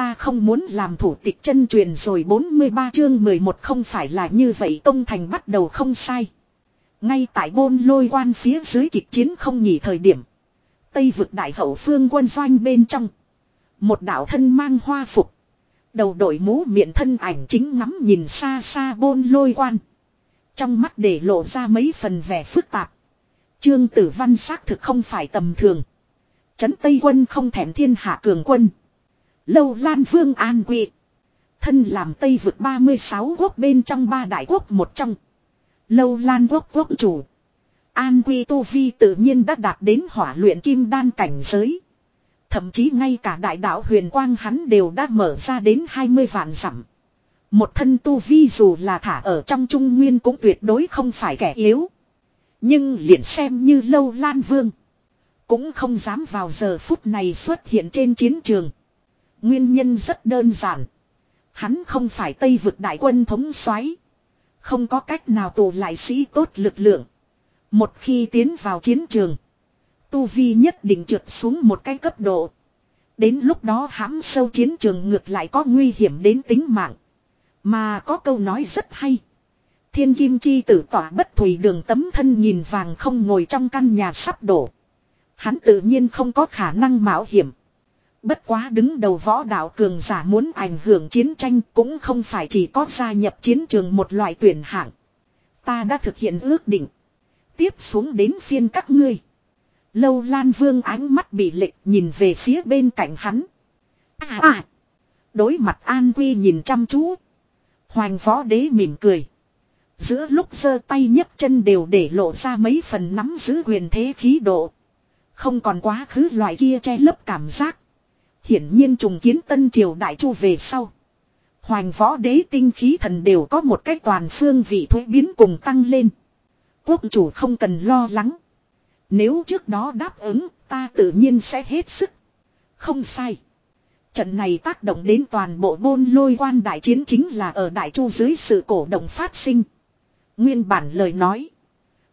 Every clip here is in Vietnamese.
ta không muốn làm thủ tịch chân truyền rồi 43 chương 11 không phải là như vậy công thành bắt đầu không sai. Ngay tại bôn lôi quan phía dưới kịch chiến không nhỉ thời điểm. Tây vực đại hậu phương quân doanh bên trong. Một đạo thân mang hoa phục. Đầu đội mũ miệng thân ảnh chính ngắm nhìn xa xa bôn lôi quan. Trong mắt để lộ ra mấy phần vẻ phức tạp. Trương tử văn xác thực không phải tầm thường. Chấn Tây quân không thèm thiên hạ cường quân. Lâu Lan Vương An Quỵ. Thân làm Tây vực 36 quốc bên trong ba đại quốc một trong. Lâu Lan quốc quốc chủ. An Quy Tu Vi tự nhiên đã đạt đến hỏa luyện kim đan cảnh giới. Thậm chí ngay cả đại đạo huyền quang hắn đều đã mở ra đến 20 vạn dặm. Một thân Tu Vi dù là thả ở trong trung nguyên cũng tuyệt đối không phải kẻ yếu. Nhưng liền xem như lâu lan vương. Cũng không dám vào giờ phút này xuất hiện trên chiến trường. Nguyên nhân rất đơn giản. Hắn không phải Tây vực đại quân thống soái Không có cách nào tụ lại sĩ tốt lực lượng. Một khi tiến vào chiến trường. Tu Vi nhất định trượt xuống một cái cấp độ. Đến lúc đó hãm sâu chiến trường ngược lại có nguy hiểm đến tính mạng. Mà có câu nói rất hay. Thiên kim chi tử tỏa bất thủy đường tấm thân nhìn vàng không ngồi trong căn nhà sắp đổ. Hắn tự nhiên không có khả năng mạo hiểm. Bất quá đứng đầu võ đạo cường giả muốn ảnh hưởng chiến tranh cũng không phải chỉ có gia nhập chiến trường một loại tuyển hạng. Ta đã thực hiện ước định. Tiếp xuống đến phiên các ngươi. Lâu Lan Vương ánh mắt bị lệch nhìn về phía bên cạnh hắn. À à. Đối mặt An Quy nhìn chăm chú. Hoàng võ đế mỉm cười. Giữa lúc giơ tay nhấc chân đều để lộ ra mấy phần nắm giữ quyền thế khí độ. Không còn quá khứ loại kia che lấp cảm giác. Hiển nhiên trùng kiến tân triều đại chu về sau. Hoàng võ đế tinh khí thần đều có một cách toàn phương vị thuế biến cùng tăng lên. Quốc chủ không cần lo lắng. Nếu trước đó đáp ứng, ta tự nhiên sẽ hết sức. Không sai. Trận này tác động đến toàn bộ bôn lôi quan đại chiến chính là ở đại chu dưới sự cổ động phát sinh. Nguyên bản lời nói.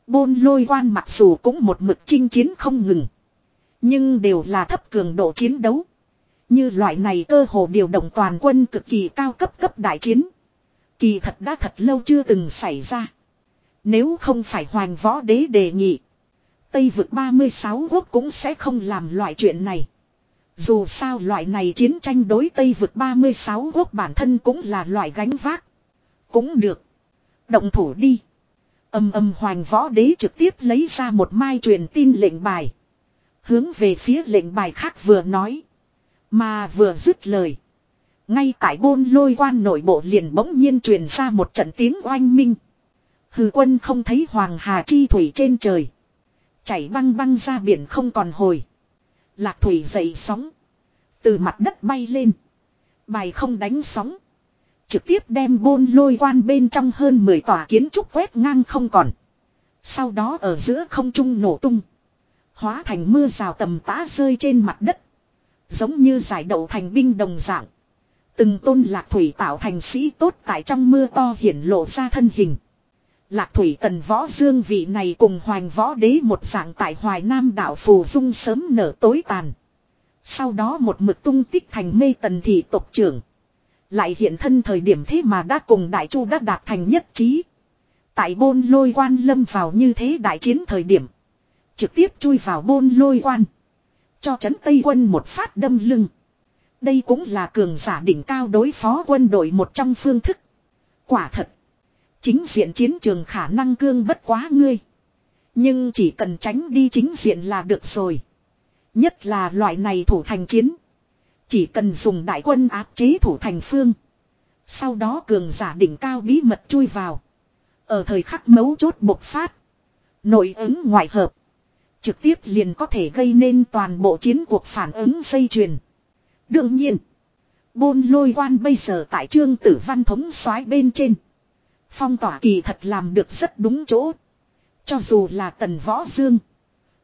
Bôn lôi quan mặc dù cũng một mực chinh chiến không ngừng. Nhưng đều là thấp cường độ chiến đấu. Như loại này cơ hồ điều động toàn quân cực kỳ cao cấp cấp đại chiến. Kỳ thật đã thật lâu chưa từng xảy ra. Nếu không phải hoàng võ đế đề nghị. Tây vực 36 quốc cũng sẽ không làm loại chuyện này. Dù sao loại này chiến tranh đối Tây vực 36 quốc bản thân cũng là loại gánh vác. Cũng được. Động thủ đi. Âm âm hoàng võ đế trực tiếp lấy ra một mai truyền tin lệnh bài. Hướng về phía lệnh bài khác vừa nói. Mà vừa dứt lời. Ngay tại bôn lôi quan nội bộ liền bỗng nhiên truyền ra một trận tiếng oanh minh. Hừ quân không thấy hoàng hà chi thủy trên trời. Chảy băng băng ra biển không còn hồi. Lạc thủy dậy sóng. Từ mặt đất bay lên. Bài không đánh sóng. Trực tiếp đem bôn lôi quan bên trong hơn 10 tòa kiến trúc quét ngang không còn. Sau đó ở giữa không trung nổ tung. Hóa thành mưa rào tầm tã rơi trên mặt đất. Giống như giải đậu thành binh đồng dạng. Từng tôn lạc thủy tạo thành sĩ tốt tại trong mưa to hiển lộ ra thân hình. Lạc thủy tần võ dương vị này cùng hoành võ đế một dạng tại hoài nam đảo phù dung sớm nở tối tàn. Sau đó một mực tung tích thành mê tần thị tộc trưởng. Lại hiện thân thời điểm thế mà đã cùng đại chu đã đạt thành nhất trí. Tại bôn lôi quan lâm vào như thế đại chiến thời điểm. Trực tiếp chui vào bôn lôi quan. Cho chấn Tây quân một phát đâm lưng. Đây cũng là cường giả đỉnh cao đối phó quân đội một trong phương thức. Quả thật. Chính diện chiến trường khả năng cương bất quá ngươi. Nhưng chỉ cần tránh đi chính diện là được rồi. Nhất là loại này thủ thành chiến. Chỉ cần dùng đại quân áp chế thủ thành phương. Sau đó cường giả đỉnh cao bí mật chui vào. Ở thời khắc mấu chốt bộc phát. Nội ứng ngoại hợp. Trực tiếp liền có thể gây nên toàn bộ chiến cuộc phản ứng dây chuyền. Đương nhiên. Bôn lôi quan bây giờ tại trương tử văn thống soái bên trên. Phong tỏa kỳ thật làm được rất đúng chỗ. Cho dù là tần võ dương.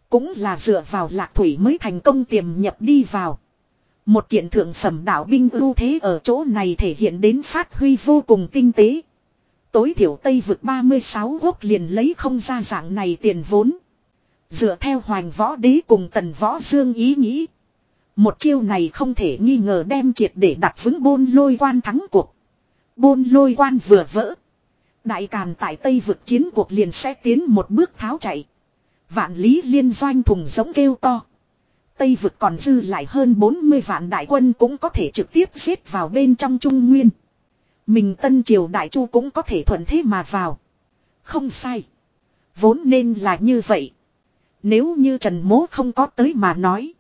Cũng là dựa vào lạc thủy mới thành công tiềm nhập đi vào. Một kiện thượng phẩm đạo binh ưu thế ở chỗ này thể hiện đến phát huy vô cùng tinh tế. Tối thiểu Tây vực 36 quốc liền lấy không ra dạng này tiền vốn. Dựa theo hoàng võ đế cùng tần võ dương ý nghĩ. Một chiêu này không thể nghi ngờ đem triệt để đặt vững bôn lôi quan thắng cuộc. Bôn lôi quan vừa vỡ. Đại càn tại Tây vực chiến cuộc liền sẽ tiến một bước tháo chạy. Vạn lý liên doanh thùng giống kêu to. Tây vực còn dư lại hơn 40 vạn đại quân cũng có thể trực tiếp giết vào bên trong Trung Nguyên. Mình Tân Triều Đại Chu cũng có thể thuận thế mà vào. Không sai. Vốn nên là như vậy. Nếu như Trần Mố không có tới mà nói.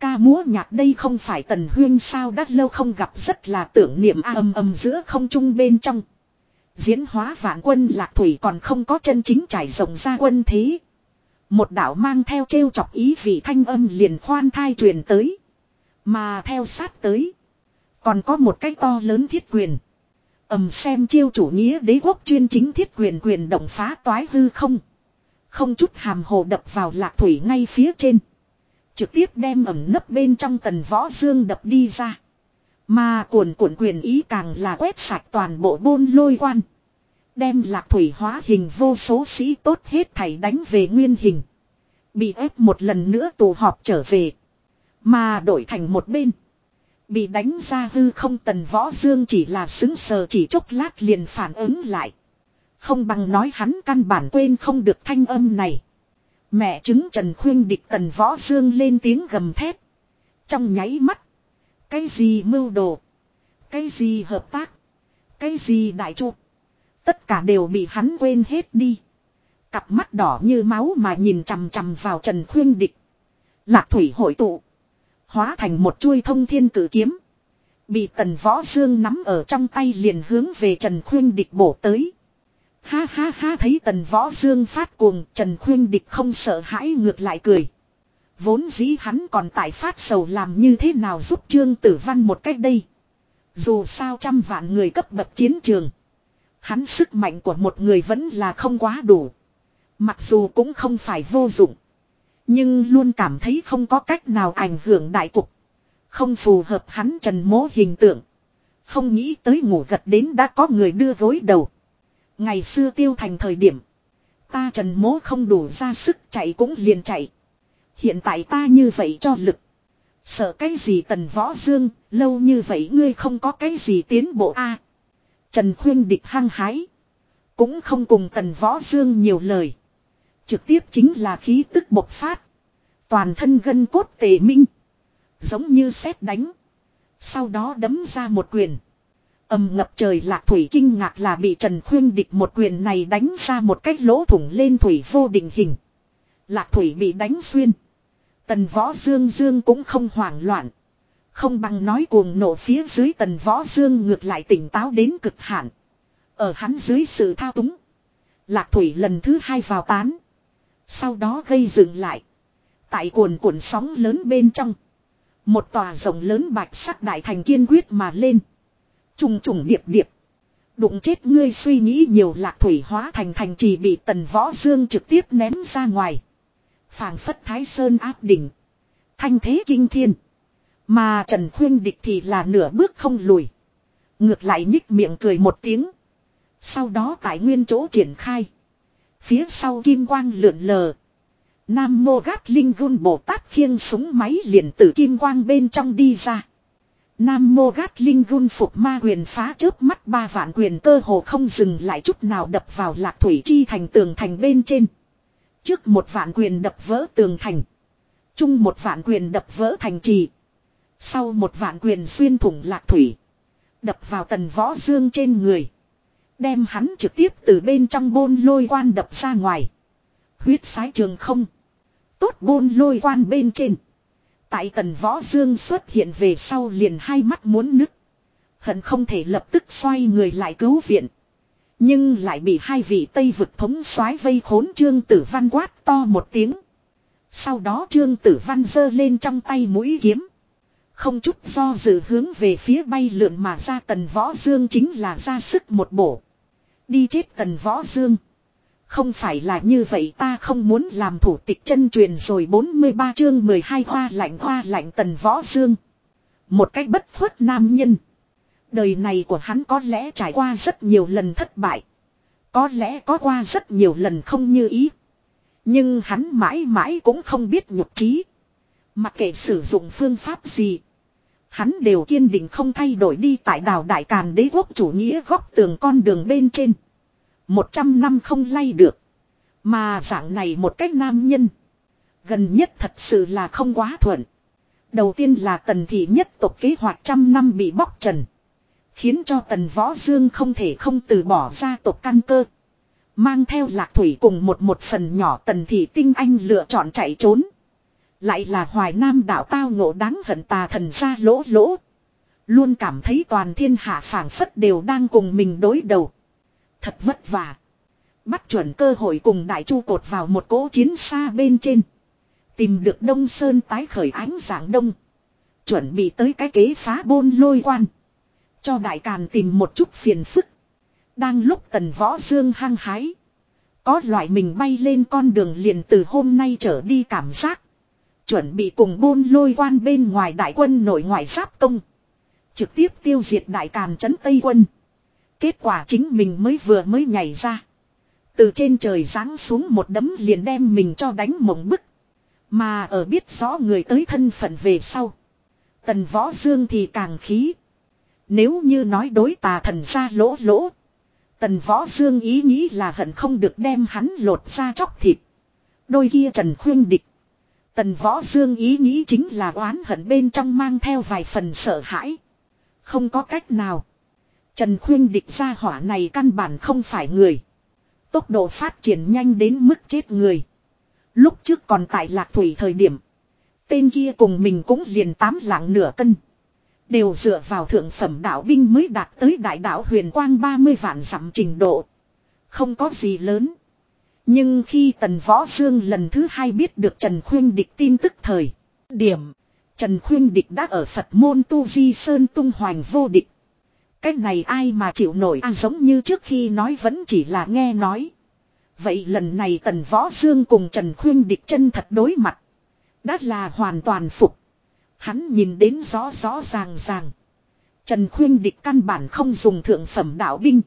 Ca múa nhạc đây không phải Tần Huyên sao đã lâu không gặp rất là tưởng niệm a âm âm giữa không trung bên trong. Diễn hóa vạn quân lạc thủy còn không có chân chính trải rộng ra quân thế. Một đạo mang theo trêu chọc ý vị thanh âm liền khoan thai truyền tới. Mà theo sát tới. Còn có một cái to lớn thiết quyền. Ẩm xem chiêu chủ nghĩa đế quốc chuyên chính thiết quyền quyền động phá toái hư không. Không chút hàm hồ đập vào lạc thủy ngay phía trên. Trực tiếp đem ẩm nấp bên trong tần võ dương đập đi ra. Mà cuồn cuộn quyền ý càng là quét sạch toàn bộ bôn lôi quan. Đem lạc thủy hóa hình vô số sĩ tốt hết thảy đánh về nguyên hình. Bị ép một lần nữa tù họp trở về. Mà đổi thành một bên. Bị đánh ra hư không tần võ dương chỉ là xứng sờ chỉ chốc lát liền phản ứng lại. Không bằng nói hắn căn bản quên không được thanh âm này. Mẹ chứng Trần Khuyên địch tần võ dương lên tiếng gầm thét. Trong nháy mắt. Cái gì mưu đồ. Cái gì hợp tác. Cái gì đại trụ. Tất cả đều bị hắn quên hết đi. Cặp mắt đỏ như máu mà nhìn chằm chằm vào Trần Khuyên Địch. Lạc thủy hội tụ. Hóa thành một chuôi thông thiên cử kiếm. Bị tần võ dương nắm ở trong tay liền hướng về Trần Khuyên Địch bổ tới. Ha ha ha thấy tần võ dương phát cuồng, Trần Khuyên Địch không sợ hãi ngược lại cười. Vốn dĩ hắn còn tại phát sầu làm như thế nào giúp Trương Tử Văn một cách đây. Dù sao trăm vạn người cấp bậc chiến trường. Hắn sức mạnh của một người vẫn là không quá đủ. Mặc dù cũng không phải vô dụng. Nhưng luôn cảm thấy không có cách nào ảnh hưởng đại cục. Không phù hợp hắn trần mố hình tượng. Không nghĩ tới ngủ gật đến đã có người đưa gối đầu. Ngày xưa tiêu thành thời điểm. Ta trần mố không đủ ra sức chạy cũng liền chạy. Hiện tại ta như vậy cho lực. Sợ cái gì tần võ dương, lâu như vậy ngươi không có cái gì tiến bộ a Trần khuyên địch hăng hái. Cũng không cùng tần võ dương nhiều lời. Trực tiếp chính là khí tức bộc phát. Toàn thân gân cốt tề minh. Giống như sét đánh. Sau đó đấm ra một quyền ầm ngập trời lạc thủy kinh ngạc là bị Trần Khuyên địch một quyền này đánh ra một cách lỗ thủng lên thủy vô định hình. Lạc thủy bị đánh xuyên. Tần võ dương dương cũng không hoảng loạn. Không bằng nói cuồng nổ phía dưới tần võ dương ngược lại tỉnh táo đến cực hạn. Ở hắn dưới sự thao túng. Lạc thủy lần thứ hai vào tán. Sau đó gây dựng lại. Tại cuồn cuộn sóng lớn bên trong. Một tòa rồng lớn bạch sắc đại thành kiên quyết mà lên. Trùng trùng điệp điệp. Đụng chết ngươi suy nghĩ nhiều lạc thủy hóa thành thành trì bị tần võ dương trực tiếp ném ra ngoài. phảng phất thái sơn áp đỉnh. Thanh thế kinh thiên. Mà Trần Khuyên Địch thì là nửa bước không lùi. Ngược lại nhích miệng cười một tiếng. Sau đó tại nguyên chỗ triển khai. Phía sau kim quang lượn lờ. Nam mô gát linh gun Bồ Tát khiêng súng máy liền từ kim quang bên trong đi ra. Nam mô gát linh gun phục ma quyền phá trước mắt ba vạn quyền cơ hồ không dừng lại chút nào đập vào lạc thủy chi thành tường thành bên trên. Trước một vạn quyền đập vỡ tường thành. Chung một vạn quyền đập vỡ thành trì. Sau một vạn quyền xuyên thủng lạc thủy. Đập vào tần võ dương trên người. Đem hắn trực tiếp từ bên trong bôn lôi quan đập ra ngoài. Huyết sái trường không. Tốt bôn lôi quan bên trên. Tại tần võ dương xuất hiện về sau liền hai mắt muốn nứt. Hận không thể lập tức xoay người lại cứu viện. Nhưng lại bị hai vị Tây vực thống soái vây khốn Trương Tử Văn quát to một tiếng. Sau đó Trương Tử Văn giơ lên trong tay mũi kiếm. Không chút do dự hướng về phía bay lượn mà ra tần võ dương chính là ra sức một bổ. Đi chết tần võ dương. Không phải là như vậy ta không muốn làm thủ tịch chân truyền rồi 43 chương 12 hoa lạnh hoa lạnh tần võ dương. Một cách bất khuất nam nhân. Đời này của hắn có lẽ trải qua rất nhiều lần thất bại. Có lẽ có qua rất nhiều lần không như ý. Nhưng hắn mãi mãi cũng không biết nhục trí. Mặc kệ sử dụng phương pháp gì. Hắn đều kiên định không thay đổi đi tại đảo Đại Càn đế quốc chủ nghĩa góc tường con đường bên trên. Một trăm năm không lay được. Mà dạng này một cách nam nhân. Gần nhất thật sự là không quá thuận. Đầu tiên là tần thị nhất tộc kế hoạch trăm năm bị bóc trần. Khiến cho tần võ dương không thể không từ bỏ gia tộc căn cơ. Mang theo lạc thủy cùng một một phần nhỏ tần thị tinh anh lựa chọn chạy trốn. Lại là hoài nam đạo tao ngộ đáng hận tà thần ra lỗ lỗ. Luôn cảm thấy toàn thiên hạ phảng phất đều đang cùng mình đối đầu. Thật vất vả. Bắt chuẩn cơ hội cùng đại chu cột vào một cỗ chiến xa bên trên. Tìm được Đông Sơn tái khởi ánh dạng đông. Chuẩn bị tới cái kế phá bôn lôi quan. Cho đại càn tìm một chút phiền phức. Đang lúc tần võ dương hăng hái. Có loại mình bay lên con đường liền từ hôm nay trở đi cảm giác. Chuẩn bị cùng bôn lôi quan bên ngoài đại quân nội ngoại giáp công. Trực tiếp tiêu diệt đại càn trấn Tây quân. Kết quả chính mình mới vừa mới nhảy ra. Từ trên trời giáng xuống một đấm liền đem mình cho đánh mộng bức. Mà ở biết rõ người tới thân phận về sau. Tần võ dương thì càng khí. Nếu như nói đối tà thần ra lỗ lỗ. Tần võ dương ý nghĩ là hận không được đem hắn lột ra chóc thịt. Đôi kia trần khuyên địch. Tần võ dương ý nghĩ chính là oán hận bên trong mang theo vài phần sợ hãi. Không có cách nào. Trần khuyên địch ra hỏa này căn bản không phải người. Tốc độ phát triển nhanh đến mức chết người. Lúc trước còn tại lạc thủy thời điểm. Tên kia cùng mình cũng liền tám lạng nửa cân. Đều dựa vào thượng phẩm đạo binh mới đạt tới đại đạo huyền quang 30 vạn dặm trình độ. Không có gì lớn. Nhưng khi Tần Võ Dương lần thứ hai biết được Trần Khuyên Địch tin tức thời. Điểm. Trần Khuyên Địch đã ở Phật môn Tu Di Sơn tung hoành vô địch cái này ai mà chịu nổi à giống như trước khi nói vẫn chỉ là nghe nói. Vậy lần này Tần Võ Dương cùng Trần Khuyên Địch chân thật đối mặt. Đã là hoàn toàn phục. Hắn nhìn đến rõ rõ ràng ràng. Trần Khuyên Địch căn bản không dùng thượng phẩm đạo binh.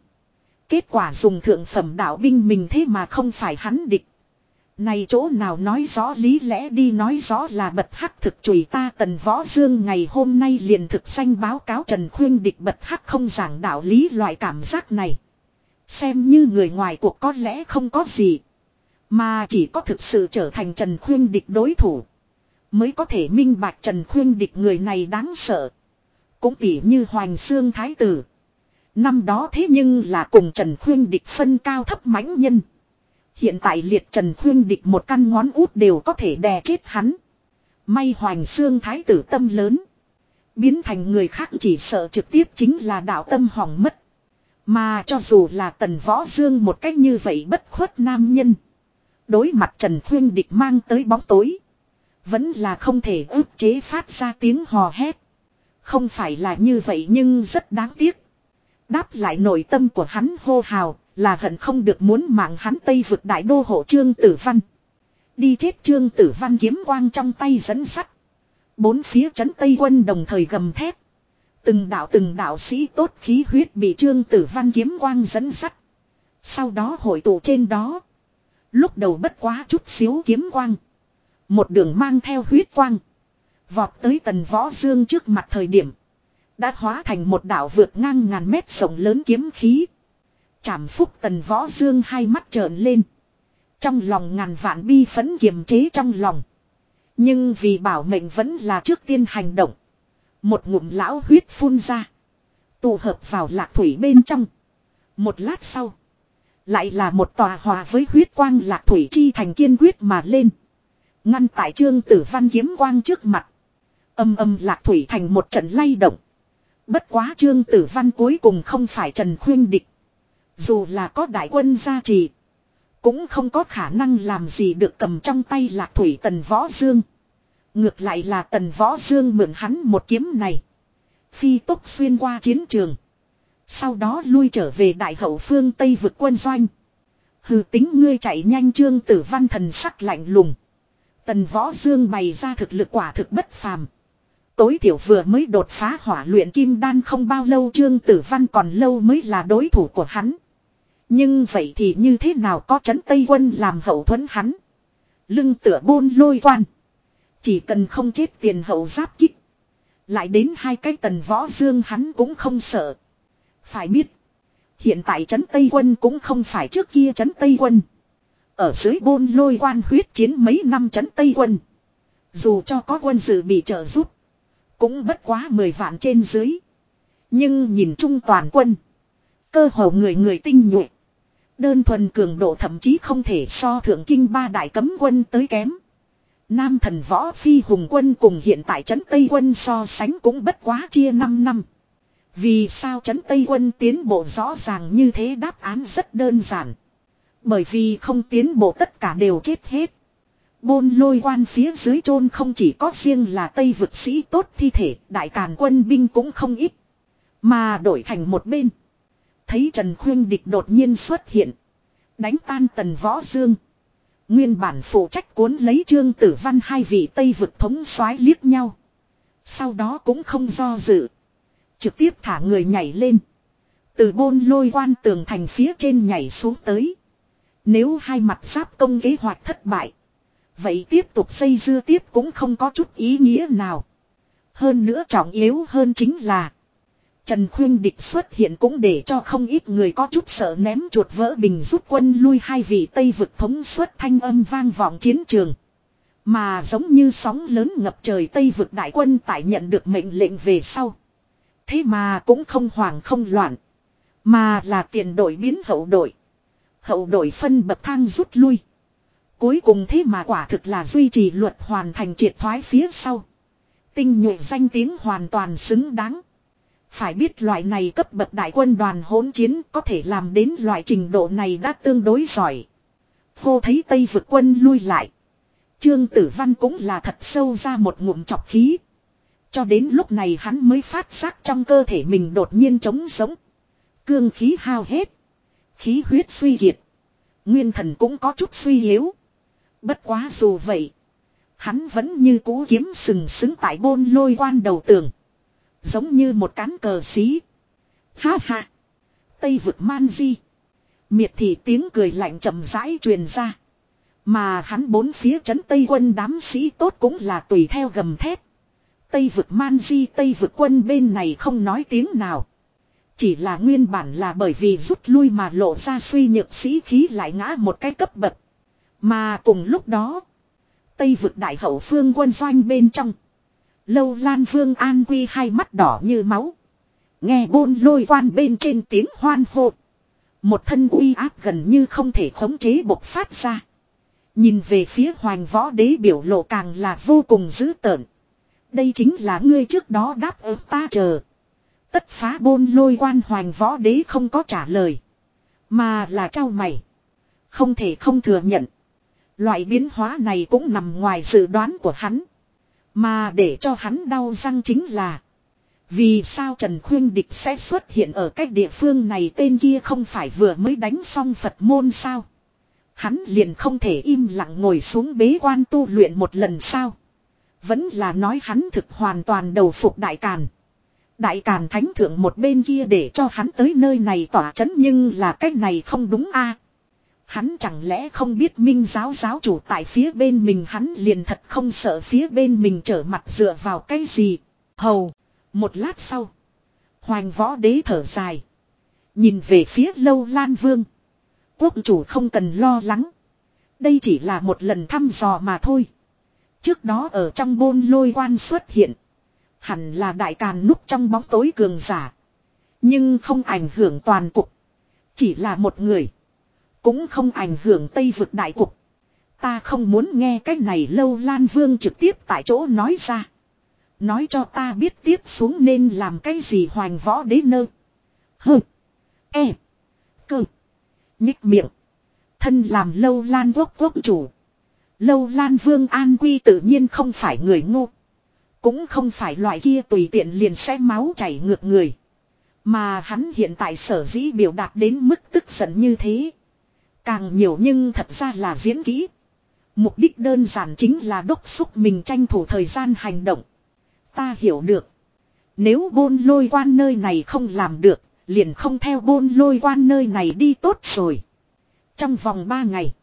Kết quả dùng thượng phẩm đạo binh mình thế mà không phải hắn địch. Này chỗ nào nói rõ lý lẽ đi nói rõ là bật hắc thực chùy ta tần võ dương ngày hôm nay liền thực danh báo cáo Trần Khuyên địch bật hắc không giảng đạo lý loại cảm giác này. Xem như người ngoài cuộc có lẽ không có gì. Mà chỉ có thực sự trở thành Trần Khuyên địch đối thủ. Mới có thể minh bạch Trần Khuyên địch người này đáng sợ. Cũng tỉ như Hoành Xương Thái Tử. Năm đó thế nhưng là cùng Trần Khuyên địch phân cao thấp mãnh nhân. Hiện tại liệt Trần Khuyên địch một căn ngón út đều có thể đè chết hắn. May Hoành Xương Thái Tử tâm lớn. Biến thành người khác chỉ sợ trực tiếp chính là đạo tâm hỏng mất. Mà cho dù là tần võ dương một cách như vậy bất khuất nam nhân. Đối mặt Trần Khuyên địch mang tới bóng tối. Vẫn là không thể ức chế phát ra tiếng hò hét. Không phải là như vậy nhưng rất đáng tiếc. Đáp lại nội tâm của hắn hô hào là hận không được muốn mạng hắn Tây vực đại đô hộ Trương Tử Văn. Đi chết Trương Tử Văn kiếm quang trong tay dẫn sắt. Bốn phía trấn Tây quân đồng thời gầm thép. Từng đạo từng đạo sĩ tốt khí huyết bị Trương Tử Văn kiếm quang dẫn sắt. Sau đó hội tụ trên đó. Lúc đầu bất quá chút xíu kiếm quang. Một đường mang theo huyết quang. Vọt tới tần võ dương trước mặt thời điểm. Đã hóa thành một đảo vượt ngang ngàn mét rộng lớn kiếm khí. Trảm phúc tần võ dương hai mắt trợn lên. Trong lòng ngàn vạn bi phấn kiềm chế trong lòng. Nhưng vì bảo mệnh vẫn là trước tiên hành động. Một ngụm lão huyết phun ra. Tụ hợp vào lạc thủy bên trong. Một lát sau. Lại là một tòa hòa với huyết quang lạc thủy chi thành kiên quyết mà lên. Ngăn tại trương tử văn kiếm quang trước mặt. Âm âm lạc thủy thành một trận lay động. Bất quá trương tử văn cuối cùng không phải Trần Khuyên Địch. Dù là có đại quân gia trì. Cũng không có khả năng làm gì được cầm trong tay lạc thủy tần võ dương. Ngược lại là tần võ dương mượn hắn một kiếm này. Phi tốc xuyên qua chiến trường. Sau đó lui trở về đại hậu phương Tây vực quân doanh. Hừ, tính ngươi chạy nhanh trương tử văn thần sắc lạnh lùng. Tần võ dương bày ra thực lực quả thực bất phàm. Tối thiểu vừa mới đột phá hỏa luyện kim đan không bao lâu trương tử văn còn lâu mới là đối thủ của hắn. Nhưng vậy thì như thế nào có chấn Tây quân làm hậu thuẫn hắn. Lưng tựa bôn lôi quan. Chỉ cần không chết tiền hậu giáp kích. Lại đến hai cái tần võ dương hắn cũng không sợ. Phải biết. Hiện tại trấn Tây quân cũng không phải trước kia trấn Tây quân. Ở dưới bôn lôi quan huyết chiến mấy năm trấn Tây quân. Dù cho có quân sự bị trợ giúp. Cũng bất quá 10 vạn trên dưới. Nhưng nhìn chung toàn quân. Cơ hồ người người tinh nhuệ. Đơn thuần cường độ thậm chí không thể so thượng kinh ba đại cấm quân tới kém. Nam thần võ phi hùng quân cùng hiện tại trấn Tây quân so sánh cũng bất quá chia 5 năm. Vì sao trấn Tây quân tiến bộ rõ ràng như thế đáp án rất đơn giản. Bởi vì không tiến bộ tất cả đều chết hết. Bôn lôi quan phía dưới chôn không chỉ có riêng là Tây vực sĩ tốt thi thể, đại càn quân binh cũng không ít. Mà đổi thành một bên. Thấy Trần Khuyên Địch đột nhiên xuất hiện. Đánh tan tần võ dương. Nguyên bản phụ trách cuốn lấy trương tử văn hai vị Tây vực thống soái liếc nhau. Sau đó cũng không do dự. Trực tiếp thả người nhảy lên. Từ bôn lôi quan tường thành phía trên nhảy xuống tới. Nếu hai mặt giáp công kế hoạch thất bại. Vậy tiếp tục xây dưa tiếp cũng không có chút ý nghĩa nào. Hơn nữa trọng yếu hơn chính là. Trần Khuyên Địch xuất hiện cũng để cho không ít người có chút sợ ném chuột vỡ bình giúp quân lui hai vị Tây vực thống suất thanh âm vang vọng chiến trường. Mà giống như sóng lớn ngập trời Tây vực đại quân tại nhận được mệnh lệnh về sau. Thế mà cũng không hoảng không loạn. Mà là tiền đội biến hậu đội. Hậu đội phân bậc thang rút lui. Cuối cùng thế mà quả thực là duy trì luật hoàn thành triệt thoái phía sau. Tinh nhuệ danh tiếng hoàn toàn xứng đáng. Phải biết loại này cấp bậc đại quân đoàn hỗn chiến có thể làm đến loại trình độ này đã tương đối giỏi. Hô thấy Tây vực quân lui lại. Trương Tử Văn cũng là thật sâu ra một ngụm chọc khí. Cho đến lúc này hắn mới phát giác trong cơ thể mình đột nhiên trống sống. Cương khí hao hết. Khí huyết suy kiệt. Nguyên thần cũng có chút suy yếu. Bất quá dù vậy. Hắn vẫn như cú kiếm sừng sững tại bôn lôi quan đầu tường. Giống như một cán cờ xí. Ha ha. Tây vực man di. Miệt thị tiếng cười lạnh chậm rãi truyền ra. Mà hắn bốn phía trấn Tây quân đám sĩ tốt cũng là tùy theo gầm thép. Tây vực man di Tây vực quân bên này không nói tiếng nào. Chỉ là nguyên bản là bởi vì rút lui mà lộ ra suy nhược sĩ khí lại ngã một cái cấp bậc. Mà cùng lúc đó, Tây vực đại hậu phương quân doanh bên trong. Lâu Lan Vương An Quy hai mắt đỏ như máu. Nghe bôn lôi quan bên trên tiếng hoan hô. Một thân uy áp gần như không thể khống chế bộc phát ra. Nhìn về phía hoàng võ đế biểu lộ càng là vô cùng dữ tợn. Đây chính là ngươi trước đó đáp ứng ta chờ. Tất phá bôn lôi quan hoàng võ đế không có trả lời. Mà là trao mày. Không thể không thừa nhận. Loại biến hóa này cũng nằm ngoài dự đoán của hắn. Mà để cho hắn đau răng chính là. Vì sao Trần Khuyên Địch sẽ xuất hiện ở cách địa phương này tên kia không phải vừa mới đánh xong Phật môn sao. Hắn liền không thể im lặng ngồi xuống bế quan tu luyện một lần sao. Vẫn là nói hắn thực hoàn toàn đầu phục đại càn. Đại càn thánh thượng một bên kia để cho hắn tới nơi này tỏa chấn nhưng là cách này không đúng a Hắn chẳng lẽ không biết minh giáo giáo chủ tại phía bên mình hắn liền thật không sợ phía bên mình trở mặt dựa vào cái gì. Hầu. Một lát sau. Hoành võ đế thở dài. Nhìn về phía lâu lan vương. Quốc chủ không cần lo lắng. Đây chỉ là một lần thăm dò mà thôi. Trước đó ở trong bôn lôi quan xuất hiện. Hẳn là đại càn núp trong bóng tối cường giả. Nhưng không ảnh hưởng toàn cục. Chỉ là một người. Cũng không ảnh hưởng Tây vực đại cục. Ta không muốn nghe cái này lâu Lan Vương trực tiếp tại chỗ nói ra. Nói cho ta biết tiếp xuống nên làm cái gì hoành võ đế nơ. hừ E. Cơ. Nhích miệng. Thân làm lâu lan quốc quốc chủ. Lâu lan vương an quy tự nhiên không phải người ngu. Cũng không phải loại kia tùy tiện liền sẽ máu chảy ngược người. Mà hắn hiện tại sở dĩ biểu đạt đến mức tức giận như thế. Càng nhiều nhưng thật ra là diễn kỹ. Mục đích đơn giản chính là đốc xúc mình tranh thủ thời gian hành động. Ta hiểu được. Nếu bôn lôi quan nơi này không làm được, liền không theo bôn lôi quan nơi này đi tốt rồi. Trong vòng 3 ngày,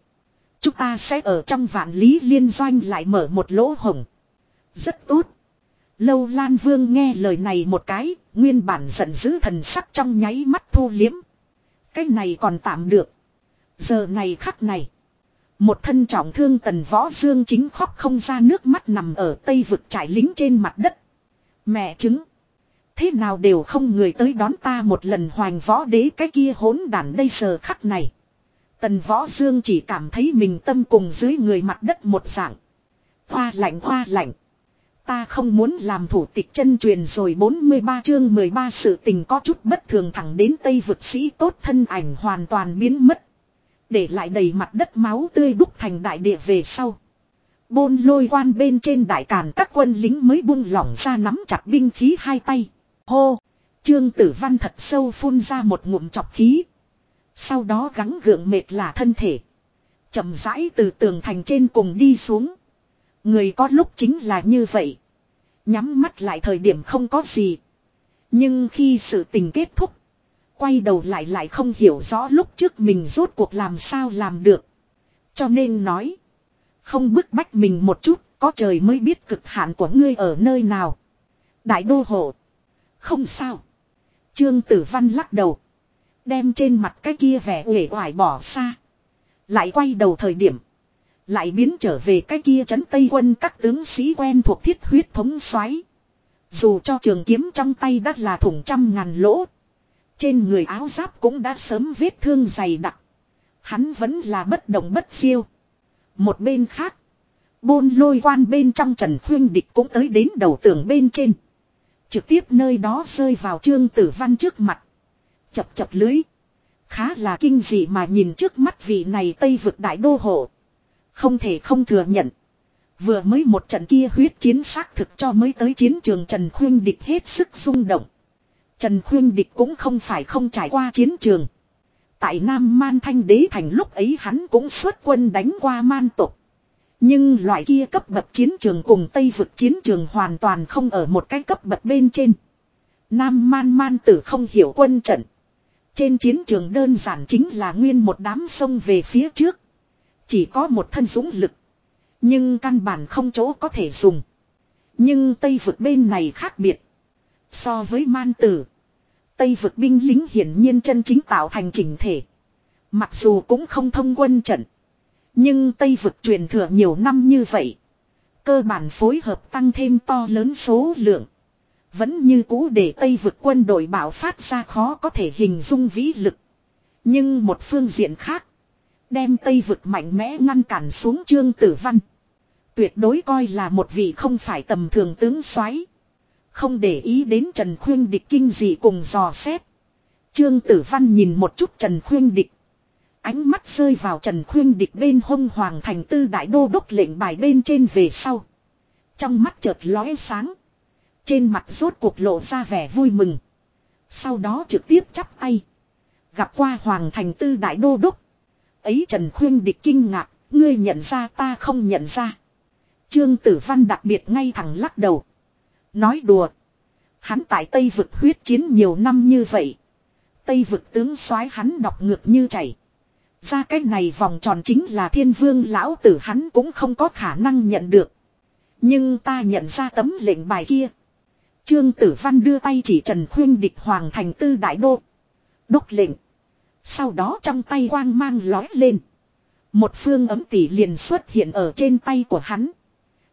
chúng ta sẽ ở trong vạn lý liên doanh lại mở một lỗ hồng. Rất tốt. Lâu Lan Vương nghe lời này một cái, nguyên bản giận dữ thần sắc trong nháy mắt thu liếm. Cái này còn tạm được. Giờ này khắc này. Một thân trọng thương tần võ dương chính khóc không ra nước mắt nằm ở tây vực trải lính trên mặt đất. Mẹ chứng. Thế nào đều không người tới đón ta một lần hoành võ đế cái kia hỗn đản đây giờ khắc này. Tần võ dương chỉ cảm thấy mình tâm cùng dưới người mặt đất một dạng. Hoa lạnh hoa lạnh. Ta không muốn làm thủ tịch chân truyền rồi 43 chương 13 sự tình có chút bất thường thẳng đến Tây vực sĩ tốt thân ảnh hoàn toàn biến mất. Để lại đầy mặt đất máu tươi đúc thành đại địa về sau. Bôn lôi quan bên trên đại càn các quân lính mới buông lỏng ra nắm chặt binh khí hai tay. Hô! Trương tử văn thật sâu phun ra một ngụm chọc khí. Sau đó gắng gượng mệt là thân thể. chậm rãi từ tường thành trên cùng đi xuống. Người có lúc chính là như vậy. Nhắm mắt lại thời điểm không có gì. Nhưng khi sự tình kết thúc. Quay đầu lại lại không hiểu rõ lúc trước mình rốt cuộc làm sao làm được. Cho nên nói. Không bức bách mình một chút. Có trời mới biết cực hạn của ngươi ở nơi nào. Đại đô hộ. Không sao. Trương Tử Văn lắc đầu. Đem trên mặt cái kia vẻ uể oải bỏ xa. Lại quay đầu thời điểm. Lại biến trở về cái kia trấn Tây quân các tướng sĩ quen thuộc thiết huyết thống xoáy. Dù cho trường kiếm trong tay đắt là thủng trăm ngàn lỗ. Trên người áo giáp cũng đã sớm vết thương dày đặc. Hắn vẫn là bất động bất siêu. Một bên khác. Bôn lôi quan bên trong Trần Khuyên Địch cũng tới đến đầu tường bên trên. Trực tiếp nơi đó rơi vào trương tử văn trước mặt. Chập chập lưới. Khá là kinh dị mà nhìn trước mắt vị này Tây vực đại đô hộ. Không thể không thừa nhận. Vừa mới một trận kia huyết chiến xác thực cho mới tới chiến trường Trần Khuyên Địch hết sức rung động. Trần Khuyên Địch cũng không phải không trải qua chiến trường. Tại Nam Man Thanh Đế Thành lúc ấy hắn cũng xuất quân đánh qua man tục. Nhưng loại kia cấp bậc chiến trường cùng Tây vực chiến trường hoàn toàn không ở một cái cấp bậc bên trên. Nam Man Man tử không hiểu quân trận. Trên chiến trường đơn giản chính là nguyên một đám sông về phía trước. Chỉ có một thân dũng lực. Nhưng căn bản không chỗ có thể dùng. Nhưng Tây vực bên này khác biệt. So với man tử. Tây vực binh lính hiển nhiên chân chính tạo thành chỉnh thể. Mặc dù cũng không thông quân trận. Nhưng Tây vực truyền thừa nhiều năm như vậy. Cơ bản phối hợp tăng thêm to lớn số lượng. Vẫn như cũ để Tây vực quân đội bảo phát ra khó có thể hình dung vĩ lực. Nhưng một phương diện khác. Đem Tây vực mạnh mẽ ngăn cản xuống Trương Tử Văn. Tuyệt đối coi là một vị không phải tầm thường tướng soái không để ý đến Trần Khuyên Địch kinh dị cùng dò xét. Trương Tử Văn nhìn một chút Trần Khuyên Địch. Ánh mắt rơi vào Trần Khuyên Địch bên hông Hoàng Thành Tư Đại Đô Đốc lệnh bài bên trên về sau. Trong mắt chợt lóe sáng. Trên mặt rốt cuộc lộ ra vẻ vui mừng. Sau đó trực tiếp chắp tay. Gặp qua Hoàng Thành Tư Đại Đô Đốc. Ấy Trần Khuyên Địch kinh ngạc, ngươi nhận ra ta không nhận ra. Trương Tử Văn đặc biệt ngay thẳng lắc đầu. Nói đùa. Hắn tại Tây vực huyết chiến nhiều năm như vậy. Tây vực tướng soái hắn đọc ngược như chảy. Ra cái này vòng tròn chính là thiên vương lão tử hắn cũng không có khả năng nhận được. Nhưng ta nhận ra tấm lệnh bài kia. Trương Tử Văn đưa tay chỉ Trần Khuyên địch hoàng thành tư đại đô. Đốc lệnh. Sau đó trong tay quang mang lói lên. Một phương ấm tỷ liền xuất hiện ở trên tay của hắn.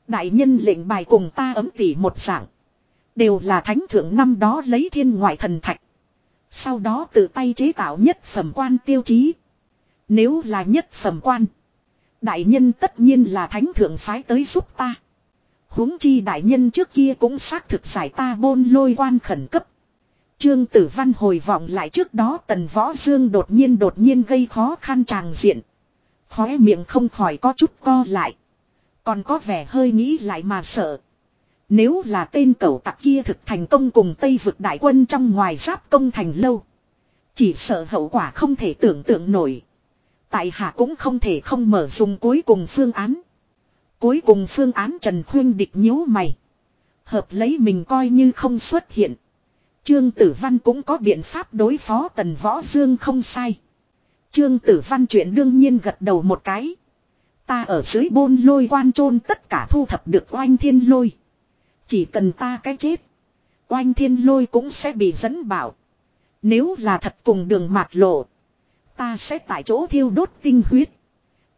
Đại nhân lệnh bài cùng ta ấm tỷ một dạng. Đều là thánh thượng năm đó lấy thiên ngoại thần thạch. Sau đó tự tay chế tạo nhất phẩm quan tiêu chí. Nếu là nhất phẩm quan. Đại nhân tất nhiên là thánh thượng phái tới giúp ta. huống chi đại nhân trước kia cũng xác thực giải ta bôn lôi quan khẩn cấp. Trương Tử Văn hồi vọng lại trước đó Tần Võ Dương đột nhiên đột nhiên gây khó khăn tràng diện. Khóe miệng không khỏi có chút co lại. Còn có vẻ hơi nghĩ lại mà sợ. Nếu là tên cẩu tặc kia thực thành công cùng Tây vực đại quân trong ngoài giáp công thành lâu. Chỉ sợ hậu quả không thể tưởng tượng nổi. Tại hạ cũng không thể không mở dùng cuối cùng phương án. Cuối cùng phương án Trần Khuyên địch nhíu mày. Hợp lấy mình coi như không xuất hiện. Trương Tử Văn cũng có biện pháp đối phó Tần Võ Dương không sai. Trương Tử Văn chuyện đương nhiên gật đầu một cái. Ta ở dưới bôn lôi quan trôn tất cả thu thập được oanh thiên lôi. Chỉ cần ta cái chết. Oanh thiên lôi cũng sẽ bị dẫn bảo. Nếu là thật cùng đường mạt lộ. Ta sẽ tại chỗ thiêu đốt tinh huyết.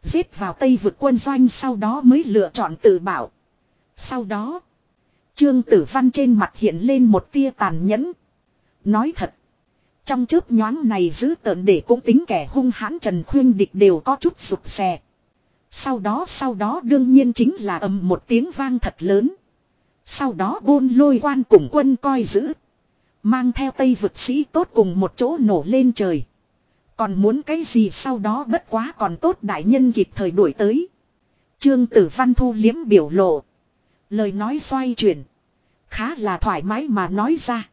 Giết vào Tây vực quân doanh sau đó mới lựa chọn tự bảo. Sau đó. Trương tử văn trên mặt hiện lên một tia tàn nhẫn. Nói thật. Trong chớp nhoáng này giữ tợn để cũng tính kẻ hung hãn Trần Khuyên Địch đều có chút sụp xè. Sau đó sau đó đương nhiên chính là ầm một tiếng vang thật lớn. Sau đó bôn lôi quan cùng quân coi giữ. Mang theo tây vực sĩ tốt cùng một chỗ nổ lên trời. Còn muốn cái gì sau đó bất quá còn tốt đại nhân kịp thời đuổi tới. Trương tử văn thu liếm biểu lộ. Lời nói xoay chuyển. Khá là thoải mái mà nói ra.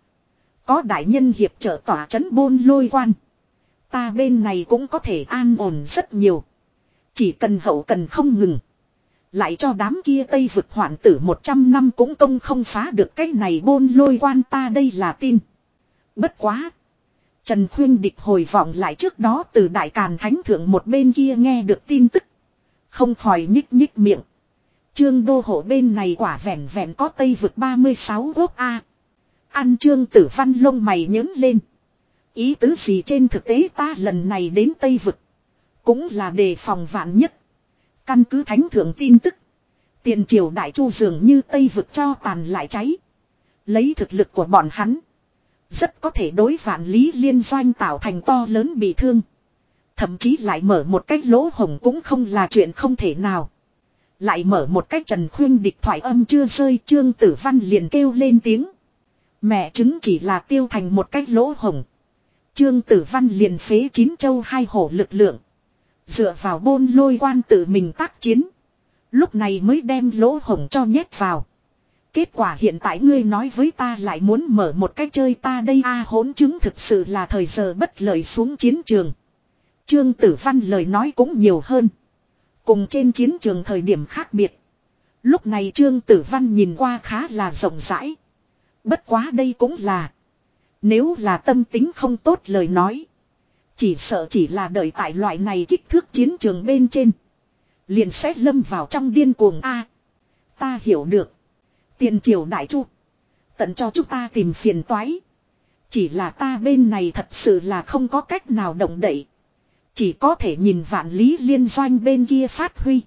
Có đại nhân hiệp trợ tỏa chấn bôn lôi quan. Ta bên này cũng có thể an ổn rất nhiều. Chỉ cần hậu cần không ngừng. Lại cho đám kia Tây vực hoạn tử 100 năm cũng công không phá được cái này bôn lôi quan ta đây là tin. Bất quá. Trần Khuyên địch hồi vọng lại trước đó từ Đại Càn Thánh Thượng một bên kia nghe được tin tức. Không khỏi nhích nhích miệng. Trương đô hộ bên này quả vẹn vẹn có Tây vực 36 quốc A. Ăn trương tử văn lông mày nhớn lên. Ý tứ gì trên thực tế ta lần này đến Tây vực. Cũng là đề phòng vạn nhất. Căn cứ thánh thượng tin tức. Tiền triều đại chu dường như Tây vực cho tàn lại cháy. Lấy thực lực của bọn hắn. Rất có thể đối vạn lý liên doanh tạo thành to lớn bị thương. Thậm chí lại mở một cách lỗ hồng cũng không là chuyện không thể nào. Lại mở một cách trần khuyên địch thoại âm chưa rơi, trương tử văn liền kêu lên tiếng. Mẹ chứng chỉ là tiêu thành một cách lỗ hồng. Trương tử văn liền phế chín châu hai hổ lực lượng. Dựa vào bôn lôi quan tự mình tác chiến. Lúc này mới đem lỗ hổng cho nhét vào. Kết quả hiện tại ngươi nói với ta lại muốn mở một cách chơi ta đây a hỗn chứng thực sự là thời giờ bất lợi xuống chiến trường. Trương Tử Văn lời nói cũng nhiều hơn. Cùng trên chiến trường thời điểm khác biệt. Lúc này Trương Tử Văn nhìn qua khá là rộng rãi. Bất quá đây cũng là. Nếu là tâm tính không tốt lời nói. Chỉ sợ chỉ là đợi tại loại này kích thước chiến trường bên trên. Liền xét lâm vào trong điên cuồng A. ta hiểu được. Tiền triều đại chu. Tận cho chúng ta tìm phiền toái. Chỉ là ta bên này thật sự là không có cách nào động đậy. Chỉ có thể nhìn vạn lý liên doanh bên kia phát huy.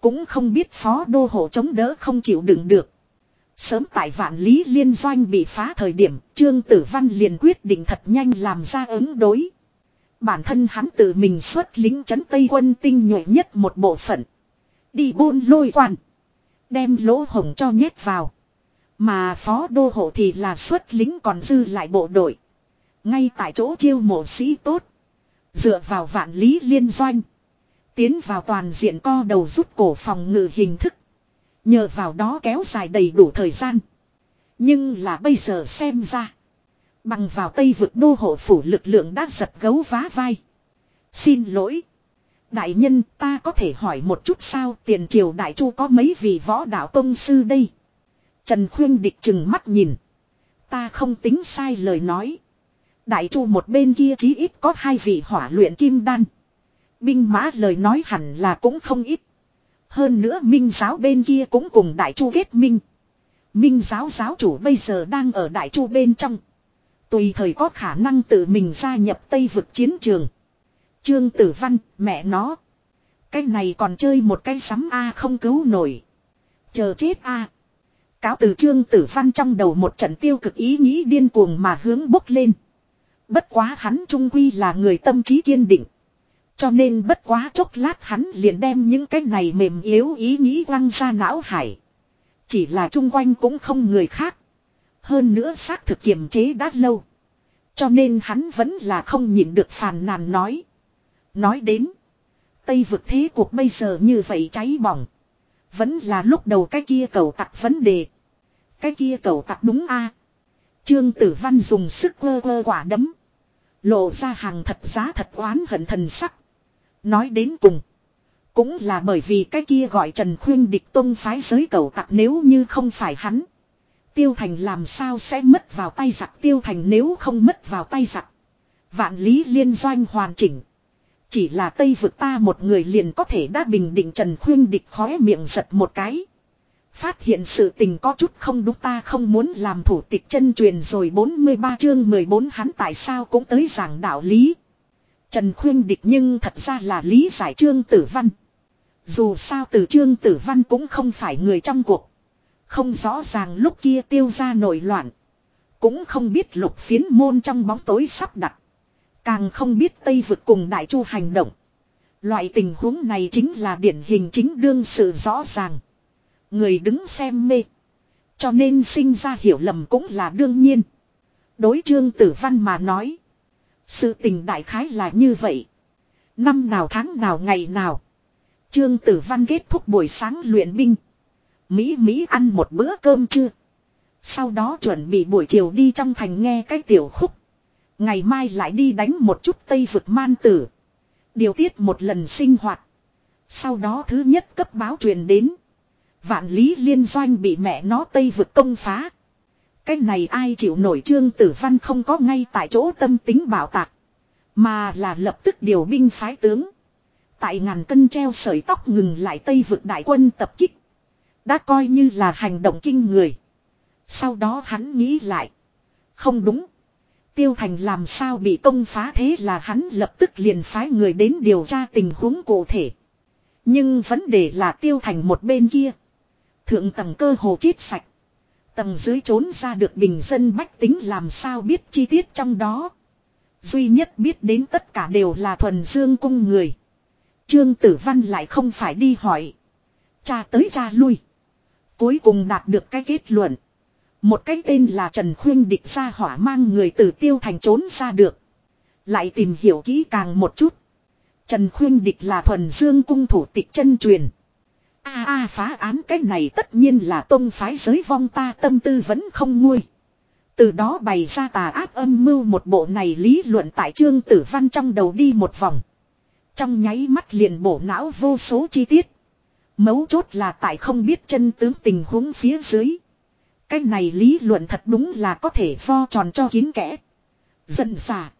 Cũng không biết phó đô hộ chống đỡ không chịu đựng được. Sớm tại vạn lý liên doanh bị phá thời điểm, Trương Tử Văn liền quyết định thật nhanh làm ra ứng đối. Bản thân hắn tự mình xuất lính chấn Tây quân tinh nhuệ nhất một bộ phận. Đi buôn lôi quan. Đem lỗ hồng cho nhét vào. Mà phó đô hộ thì là xuất lính còn dư lại bộ đội. Ngay tại chỗ chiêu mộ sĩ tốt. Dựa vào vạn lý liên doanh. Tiến vào toàn diện co đầu rút cổ phòng ngự hình thức. Nhờ vào đó kéo dài đầy đủ thời gian. Nhưng là bây giờ xem ra. Bằng vào Tây vực đô hộ phủ lực lượng đã giật gấu vá vai. Xin lỗi. Đại nhân, ta có thể hỏi một chút sao tiền triều đại chu có mấy vị võ đạo tông sư đây. Trần khuyên địch chừng mắt nhìn. Ta không tính sai lời nói. Đại chu một bên kia chí ít có hai vị hỏa luyện kim đan. Binh mã lời nói hẳn là cũng không ít. Hơn nữa minh giáo bên kia cũng cùng đại chu kết minh. Minh giáo giáo chủ bây giờ đang ở đại chu bên trong. Tùy thời có khả năng tự mình gia nhập Tây vực chiến trường. Trương Tử Văn, mẹ nó. Cái này còn chơi một cái sắm A không cứu nổi. Chờ chết A. Cáo từ Trương Tử Văn trong đầu một trận tiêu cực ý nghĩ điên cuồng mà hướng bốc lên. Bất quá hắn trung quy là người tâm trí kiên định. Cho nên bất quá chốc lát hắn liền đem những cái này mềm yếu ý nghĩ lăng ra não hải. Chỉ là chung quanh cũng không người khác. Hơn nữa xác thực kiềm chế đã lâu. Cho nên hắn vẫn là không nhịn được phàn nàn nói. Nói đến. Tây vực thế cuộc bây giờ như vậy cháy bỏng. Vẫn là lúc đầu cái kia cầu tặc vấn đề. Cái kia cầu tặc đúng a Trương Tử Văn dùng sức vơ vơ quả đấm. Lộ ra hàng thật giá thật oán hận thần sắc. Nói đến cùng. Cũng là bởi vì cái kia gọi Trần Khuyên địch tông phái giới cầu tặc nếu như không phải hắn. Tiêu Thành làm sao sẽ mất vào tay giặc Tiêu Thành nếu không mất vào tay giặc. Vạn lý liên doanh hoàn chỉnh. Chỉ là Tây vực ta một người liền có thể đã bình định Trần Khuyên địch khóe miệng giật một cái. Phát hiện sự tình có chút không đúng, ta không muốn làm thủ tịch chân truyền rồi 43 chương 14 hắn tại sao cũng tới giảng đạo lý. Trần Khuyên Địch nhưng thật ra là lý giải trương tử văn. Dù sao từ trương tử văn cũng không phải người trong cuộc. Không rõ ràng lúc kia tiêu ra nổi loạn. Cũng không biết lục phiến môn trong bóng tối sắp đặt. Càng không biết Tây vực cùng Đại Chu hành động. Loại tình huống này chính là điển hình chính đương sự rõ ràng. Người đứng xem mê. Cho nên sinh ra hiểu lầm cũng là đương nhiên. Đối trương tử văn mà nói. Sự tình đại khái là như vậy. Năm nào tháng nào ngày nào. Trương tử văn kết thúc buổi sáng luyện binh. Mỹ Mỹ ăn một bữa cơm chưa. Sau đó chuẩn bị buổi chiều đi trong thành nghe cái tiểu khúc. Ngày mai lại đi đánh một chút tây vực man tử. Điều tiết một lần sinh hoạt. Sau đó thứ nhất cấp báo truyền đến. Vạn lý liên doanh bị mẹ nó tây vực công phá. Cái này ai chịu nổi trương tử văn không có ngay tại chỗ tâm tính bảo tạc. Mà là lập tức điều binh phái tướng. Tại ngàn cân treo sợi tóc ngừng lại tây vực đại quân tập kích. Đã coi như là hành động kinh người. Sau đó hắn nghĩ lại. Không đúng. Tiêu Thành làm sao bị công phá thế là hắn lập tức liền phái người đến điều tra tình huống cụ thể. Nhưng vấn đề là Tiêu Thành một bên kia. Thượng tầng cơ hồ chết sạch. Tầng dưới trốn ra được bình dân bách tính làm sao biết chi tiết trong đó. Duy nhất biết đến tất cả đều là thuần dương cung người. Trương Tử Văn lại không phải đi hỏi. Cha tới cha lui. Cuối cùng đạt được cái kết luận. Một cái tên là Trần Khuyên địch ra hỏa mang người từ tiêu thành trốn ra được. Lại tìm hiểu kỹ càng một chút. Trần Khuyên địch là thuần dương cung thủ tịch chân truyền. A à, a à, phá án cái này tất nhiên là tông phái giới vong ta tâm tư vẫn không nguôi. Từ đó bày ra tà ác âm mưu một bộ này lý luận tại trương tử văn trong đầu đi một vòng. Trong nháy mắt liền bổ não vô số chi tiết. Mấu chốt là tại không biết chân tướng tình huống phía dưới. Cái này lý luận thật đúng là có thể vo tròn cho kín kẽ. Dần xả.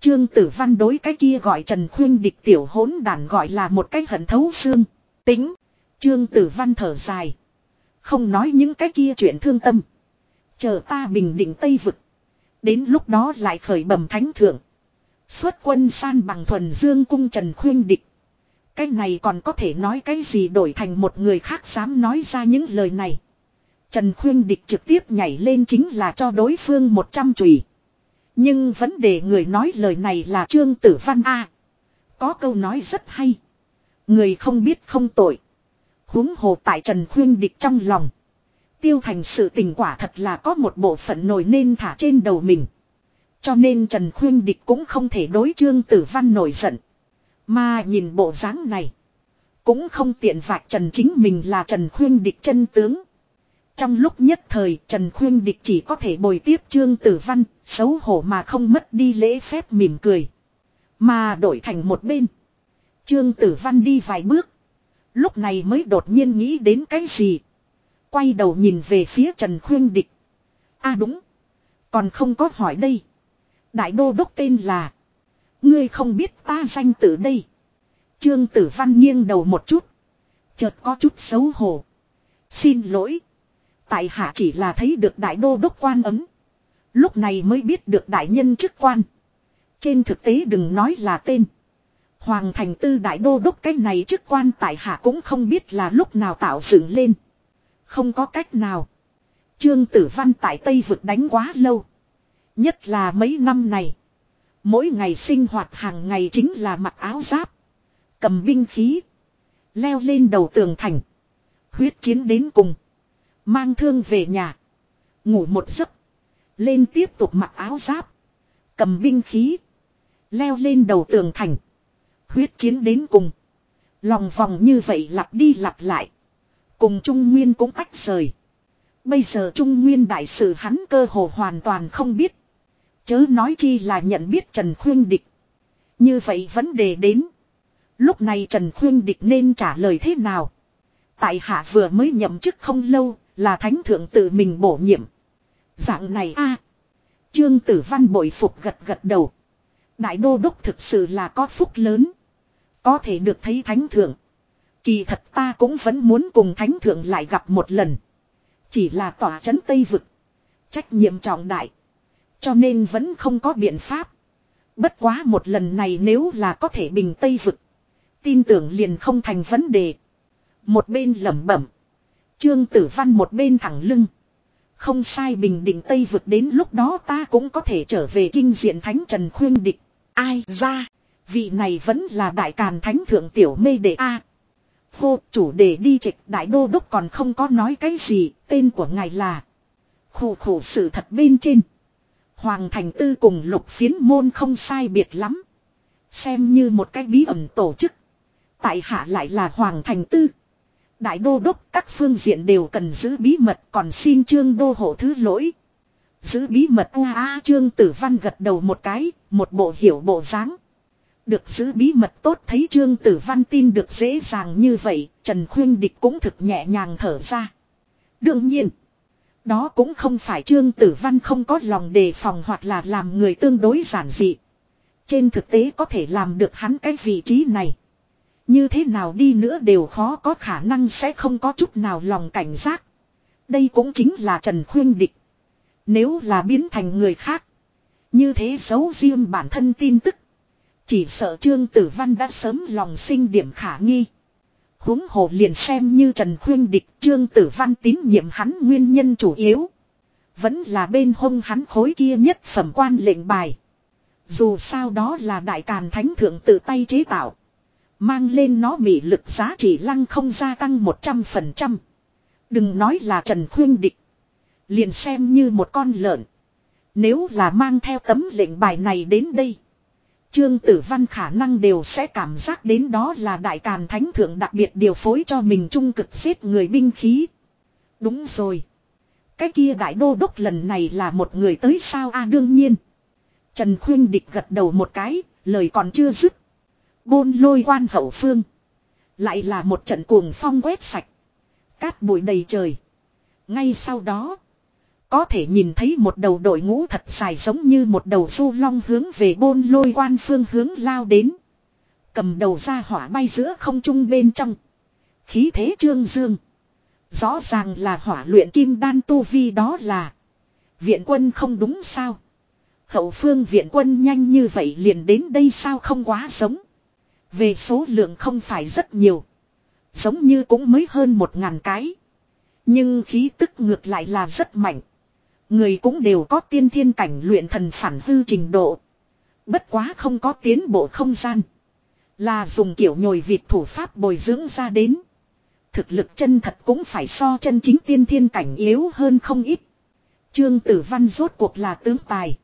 Trương tử văn đối cái kia gọi Trần Khuyên địch tiểu hỗn đàn gọi là một cái hận thấu xương. Tính. Trương tử văn thở dài. Không nói những cái kia chuyện thương tâm. Chờ ta bình định Tây Vực. Đến lúc đó lại khởi bẩm thánh thượng. Xuất quân san bằng thuần dương cung Trần Khuyên địch. Cái này còn có thể nói cái gì đổi thành một người khác dám nói ra những lời này. Trần Khuyên Địch trực tiếp nhảy lên chính là cho đối phương 100 chùy. Nhưng vấn đề người nói lời này là Trương Tử Văn A. Có câu nói rất hay. Người không biết không tội. huống hồ tại Trần Khuyên Địch trong lòng. Tiêu thành sự tình quả thật là có một bộ phận nổi nên thả trên đầu mình. Cho nên Trần Khuyên Địch cũng không thể đối Trương Tử Văn nổi giận. Mà nhìn bộ dáng này. Cũng không tiện vạch Trần chính mình là Trần Khuyên Địch chân tướng. Trong lúc nhất thời Trần Khuyên Địch chỉ có thể bồi tiếp Trương Tử Văn, xấu hổ mà không mất đi lễ phép mỉm cười. Mà đổi thành một bên. Trương Tử Văn đi vài bước. Lúc này mới đột nhiên nghĩ đến cái gì. Quay đầu nhìn về phía Trần Khuyên Địch. a à đúng. Còn không có hỏi đây. Đại đô đốc tên là. Ngươi không biết ta danh từ đây. Trương Tử Văn nghiêng đầu một chút. Chợt có chút xấu hổ. Xin lỗi. Tại hạ chỉ là thấy được đại đô đốc quan ấm. Lúc này mới biết được đại nhân chức quan. Trên thực tế đừng nói là tên. Hoàng thành tư đại đô đốc cái này chức quan tại hạ cũng không biết là lúc nào tạo dựng lên. Không có cách nào. Trương tử văn tại Tây vực đánh quá lâu. Nhất là mấy năm này. Mỗi ngày sinh hoạt hàng ngày chính là mặc áo giáp. Cầm binh khí. Leo lên đầu tường thành. Huyết chiến đến cùng. Mang thương về nhà. Ngủ một giấc. Lên tiếp tục mặc áo giáp. Cầm binh khí. Leo lên đầu tường thành. Huyết chiến đến cùng. Lòng vòng như vậy lặp đi lặp lại. Cùng Trung Nguyên cũng tách rời. Bây giờ Trung Nguyên đại sự hắn cơ hồ hoàn toàn không biết. Chớ nói chi là nhận biết Trần Khuyên Địch. Như vậy vấn đề đến. Lúc này Trần Khuyên Địch nên trả lời thế nào? Tại hạ vừa mới nhậm chức không lâu, là thánh thượng tự mình bổ nhiệm. Dạng này a Trương Tử Văn bội phục gật gật đầu. Đại đô đốc thực sự là có phúc lớn. Có thể được thấy thánh thượng. Kỳ thật ta cũng vẫn muốn cùng thánh thượng lại gặp một lần. Chỉ là tỏa chấn Tây Vực. Trách nhiệm trọng đại. Cho nên vẫn không có biện pháp. Bất quá một lần này nếu là có thể bình Tây Vực. Tin tưởng liền không thành vấn đề. Một bên lẩm bẩm. Trương Tử Văn một bên thẳng lưng. Không sai bình định Tây vực đến lúc đó ta cũng có thể trở về kinh diện Thánh Trần Khuyên Địch. Ai ra, vị này vẫn là đại càn Thánh Thượng Tiểu Mê Đệ A. À, hô, chủ đề đi trịch đại đô đốc còn không có nói cái gì, tên của ngài là. Khổ khổ sự thật bên trên. Hoàng Thành Tư cùng lục phiến môn không sai biệt lắm. Xem như một cái bí ẩn tổ chức. Tại hạ lại là Hoàng Thành Tư. Đại đô đốc các phương diện đều cần giữ bí mật còn xin trương đô hộ thứ lỗi. Giữ bí mật a a trương tử văn gật đầu một cái, một bộ hiểu bộ dáng. Được giữ bí mật tốt thấy trương tử văn tin được dễ dàng như vậy, Trần Khuyên Địch cũng thực nhẹ nhàng thở ra. Đương nhiên, đó cũng không phải trương tử văn không có lòng đề phòng hoặc là làm người tương đối giản dị. Trên thực tế có thể làm được hắn cái vị trí này. Như thế nào đi nữa đều khó có khả năng sẽ không có chút nào lòng cảnh giác. Đây cũng chính là Trần Khuyên Địch. Nếu là biến thành người khác. Như thế giấu riêng bản thân tin tức. Chỉ sợ Trương Tử Văn đã sớm lòng sinh điểm khả nghi huống hồ liền xem như Trần Khuyên Địch, Trương Tử Văn tín nhiệm hắn nguyên nhân chủ yếu. Vẫn là bên hông hắn khối kia nhất phẩm quan lệnh bài. Dù sao đó là đại càn thánh thượng tự tay chế tạo. Mang lên nó mị lực giá trị lăng không gia tăng 100%. Đừng nói là Trần Khuyên Địch. Liền xem như một con lợn. Nếu là mang theo tấm lệnh bài này đến đây. Trương Tử Văn khả năng đều sẽ cảm giác đến đó là Đại Càn Thánh Thượng đặc biệt điều phối cho mình trung cực giết người binh khí. Đúng rồi. Cái kia Đại Đô Đốc lần này là một người tới sao a đương nhiên. Trần Khuyên Địch gật đầu một cái, lời còn chưa dứt. Bôn lôi quan hậu phương. Lại là một trận cuồng phong quét sạch. Cát bụi đầy trời. Ngay sau đó. Có thể nhìn thấy một đầu đội ngũ thật dài giống như một đầu du long hướng về bôn lôi quan phương hướng lao đến. Cầm đầu ra hỏa bay giữa không trung bên trong. Khí thế trương dương. Rõ ràng là hỏa luyện kim đan tu vi đó là. Viện quân không đúng sao. Hậu phương viện quân nhanh như vậy liền đến đây sao không quá giống. Về số lượng không phải rất nhiều. Giống như cũng mới hơn một ngàn cái. Nhưng khí tức ngược lại là rất mạnh. Người cũng đều có tiên thiên cảnh luyện thần phản hư trình độ. Bất quá không có tiến bộ không gian. Là dùng kiểu nhồi vịt thủ pháp bồi dưỡng ra đến. Thực lực chân thật cũng phải so chân chính tiên thiên cảnh yếu hơn không ít. Trương Tử Văn rốt cuộc là tướng tài.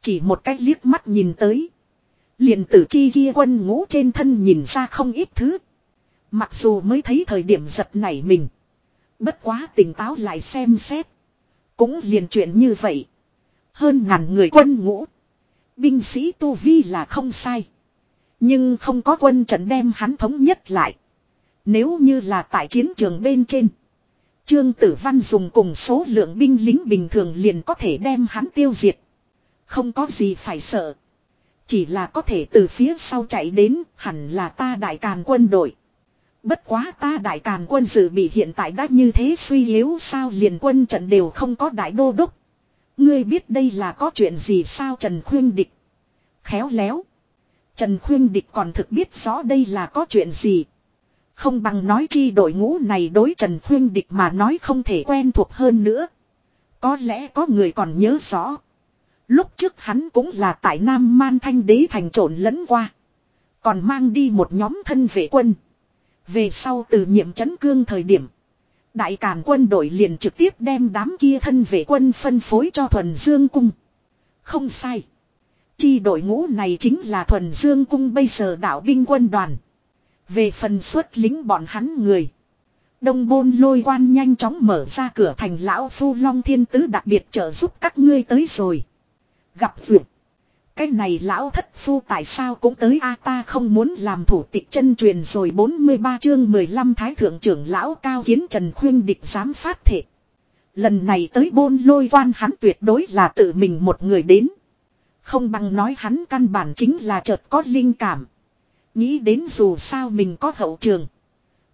Chỉ một cách liếc mắt nhìn tới. Liền tử chi kia quân ngũ trên thân nhìn ra không ít thứ. Mặc dù mới thấy thời điểm giật nảy mình. Bất quá tỉnh táo lại xem xét. Cũng liền chuyện như vậy. Hơn ngàn người quân ngũ. Binh sĩ Tu Vi là không sai. Nhưng không có quân trận đem hắn thống nhất lại. Nếu như là tại chiến trường bên trên. Trương Tử Văn dùng cùng số lượng binh lính bình thường liền có thể đem hắn tiêu diệt. Không có gì phải sợ. Chỉ là có thể từ phía sau chạy đến, hẳn là ta đại càn quân đội. Bất quá ta đại càn quân dự bị hiện tại đã như thế suy yếu sao liền quân trận đều không có đại đô đốc. Ngươi biết đây là có chuyện gì sao Trần Khuyên Địch. Khéo léo. Trần Khuyên Địch còn thực biết rõ đây là có chuyện gì. Không bằng nói chi đội ngũ này đối Trần Khuyên Địch mà nói không thể quen thuộc hơn nữa. Có lẽ có người còn nhớ rõ. Lúc trước hắn cũng là tại Nam Man Thanh Đế thành trộn lẫn qua. Còn mang đi một nhóm thân vệ quân. Về sau từ nhiệm chấn cương thời điểm. Đại Càn quân đội liền trực tiếp đem đám kia thân vệ quân phân phối cho Thuần Dương Cung. Không sai. Chi đội ngũ này chính là Thuần Dương Cung bây giờ đạo binh quân đoàn. Về phần xuất lính bọn hắn người. Đông bôn lôi quan nhanh chóng mở ra cửa thành lão phu long thiên tứ đặc biệt trợ giúp các ngươi tới rồi. Gặp duyệt. Cái này lão thất phu tại sao cũng tới a à, ta không muốn làm thủ tịch chân truyền rồi 43 chương 15 thái thượng trưởng lão cao kiến Trần Khuyên địch dám phát thể. Lần này tới bôn lôi quan hắn tuyệt đối là tự mình một người đến. Không bằng nói hắn căn bản chính là chợt có linh cảm. Nghĩ đến dù sao mình có hậu trường.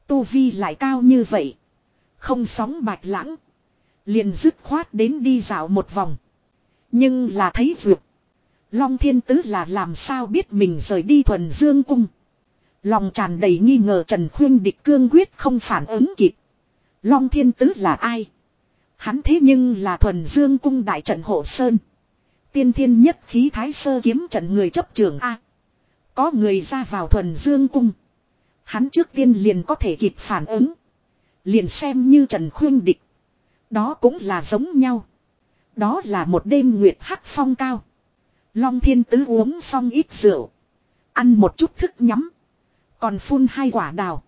Tu Vi lại cao như vậy. Không sóng bạch lãng. Liền dứt khoát đến đi dạo một vòng. Nhưng là thấy vượt. Long thiên tứ là làm sao biết mình rời đi thuần dương cung. Lòng tràn đầy nghi ngờ Trần Khuyên địch cương quyết không phản ứng kịp. Long thiên tứ là ai? Hắn thế nhưng là thuần dương cung đại trận hộ sơn. Tiên thiên nhất khí thái sơ kiếm trận người chấp trường A. Có người ra vào thuần dương cung. Hắn trước tiên liền có thể kịp phản ứng. Liền xem như Trần Khuyên địch. Đó cũng là giống nhau. Đó là một đêm nguyệt hắc phong cao. Long thiên tứ uống xong ít rượu. Ăn một chút thức nhắm. Còn phun hai quả đào.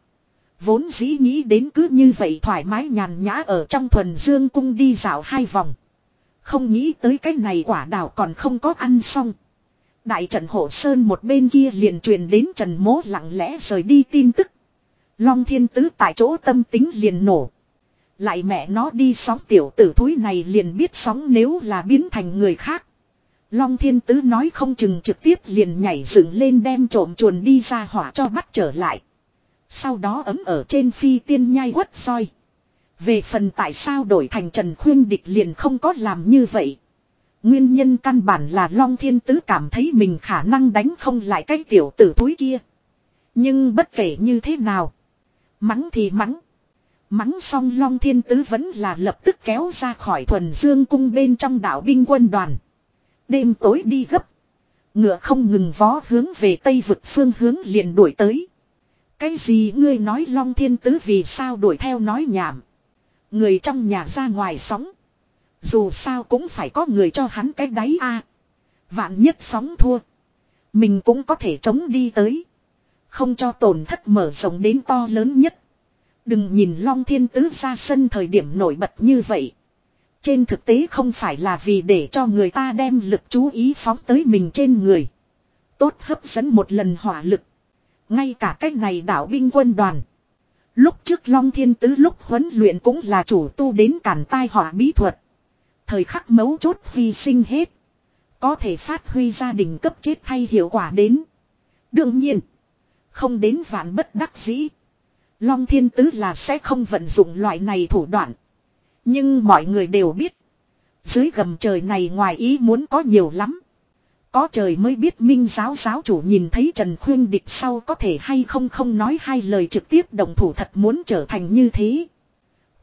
Vốn dĩ nghĩ đến cứ như vậy thoải mái nhàn nhã ở trong thuần dương cung đi dạo hai vòng. Không nghĩ tới cái này quả đào còn không có ăn xong. Đại trận hộ sơn một bên kia liền truyền đến trần mố lặng lẽ rời đi tin tức. Long thiên tứ tại chỗ tâm tính liền nổ. Lại mẹ nó đi sóng tiểu tử thúi này liền biết sóng nếu là biến thành người khác. Long thiên tứ nói không chừng trực tiếp liền nhảy dựng lên đem trộm chuồn đi ra hỏa cho bắt trở lại. Sau đó ấm ở trên phi tiên nhai quất soi. Về phần tại sao đổi thành Trần Khuyên Địch liền không có làm như vậy. Nguyên nhân căn bản là Long Thiên Tứ cảm thấy mình khả năng đánh không lại cái tiểu tử thúi kia. Nhưng bất kể như thế nào. Mắng thì mắng. Mắng xong Long Thiên Tứ vẫn là lập tức kéo ra khỏi thuần dương cung bên trong đảo binh quân đoàn. Đêm tối đi gấp. Ngựa không ngừng vó hướng về tây vực phương hướng liền đuổi tới. Cái gì ngươi nói Long Thiên Tứ vì sao đuổi theo nói nhảm. Người trong nhà ra ngoài sóng. Dù sao cũng phải có người cho hắn cái đáy a. Vạn nhất sóng thua. Mình cũng có thể chống đi tới. Không cho tổn thất mở rộng đến to lớn nhất. Đừng nhìn Long Thiên Tứ ra sân thời điểm nổi bật như vậy. Trên thực tế không phải là vì để cho người ta đem lực chú ý phóng tới mình trên người. Tốt hấp dẫn một lần hỏa lực. Ngay cả cách này đảo binh quân đoàn. Lúc trước Long Thiên Tứ lúc huấn luyện cũng là chủ tu đến cản tai họa bí thuật. Thời khắc mấu chốt hy sinh hết. Có thể phát huy gia đình cấp chết thay hiệu quả đến. Đương nhiên. Không đến vạn bất đắc dĩ. Long Thiên Tứ là sẽ không vận dụng loại này thủ đoạn. Nhưng mọi người đều biết. Dưới gầm trời này ngoài ý muốn có nhiều lắm. Có trời mới biết minh giáo giáo chủ nhìn thấy Trần Khuyên địch sau có thể hay không không nói hai lời trực tiếp đồng thủ thật muốn trở thành như thế.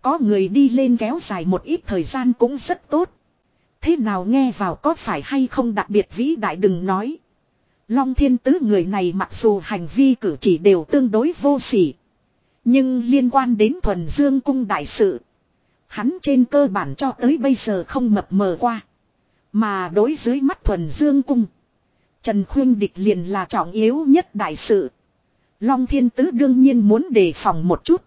Có người đi lên kéo dài một ít thời gian cũng rất tốt. Thế nào nghe vào có phải hay không đặc biệt vĩ đại đừng nói. Long thiên tứ người này mặc dù hành vi cử chỉ đều tương đối vô sỉ. Nhưng liên quan đến thuần dương cung đại sự. Hắn trên cơ bản cho tới bây giờ không mập mờ qua. Mà đối dưới mắt thuần dương cung. Trần Khuyên Địch liền là trọng yếu nhất đại sự. Long Thiên Tứ đương nhiên muốn đề phòng một chút.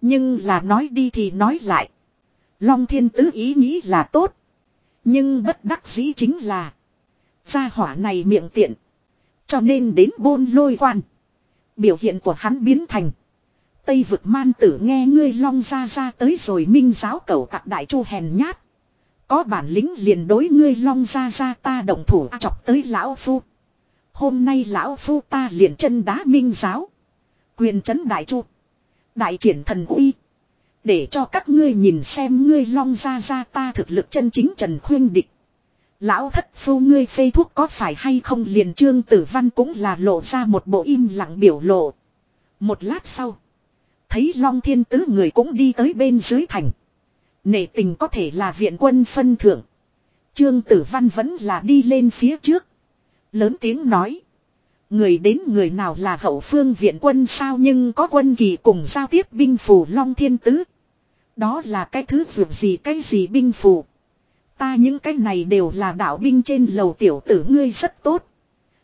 Nhưng là nói đi thì nói lại. Long Thiên Tứ ý nghĩ là tốt. Nhưng bất đắc dĩ chính là. Gia hỏa này miệng tiện. Cho nên đến bôn lôi quan. Biểu hiện của hắn biến thành. Tây vực man tử nghe ngươi long ra ra tới rồi minh giáo cầu tặc đại chu hèn nhát. Có bản lĩnh liền đối ngươi long ra ra ta đồng thủ chọc tới lão phu. Hôm nay lão phu ta liền chân đá minh giáo. Quyền trấn đại chu. Đại triển thần uy. Để cho các ngươi nhìn xem ngươi long ra ra ta thực lực chân chính trần khuyên địch. Lão thất phu ngươi phê thuốc có phải hay không liền trương tử văn cũng là lộ ra một bộ im lặng biểu lộ. Một lát sau. Thấy long thiên tứ người cũng đi tới bên dưới thành. Nể tình có thể là viện quân phân thưởng. Trương tử văn vẫn là đi lên phía trước. Lớn tiếng nói. Người đến người nào là hậu phương viện quân sao nhưng có quân kỳ cùng giao tiếp binh phù long thiên tứ. Đó là cái thứ vượt gì cái gì binh phù. Ta những cái này đều là đạo binh trên lầu tiểu tử ngươi rất tốt.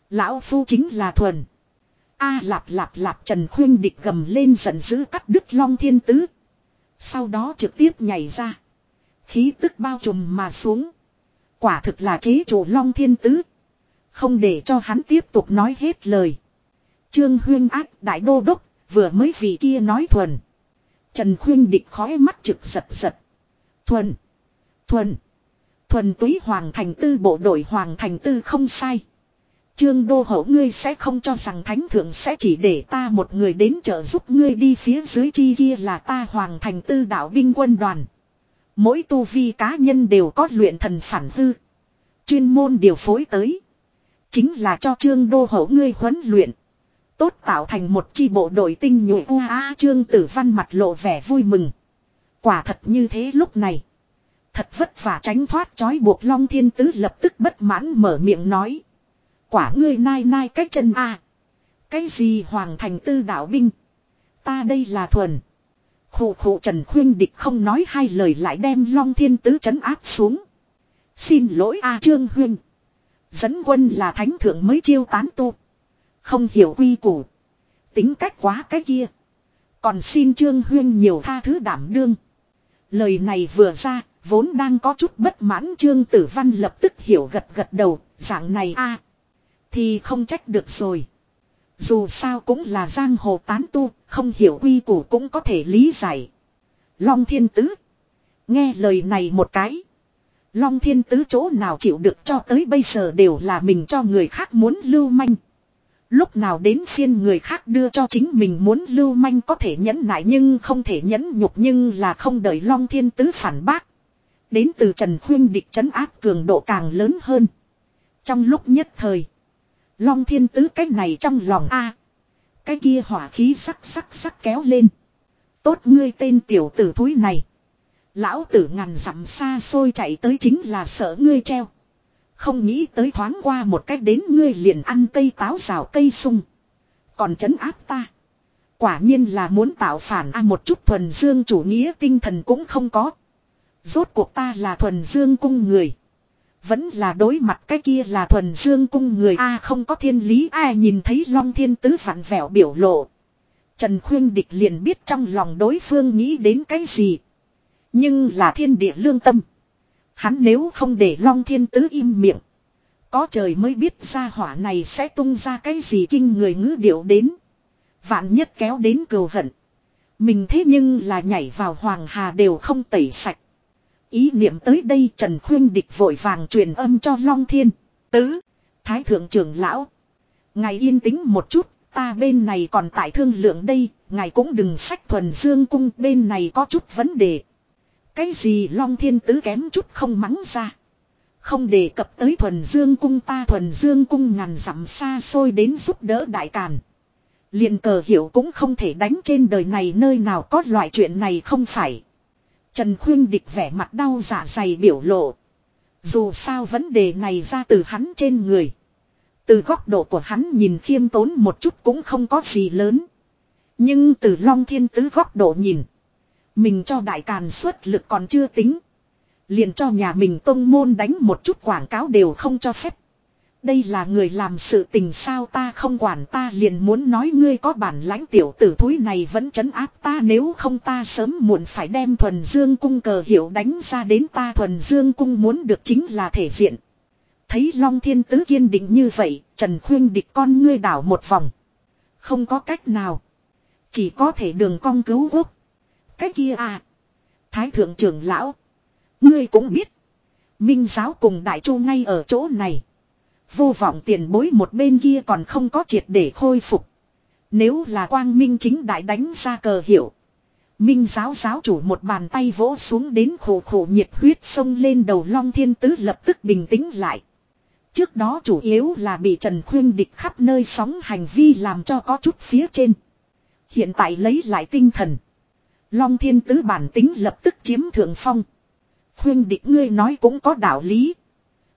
Lão phu chính là thuần. A lạp lạp lạp Trần Khuyên địch gầm lên giận dữ cắt đứt long thiên tứ. Sau đó trực tiếp nhảy ra. Khí tức bao trùm mà xuống. Quả thực là chế chủ long thiên tứ. Không để cho hắn tiếp tục nói hết lời. Trương Huyên ác, đại đô đốc, vừa mới vì kia nói thuần. Trần Khuyên địch khói mắt trực giật giật. Thuần. Thuần. Thuần túy Hoàng Thành Tư, bộ đội Hoàng Thành Tư không sai. Trương Đô Hậu ngươi sẽ không cho rằng thánh thượng sẽ chỉ để ta một người đến trợ giúp ngươi đi phía dưới chi kia là ta hoàng thành tư đạo binh quân đoàn. Mỗi tu vi cá nhân đều có luyện thần phản hư. Chuyên môn điều phối tới. Chính là cho Trương Đô Hậu ngươi huấn luyện. Tốt tạo thành một chi bộ đội tinh nhuệ u a Trương Tử Văn mặt lộ vẻ vui mừng. Quả thật như thế lúc này. Thật vất vả tránh thoát trói buộc Long Thiên Tứ lập tức bất mãn mở miệng nói. Quả ngươi nai nai cách chân a Cái gì hoàng thành tư đạo binh. Ta đây là thuần. Khủ khủ Trần Khuyên Địch không nói hai lời lại đem Long Thiên Tứ chấn áp xuống. Xin lỗi a Trương Huyên. Dẫn quân là thánh thượng mới chiêu tán tu. Không hiểu quy củ. Tính cách quá cái kia. Còn xin Trương Huyên nhiều tha thứ đảm đương. Lời này vừa ra, vốn đang có chút bất mãn Trương Tử Văn lập tức hiểu gật gật đầu, dạng này a thì không trách được rồi. Dù sao cũng là giang hồ tán tu, không hiểu quy củ cũng có thể lý giải. Long Thiên Tứ. Nghe lời này một cái. Long Thiên Tứ chỗ nào chịu được cho tới bây giờ đều là mình cho người khác muốn lưu manh. Lúc nào đến phiên người khác đưa cho chính mình muốn lưu manh có thể nhẫn nại nhưng không thể nhẫn nhục nhưng là không đợi Long Thiên Tứ phản bác. Đến từ Trần Khuyên địch trấn áp cường độ càng lớn hơn. Trong lúc nhất thời. Long Thiên Tứ cái này trong lòng A. cái kia hỏa khí sắc sắc sắc kéo lên. Tốt ngươi tên tiểu tử thúi này. Lão tử ngàn dặm xa xôi chạy tới chính là sợ ngươi treo. Không nghĩ tới thoáng qua một cách đến ngươi liền ăn cây táo rào cây sung. Còn chấn áp ta. Quả nhiên là muốn tạo phản a một chút thuần dương chủ nghĩa tinh thần cũng không có. Rốt cuộc ta là thuần dương cung người. Vẫn là đối mặt cái kia là thuần dương cung người a không có thiên lý ai nhìn thấy long thiên tứ vặn vẹo biểu lộ. Trần Khuyên Địch liền biết trong lòng đối phương nghĩ đến cái gì. Nhưng là thiên địa lương tâm. Hắn nếu không để Long Thiên Tứ im miệng. Có trời mới biết ra hỏa này sẽ tung ra cái gì kinh người ngữ điệu đến. Vạn nhất kéo đến cừu hận. Mình thế nhưng là nhảy vào hoàng hà đều không tẩy sạch. Ý niệm tới đây Trần Khuyên Địch vội vàng truyền âm cho Long Thiên. Tứ. Thái thượng trưởng lão. Ngài yên tĩnh một chút. Ta bên này còn tại thương lượng đây. Ngài cũng đừng sách thuần dương cung, bên này có chút vấn đề. Cái gì Long Thiên Tứ kém chút không mắng ra. Không đề cập tới thuần dương cung, ta thuần dương cung ngàn dặm xa xôi đến giúp đỡ đại càn. liền cờ hiểu cũng không thể đánh trên đời này, nơi nào có loại chuyện này không phải. Trần Khuyên địch vẻ mặt đau dạ dày biểu lộ. Dù sao vấn đề này ra từ hắn trên người. Từ góc độ của hắn nhìn khiêm tốn một chút cũng không có gì lớn. Nhưng từ Long Thiên Tứ góc độ nhìn. Mình cho đại càn xuất lực còn chưa tính. Liền cho nhà mình tông môn đánh một chút quảng cáo đều không cho phép. Đây là người làm sự tình sao ta không quản ta liền muốn nói ngươi có bản lãnh tiểu tử thúi này vẫn chấn áp ta nếu không ta sớm muộn phải đem thuần dương cung cờ hiệu đánh ra đến ta thuần dương cung muốn được chính là thể diện. Thấy Long Thiên Tứ kiên định như vậy, Trần Khuyên địch con ngươi đảo một vòng. Không có cách nào. Chỉ có thể đường cong cứu quốc. Cái kia à. Thái thượng trưởng lão. Ngươi cũng biết. Minh giáo cùng đại chu ngay ở chỗ này. Vô vọng tiền bối một bên kia còn không có triệt để khôi phục. Nếu là quang minh chính đại đánh ra cờ hiệu. Minh giáo giáo chủ một bàn tay vỗ xuống đến khổ khổ nhiệt huyết sông lên đầu long thiên tứ lập tức bình tĩnh lại. Trước đó chủ yếu là bị Trần Khuyên địch khắp nơi sóng hành vi làm cho có chút phía trên. Hiện tại lấy lại tinh thần. Long thiên tứ bản tính lập tức chiếm thượng phong. Khuyên địch ngươi nói cũng có đạo lý.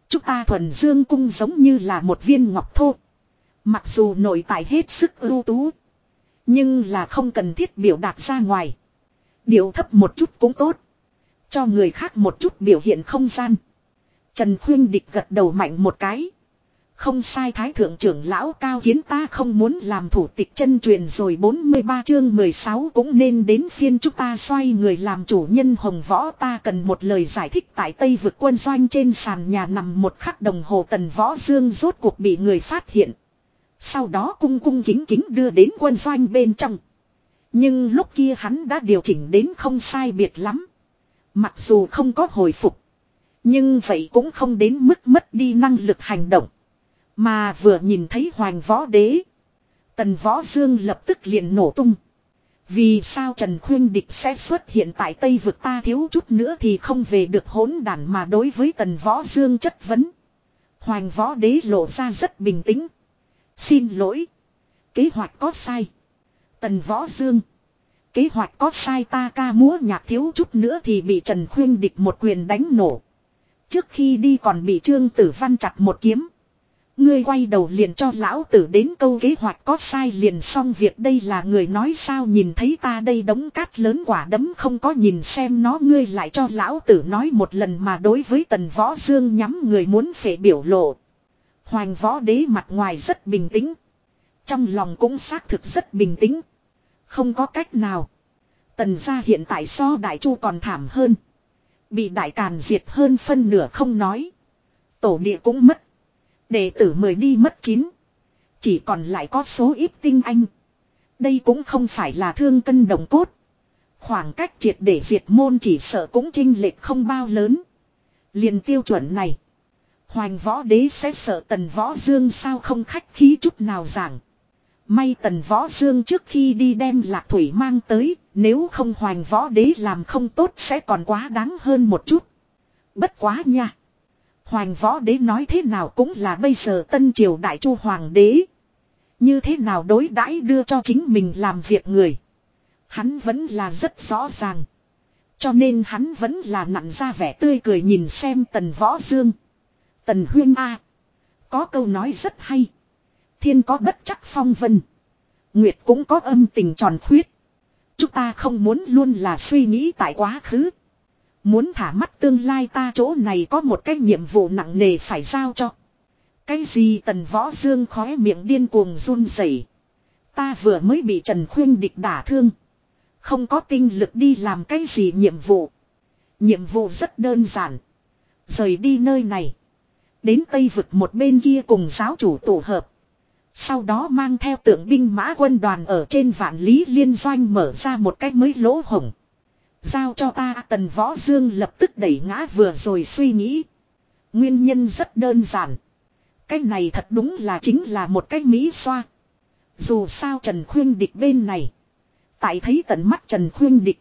Chúng ta thuần dương cung giống như là một viên ngọc thô. Mặc dù nội tại hết sức ưu tú. Nhưng là không cần thiết biểu đạt ra ngoài. Điều thấp một chút cũng tốt. Cho người khác một chút biểu hiện không gian. Trần Khuyên Địch gật đầu mạnh một cái. Không sai thái thượng trưởng lão cao kiến ta không muốn làm thủ tịch chân truyền rồi 43 chương 16 cũng nên đến phiên chúng ta xoay người làm chủ nhân hồng võ ta cần một lời giải thích tại Tây vực quân doanh trên sàn nhà nằm một khắc đồng hồ tần võ dương rốt cuộc bị người phát hiện. Sau đó cung cung kính kính đưa đến quân doanh bên trong. Nhưng lúc kia hắn đã điều chỉnh đến không sai biệt lắm. Mặc dù không có hồi phục. Nhưng vậy cũng không đến mức mất đi năng lực hành động. Mà vừa nhìn thấy hoàng võ đế. Tần võ dương lập tức liền nổ tung. Vì sao Trần Khuyên Địch sẽ xuất hiện tại Tây vực ta thiếu chút nữa thì không về được hỗn đản mà đối với tần võ dương chất vấn. Hoàng võ đế lộ ra rất bình tĩnh. Xin lỗi. Kế hoạch có sai. Tần võ dương. Kế hoạch có sai ta ca múa nhạc thiếu chút nữa thì bị Trần Khuyên Địch một quyền đánh nổ. Trước khi đi còn bị Trương Tử Văn chặt một kiếm. Ngươi quay đầu liền cho lão tử đến câu kế hoạch có sai liền xong việc đây là người nói sao nhìn thấy ta đây đống cát lớn quả đấm không có nhìn xem nó ngươi lại cho lão tử nói một lần mà đối với tần võ dương nhắm người muốn phệ biểu lộ. Hoành võ đế mặt ngoài rất bình tĩnh. Trong lòng cũng xác thực rất bình tĩnh. Không có cách nào. Tần gia hiện tại so đại chu còn thảm hơn. Bị đại càn diệt hơn phân nửa không nói. Tổ địa cũng mất. Đệ tử mời đi mất chín. Chỉ còn lại có số ít tinh anh. Đây cũng không phải là thương cân đồng cốt. Khoảng cách triệt để diệt môn chỉ sợ cũng trinh lệch không bao lớn. liền tiêu chuẩn này. Hoành võ đế sẽ sợ tần võ dương sao không khách khí chút nào giảng. May tần võ dương trước khi đi đem lạc thủy mang tới, nếu không hoành võ đế làm không tốt sẽ còn quá đáng hơn một chút. Bất quá nha. Hoành võ đế nói thế nào cũng là bây giờ tân triều đại chu hoàng đế. Như thế nào đối đãi đưa cho chính mình làm việc người. Hắn vẫn là rất rõ ràng. Cho nên hắn vẫn là nặn ra vẻ tươi cười nhìn xem tần võ dương. Tần huyên A. Có câu nói rất hay. Thiên có bất chắc phong vân. Nguyệt cũng có âm tình tròn khuyết. Chúng ta không muốn luôn là suy nghĩ tại quá khứ. Muốn thả mắt tương lai ta chỗ này có một cái nhiệm vụ nặng nề phải giao cho. Cái gì tần võ dương khóe miệng điên cuồng run rẩy. Ta vừa mới bị Trần Khuyên địch đả thương. Không có tinh lực đi làm cái gì nhiệm vụ. Nhiệm vụ rất đơn giản. Rời đi nơi này. Đến Tây vực một bên kia cùng giáo chủ tổ hợp. Sau đó mang theo tượng binh mã quân đoàn ở trên vạn lý liên doanh mở ra một cách mới lỗ hổng. Giao cho ta tần võ dương lập tức đẩy ngã vừa rồi suy nghĩ. Nguyên nhân rất đơn giản. Cái này thật đúng là chính là một cái mỹ xoa. Dù sao Trần Khuyên Địch bên này. Tại thấy tận mắt Trần Khuyên Địch.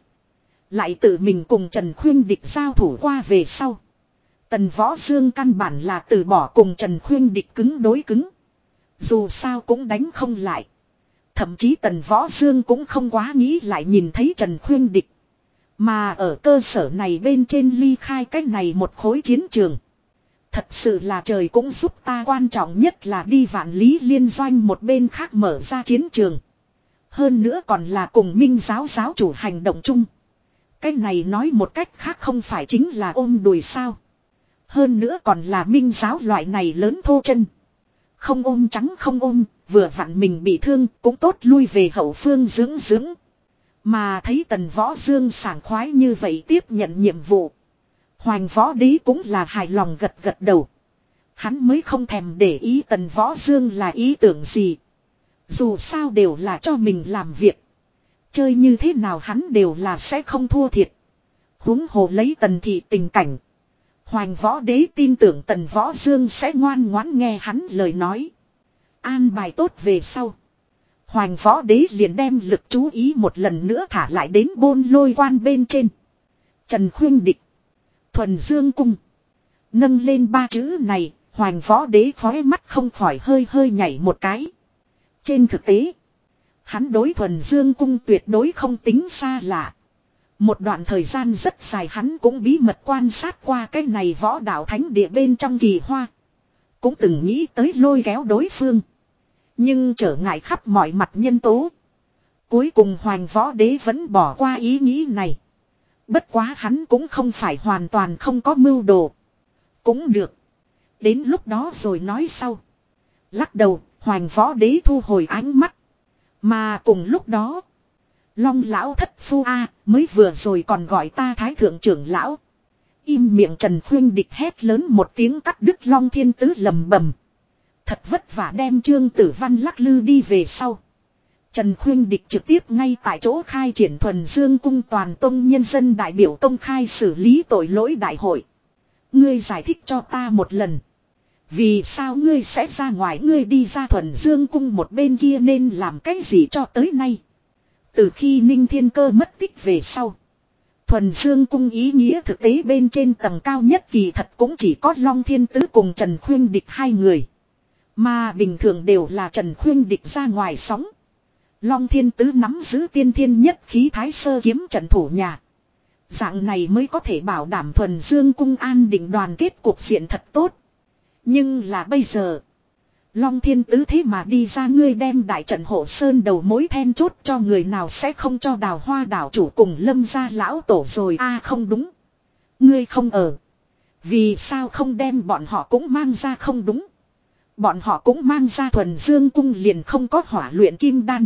Lại tự mình cùng Trần Khuyên Địch giao thủ qua về sau. Tần Võ Dương căn bản là từ bỏ cùng Trần Khuyên Địch cứng đối cứng. Dù sao cũng đánh không lại. Thậm chí Tần Võ Dương cũng không quá nghĩ lại nhìn thấy Trần Khuyên Địch. Mà ở cơ sở này bên trên ly khai cách này một khối chiến trường. Thật sự là trời cũng giúp ta quan trọng nhất là đi vạn lý liên doanh một bên khác mở ra chiến trường. Hơn nữa còn là cùng minh giáo giáo chủ hành động chung. Cái này nói một cách khác không phải chính là ôm đùi sao. Hơn nữa còn là minh giáo loại này lớn thô chân. Không ôm trắng không ôm, vừa vặn mình bị thương cũng tốt lui về hậu phương dưỡng dưỡng. Mà thấy tần võ dương sảng khoái như vậy tiếp nhận nhiệm vụ. Hoành võ đế cũng là hài lòng gật gật đầu. Hắn mới không thèm để ý tần võ dương là ý tưởng gì. Dù sao đều là cho mình làm việc. Chơi như thế nào hắn đều là sẽ không thua thiệt. huống hồ lấy tần thị tình cảnh. Hoành võ đế tin tưởng tần võ dương sẽ ngoan ngoãn nghe hắn lời nói. An bài tốt về sau. Hoành võ đế liền đem lực chú ý một lần nữa thả lại đến bôn lôi quan bên trên. Trần khuyên địch. Thuần dương cung. Nâng lên ba chữ này, hoành võ đế khói mắt không khỏi hơi hơi nhảy một cái. Trên thực tế, hắn đối thuần dương cung tuyệt đối không tính xa lạ. Một đoạn thời gian rất dài hắn cũng bí mật quan sát qua cái này võ đạo thánh địa bên trong kỳ hoa. Cũng từng nghĩ tới lôi kéo đối phương. Nhưng trở ngại khắp mọi mặt nhân tố. Cuối cùng hoàng võ đế vẫn bỏ qua ý nghĩ này. Bất quá hắn cũng không phải hoàn toàn không có mưu đồ. Cũng được. Đến lúc đó rồi nói sau. Lắc đầu, hoàng võ đế thu hồi ánh mắt. Mà cùng lúc đó. Long lão thất phu A mới vừa rồi còn gọi ta thái thượng trưởng lão. Im miệng Trần Khuyên địch hét lớn một tiếng cắt đứt Long Thiên Tứ lầm bầm. Thật vất vả đem Trương Tử Văn lắc lư đi về sau. Trần Khuyên Địch trực tiếp ngay tại chỗ khai triển thuần dương cung toàn tông nhân dân đại biểu công khai xử lý tội lỗi đại hội. Ngươi giải thích cho ta một lần. Vì sao ngươi sẽ ra ngoài ngươi đi ra thuần dương cung một bên kia nên làm cái gì cho tới nay. Từ khi Ninh Thiên Cơ mất tích về sau. Thuần Dương cung ý nghĩa thực tế bên trên tầng cao nhất kỳ thật cũng chỉ có Long Thiên Tứ cùng Trần Khuyên Địch hai người. Mà bình thường đều là Trần Khuyên Địch ra ngoài sóng. Long Thiên Tứ nắm giữ tiên thiên nhất khí thái sơ kiếm trận thủ nhà. Dạng này mới có thể bảo đảm thuần dương cung an định đoàn kết cuộc diện thật tốt. Nhưng là bây giờ. Long thiên tứ thế mà đi ra ngươi đem đại trận hộ sơn đầu mối then chốt cho người nào sẽ không cho đào hoa đảo chủ cùng lâm gia lão tổ rồi a, không đúng. Ngươi không ở. Vì sao không đem bọn họ cũng mang ra không đúng. Bọn họ cũng mang ra thuần dương cung liền không có hỏa luyện kim đan.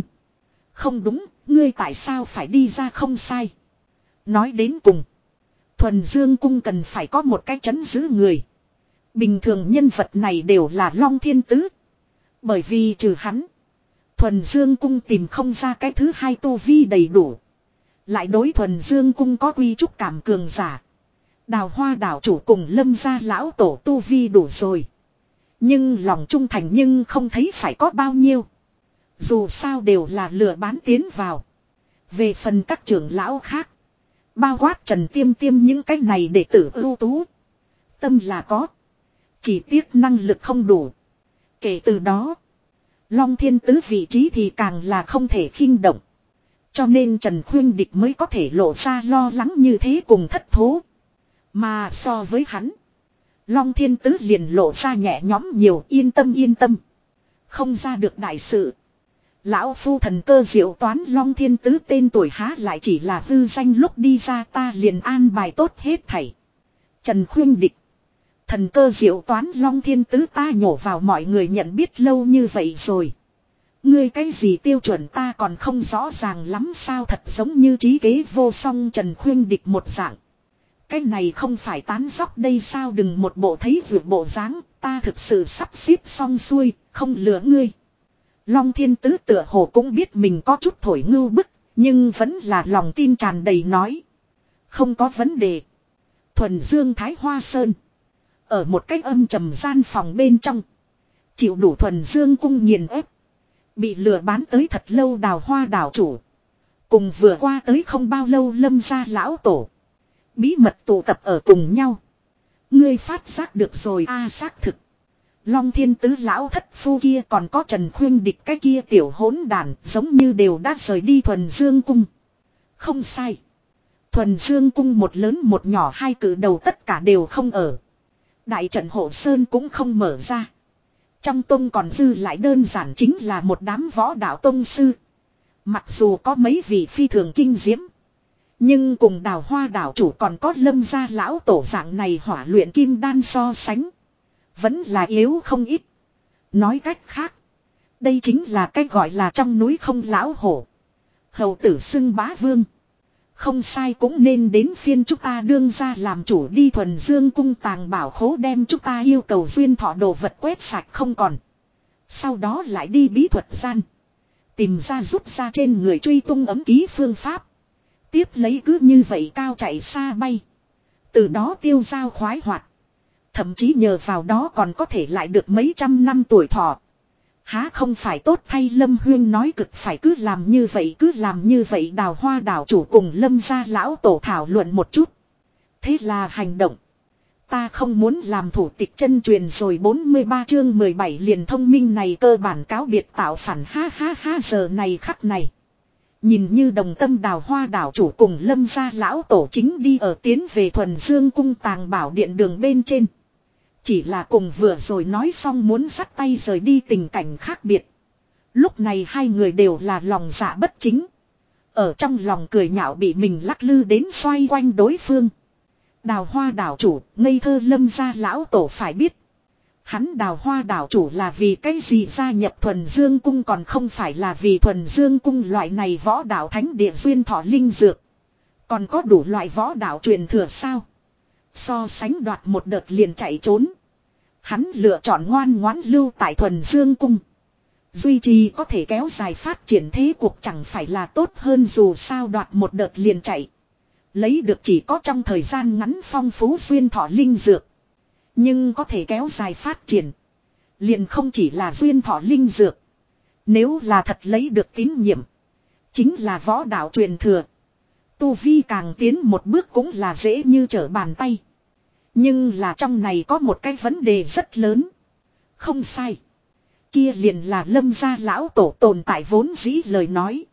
Không đúng, ngươi tại sao phải đi ra không sai. Nói đến cùng. Thuần dương cung cần phải có một cái chấn giữ người. Bình thường nhân vật này đều là Long Thiên Tứ. Bởi vì trừ hắn. Thuần Dương Cung tìm không ra cái thứ hai tu vi đầy đủ. Lại đối thuần Dương Cung có quy trúc cảm cường giả. Đào hoa đảo chủ cùng lâm gia lão tổ tu vi đủ rồi. Nhưng lòng trung thành nhưng không thấy phải có bao nhiêu. Dù sao đều là lừa bán tiến vào. Về phần các trưởng lão khác. Bao quát trần tiêm tiêm những cái này để tử ưu tú. Tâm là có. Chỉ tiếc năng lực không đủ. Kể từ đó, Long Thiên Tứ vị trí thì càng là không thể khinh động. Cho nên Trần Khuyên Địch mới có thể lộ ra lo lắng như thế cùng thất thố. Mà so với hắn, Long Thiên Tứ liền lộ ra nhẹ nhõm nhiều yên tâm yên tâm. Không ra được đại sự. Lão phu thần cơ diệu toán Long Thiên Tứ tên tuổi há lại chỉ là hư danh lúc đi ra ta liền an bài tốt hết thảy. Trần Khuyên Địch. Thần cơ diệu toán long thiên tứ ta nhổ vào mọi người nhận biết lâu như vậy rồi. Ngươi cái gì tiêu chuẩn ta còn không rõ ràng lắm sao thật giống như trí kế vô song trần khuyên địch một dạng. Cái này không phải tán dóc đây sao đừng một bộ thấy vượt bộ dáng ta thực sự sắp xếp xong xuôi, không lừa ngươi. Long thiên tứ tựa hồ cũng biết mình có chút thổi ngưu bức, nhưng vẫn là lòng tin tràn đầy nói. Không có vấn đề. Thuần Dương Thái Hoa Sơn. Ở một cách âm trầm gian phòng bên trong. Chịu đủ thuần dương cung nghiền ép. Bị lừa bán tới thật lâu đào hoa đảo chủ. Cùng vừa qua tới không bao lâu lâm ra lão tổ. Bí mật tụ tập ở cùng nhau. Ngươi phát giác được rồi, a, xác thực. Long thiên tứ lão thất phu kia còn có trần khuyên địch cái kia tiểu hỗn đàn, giống như đều đã rời đi thuần dương cung. Không sai. Thuần dương cung một lớn một nhỏ hai cử đầu tất cả đều không ở. Đại trận hộ sơn cũng không mở ra. Trong tông còn dư lại đơn giản chính là một đám võ đạo tông sư. Mặc dù có mấy vị phi thường kinh diễm. Nhưng cùng đào hoa đảo chủ còn có lâm gia lão tổ dạng này hỏa luyện kim đan so sánh. Vẫn là yếu không ít. Nói cách khác. Đây chính là cách gọi là trong núi không lão hổ. Hầu tử xưng bá vương. Không sai cũng nên đến phiên chúng ta đương ra làm chủ đi thuần dương cung tàng bảo khố đem chúng ta yêu cầu duyên thọ đồ vật quét sạch không còn. Sau đó lại đi bí thuật gian. Tìm ra rút ra trên người truy tung ấm ký phương pháp. Tiếp lấy cứ như vậy cao chạy xa bay. Từ đó tiêu giao khoái hoạt. Thậm chí nhờ vào đó còn có thể lại được mấy trăm năm tuổi thọ. Há không phải tốt thay Lâm Huyên nói cực phải cứ làm như vậy, cứ làm như vậy đào hoa đảo chủ cùng Lâm gia lão tổ thảo luận một chút. Thế là hành động. Ta không muốn làm thủ tịch chân truyền rồi 43 chương 17 liền thông minh này cơ bản cáo biệt tạo phản ha ha ha, giờ này khắc này. Nhìn như đồng tâm đào hoa đảo chủ cùng lâm gia lão tổ chính đi ở tiến về thuần dương cung tàng bảo điện đường bên trên. Chỉ là cùng vừa rồi nói xong muốn sắt tay rời đi tình cảnh khác biệt. Lúc này hai người đều là lòng dạ bất chính. Ở trong lòng cười nhạo bị mình lắc lư đến xoay quanh đối phương. Đào hoa đảo chủ, ngây thơ lâm gia lão tổ phải biết. Hắn đào hoa đảo chủ là vì cái gì gia nhập thuần dương cung còn không phải là vì thuần dương cung loại này võ đạo thánh địa duyên thọ linh dược. Còn có đủ loại võ đạo truyền thừa sao? So sánh đoạt một đợt liền chạy trốn. Hắn lựa chọn ngoan ngoãn lưu tại thuần dương cung. Duy trì có thể kéo dài phát triển thế cuộc chẳng phải là tốt hơn dù sao đoạt một đợt liền chạy. Lấy được chỉ có trong thời gian ngắn phong phú duyên thọ linh dược. Nhưng có thể kéo dài phát triển. Liền không chỉ là duyên thọ linh dược. Nếu là thật lấy được tín nhiệm. Chính là võ đạo truyền thừa. Tu Vi càng tiến một bước cũng là dễ như trở bàn tay. Nhưng là trong này có một cái vấn đề rất lớn. Không sai. Kia liền là lâm gia lão tổ tồn tại vốn dĩ lời nói.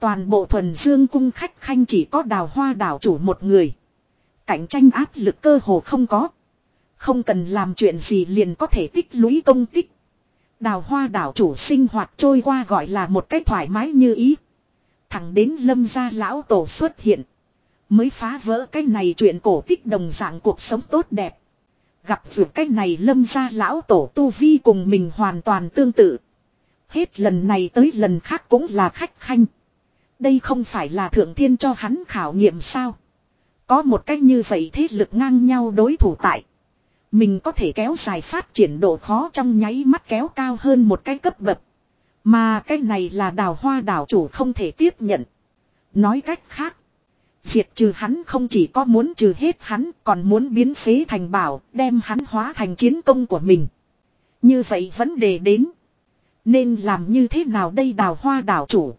Toàn bộ thuần dương cung khách khanh chỉ có đào hoa đảo chủ một người. Cạnh tranh áp lực cơ hồ không có. Không cần làm chuyện gì liền có thể tích lũy công tích. Đào hoa đảo chủ sinh hoạt trôi qua gọi là một cách thoải mái như ý. Thẳng đến lâm gia lão tổ xuất hiện. Mới phá vỡ cái này chuyện cổ tích đồng dạng cuộc sống tốt đẹp. Gặp vượt cái này lâm gia lão tổ tu vi cùng mình hoàn toàn tương tự. Hết lần này tới lần khác cũng là khách khanh. Đây không phải là thượng thiên cho hắn khảo nghiệm sao. Có một cách như vậy thế lực ngang nhau đối thủ tại. Mình có thể kéo dài phát triển độ khó trong nháy mắt kéo cao hơn một cái cấp bậc. Mà cái này là đào hoa đảo chủ không thể tiếp nhận. Nói cách khác. Diệt trừ hắn không chỉ có muốn trừ hết hắn, còn muốn biến phế thành bảo, đem hắn hóa thành chiến công của mình. Như vậy vấn đề đến. Nên làm như thế nào đây đào hoa đảo chủ.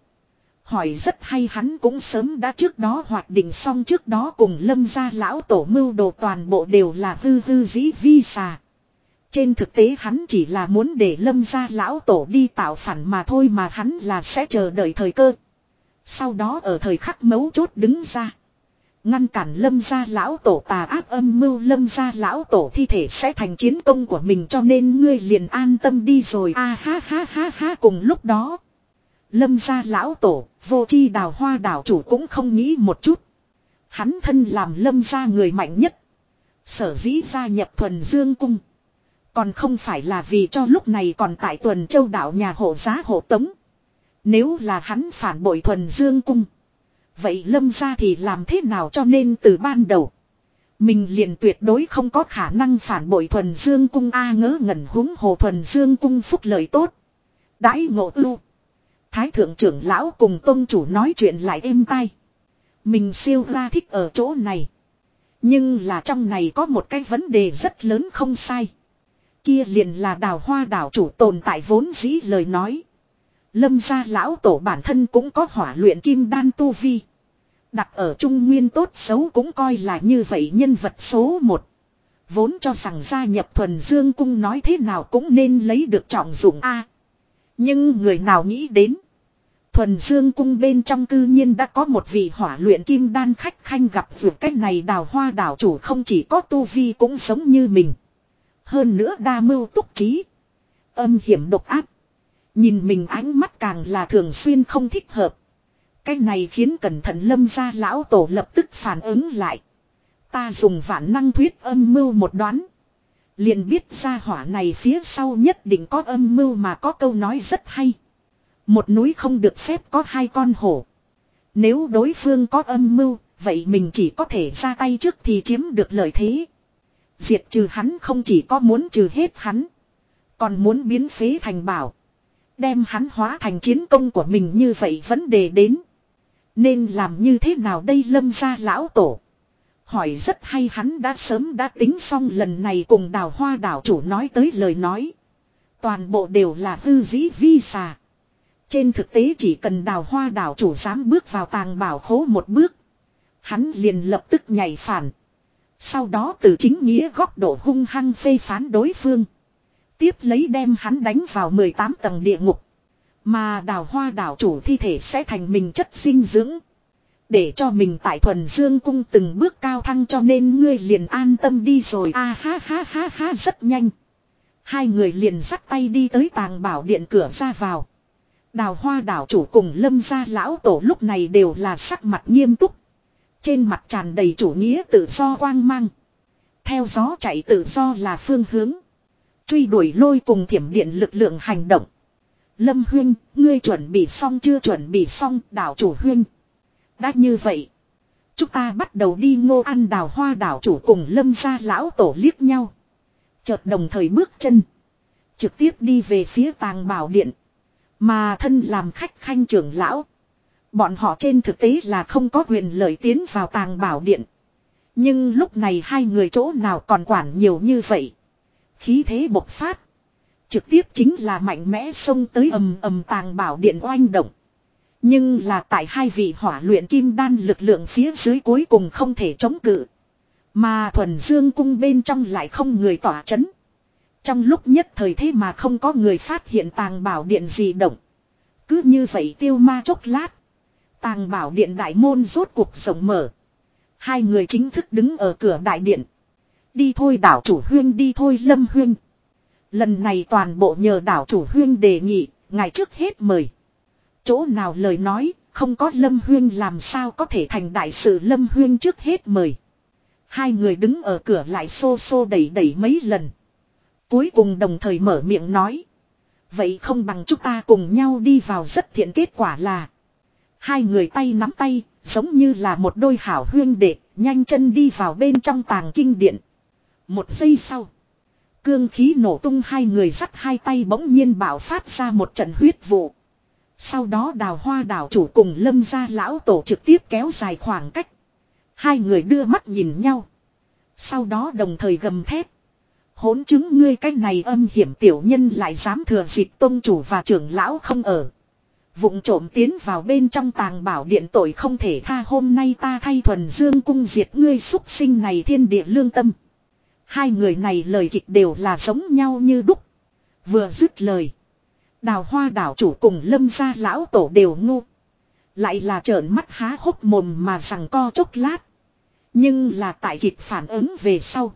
Hỏi rất hay hắn cũng sớm đã trước đó hoạt định xong trước đó cùng lâm gia lão tổ mưu đồ toàn bộ đều là hư hư dĩ vi xà. Trên thực tế hắn chỉ là muốn để lâm gia lão tổ đi tạo phản mà thôi mà hắn là sẽ chờ đợi thời cơ. Sau đó ở thời khắc mấu chốt đứng ra. Ngăn cản lâm gia lão tổ tà ác âm mưu lâm gia lão tổ thi thể sẽ thành chiến công của mình cho nên ngươi liền an tâm đi rồi a ha ha ha ha cùng lúc đó. Lâm gia lão tổ, vô chi đào hoa đảo chủ cũng không nghĩ một chút. Hắn thân làm lâm gia người mạnh nhất. Sở dĩ gia nhập thuần dương cung. Còn không phải là vì cho lúc này còn tại tuần châu đảo nhà hộ giá hộ tống. Nếu là hắn phản bội thuần dương cung. Vậy lâm gia thì làm thế nào cho nên từ ban đầu. Mình liền tuyệt đối không có khả năng phản bội thuần dương cung A ngớ ngẩn húng hồ thuần dương cung phúc lợi tốt. Đãi ngộ ưu. Thái thượng trưởng lão cùng tôn chủ nói chuyện lại êm tai. Mình siêu ra thích ở chỗ này. Nhưng là trong này có một cái vấn đề rất lớn không sai. Kia liền là đào hoa đảo chủ tồn tại vốn dĩ lời nói. Lâm gia lão tổ bản thân cũng có hỏa luyện kim đan tu vi. Đặt ở trung nguyên tốt xấu cũng coi là như vậy nhân vật số một. Vốn cho rằng gia nhập thuần dương cung nói thế nào cũng nên lấy được trọng dụng A. nhưng người nào nghĩ đến. Thuần Dương cung bên trong cư nhiên đã có một vị hỏa luyện kim đan khách khanh gặp vượt cách này đào hoa đảo chủ không chỉ có tu vi cũng giống như mình. Hơn nữa đa mưu túc trí. Âm hiểm độc ác. Nhìn mình ánh mắt càng là thường xuyên không thích hợp. Cái này khiến cẩn thận lâm gia lão tổ lập tức phản ứng lại. Ta dùng vạn năng thuyết âm mưu một đoán. Liền biết ra hỏa này phía sau nhất định có âm mưu mà có câu nói rất hay. Một núi không được phép có hai con hổ. Nếu đối phương có âm mưu, vậy mình chỉ có thể ra tay trước thì chiếm được lợi thế. Diệt trừ hắn không chỉ có muốn trừ hết hắn. Còn muốn biến phế thành bảo. Đem hắn hóa thành chiến công của mình như vậy vấn đề đến. Nên làm như thế nào đây lâm ra lão tổ. Hỏi rất hay hắn đã sớm đã tính xong lần này cùng đào hoa đảo chủ nói tới lời nói. Toàn bộ đều là hư dĩ vi xà. Trên thực tế chỉ cần đào hoa đảo chủ dám bước vào tàng bảo khố một bước. Hắn liền lập tức nhảy phản. Sau đó từ chính nghĩa góc độ hung hăng phê phán đối phương. Tiếp lấy đem hắn đánh vào 18 tầng địa ngục. Mà đào hoa đảo chủ thi thể sẽ thành mình chất dinh dưỡng. Để cho mình tại thuần dương cung từng bước cao thăng cho nên ngươi liền an tâm đi rồi. a ha ha ha ha, rất nhanh. Hai người liền dắt tay đi tới tàng bảo điện cửa ra vào. Đào hoa đảo chủ cùng lâm gia lão tổ lúc này đều là sắc mặt nghiêm túc. Trên mặt tràn đầy chủ nghĩa tự do quang mang. Theo gió chạy tự do là phương hướng. Truy đuổi lôi cùng thiểm điện lực lượng hành động. Lâm huyên, ngươi chuẩn bị xong chưa chuẩn bị xong đảo chủ huyên. Đã như vậy. Chúng ta bắt đầu đi ngô ăn đào hoa đảo chủ cùng lâm gia lão tổ liếc nhau. Chợt đồng thời bước chân. Trực tiếp đi về phía tàng bảo điện. Mà thân làm khách khanh trưởng lão. Bọn họ trên thực tế là không có quyền lợi tiến vào tàng bảo điện. Nhưng lúc này hai người chỗ nào còn quản nhiều như vậy. Khí thế bộc phát. Trực tiếp chính là mạnh mẽ xông tới ầm ầm tàng bảo điện oanh động. Nhưng là tại hai vị hỏa luyện kim đan lực lượng phía dưới cuối cùng không thể chống cự. Mà thuần dương cung bên trong lại không người tỏa chấn. Trong lúc nhất thời thế mà không có người phát hiện tàng bảo điện gì động. Cứ như vậy tiêu ma chốc lát. Tàng bảo điện đại môn rốt cuộc rộng mở. Hai người chính thức đứng ở cửa đại điện. Đi thôi đảo chủ huyên đi thôi lâm huyên. Lần này toàn bộ nhờ đảo chủ huyên đề nghị, ngày trước hết mời. Chỗ nào lời nói, không có lâm huyên làm sao có thể thành đại sự lâm huyên trước hết mời. Hai người đứng ở cửa lại xô xô đẩy đẩy mấy lần. Cuối cùng đồng thời mở miệng nói. Vậy không bằng chúng ta cùng nhau đi vào rất thiện kết quả là. Hai người tay nắm tay, giống như là một đôi hảo huyên đệ, nhanh chân đi vào bên trong tàng kinh điện. Một giây sau. Cương khí nổ tung hai người dắt hai tay bỗng nhiên bạo phát ra một trận huyết vụ. Sau đó đào hoa đảo chủ cùng lâm gia lão tổ trực tiếp kéo dài khoảng cách. Hai người đưa mắt nhìn nhau. Sau đó đồng thời gầm thép Hỗn chứng ngươi cái này âm hiểm tiểu nhân lại dám thừa dịp tôn chủ và trưởng lão không ở. Vụng trộm tiến vào bên trong tàng bảo điện tội không thể tha hôm nay ta thay thuần dương cung diệt ngươi xúc sinh này thiên địa lương tâm. Hai người này lời kịch đều là giống nhau như đúc. Vừa dứt lời. Đào hoa đảo chủ cùng lâm gia lão tổ đều ngu. Lại là trợn mắt há hốc mồm mà rằng co chốc lát. Nhưng là tại kịch phản ứng về sau.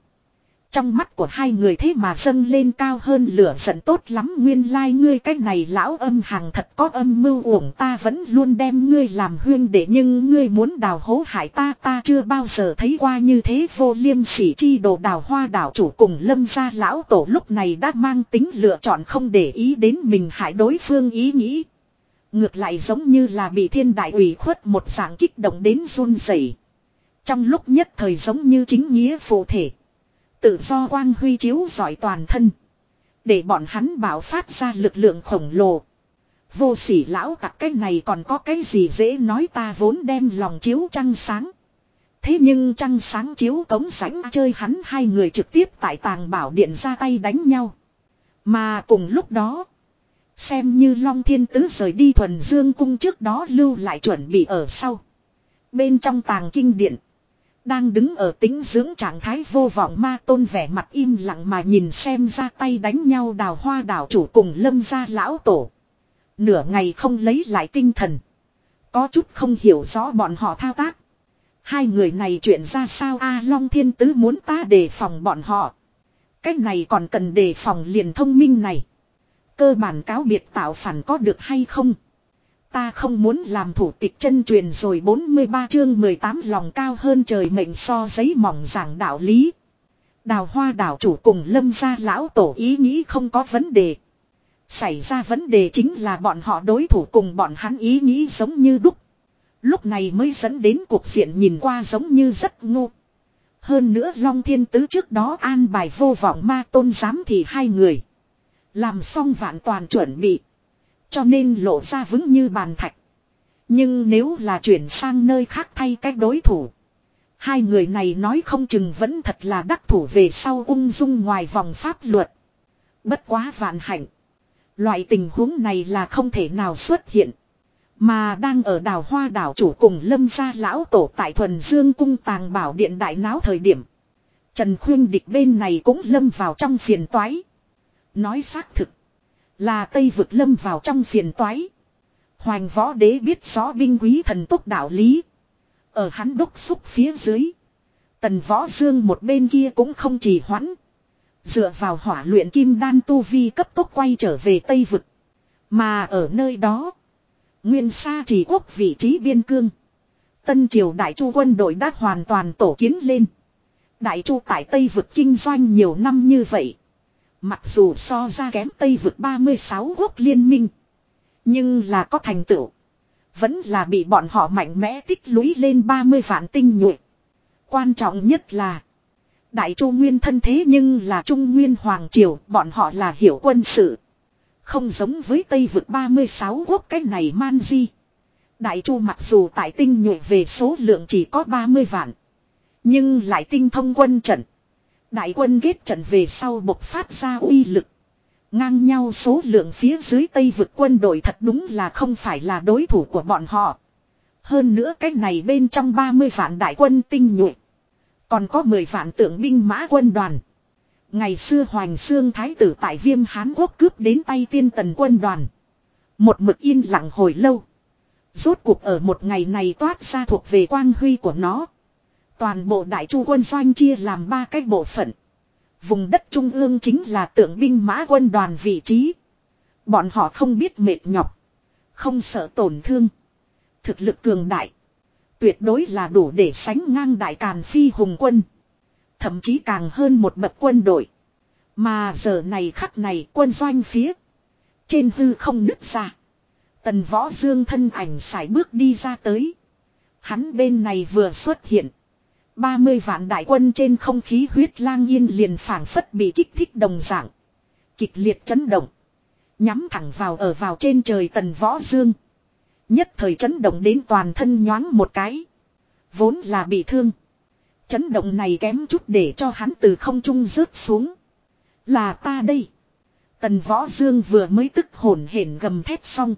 Trong mắt của hai người thế mà dâng lên cao hơn lửa giận tốt lắm nguyên lai like ngươi cái này lão âm hàng thật có âm mưu uổng ta vẫn luôn đem ngươi làm huyên để nhưng ngươi muốn đào hố hại ta ta chưa bao giờ thấy qua như thế vô liêm sỉ chi đồ đào hoa đảo chủ cùng lâm gia lão tổ lúc này đã mang tính lựa chọn không để ý đến mình hại đối phương ý nghĩ. Ngược lại giống như là bị thiên đại ủy khuất một dạng kích động đến run rẩy. Trong lúc nhất thời giống như chính nghĩa phụ thể. Tự do quang huy chiếu giỏi toàn thân. Để bọn hắn bảo phát ra lực lượng khổng lồ. Vô sỉ lão tặc cái này còn có cái gì dễ nói ta vốn đem lòng chiếu trăng sáng. Thế nhưng trăng sáng chiếu cống sánh chơi hắn hai người trực tiếp tại tàng bảo điện ra tay đánh nhau. Mà cùng lúc đó. Xem như Long Thiên Tứ rời đi thuần dương cung trước đó lưu lại chuẩn bị ở sau. Bên trong tàng kinh điện. Đang đứng ở tính dưỡng trạng thái vô vọng ma tôn vẻ mặt im lặng mà nhìn xem ra tay đánh nhau đào hoa đảo chủ cùng lâm gia lão tổ. Nửa ngày không lấy lại tinh thần. Có chút không hiểu rõ bọn họ thao tác. Hai người này chuyện ra sao A Long Thiên Tứ muốn ta đề phòng bọn họ. Cách này còn cần đề phòng liền thông minh này. Cơ bản cáo biệt tạo phản có được hay không? Ta không muốn làm thủ tịch chân truyền rồi 43 chương 18 lòng cao hơn trời mệnh so giấy mỏng giảng đạo lý. Đào hoa đảo chủ cùng lâm gia lão tổ ý nghĩ không có vấn đề. Xảy ra vấn đề chính là bọn họ đối thủ cùng bọn hắn ý nghĩ giống như đúc. Lúc này mới dẫn đến cuộc diện nhìn qua giống như rất ngu. Hơn nữa Long Thiên Tứ trước đó an bài vô vọng ma tôn giám thì hai người. Làm xong vạn toàn chuẩn bị. Cho nên lộ ra vững như bàn thạch. Nhưng nếu là chuyển sang nơi khác thay cách đối thủ. Hai người này nói không chừng vẫn thật là đắc thủ về sau ung dung ngoài vòng pháp luật. Bất quá vạn hạnh. Loại tình huống này là không thể nào xuất hiện. Mà đang ở đảo Hoa đảo chủ cùng lâm gia lão tổ tại thuần dương cung tàng bảo điện đại náo thời điểm. Trần Khuyên địch bên này cũng lâm vào trong phiền toái. Nói xác thực. Là Tây vực lâm vào trong phiền toái. Hoành võ đế biết rõ binh quý thần tốc đạo lý. Ở hắn đốc xúc phía dưới. Tần võ dương một bên kia cũng không trì hoãn. Dựa vào hỏa luyện kim đan tu vi cấp tốc quay trở về Tây vực. Mà ở nơi đó. Nguyên sa trì quốc vị trí biên cương. Tân triều đại chu quân đội đã hoàn toàn tổ kiến lên. Đại chu tại Tây vực kinh doanh nhiều năm như vậy. Mặc dù so ra kém Tây vực 36 quốc liên minh. Nhưng là có thành tựu. Vẫn là bị bọn họ mạnh mẽ tích lũy lên 30 vạn tinh nhuệ. Quan trọng nhất là. Đại Chu Nguyên thân thế nhưng là Trung Nguyên Hoàng Triều. Bọn họ là hiểu quân sự. Không giống với Tây vực 36 quốc cái này man di. Đại Chu mặc dù tại tinh nhuệ về số lượng chỉ có 30 vạn. Nhưng lại tinh thông quân trận. Đại quân kết trận về sau bộc phát ra uy lực. Ngang nhau số lượng phía dưới Tây vực quân đội thật đúng là không phải là đối thủ của bọn họ. Hơn nữa cái này bên trong 30 vạn đại quân tinh nhuệ. Còn có 10 vạn tượng binh mã quân đoàn. Ngày xưa Hoành Sương Thái tử tại viêm Hán Quốc cướp đến tay tiên tần quân đoàn. Một mực yên lặng hồi lâu. Rốt cuộc ở một ngày này toát ra thuộc về quang huy của nó. Toàn bộ đại chu quân doanh chia làm ba cái bộ phận. Vùng đất trung ương chính là tượng binh mã quân đoàn vị trí. Bọn họ không biết mệt nhọc. Không sợ tổn thương. Thực lực cường đại. Tuyệt đối là đủ để sánh ngang đại càn phi hùng quân. Thậm chí càng hơn một bậc quân đội. Mà giờ này khắc này quân doanh phía. Trên hư không nứt ra. Tần võ dương thân ảnh sải bước đi ra tới. Hắn bên này vừa xuất hiện. 30 vạn đại quân trên không khí huyết lang yên liền phảng phất bị kích thích đồng dạng. Kịch liệt chấn động. Nhắm thẳng vào ở vào trên trời tần võ dương. Nhất thời chấn động đến toàn thân nhoáng một cái. Vốn là bị thương. Chấn động này kém chút để cho hắn từ không trung rớt xuống. Là ta đây. Tần võ dương vừa mới tức hồn hển gầm thét xong.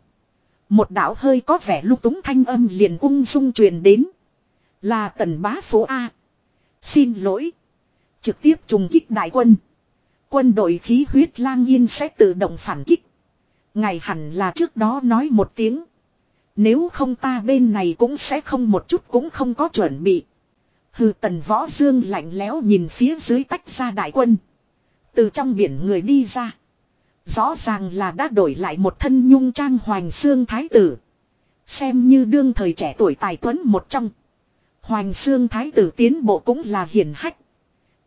Một đạo hơi có vẻ lúc túng thanh âm liền ung dung truyền đến. Là tần bá phố A. Xin lỗi. Trực tiếp trùng kích đại quân. Quân đội khí huyết lang yên sẽ tự động phản kích. Ngày hẳn là trước đó nói một tiếng. Nếu không ta bên này cũng sẽ không một chút cũng không có chuẩn bị. Hừ tần võ dương lạnh lẽo nhìn phía dưới tách ra đại quân. Từ trong biển người đi ra. Rõ ràng là đã đổi lại một thân nhung trang hoành xương thái tử. Xem như đương thời trẻ tuổi tài tuấn một trong. Hoành xương thái tử tiến bộ cũng là hiển hách.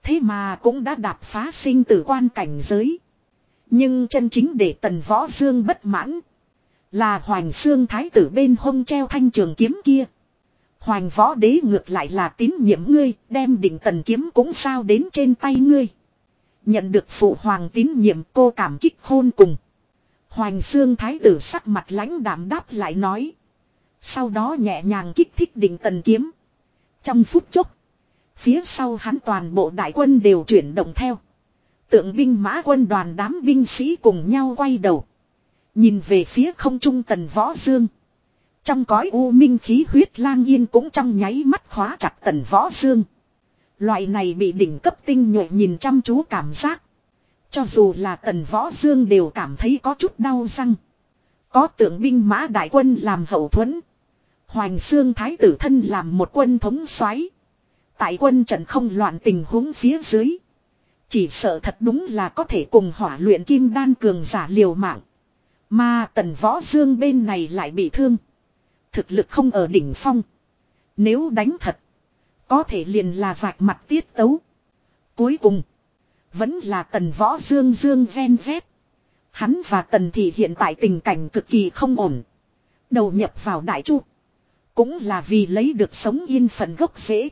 Thế mà cũng đã đạp phá sinh tử quan cảnh giới. Nhưng chân chính để tần võ dương bất mãn. Là hoành xương thái tử bên hông treo thanh trường kiếm kia. Hoành võ đế ngược lại là tín nhiệm ngươi, đem đỉnh tần kiếm cũng sao đến trên tay ngươi. Nhận được phụ hoàng tín nhiệm cô cảm kích khôn cùng. Hoành xương thái tử sắc mặt lãnh đạm đáp lại nói. Sau đó nhẹ nhàng kích thích đỉnh tần kiếm. Trong phút chốc. Phía sau hắn toàn bộ đại quân đều chuyển động theo. Tượng binh mã quân đoàn đám binh sĩ cùng nhau quay đầu. Nhìn về phía không trung tần võ dương. Trong cõi u minh khí huyết lang yên cũng trong nháy mắt khóa chặt tần võ dương. Loại này bị đỉnh cấp tinh nhuệ nhìn chăm chú cảm giác. Cho dù là tần võ dương đều cảm thấy có chút đau răng. Có tượng binh mã đại quân làm hậu thuẫn. Hoành xương thái tử thân làm một quân thống soái Tại quân trận không loạn tình huống phía dưới. Chỉ sợ thật đúng là có thể cùng hỏa luyện kim đan cường giả liều mạng. Mà tần võ dương bên này lại bị thương. Thực lực không ở đỉnh phong. Nếu đánh thật. Có thể liền là vạch mặt tiết tấu. Cuối cùng. Vẫn là tần võ dương dương ven vét. Hắn và tần thị hiện tại tình cảnh cực kỳ không ổn. Đầu nhập vào đại chu. Cũng là vì lấy được sống yên phận gốc rễ.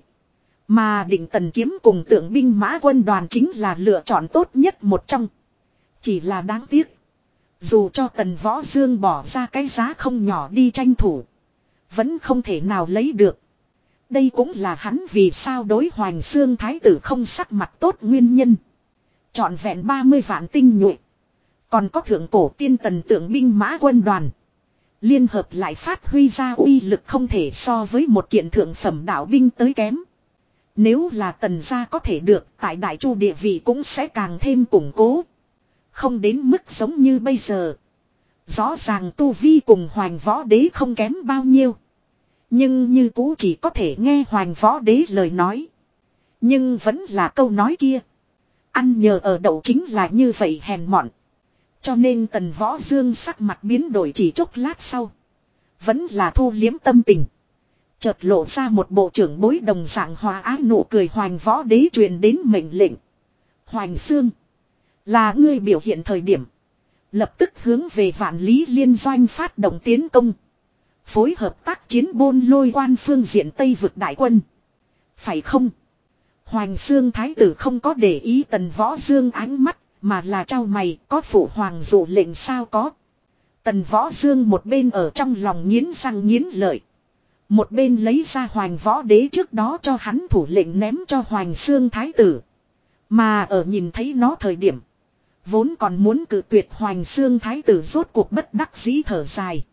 Mà định tần kiếm cùng tượng binh mã quân đoàn chính là lựa chọn tốt nhất một trong. Chỉ là đáng tiếc. Dù cho tần võ dương bỏ ra cái giá không nhỏ đi tranh thủ. Vẫn không thể nào lấy được. Đây cũng là hắn vì sao đối hoành xương thái tử không sắc mặt tốt nguyên nhân. Chọn vẹn 30 vạn tinh nhuệ. Còn có thượng cổ tiên tần tượng binh mã quân đoàn. Liên hợp lại phát huy ra uy lực không thể so với một kiện thượng phẩm đạo binh tới kém. Nếu là tần gia có thể được, tại đại chu địa vị cũng sẽ càng thêm củng cố. Không đến mức giống như bây giờ. Rõ ràng tu vi cùng hoàng võ đế không kém bao nhiêu. Nhưng như cũ chỉ có thể nghe hoàng võ đế lời nói. Nhưng vẫn là câu nói kia. Ăn nhờ ở đậu chính là như vậy hèn mọn. Cho nên tần võ dương sắc mặt biến đổi chỉ chốc lát sau. Vẫn là thu liếm tâm tình. Chợt lộ ra một bộ trưởng bối đồng dạng hòa ái nụ cười hoành võ đế truyền đến mệnh lệnh. Hoành xương. Là ngươi biểu hiện thời điểm. Lập tức hướng về vạn lý liên doanh phát động tiến công. Phối hợp tác chiến bôn lôi quan phương diện Tây vực đại quân. Phải không? Hoành xương thái tử không có để ý tần võ dương ánh mắt mà là trao mày, có phụ hoàng dụ lệnh sao có. Tần võ dương một bên ở trong lòng nghiến răng nghiến lợi. Một bên lấy ra hoàng võ đế trước đó cho hắn thủ lệnh ném cho hoàng xương thái tử. Mà ở nhìn thấy nó thời điểm. Vốn còn muốn cử tuyệt hoàng xương thái tử rốt cuộc bất đắc dĩ thở dài.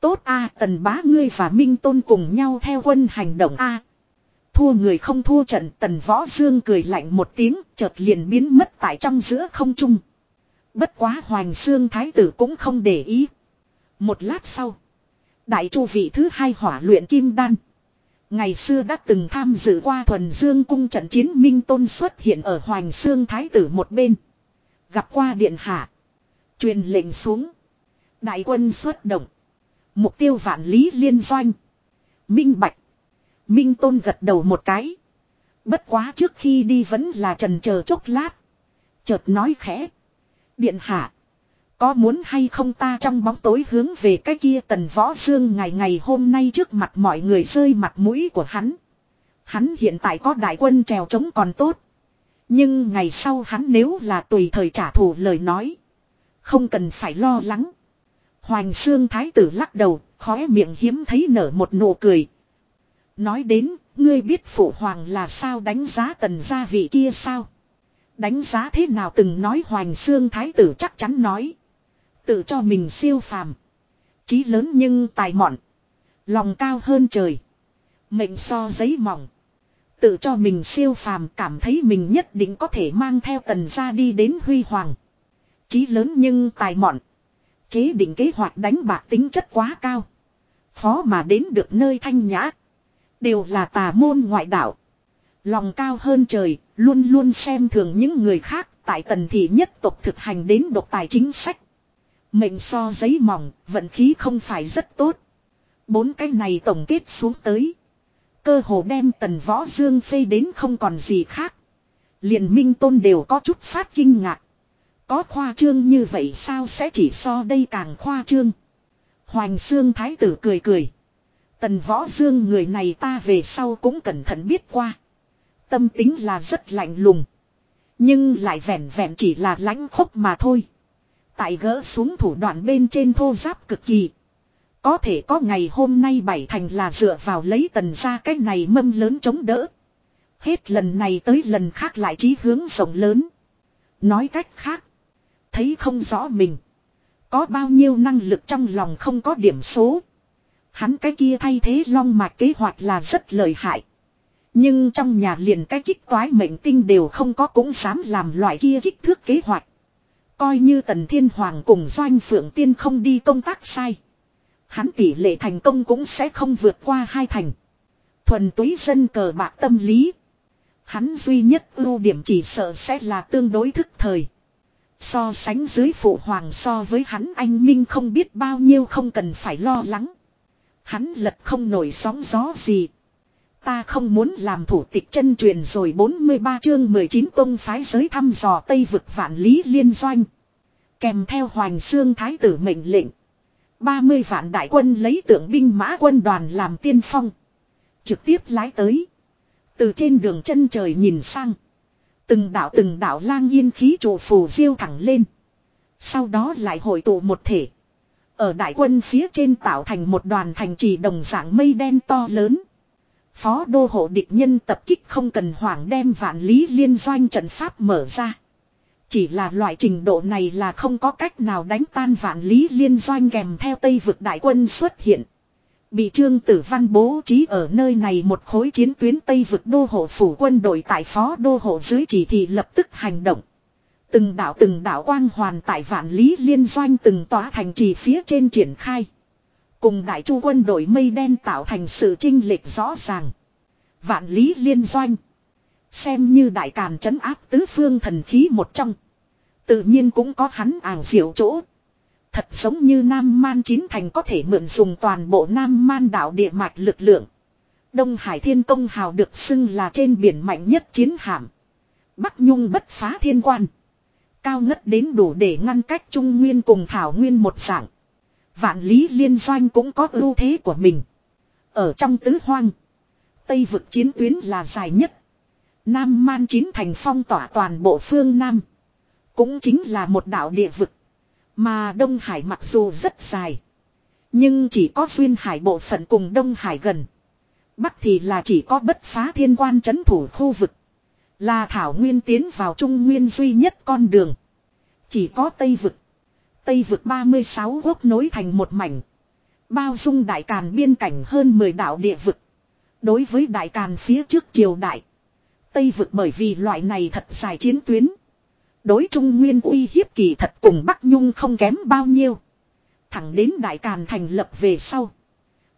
Tốt a, tần bá ngươi và Minh Tôn cùng nhau theo quân hành động a Thua người không thua trận, tần võ dương cười lạnh một tiếng, chợt liền biến mất tại trong giữa không trung. Bất quá hoàng xương thái tử cũng không để ý. Một lát sau. Đại chu vị thứ hai hỏa luyện kim đan. Ngày xưa đã từng tham dự qua thuần dương cung trận chiến minh tôn xuất hiện ở hoàng xương thái tử một bên. Gặp qua điện hạ. Truyền lệnh xuống. Đại quân xuất động. Mục tiêu vạn lý liên doanh. Minh bạch. Minh tôn gật đầu một cái. Bất quá trước khi đi vẫn là trần chờ chốc lát. Chợt nói khẽ. Điện hạ. Có muốn hay không ta trong bóng tối hướng về cái kia tần võ dương ngày ngày hôm nay trước mặt mọi người rơi mặt mũi của hắn. Hắn hiện tại có đại quân trèo trống còn tốt. Nhưng ngày sau hắn nếu là tùy thời trả thù lời nói. Không cần phải lo lắng. Hoành xương thái tử lắc đầu, khóe miệng hiếm thấy nở một nụ cười. Nói đến, ngươi biết phụ hoàng là sao đánh giá tần gia vị kia sao? Đánh giá thế nào từng nói hoành xương thái tử chắc chắn nói. Tự cho mình siêu phàm. Chí lớn nhưng tài mọn. Lòng cao hơn trời. Mệnh so giấy mỏng. Tự cho mình siêu phàm cảm thấy mình nhất định có thể mang theo tần gia đi đến huy hoàng. Chí lớn nhưng tài mọn. Chế định kế hoạch đánh bạc tính chất quá cao. Khó mà đến được nơi thanh nhã. Đều là tà môn ngoại đạo. Lòng cao hơn trời, luôn luôn xem thường những người khác, tại tần thị nhất tục thực hành đến độc tài chính sách. Mệnh so giấy mỏng, vận khí không phải rất tốt. Bốn cái này tổng kết xuống tới. Cơ hồ đem tần võ dương phê đến không còn gì khác. liền minh tôn đều có chút phát kinh ngạc. Có khoa trương như vậy sao sẽ chỉ so đây càng khoa trương. Hoành xương thái tử cười cười. Tần võ dương người này ta về sau cũng cẩn thận biết qua. Tâm tính là rất lạnh lùng. Nhưng lại vẻn vẹn chỉ là lãnh khốc mà thôi. Tại gỡ xuống thủ đoạn bên trên thô giáp cực kỳ. Có thể có ngày hôm nay bảy thành là dựa vào lấy tần ra cái này mâm lớn chống đỡ. Hết lần này tới lần khác lại chí hướng rộng lớn. Nói cách khác. Thấy không rõ mình. Có bao nhiêu năng lực trong lòng không có điểm số. Hắn cái kia thay thế long mạch kế hoạch là rất lợi hại. Nhưng trong nhà liền cái kích toái mệnh tinh đều không có cũng dám làm loại kia kích thước kế hoạch. Coi như tần thiên hoàng cùng doanh phượng tiên không đi công tác sai. Hắn tỷ lệ thành công cũng sẽ không vượt qua hai thành. Thuần túy dân cờ bạc tâm lý. Hắn duy nhất ưu điểm chỉ sợ sẽ là tương đối thức thời. So sánh dưới phụ hoàng so với hắn anh Minh không biết bao nhiêu không cần phải lo lắng. Hắn lật không nổi sóng gió gì. Ta không muốn làm thủ tịch chân truyền rồi 43 chương 19 tông phái giới thăm dò Tây vực vạn lý liên doanh. Kèm theo Hoàng Sương Thái tử mệnh lệnh. 30 vạn đại quân lấy tượng binh mã quân đoàn làm tiên phong. Trực tiếp lái tới. Từ trên đường chân trời nhìn sang. Từng đạo từng đạo lang yên khí trụ phù diêu thẳng lên. Sau đó lại hội tụ một thể. Ở đại quân phía trên tạo thành một đoàn thành trì đồng dạng mây đen to lớn. Phó đô hộ địch nhân tập kích không cần hoảng đem vạn lý liên doanh trận pháp mở ra. Chỉ là loại trình độ này là không có cách nào đánh tan vạn lý liên doanh kèm theo Tây vực đại quân xuất hiện. Bị trương tử văn bố trí ở nơi này một khối chiến tuyến Tây vực đô hộ phủ quân đội tại phó đô hộ dưới chỉ thị lập tức hành động. Từng đảo từng đảo quang hoàn tại vạn lý liên doanh từng tòa thành trì phía trên triển khai. Cùng đại chu quân đội mây đen tạo thành sự trinh lệch rõ ràng. Vạn lý liên doanh. Xem như đại càn trấn áp tứ phương thần khí một trong. Tự nhiên cũng có hắn ảo diệu chỗ. Thật giống như Nam Man chín thành có thể mượn dùng toàn bộ Nam Man đảo địa mạch lực lượng. Đông Hải Thiên Công Hào được xưng là trên biển mạnh nhất chiến hạm. Bắc Nhung bất phá thiên quan. Cao ngất đến đủ để ngăn cách Trung Nguyên cùng Thảo Nguyên một dạng. Vạn lý liên doanh cũng có ưu thế của mình. Ở trong tứ hoang. Tây vực chiến tuyến là dài nhất. Nam man chín thành phong tỏa toàn bộ phương Nam. Cũng chính là một đảo địa vực. Mà Đông Hải mặc dù rất dài. Nhưng chỉ có duyên hải bộ phận cùng Đông Hải gần. Bắc thì là chỉ có bất phá thiên quan chấn thủ khu vực. Là Thảo Nguyên tiến vào Trung Nguyên duy nhất con đường. Chỉ có Tây Vực. Tây Vực 36 quốc nối thành một mảnh. Bao dung đại càn biên cảnh hơn 10 đảo địa vực. Đối với đại càn phía trước triều đại. Tây Vực bởi vì loại này thật dài chiến tuyến. Đối Trung Nguyên uy hiếp kỳ thật cùng Bắc Nhung không kém bao nhiêu. Thẳng đến Đại Càn thành lập về sau.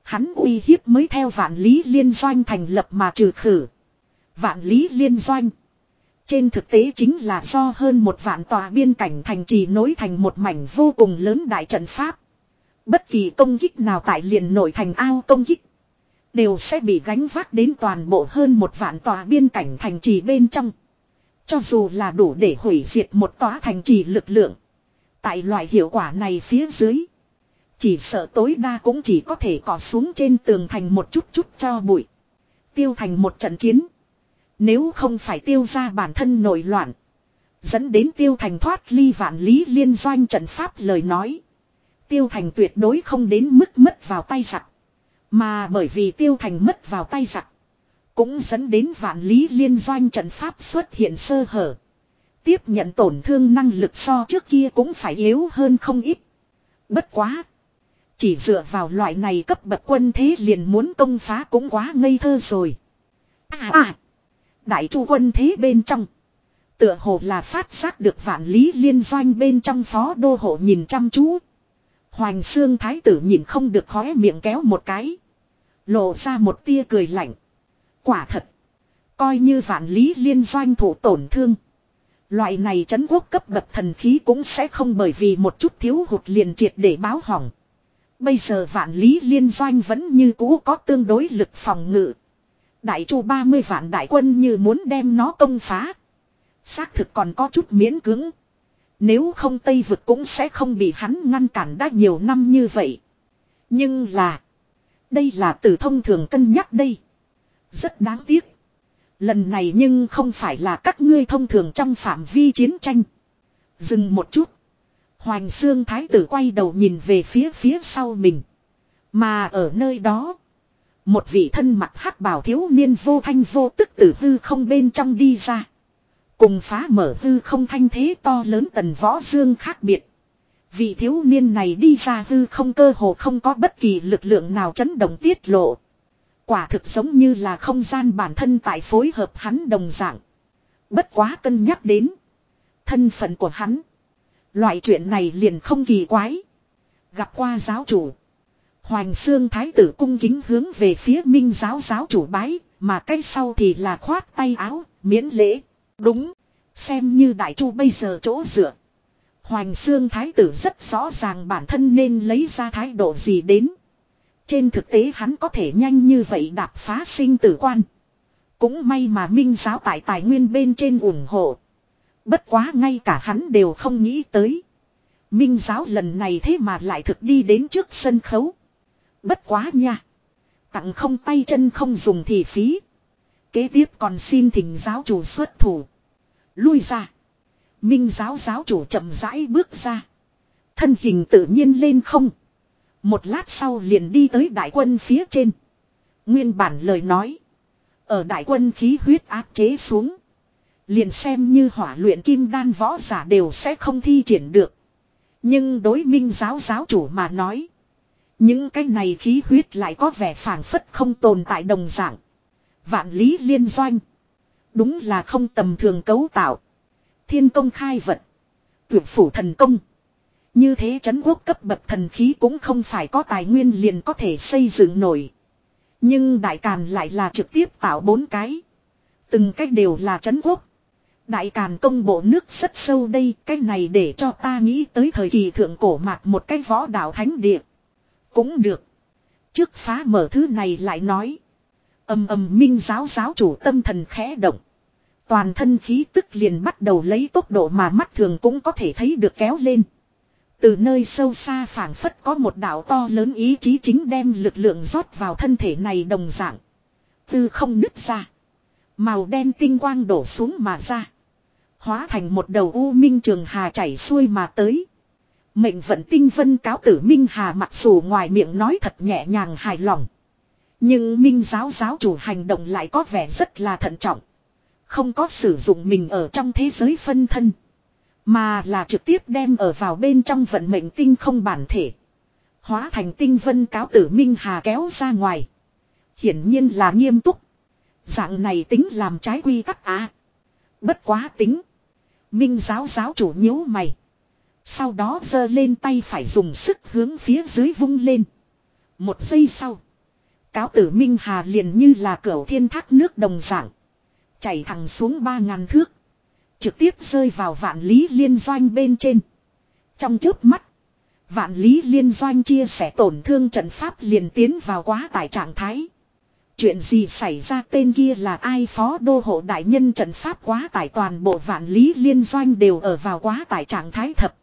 Hắn uy hiếp mới theo vạn lý liên doanh thành lập mà trừ khử. Vạn lý liên doanh. Trên thực tế chính là do hơn một vạn tòa biên cảnh thành trì nối thành một mảnh vô cùng lớn đại trận pháp. Bất kỳ công kích nào tại liền nổi thành ao công kích. Đều sẽ bị gánh vác đến toàn bộ hơn một vạn tòa biên cảnh thành trì bên trong. Cho dù là đủ để hủy diệt một tòa thành trì lực lượng. Tại loại hiệu quả này phía dưới. Chỉ sợ tối đa cũng chỉ có thể cỏ xuống trên tường thành một chút chút cho bụi. Tiêu thành một trận chiến. Nếu không phải tiêu ra bản thân nổi loạn. Dẫn đến tiêu thành thoát ly vạn lý liên doanh trận pháp lời nói. Tiêu thành tuyệt đối không đến mức mất vào tay giặc. Mà bởi vì tiêu thành mất vào tay giặc. Cũng dẫn đến vạn lý liên doanh trận pháp xuất hiện sơ hở. Tiếp nhận tổn thương năng lực so trước kia cũng phải yếu hơn không ít. Bất quá. Chỉ dựa vào loại này cấp bậc quân thế liền muốn công phá cũng quá ngây thơ rồi. À à. Đại chu quân thế bên trong. Tựa hồ là phát giác được vạn lý liên doanh bên trong phó đô hộ nhìn chăm chú. Hoành xương thái tử nhìn không được khóe miệng kéo một cái. Lộ ra một tia cười lạnh. Quả thật. Coi như vạn lý liên doanh thủ tổn thương. Loại này trấn quốc cấp bậc thần khí cũng sẽ không bởi vì một chút thiếu hụt liền triệt để báo hỏng. Bây giờ vạn lý liên doanh vẫn như cũ có tương đối lực phòng ngự. Đại chu 30 vạn đại quân như muốn đem nó công phá. Xác thực còn có chút miễn cứng. Nếu không Tây vực cũng sẽ không bị hắn ngăn cản đã nhiều năm như vậy. Nhưng là. Đây là từ thông thường cân nhắc đây. Rất đáng tiếc. Lần này nhưng không phải là các ngươi thông thường trong phạm vi chiến tranh. Dừng một chút. Hoành xương thái tử quay đầu nhìn về phía phía sau mình. Mà ở nơi đó. Một vị thân mặt hắc bào thiếu niên vô thanh vô tức từ hư không bên trong đi ra. Cùng phá mở hư không thanh thế to lớn tần võ dương khác biệt. Vị thiếu niên này đi ra hư không cơ hồ không có bất kỳ lực lượng nào chấn động tiết lộ. Quả thực giống như là không gian bản thân tại phối hợp hắn đồng dạng. Bất quá cân nhắc đến. Thân phận của hắn. Loại chuyện này liền không kỳ quái. Gặp qua giáo chủ. Hoành xương thái tử cung kính hướng về phía minh giáo giáo chủ bái. Mà cái sau thì là khoát tay áo, miễn lễ. Đúng. Xem như đại chu bây giờ chỗ dựa. Hoành xương thái tử rất rõ ràng bản thân nên lấy ra thái độ gì đến. Trên thực tế hắn có thể nhanh như vậy đạp phá sinh tử quan. Cũng may mà minh giáo tại tài nguyên bên trên ủng hộ. Bất quá ngay cả hắn đều không nghĩ tới. Minh giáo lần này thế mà lại thực đi đến trước sân khấu. Bất quá nha. Tặng không tay chân không dùng thì phí. Kế tiếp còn xin thỉnh giáo chủ xuất thủ. Lui ra. Minh giáo giáo chủ chậm rãi bước ra. Thân hình tự nhiên lên không. Một lát sau liền đi tới đại quân phía trên. Nguyên bản lời nói. Ở đại quân khí huyết áp chế xuống. Liền xem như hỏa luyện kim đan võ giả đều sẽ không thi triển được. Nhưng đối minh giáo giáo chủ mà nói. Những cái này khí huyết lại có vẻ phản phất không tồn tại đồng dạng. Vạn lý liên doanh. Đúng là không tầm thường cấu tạo. Thiên công khai vật. Tuyệt phủ thần công. Như thế chấn quốc cấp bậc thần khí cũng không phải có tài nguyên liền có thể xây dựng nổi. Nhưng đại càn lại là trực tiếp tạo bốn cái. Từng cách đều là chấn quốc. Đại càn công bộ nước rất sâu đây, cái này để cho ta nghĩ tới thời kỳ thượng cổ mạc một cái võ đạo thánh địa. Cũng được. Trước phá mở thứ này lại nói. Âm âm minh giáo giáo chủ tâm thần khẽ động. Toàn thân khí tức liền bắt đầu lấy tốc độ mà mắt thường cũng có thể thấy được kéo lên. Từ nơi sâu xa phảng phất có một đạo to lớn ý chí chính đem lực lượng rót vào thân thể này đồng dạng. Từ không nứt ra. Màu đen tinh quang đổ xuống mà ra. Hóa thành một đầu u minh trường hà chảy xuôi mà tới. Mệnh vận tinh vân cáo tử minh hà mặc dù ngoài miệng nói thật nhẹ nhàng hài lòng. Nhưng minh giáo giáo chủ hành động lại có vẻ rất là thận trọng. Không có sử dụng mình ở trong thế giới phân thân. Mà là trực tiếp đem ở vào bên trong vận mệnh tinh không bản thể. Hóa thành tinh vân cáo tử Minh Hà kéo ra ngoài. Hiển nhiên là nghiêm túc. Dạng này tính làm trái quy tắc á. Bất quá tính. Minh giáo giáo chủ nhíu mày. Sau đó giơ lên tay phải dùng sức hướng phía dưới vung lên. Một giây sau. Cáo tử Minh Hà liền như là cửa thiên thác nước đồng dạng. Chảy thẳng xuống ba ngàn thước. Trực tiếp rơi vào vạn lý liên doanh bên trên. Trong chớp mắt. Vạn lý liên doanh chia sẻ tổn thương trận pháp liền tiến vào quá tải trạng thái. Chuyện gì xảy ra tên kia là ai phó đô hộ đại nhân trận pháp quá tải toàn bộ vạn lý liên doanh đều ở vào quá tải trạng thái thập.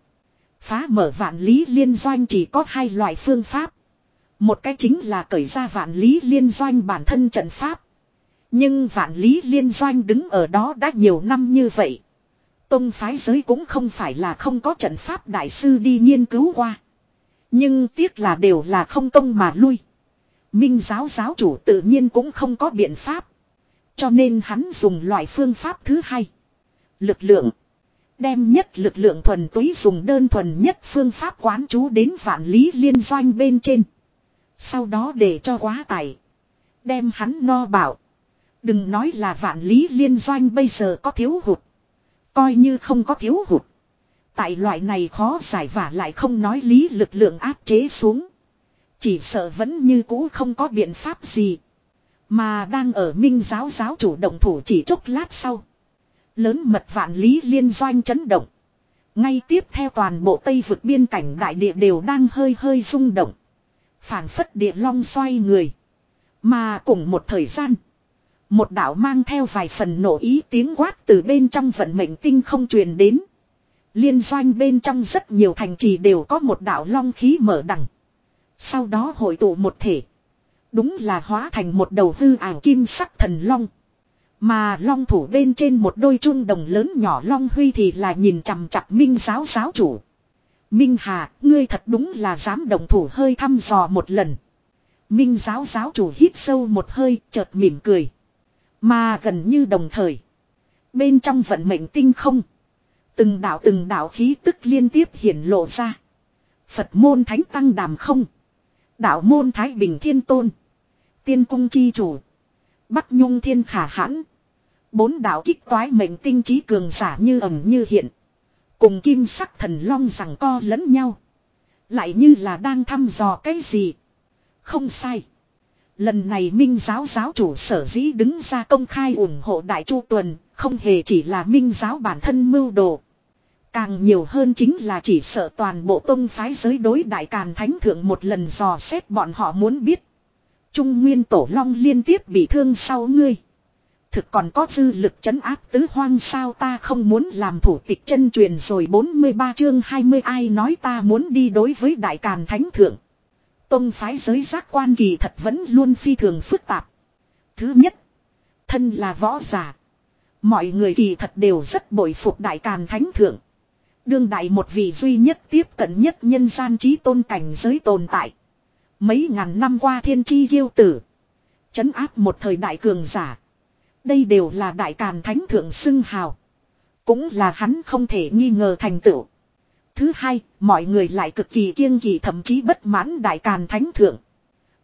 Phá mở vạn lý liên doanh chỉ có hai loại phương pháp. Một cái chính là cởi ra vạn lý liên doanh bản thân trận pháp. Nhưng vạn lý liên doanh đứng ở đó đã nhiều năm như vậy. Tông phái giới cũng không phải là không có trận pháp đại sư đi nghiên cứu qua. Nhưng tiếc là đều là không công mà lui. Minh giáo giáo chủ tự nhiên cũng không có biện pháp. Cho nên hắn dùng loại phương pháp thứ hai. Lực lượng. Đem nhất lực lượng thuần túy dùng đơn thuần nhất phương pháp quán chú đến vạn lý liên doanh bên trên. Sau đó để cho quá tải. Đem hắn no bảo. Đừng nói là vạn lý liên doanh bây giờ có thiếu hụt. Coi như không có thiếu hụt. Tại loại này khó giải và lại không nói lý lực lượng áp chế xuống. Chỉ sợ vẫn như cũ không có biện pháp gì. Mà đang ở minh giáo giáo chủ động thủ chỉ chốc lát sau. Lớn mật vạn lý liên doanh chấn động. Ngay tiếp theo toàn bộ Tây vực biên cảnh đại địa đều đang hơi hơi rung động. phảng phất địa long xoay người. Mà cùng một thời gian. Một đạo mang theo vài phần nổ ý tiếng quát từ bên trong vận mệnh tinh không truyền đến. Liên doanh bên trong rất nhiều thành trì đều có một đạo long khí mở đằng. Sau đó hội tụ một thể. Đúng là hóa thành một đầu hư ảo kim sắc thần long. Mà long thủ bên trên một đôi trung đồng lớn nhỏ long huy thì là nhìn chằm chặp minh giáo giáo chủ. Minh Hà, ngươi thật đúng là dám đồng thủ hơi thăm dò một lần. Minh giáo giáo chủ hít sâu một hơi, chợt mỉm cười. Mà gần như đồng thời. Bên trong vận mệnh tinh không. Từng đạo từng đạo khí tức liên tiếp hiển lộ ra. Phật môn thánh tăng đàm không. Đạo môn Thái Bình Thiên Tôn. Tiên cung chi chủ. Bắc Nhung Thiên Khả Hãn. Bốn đạo kích toái mệnh tinh trí cường giả như ẩn như hiện. Cùng kim sắc thần long rằng co lẫn nhau. Lại như là đang thăm dò cái gì. Không sai. Lần này minh giáo giáo chủ sở dĩ đứng ra công khai ủng hộ đại chu tuần, không hề chỉ là minh giáo bản thân mưu đồ. Càng nhiều hơn chính là chỉ sợ toàn bộ tông phái giới đối đại càn thánh thượng một lần dò xét bọn họ muốn biết. Trung nguyên tổ long liên tiếp bị thương sau ngươi. Thực còn có dư lực chấn áp tứ hoang sao ta không muốn làm thủ tịch chân truyền rồi 43 chương 20 ai nói ta muốn đi đối với đại càn thánh thượng. Tông phái giới giác quan kỳ thật vẫn luôn phi thường phức tạp. Thứ nhất, thân là võ giả. Mọi người kỳ thật đều rất bội phục đại càn thánh thượng. Đương đại một vị duy nhất tiếp cận nhất nhân gian trí tôn cảnh giới tồn tại. Mấy ngàn năm qua thiên chi yêu tử. Chấn áp một thời đại cường giả. Đây đều là đại càn thánh thượng xưng hào. Cũng là hắn không thể nghi ngờ thành tựu. Thứ hai, mọi người lại cực kỳ kiêng kỳ thậm chí bất mãn đại càn thánh thượng.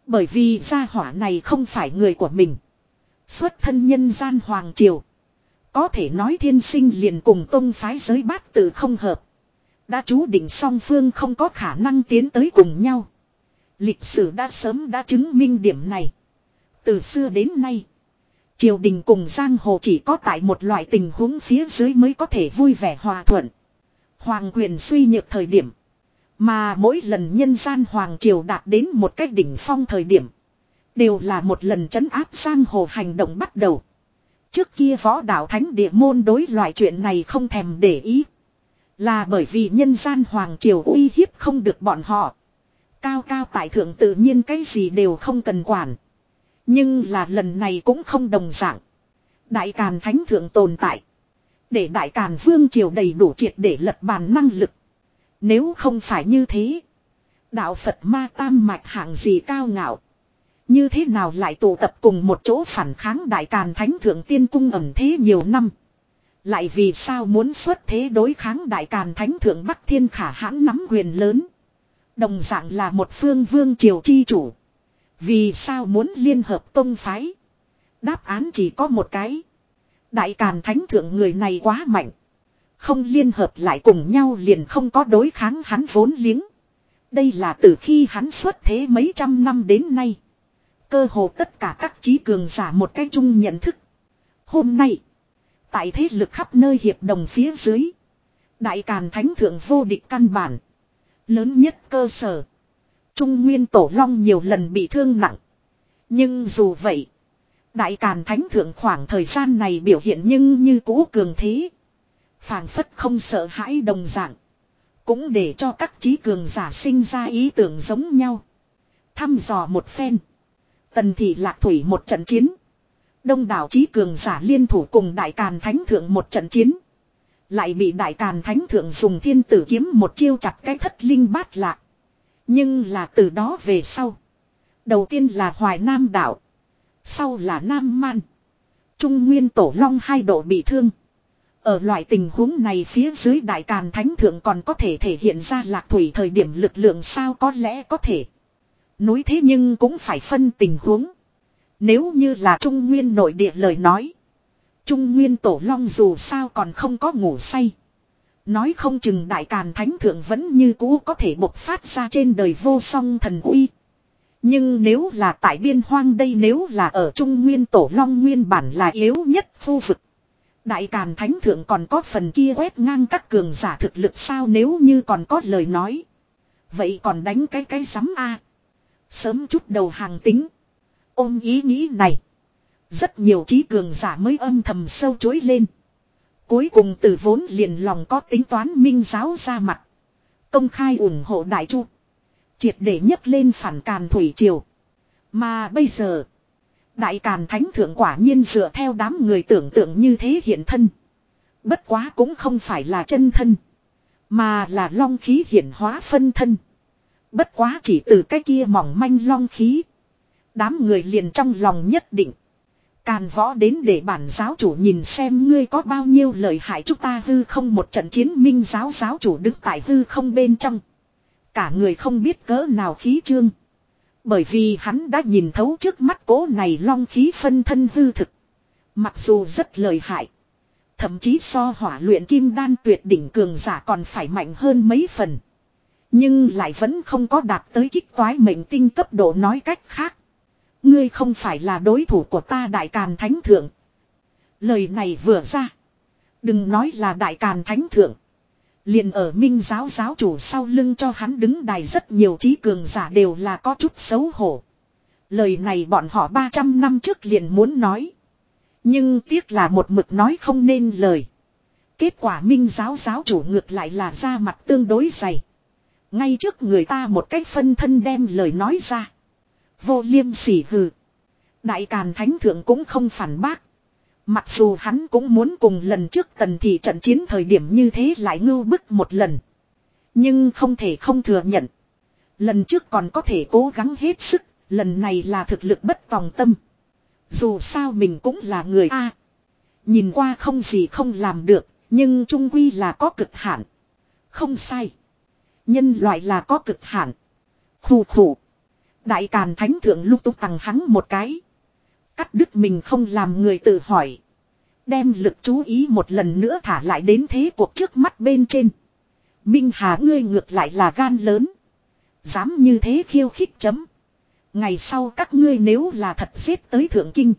Bởi vì gia hỏa này không phải người của mình. Xuất thân nhân gian hoàng triều. Có thể nói thiên sinh liền cùng tông phái giới bát tự không hợp. Đã chú định song phương không có khả năng tiến tới cùng nhau. Lịch sử đã sớm đã chứng minh điểm này. Từ xưa đến nay. Triều đình cùng giang hồ chỉ có tại một loại tình huống phía dưới mới có thể vui vẻ hòa thuận. Hoàng quyền suy nhược thời điểm. Mà mỗi lần nhân gian Hoàng Triều đạt đến một cách đỉnh phong thời điểm. Đều là một lần trấn áp giang hồ hành động bắt đầu. Trước kia võ đạo thánh địa môn đối loại chuyện này không thèm để ý. Là bởi vì nhân gian Hoàng Triều uy hiếp không được bọn họ. Cao cao tại thượng tự nhiên cái gì đều không cần quản. Nhưng là lần này cũng không đồng dạng. Đại Càn Thánh Thượng tồn tại. Để Đại Càn Vương Triều đầy đủ triệt để lật bàn năng lực. Nếu không phải như thế. Đạo Phật ma tam mạch hạng gì cao ngạo. Như thế nào lại tụ tập cùng một chỗ phản kháng đại càn thánh thượng tiên cung ẩm thế nhiều năm. Lại vì sao muốn xuất thế đối kháng đại càn thánh thượng Bắc Thiên khả hãn nắm quyền lớn. Đồng dạng là một phương vương triều chi chủ. Vì sao muốn liên hợp tông phái. Đáp án chỉ có một cái. Đại càn thánh thượng người này quá mạnh. Không liên hợp lại cùng nhau liền không có đối kháng hắn vốn liếng. Đây là từ khi hắn xuất thế mấy trăm năm đến nay. Cơ hồ tất cả các trí cường giả một cái chung nhận thức. Hôm nay, tại thế lực khắp nơi hiệp đồng phía dưới. Đại Càn Thánh Thượng vô địch căn bản. Lớn nhất cơ sở. Trung Nguyên Tổ Long nhiều lần bị thương nặng. Nhưng dù vậy, Đại Càn Thánh Thượng khoảng thời gian này biểu hiện nhưng như cũ cường thế. phảng phất không sợ hãi đồng dạng. Cũng để cho các trí cường giả sinh ra ý tưởng giống nhau. Thăm dò một phen. Tần thị lạc thủy một trận chiến. Đông đảo trí cường giả liên thủ cùng đại càn thánh thượng một trận chiến. Lại bị đại càn thánh thượng dùng thiên tử kiếm một chiêu chặt cái thất linh bát lạc. Nhưng là từ đó về sau. Đầu tiên là Hoài Nam đảo. Sau là Nam Man. Trung Nguyên Tổ Long hai độ bị thương. Ở loại tình huống này phía dưới đại càn thánh thượng còn có thể thể hiện ra lạc thủy thời điểm lực lượng sao có lẽ có thể. Núi thế nhưng cũng phải phân tình huống. Nếu như là Trung Nguyên nội địa lời nói. Trung Nguyên Tổ Long dù sao còn không có ngủ say. Nói không chừng đại càn thánh thượng vẫn như cũ có thể bộc phát ra trên đời vô song thần uy. Nhưng nếu là tại biên hoang đây nếu là ở Trung Nguyên Tổ Long nguyên bản là yếu nhất khu vực. Đại Càn Thánh Thượng còn có phần kia quét ngang các cường giả thực lực sao nếu như còn có lời nói. Vậy còn đánh cái cái sắm a Sớm chút đầu hàng tính. Ôm ý nghĩ này. Rất nhiều trí cường giả mới âm thầm sâu chối lên. Cuối cùng từ vốn liền lòng có tính toán minh giáo ra mặt. Công khai ủng hộ đại chu. Triệt để nhấc lên phản càn thủy triều. Mà bây giờ. Đại Càn Thánh Thượng quả nhiên dựa theo đám người tưởng tượng như thế hiện thân. Bất quá cũng không phải là chân thân. Mà là long khí hiển hóa phân thân. Bất quá chỉ từ cái kia mỏng manh long khí. Đám người liền trong lòng nhất định. Càn võ đến để bản giáo chủ nhìn xem ngươi có bao nhiêu lời hại chúng ta hư không một trận chiến, minh giáo giáo chủ đứng tại hư không bên trong. Cả người không biết cỡ nào khí trương. Bởi vì hắn đã nhìn thấu trước mắt cố này long khí phân thân hư thực. Mặc dù rất lợi hại. Thậm chí so hỏa luyện kim đan tuyệt đỉnh cường giả còn phải mạnh hơn mấy phần. Nhưng lại vẫn không có đạt tới kích toái mệnh tinh cấp độ nói cách khác. Ngươi không phải là đối thủ của ta đại càn thánh thượng. Lời này vừa ra. Đừng nói là đại càn thánh thượng. Liền ở minh giáo giáo chủ sau lưng cho hắn đứng đài rất nhiều trí cường giả đều là có chút xấu hổ. Lời này bọn họ 300 năm trước liền muốn nói. Nhưng tiếc là một mực nói không nên lời. Kết quả minh giáo giáo chủ ngược lại là ra mặt tương đối dày. Ngay trước người ta một cách phân thân đem lời nói ra. Vô liêm sỉ hừ. Đại Càn Thánh Thượng cũng không phản bác. Mặc dù hắn cũng muốn cùng lần trước tần thị trận chiến thời điểm như thế lại ngưu bức một lần. Nhưng không thể không thừa nhận. Lần trước còn có thể cố gắng hết sức, lần này là thực lực bất tòng tâm. Dù sao mình cũng là người A. nhìn qua không gì không làm được, nhưng trung quy là có cực hạn. Không sai. Nhân loại là có cực hạn. Khủ khủ. Đại Càn Thánh Thượng lúc túc tặng hắn một cái. Cắt đứt mình không làm người tự hỏi. Đem lực chú ý một lần nữa thả lại đến thế cuộc trước mắt bên trên. Minh Hà ngươi ngược lại là gan lớn. Dám như thế khiêu khích chấm. Ngày sau các ngươi nếu là thật xếp tới thượng kinh.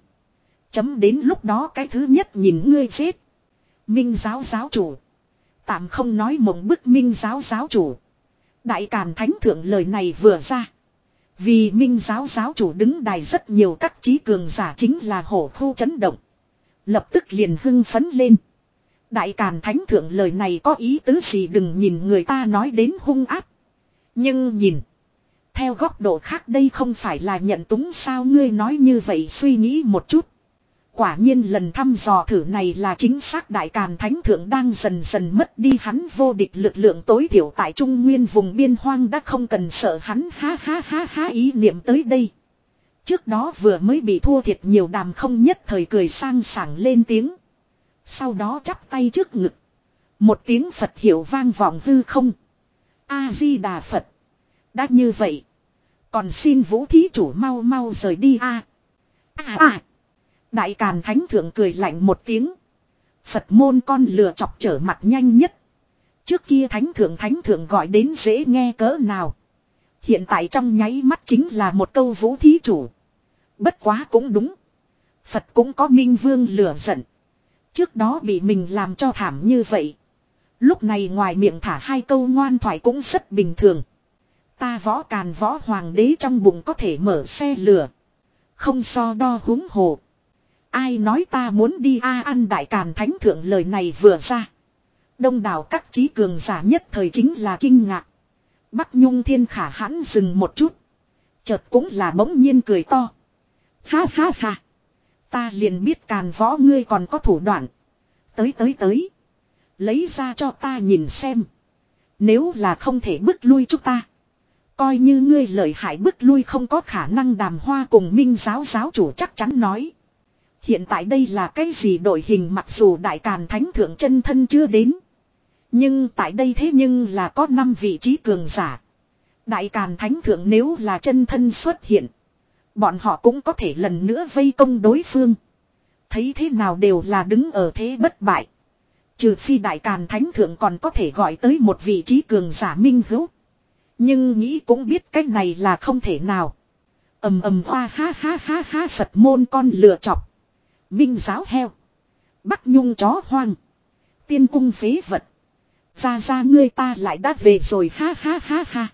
Chấm đến lúc đó cái thứ nhất nhìn ngươi xếp. Minh giáo giáo chủ. Tạm không nói mộng bức minh giáo giáo chủ. Đại Càn Thánh Thượng lời này vừa ra. Vì minh giáo giáo chủ đứng đài rất nhiều các trí cường giả chính là hổ khu chấn động. Lập tức liền hưng phấn lên. Đại Càn Thánh Thượng lời này có ý tứ gì đừng nhìn người ta nói đến hung áp. Nhưng nhìn. Theo góc độ khác đây không phải là nhận túng sao ngươi nói như vậy suy nghĩ một chút. Quả nhiên lần thăm dò thử này là chính xác Đại Càn Thánh Thượng đang dần dần mất đi hắn vô địch lực lượng tối thiểu tại Trung Nguyên vùng biên hoang đã không cần sợ hắn, ha ha ha ha, ý niệm tới đây. Trước đó vừa mới bị thua thiệt nhiều đàm không nhất thời cười sang sảng lên tiếng. Sau đó chắp tay trước ngực. Một tiếng Phật hiệu vang vọng hư không. A-di-đà Phật. Đã như vậy. Còn xin vũ thí chủ mau mau rời đi a À à. Đại Càn Thánh Thượng cười lạnh một tiếng. Phật môn con lừa chọc trở mặt nhanh nhất. Trước kia Thánh Thượng Thánh Thượng gọi đến dễ nghe cỡ nào. Hiện tại trong nháy mắt chính là một câu vũ thí chủ. Bất quá cũng đúng. Phật cũng có minh vương lửa giận. Trước đó bị mình làm cho thảm như vậy. Lúc này ngoài miệng thả hai câu ngoan thoại cũng rất bình thường. Ta võ càn võ hoàng đế trong bụng có thể mở xe lửa. Không so đo húng hồ. Ai nói ta muốn đi a ăn đại càn thánh thượng lời này vừa ra. Đông đảo các trí cường giả nhất thời chính là kinh ngạc. Bắc Nhung Thiên Khả hãn dừng một chút. Chợt cũng là bỗng nhiên cười to. Ha ha ha. Ta liền biết càn võ ngươi còn có thủ đoạn. Tới tới tới. Lấy ra cho ta nhìn xem. Nếu là không thể bước lui chúng ta. Coi như ngươi lợi hại bước lui không có khả năng đàm hoa cùng minh giáo giáo chủ chắc chắn nói. Hiện tại đây là cái gì đội hình mặc dù đại càn thánh thượng chân thân chưa đến. Nhưng tại đây thế nhưng là có 5 vị trí cường giả. Đại càn thánh thượng nếu là chân thân xuất hiện. Bọn họ cũng có thể lần nữa vây công đối phương. Thấy thế nào đều là đứng ở thế bất bại. Trừ phi đại càn thánh thượng còn có thể gọi tới một vị trí cường giả minh hữu. Nhưng nghĩ cũng biết cách này là không thể nào. ầm ầm hoa ha ha ha ha Phật môn con lừa chọc. Minh giáo heo. Bắc nhung chó hoang. Tiên cung phế vật. Ra ra ngươi ta lại đã về rồi, ha ha ha ha.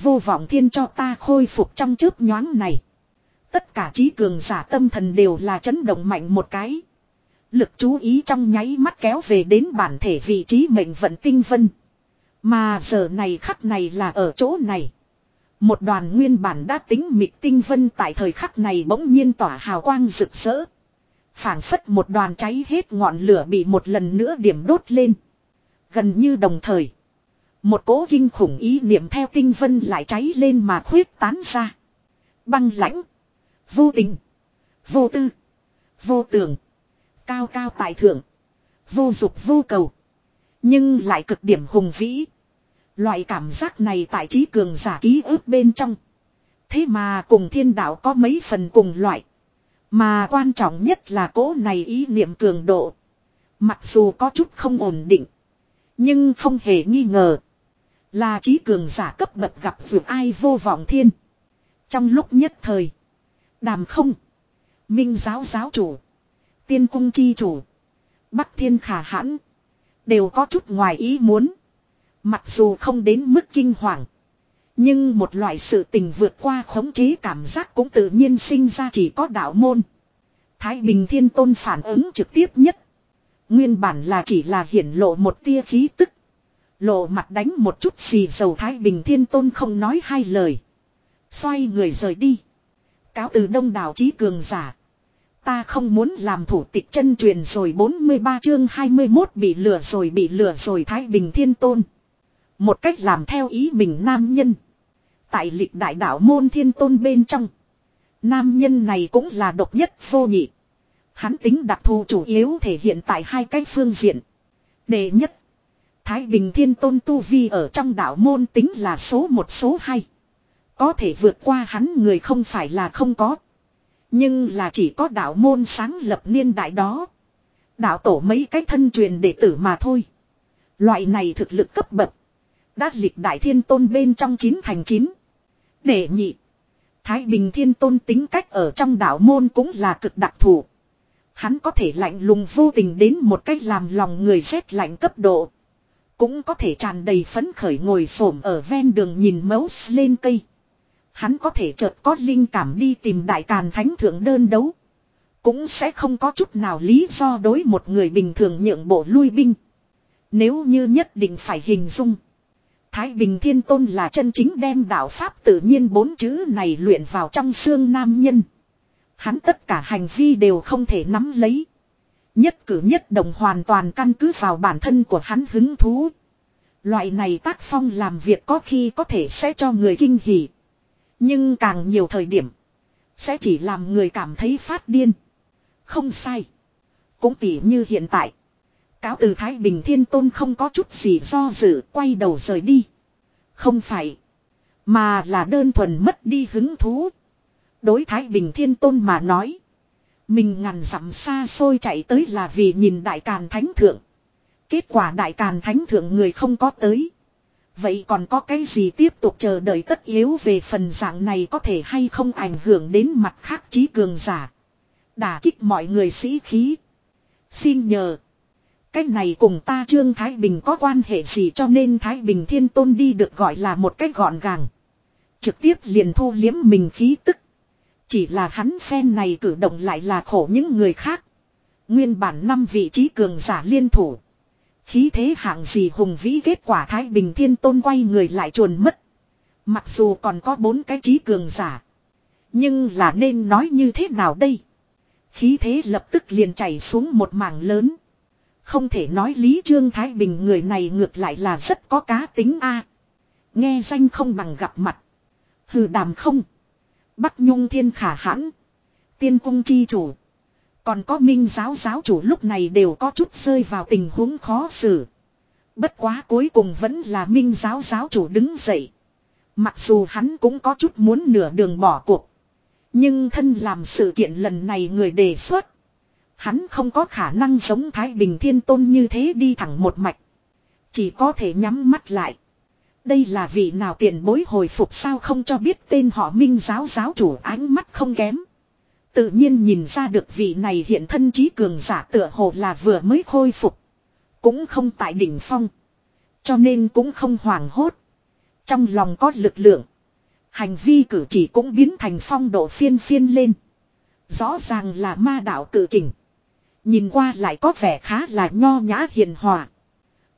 Vô vọng thiên cho ta khôi phục trong chớp nhoáng này. Tất cả trí cường giả tâm thần đều là chấn động mạnh một cái. Lực chú ý trong nháy mắt kéo về đến bản thể vị trí mệnh vận tinh vân. Mà giờ này khắc này là ở chỗ này. Một đoàn nguyên bản đã tính mịt tinh vân tại thời khắc này bỗng nhiên tỏa hào quang rực rỡ phảng phất một đoàn cháy hết ngọn lửa bị một lần nữa điểm đốt lên. Gần như đồng thời. Một cố kinh khủng ý niệm theo tinh vân lại cháy lên mà khuyết tán ra. Băng lãnh. Vô tình. Vô tư. Vô tường. Cao cao tại thượng. Vô dục vô cầu. Nhưng lại cực điểm hùng vĩ. Loại cảm giác này tại trí cường giả ký ức bên trong. Thế mà cùng thiên đạo có mấy phần cùng loại. Mà quan trọng nhất là cố này ý niệm cường độ. Mặc dù có chút không ổn định. Nhưng không hề nghi ngờ. Là trí cường giả cấp bậc gặp vượt ai vô vọng thiên. Trong lúc nhất thời. Đàm không. Minh giáo giáo chủ. Tiên cung chi chủ. Bắc thiên khả hãn. Đều có chút ngoài ý muốn. Mặc dù không đến mức kinh hoàng. Nhưng một loại sự tình vượt qua khống chế cảm giác cũng tự nhiên sinh ra chỉ có đạo môn. Thái Bình Thiên Tôn phản ứng trực tiếp nhất. Nguyên bản là chỉ là hiển lộ một tia khí tức. Lộ mặt đánh một chút xì dầu Thái Bình Thiên Tôn không nói hai lời. Xoay người rời đi. Cáo từ đông đảo trí cường giả. Ta không muốn làm thủ tịch chân truyền rồi 43 chương 21 bị lừa rồi bị lừa rồi Thái Bình Thiên Tôn. Một cách làm theo ý mình nam nhân. Tại lịch đại đạo môn thiên tôn bên trong. Nam nhân này cũng là độc nhất vô nhị. Hắn tính đặc thù chủ yếu thể hiện tại hai cái phương diện. Đệ nhất. Thái Bình Thiên Tôn Tu Vi ở trong đạo môn tính là số một số hai. Có thể vượt qua hắn người không phải là không có. Nhưng là chỉ có đạo môn sáng lập niên đại đó. Đạo tổ mấy cái thân truyền đệ tử mà thôi. Loại này thực lực cấp bậc. Đã lịch đại thiên tôn bên trong chín thành chín. Đệ nhị. Thái Bình Thiên Tôn tính cách ở trong đạo môn cũng là cực đặc thù. Hắn có thể lạnh lùng vô tình đến một cách làm lòng người rét lạnh cấp độ. Cũng có thể tràn đầy phấn khởi ngồi xổm ở ven đường nhìn mấu lên cây. Hắn có thể chợt có linh cảm đi tìm đại càn thánh thượng đơn đấu. Cũng sẽ không có chút nào lý do đối một người bình thường nhượng bộ lui binh. Nếu như nhất định phải hình dung. Thái Bình Thiên Tôn là chân chính đem đạo Pháp tự nhiên bốn chữ này luyện vào trong xương nam nhân. Hắn tất cả hành vi đều không thể nắm lấy. Nhất cử nhất động hoàn toàn căn cứ vào bản thân của hắn hứng thú. Loại này tác phong làm việc có khi có thể sẽ cho người kinh hỉ. Nhưng càng nhiều thời điểm. Sẽ chỉ làm người cảm thấy phát điên. Không sai. Cũng tỉ như hiện tại. Cáo từ Thái Bình Thiên Tôn không có chút gì do dự, quay đầu rời đi. Không phải. Mà là đơn thuần mất đi hứng thú. Đối Thái Bình Thiên Tôn mà nói. Mình ngàn dặm xa xôi chạy tới là vì nhìn Đại Càn Thánh Thượng. Kết quả Đại Càn Thánh Thượng người không có tới. Vậy còn có cái gì tiếp tục chờ đợi tất yếu về phần dạng này có thể hay không ảnh hưởng đến mặt khác trí cường giả. Đả kích mọi người sĩ khí. Xin nhờ. Cái này cùng ta Trương Thái Bình có quan hệ gì cho nên Thái Bình Thiên Tôn đi được gọi là một cách gọn gàng. Trực tiếp liền thu liếm mình khí tức. Chỉ là hắn phen này cử động lại là khổ những người khác. Nguyên bản năm vị trí cường giả liên thủ. Khí thế hạng gì hùng vĩ kết quả Thái Bình Thiên Tôn quay người lại chuồn mất. Mặc dù còn có bốn cái trí cường giả. Nhưng là nên nói như thế nào đây? Khí thế lập tức liền chảy xuống một mảng lớn. Không thể nói Lý Trương Thái Bình người này ngược lại là rất có cá tính a. Nghe danh không bằng gặp mặt. Hừ đàm không. Bắc Nhung Thiên Khả Hãn. Tiên Cung Chi Chủ. Còn có minh giáo giáo chủ lúc này đều có chút rơi vào tình huống khó xử. Bất quá cuối cùng vẫn là minh giáo giáo chủ đứng dậy. Mặc dù hắn cũng có chút muốn nửa đường bỏ cuộc. Nhưng thân làm sự kiện lần này người đề xuất. Hắn không có khả năng giống Thái Bình Thiên Tôn như thế đi thẳng một mạch. Chỉ có thể nhắm mắt lại. Đây là vị nào tiền bối hồi phục sao không cho biết tên họ minh giáo giáo chủ ánh mắt không kém. Tự nhiên nhìn ra được vị này hiện thân trí cường giả tựa hồ là vừa mới khôi phục. Cũng không tại đỉnh phong. Cho nên cũng không hoảng hốt. Trong lòng có lực lượng. Hành vi cử chỉ cũng biến thành phong độ phiên phiên lên. Rõ ràng là ma đạo cử kình. Nhìn qua lại có vẻ khá là nho nhã hiền hòa.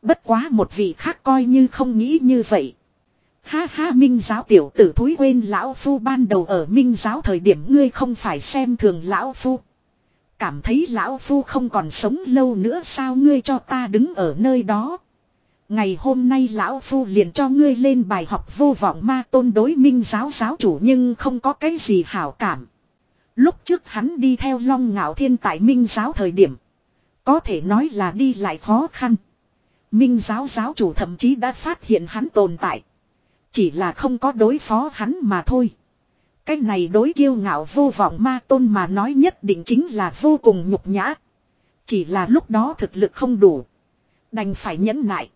Bất quá một vị khác coi như không nghĩ như vậy. Ha ha, minh giáo tiểu tử thúi quên lão phu ban đầu ở minh giáo thời điểm ngươi không phải xem thường lão phu. Cảm thấy lão phu không còn sống lâu nữa sao ngươi cho ta đứng ở nơi đó. Ngày hôm nay lão phu liền cho ngươi lên bài học vô vọng ma tôn đối minh giáo giáo chủ nhưng không có cái gì hảo cảm. Lúc trước hắn đi theo long ngạo thiên tại minh giáo thời điểm. Có thể nói là đi lại khó khăn. Minh giáo giáo chủ thậm chí đã phát hiện hắn tồn tại. Chỉ là không có đối phó hắn mà thôi. Cái này đối kiêu ngạo vô vọng ma tôn mà nói nhất định chính là vô cùng nhục nhã. Chỉ là lúc đó thực lực không đủ. Đành phải nhẫn nại.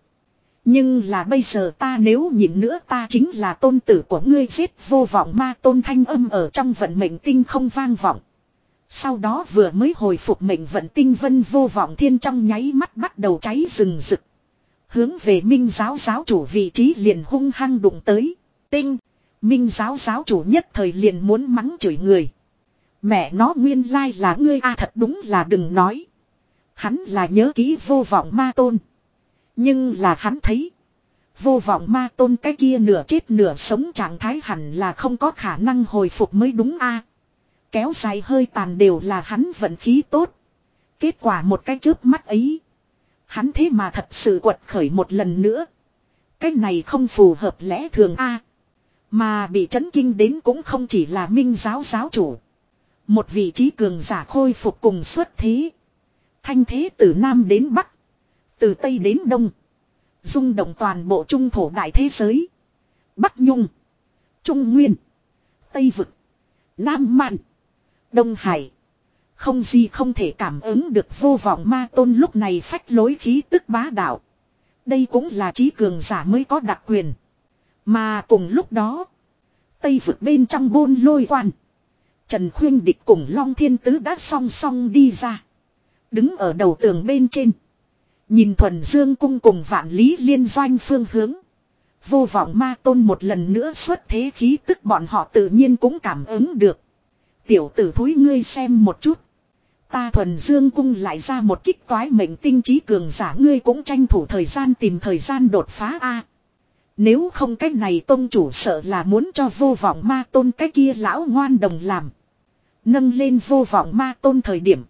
Nhưng là bây giờ ta nếu nhìn nữa ta chính là tôn tử của ngươi giết vô vọng ma tôn thanh âm ở trong vận mệnh tinh không vang vọng. Sau đó vừa mới hồi phục mệnh vận tinh vân vô vọng thiên trong nháy mắt bắt đầu cháy rừng rực. Hướng về minh giáo giáo chủ vị trí liền hung hăng đụng tới. Tinh. Minh giáo giáo chủ nhất thời liền muốn mắng chửi người. Mẹ nó nguyên lai là ngươi a, thật đúng là đừng nói. Hắn là nhớ kỹ vô vọng ma tôn. Nhưng là hắn thấy. Vô vọng ma tôn cái kia nửa chết nửa sống trạng thái hẳn là không có khả năng hồi phục mới đúng a Kéo dài hơi tàn đều là hắn vận khí tốt. Kết quả một cái chớp mắt ấy. Hắn thế mà thật sự quật khởi một lần nữa. Cái này không phù hợp lẽ thường a Mà bị chấn kinh đến cũng không chỉ là minh giáo giáo chủ. Một vị trí cường giả khôi phục cùng xuất thế. Thanh thế từ Nam đến Bắc. Từ Tây đến Đông. rung động toàn bộ trung thổ đại thế giới. Bắc Nhung. Trung Nguyên. Tây Vực. Nam Mạn. Đông Hải. Không gì không thể cảm ứng được vô vọng ma tôn lúc này phách lối khí tức bá đạo. Đây cũng là trí cường giả mới có đặc quyền. Mà cùng lúc đó. Tây vực bên trong bôn lôi quan. Trần Khuyên Địch cùng Long Thiên Tứ đã song song đi ra. Đứng ở đầu tường bên trên. Nhìn thuần dương cung cùng vạn lý liên doanh phương hướng. Vô vọng ma tôn một lần nữa xuất thế khí tức bọn họ tự nhiên cũng cảm ứng được. Tiểu tử thúi ngươi xem một chút. Ta thuần dương cung lại ra một kích toái mệnh tinh trí cường giả ngươi cũng tranh thủ thời gian tìm thời gian đột phá a. Nếu không cách này tôn chủ sợ là muốn cho vô vọng ma tôn cái kia lão ngoan đồng làm. Nâng lên vô vọng ma tôn thời điểm.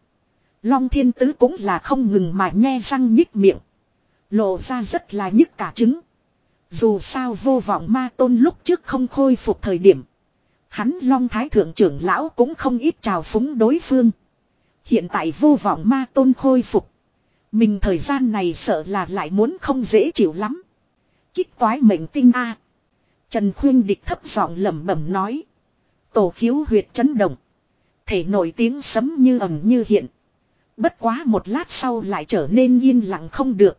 Long thiên tứ cũng là không ngừng mà nhe răng nhích miệng. Lộ ra rất là nhức cả trứng. Dù sao vô vọng ma tôn lúc trước không khôi phục thời điểm. Hắn long thái thượng trưởng lão cũng không ít trào phúng đối phương. Hiện tại vô vọng ma tôn khôi phục. Mình thời gian này sợ là lại muốn không dễ chịu lắm. Kích toái mệnh tinh A. Trần Khuyên Địch thấp giọng lẩm bẩm nói. Tổ khiếu huyệt chấn động. Thể nổi tiếng sấm như ẩm như hiện. Bất quá một lát sau lại trở nên yên lặng không được.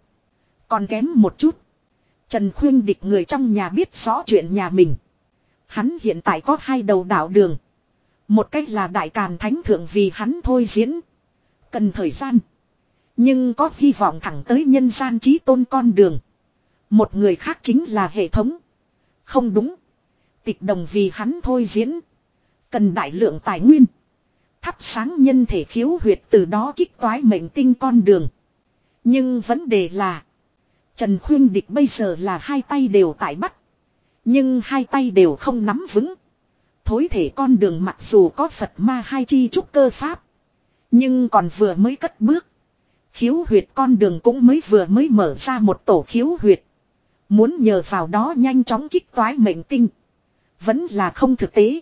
Còn kém một chút. Trần Khuyên Địch người trong nhà biết rõ chuyện nhà mình. Hắn hiện tại có hai đầu đảo đường. Một cách là đại càn thánh thượng vì hắn thôi diễn. Cần thời gian. Nhưng có hy vọng thẳng tới nhân gian trí tôn con đường. Một người khác chính là hệ thống. Không đúng. Tịch đồng vì hắn thôi diễn. Cần đại lượng tài nguyên. Thắp sáng nhân thể khiếu huyệt từ đó kích toái mệnh tinh con đường. Nhưng vấn đề là. Trần Khuyên Địch bây giờ là hai tay đều tại bắt. Nhưng hai tay đều không nắm vững. Thối thể con đường mặc dù có Phật ma hai chi trúc cơ pháp. Nhưng còn vừa mới cất bước. Khiếu huyệt con đường cũng mới vừa mới mở ra một tổ khiếu huyệt. Muốn nhờ vào đó nhanh chóng kích toái mệnh tinh. Vẫn là không thực tế.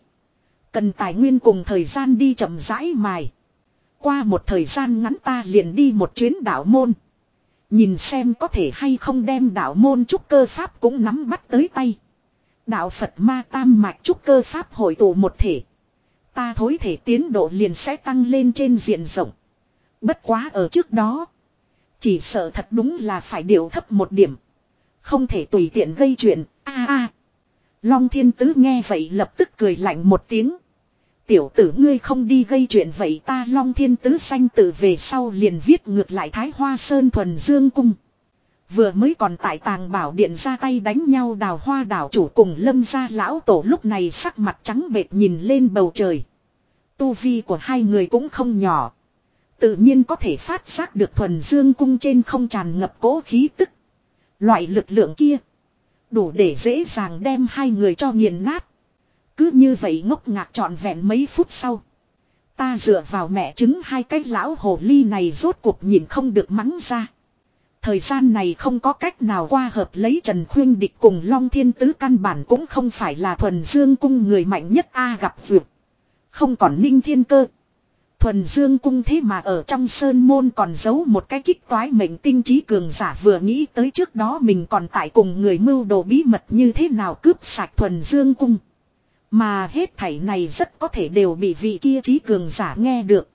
Cần tài nguyên cùng thời gian đi chậm rãi mài. Qua một thời gian ngắn ta liền đi một chuyến đảo môn. Nhìn xem có thể hay không đem đạo môn trúc cơ pháp cũng nắm bắt tới tay. Đạo Phật ma tam mạch trúc cơ pháp hội tụ một thể. Ta thối thể tiến độ liền sẽ tăng lên trên diện rộng. Bất quá ở trước đó. Chỉ sợ thật đúng là phải điều thấp một điểm. Không thể tùy tiện gây chuyện. a a Long thiên tứ nghe vậy lập tức cười lạnh một tiếng. Tiểu tử ngươi không đi gây chuyện vậy ta long thiên tứ sanh tử về sau liền viết ngược lại thái hoa sơn thuần dương cung. Vừa mới còn tại tàng bảo điện ra tay đánh nhau đào hoa đảo chủ cùng lâm gia lão tổ lúc này sắc mặt trắng bệt nhìn lên bầu trời. Tu vi của hai người cũng không nhỏ. Tự nhiên có thể phát giác được thuần dương cung trên không tràn ngập cố khí tức. Loại lực lượng kia. Đủ để dễ dàng đem hai người cho nghiền nát. Cứ như vậy ngốc ngạc trọn vẹn mấy phút sau. Ta dựa vào mẹ chứng hai cái lão hồ ly này rốt cuộc nhìn không được mắng ra. Thời gian này không có cách nào qua hợp lấy Trần Khuyên Địch cùng Long Thiên Tứ căn bản cũng không phải là thuần dương cung người mạnh nhất A gặp vượt. Không còn ninh thiên cơ. Thuần dương cung thế mà ở trong sơn môn còn giấu một cái kích toái mệnh tinh trí cường giả vừa nghĩ tới trước đó mình còn tại cùng người mưu đồ bí mật như thế nào cướp sạch thuần dương cung. Mà hết thảy này rất có thể đều bị vị kia trí cường giả nghe được.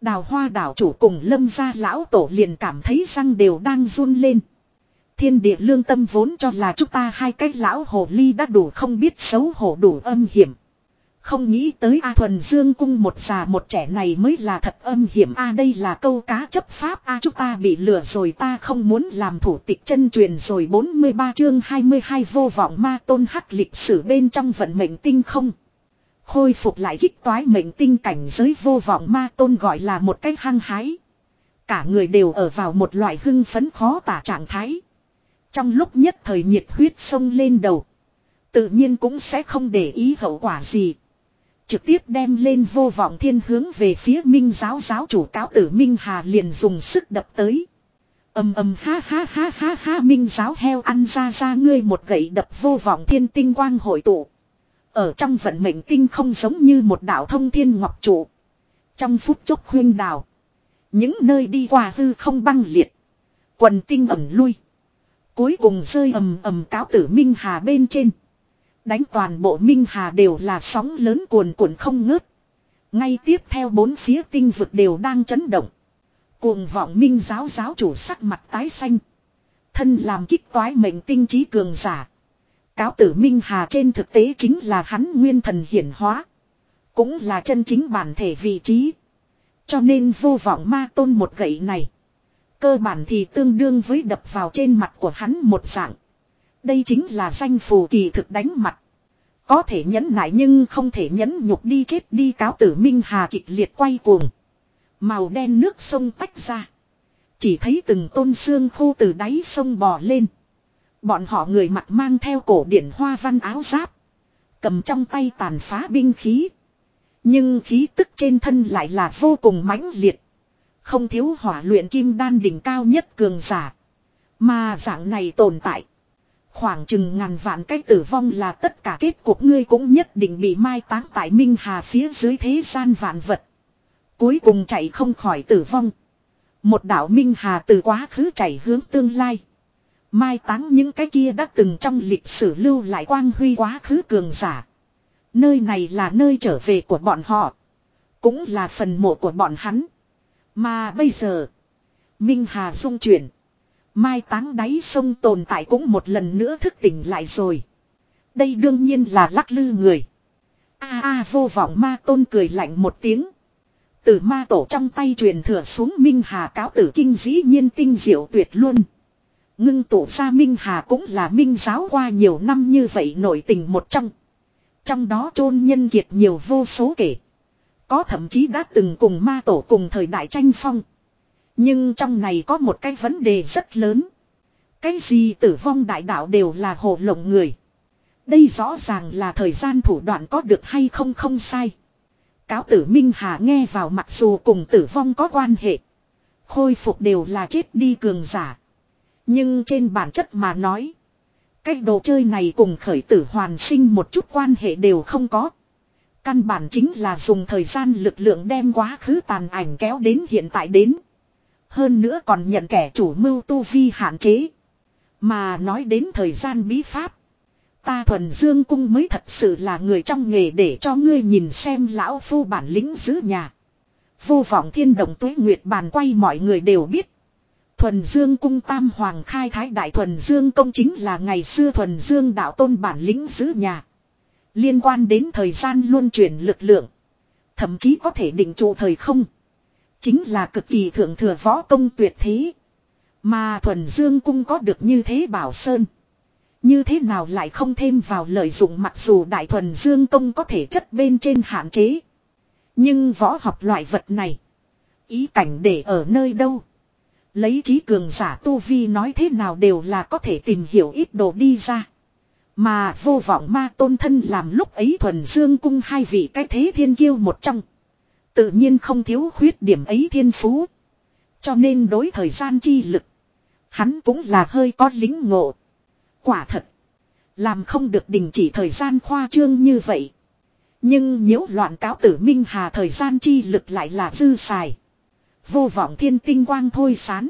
Đào hoa đảo chủ cùng lâm gia lão tổ liền cảm thấy răng đều đang run lên. Thiên địa lương tâm vốn cho là chúng ta hai cái lão hồ ly đã đủ không biết xấu hổ đủ âm hiểm. Không nghĩ tới A thuần dương cung một già một trẻ này mới là thật âm hiểm A, đây là câu cá chấp pháp A, chúng ta bị lừa rồi, ta không muốn làm thủ tịch chân truyền rồi 43 chương 22 vô vọng ma tôn hắc lịch sử bên trong vận mệnh tinh không. Khôi phục lại kích toái mệnh tinh cảnh giới, vô vọng ma tôn gọi là một cái hăng hái. Cả người đều ở vào một loại hưng phấn khó tả trạng thái. Trong lúc nhất thời nhiệt huyết sông lên đầu. Tự nhiên cũng sẽ không để ý hậu quả gì. Trực tiếp đem lên vô vọng thiên hướng về phía minh giáo giáo chủ cáo tử Minh Hà liền dùng sức đập tới. ầm ầm ha ha ha ha ha minh giáo heo ăn ra ra ngươi một gậy đập vô vọng thiên tinh quang hội tụ. Ở trong vận mệnh tinh không giống như một đạo thông thiên ngọc trụ. Trong phút chốc khuyên đào. Những nơi đi qua hư không băng liệt. Quần tinh ẩm lui. Cuối cùng rơi ầm ầm cáo tử Minh Hà bên trên. Đánh toàn bộ Minh Hà đều là sóng lớn cuồn cuộn không ngớt. Ngay tiếp theo bốn phía tinh vực đều đang chấn động. Cuồng vọng Minh giáo giáo chủ sắc mặt tái xanh. Thân làm kích toái mệnh tinh trí cường giả. Cáo tử Minh Hà trên thực tế chính là hắn nguyên thần hiển hóa. Cũng là chân chính bản thể vị trí. Cho nên vô vọng ma tôn một gậy này. Cơ bản thì tương đương với đập vào trên mặt của hắn một dạng. Đây chính là danh phù kỳ thực đánh mặt. Có thể nhẫn nại nhưng không thể nhẫn nhục đi chết đi cáo tử Minh Hà kịch liệt quay cuồng. Màu đen nước sông tách ra. Chỉ thấy từng tôn xương khô từ đáy sông bò lên. Bọn họ người mặt mang theo cổ điển hoa văn áo giáp. Cầm trong tay tàn phá binh khí. Nhưng khí tức trên thân lại là vô cùng mãnh liệt. Không thiếu hỏa luyện kim đan đỉnh cao nhất cường giả. Mà dạng này tồn tại. Khoảng chừng ngàn vạn cái tử vong là tất cả kết cuộc ngươi cũng nhất định bị mai táng tại Minh Hà phía dưới thế gian vạn vật. Cuối cùng chạy không khỏi tử vong. Một đạo Minh Hà từ quá khứ chạy hướng tương lai. Mai táng những cái kia đã từng trong lịch sử lưu lại quang huy quá khứ cường giả. Nơi này là nơi trở về của bọn họ. Cũng là phần mộ của bọn hắn. Mà bây giờ. Minh Hà dung chuyển. Mai táng đáy sông tồn tại cũng một lần nữa thức tỉnh lại rồi. Đây đương nhiên là lắc lư người. A a vô vọng ma tôn cười lạnh một tiếng. Từ ma tổ trong tay truyền thừa xuống Minh Hà cáo tử kinh dĩ nhiên tinh diệu tuyệt luôn. Ngưng tụ ra Minh Hà cũng là Minh giáo qua nhiều năm như vậy nổi tình một trong. Trong đó chôn nhân kiệt nhiều vô số kể. Có thậm chí đã từng cùng ma tổ cùng thời đại tranh phong. Nhưng trong này có một cái vấn đề rất lớn. Cái gì tử vong đại đạo đều là hồ lộng người. Đây rõ ràng là thời gian thủ đoạn có được hay không không sai. Cáo tử Minh Hà nghe vào mặc dù cùng tử vong có quan hệ. Khôi phục đều là chết đi cường giả. Nhưng trên bản chất mà nói. Cái đồ chơi này cùng khởi tử hoàn sinh một chút quan hệ đều không có. Căn bản chính là dùng thời gian lực lượng đem quá khứ tàn ảnh kéo đến hiện tại đến. Hơn nữa còn nhận kẻ chủ mưu tu vi hạn chế. Mà nói đến thời gian bí pháp. Ta thuần dương cung mới thật sự là người trong nghề để cho ngươi nhìn xem lão phu bản lĩnh giữ nhà. Vô vọng thiên đồng tuế nguyệt bàn quay mọi người đều biết. Thuần Dương cung Tam Hoàng khai thái đại Thuần Dương công chính là ngày xưa Thuần Dương đạo tôn bản lĩnh giữ nhà. Liên quan đến thời gian luôn chuyển lực lượng. Thậm chí có thể định trụ thời không. Chính là cực kỳ thượng thừa võ công tuyệt thế. Mà Thuần Dương cung có được như thế bảo sơn. Như thế nào lại không thêm vào lợi dụng mặc dù Đại Thuần Dương công có thể chất bên trên hạn chế. Nhưng võ học loại vật này. Ý cảnh để ở nơi đâu. Lấy trí cường giả tu vi nói thế nào đều là có thể tìm hiểu ít đồ đi ra. Mà vô vọng ma tôn thân làm lúc ấy thuần dương cung hai vị cái thế thiên kiêu một trong. Tự nhiên không thiếu khuyết điểm ấy thiên phú. Cho nên đối thời gian chi lực. Hắn cũng là hơi có lính ngộ. Quả thật. Làm không được đình chỉ thời gian khoa trương như vậy. Nhưng nhiễu loạn cáo tử Minh Hà thời gian chi lực lại là dư xài. Vô vọng thiên tinh quang thôi sán.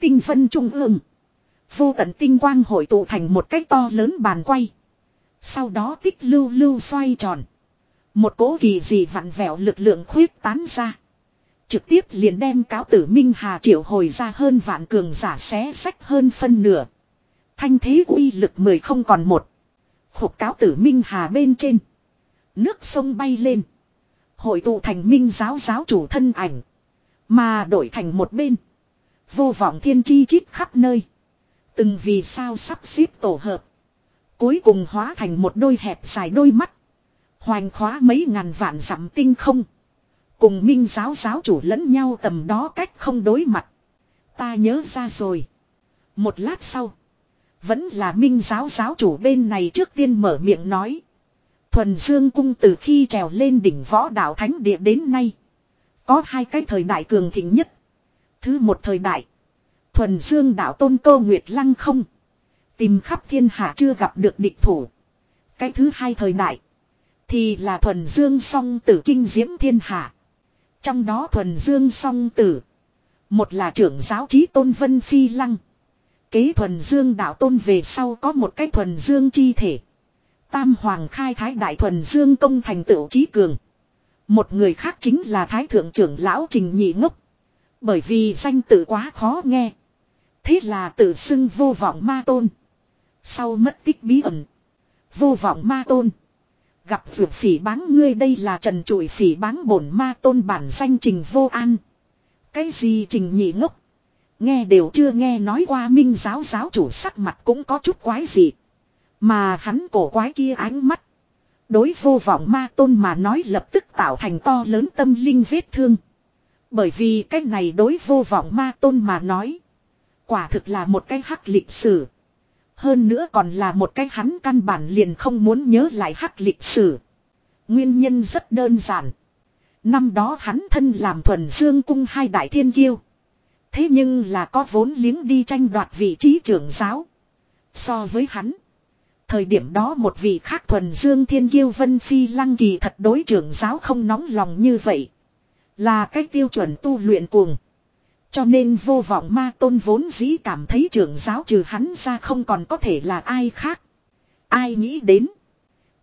Tinh phân trung ương. Vô tận tinh quang hội tụ thành một cái to lớn bàn quay. Sau đó tích lưu lưu xoay tròn. Một cố kỳ gì vặn vẹo lực lượng khuyết tán ra. Trực tiếp liền đem cáo tử Minh Hà triệu hồi ra hơn vạn cường giả xé sách hơn phân nửa. Thanh thế uy lực mười không còn một. Khục cáo tử Minh Hà bên trên. Nước sông bay lên. Hội tụ thành minh giáo giáo chủ thân ảnh. Mà đổi thành một bên. Vô vọng thiên chi chít khắp nơi. Từng vì sao sắp xếp tổ hợp. Cuối cùng hóa thành một đôi hẹp dài đôi mắt. Hoành khóa mấy ngàn vạn dặm tinh không. Cùng minh giáo giáo chủ lẫn nhau tầm đó cách không đối mặt. Ta nhớ ra rồi. Một lát sau. Vẫn là minh giáo giáo chủ bên này trước tiên mở miệng nói. Thuần Dương Cung từ khi trèo lên đỉnh võ đạo thánh địa đến nay. Có hai cái thời đại cường thịnh nhất. Thứ một thời đại. Thuần Dương đạo tôn cơ Nguyệt Lăng không. Tìm khắp thiên hạ chưa gặp được địch thủ. Cái thứ hai thời đại. Thì là thuần Dương song tử kinh diễm thiên hạ. Trong đó thuần Dương song tử. Một là trưởng giáo trí tôn Vân Phi Lăng. Kế thuần Dương đạo tôn về sau có một cái thuần Dương chi thể. Tam Hoàng khai thái đại thuần Dương công thành tựu trí cường. Một người khác chính là Thái Thượng trưởng Lão Trình Nhị Ngốc. Bởi vì danh tự quá khó nghe. Thế là tự xưng vô vọng ma tôn. Sau mất tích bí ẩn. Vô vọng ma tôn. Gặp vượt phỉ báng ngươi đây là trần trụi phỉ báng bổn ma tôn bản danh trình vô an. Cái gì trình nhị ngốc. Nghe đều chưa nghe nói qua minh giáo giáo chủ sắc mặt cũng có chút quái gì. Mà hắn cổ quái kia ánh mắt. Đối vô vọng ma tôn mà nói lập tức tạo thành to lớn tâm linh vết thương. Bởi vì cái này đối vô vọng ma tôn mà nói. Quả thực là một cái hắc lịch sử. Hơn nữa còn là một cái hắn căn bản liền không muốn nhớ lại hắc lịch sử. Nguyên nhân rất đơn giản. Năm đó hắn thân làm thuần dương cung hai đại thiên kiêu. Thế nhưng là có vốn liếng đi tranh đoạt vị trí trưởng giáo. So với hắn. Thời điểm đó một vị khác thuần dương thiên kiêu vân phi lăng kỳ thật đối trưởng giáo không nóng lòng như vậy. Là cái tiêu chuẩn tu luyện cuồng. Cho nên vô vọng ma tôn vốn dĩ cảm thấy trưởng giáo trừ hắn ra không còn có thể là ai khác. Ai nghĩ đến.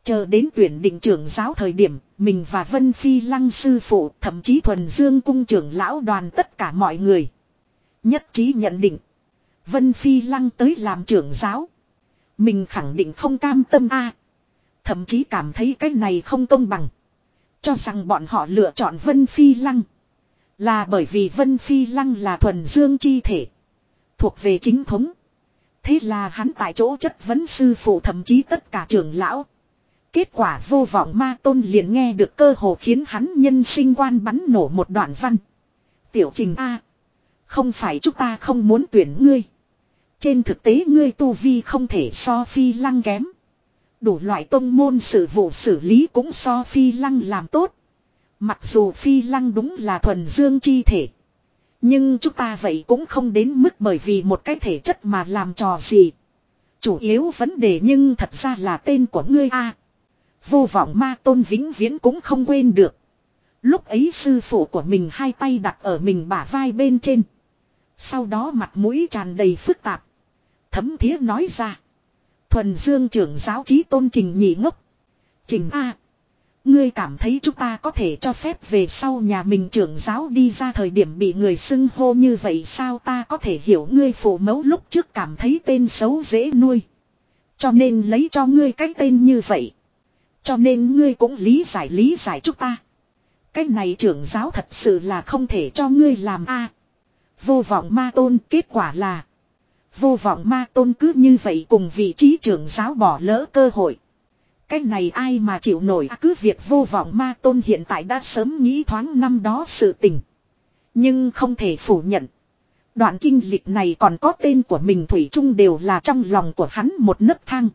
Chờ đến tuyển định trưởng giáo thời điểm, mình và Vân Phi Lăng sư phụ, thậm chí thuần dương cung trưởng lão đoàn tất cả mọi người. Nhất trí nhận định. Vân Phi Lăng tới làm trưởng giáo. Mình khẳng định không cam tâm a Thậm chí cảm thấy cái này không công bằng. Cho rằng bọn họ lựa chọn Vân Phi Lăng. Là bởi vì Vân Phi Lăng là thuần dương chi thể. Thuộc về chính thống. Thế là hắn tại chỗ chất vấn sư phụ thậm chí tất cả trưởng lão. Kết quả vô vọng ma tôn liền nghe được cơ hồ khiến hắn nhân sinh quan bắn nổ một đoạn văn. Tiểu trình A. Không phải chúng ta không muốn tuyển ngươi. Trên thực tế ngươi tu vi không thể so phi lăng kém. Đủ loại tông môn sự vụ xử lý cũng so phi lăng làm tốt. Mặc dù phi lăng đúng là thuần dương chi thể. Nhưng chúng ta vậy cũng không đến mức bởi vì một cái thể chất mà làm trò gì. Chủ yếu vấn đề nhưng thật ra là tên của ngươi a. vô vọng ma tôn vĩnh viễn cũng không quên được. Lúc ấy sư phụ của mình hai tay đặt ở mình bả vai bên trên. Sau đó mặt mũi tràn đầy phức tạp. Thấm thía nói ra. Thuần dương trưởng giáo trí tôn trình nhị ngốc. Trình A. Ngươi cảm thấy chúng ta có thể cho phép về sau nhà mình trưởng giáo đi ra thời điểm bị người xưng hô như vậy sao ta có thể hiểu ngươi phụ mẫu lúc trước cảm thấy tên xấu dễ nuôi. Cho nên lấy cho ngươi cái tên như vậy. Cho nên ngươi cũng lý giải lý giải chúng ta. Cái này trưởng giáo thật sự là không thể cho ngươi làm a. Vô vọng ma tôn, kết quả là. Vô vọng ma tôn cứ như vậy cùng vị trí trưởng giáo bỏ lỡ cơ hội. Cái này ai mà chịu nổi à, cứ việc vô vọng ma tôn hiện tại đã sớm nghĩ thoáng năm đó sự tình. Nhưng không thể phủ nhận. Đoạn kinh lịch này còn có tên của mình Thủy chung đều là trong lòng của hắn một nấc thang.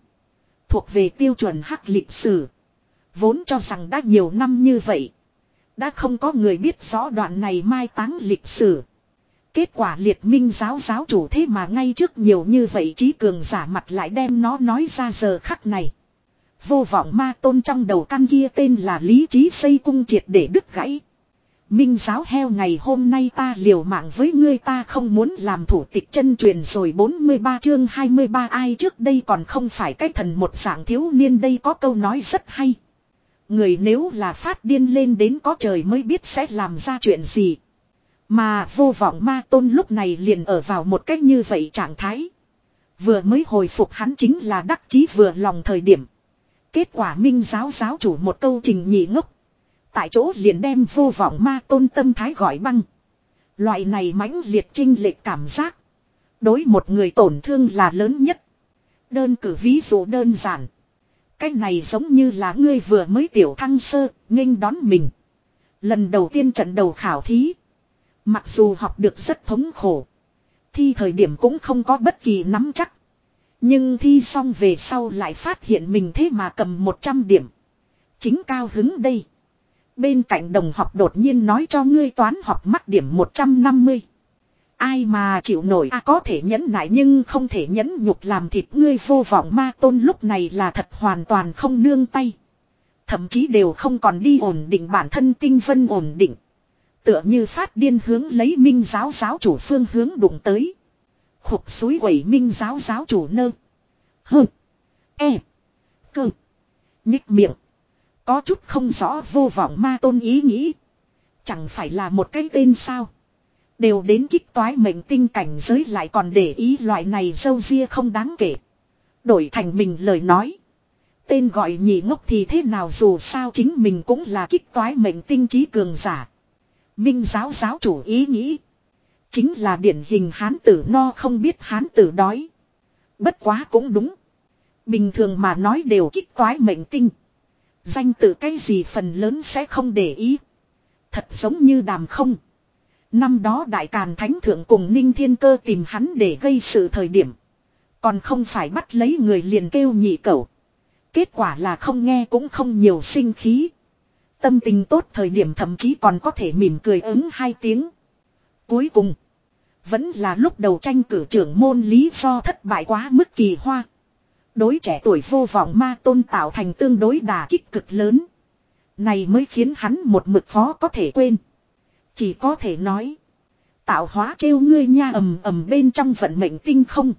Thuộc về tiêu chuẩn hắc lịch sử. Vốn cho rằng đã nhiều năm như vậy. Đã không có người biết rõ đoạn này mai táng lịch sử. Kết quả liệt minh giáo giáo chủ thế mà ngay trước nhiều như vậy trí cường giả mặt lại đem nó nói ra giờ khắc này. Vô vọng ma tôn trong đầu căn kia tên là lý trí xây cung triệt để đứt gãy. Minh giáo heo ngày hôm nay ta liều mạng với ngươi ta không muốn làm thủ tịch chân truyền rồi 43 chương 23 ai trước đây còn không phải cái thần một dạng thiếu niên đây có câu nói rất hay. Người nếu là phát điên lên đến có trời mới biết sẽ làm ra chuyện gì. Mà vô vọng ma tôn lúc này liền ở vào một cách như vậy trạng thái. Vừa mới hồi phục hắn chính là đắc chí vừa lòng thời điểm. Kết quả minh giáo giáo chủ một câu trình nhị ngốc. Tại chỗ liền đem vô vọng ma tôn tâm thái gọi băng. Loại này mãnh liệt trinh lệch cảm giác. Đối một người tổn thương là lớn nhất. Đơn cử ví dụ đơn giản. Cái này giống như là ngươi vừa mới tiểu thăng sơ, nghênh đón mình. Lần đầu tiên trận đầu khảo thí. Mặc dù học được rất thống khổ. Thi thời điểm cũng không có bất kỳ nắm chắc. Nhưng thi xong về sau lại phát hiện mình thế mà cầm 100 điểm. Chính cao hứng đây. Bên cạnh đồng học đột nhiên nói cho ngươi toán học mắc điểm 150. Ai mà chịu nổi à có thể nhẫn nại nhưng không thể nhẫn nhục làm thịt ngươi vô vọng ma tôn lúc này là thật hoàn toàn không nương tay. Thậm chí đều không còn đi ổn định bản thân tinh vân ổn định. Tựa như phát điên hướng lấy minh giáo giáo chủ phương hướng đụng tới. Khục suối quẩy minh giáo giáo chủ nơ. Hơ. E. Cơ. Nhích miệng. Có chút không rõ vô vọng ma tôn ý nghĩ. Chẳng phải là một cái tên sao. Đều đến kích toái mệnh tinh cảnh giới lại còn để ý loại này dâu ria không đáng kể. Đổi thành mình lời nói. Tên gọi nhị ngốc thì thế nào dù sao chính mình cũng là kích toái mệnh tinh trí cường giả. Minh giáo giáo chủ ý nghĩ. Chính là điển hình hán tử no không biết hán tử đói. Bất quá cũng đúng. Bình thường mà nói đều kích toái mệnh tinh. Danh tự cái gì phần lớn sẽ không để ý. Thật giống như đàm không. Năm đó đại càn thánh thượng cùng ninh thiên cơ tìm hắn để gây sự thời điểm. Còn không phải bắt lấy người liền kêu nhị cẩu. Kết quả là không nghe cũng không nhiều sinh khí. Tâm tình tốt thời điểm thậm chí còn có thể mỉm cười ứng hai tiếng. Cuối cùng. Vẫn là lúc đầu tranh cử trưởng môn lý do thất bại quá mức kỳ hoa. Đối trẻ tuổi vô vọng ma tôn tạo thành tương đối đà kích cực lớn. Này mới khiến hắn một mực phó có thể quên. Chỉ có thể nói. Tạo hóa trêu ngươi nha ầm ầm bên trong vận mệnh tinh không.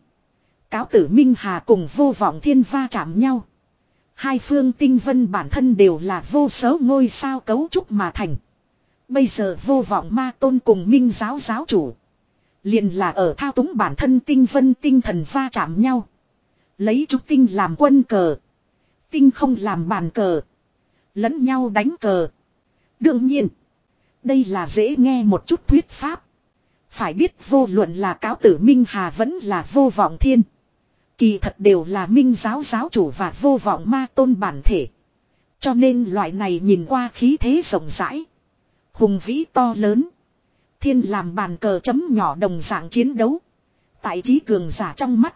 Cáo tử Minh Hà cùng vô vọng thiên va chạm nhau. Hai phương tinh vân bản thân đều là vô số ngôi sao cấu trúc mà thành. Bây giờ vô vọng ma tôn cùng minh giáo giáo chủ. liền là ở thao túng bản thân tinh vân tinh thần va chạm nhau. Lấy trúc tinh làm quân cờ. Tinh không làm bàn cờ. Lẫn nhau đánh cờ. Đương nhiên. Đây là dễ nghe một chút thuyết pháp. Phải biết vô luận là cáo tử Minh Hà vẫn là vô vọng thiên. Kỳ thật đều là minh giáo giáo chủ và vô vọng ma tôn bản thể. Cho nên loại này nhìn qua khí thế rộng rãi. Hùng vĩ to lớn. Thiên làm bàn cờ chấm nhỏ đồng dạng chiến đấu. Tại trí cường giả trong mắt.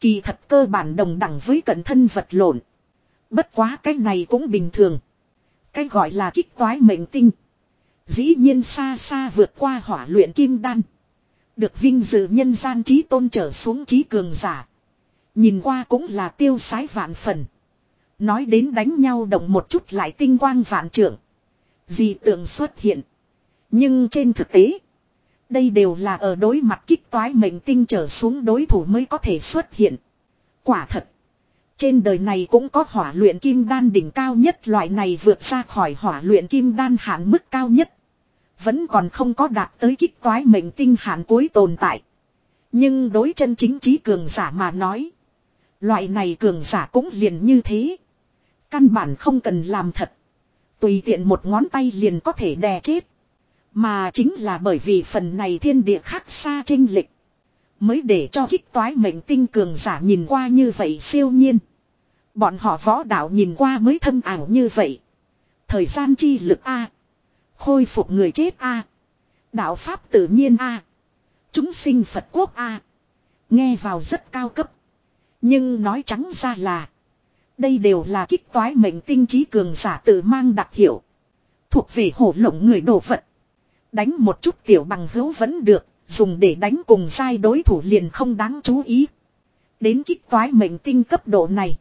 Kỳ thật cơ bản đồng đẳng với cận thân vật lộn. Bất quá cái này cũng bình thường. Cái gọi là kích toái mệnh tinh. Dĩ nhiên xa xa vượt qua hỏa luyện kim đan. Được vinh dự nhân gian trí tôn trở xuống trí cường giả. Nhìn qua cũng là tiêu sái vạn phần. Nói đến đánh nhau động một chút lại tinh quang vạn trưởng. Dị tượng xuất hiện. Nhưng trên thực tế. Đây đều là ở đối mặt kích toái mệnh tinh trở xuống đối thủ mới có thể xuất hiện. Quả thật. Trên đời này cũng có hỏa luyện kim đan đỉnh cao nhất, loại này vượt ra khỏi hỏa luyện kim đan hạn mức cao nhất. Vẫn còn không có đạt tới kích toái mệnh tinh hạn cuối tồn tại. Nhưng đối chân chính trí cường giả mà nói. Loại này cường giả cũng liền như thế. Căn bản không cần làm thật. Tùy tiện một ngón tay liền có thể đè chết. Mà chính là bởi vì phần này thiên địa khác xa trinh lịch. Mới để cho kích toái mệnh tinh cường giả nhìn qua như vậy siêu nhiên. Bọn họ võ đạo nhìn qua mới thâm ảo như vậy. Thời gian chi lực A. Khôi phục người chết A. Đạo Pháp tự nhiên A. Chúng sinh Phật quốc A. Nghe vào rất cao cấp. Nhưng nói trắng ra là. Đây đều là kích toái mệnh tinh trí cường giả tự mang đặc hiệu. Thuộc về hổ lộng người đồ vật. Đánh một chút tiểu bằng hữu vẫn được. Dùng để đánh cùng sai đối thủ liền không đáng chú ý. Đến kích toái mệnh tinh cấp độ này.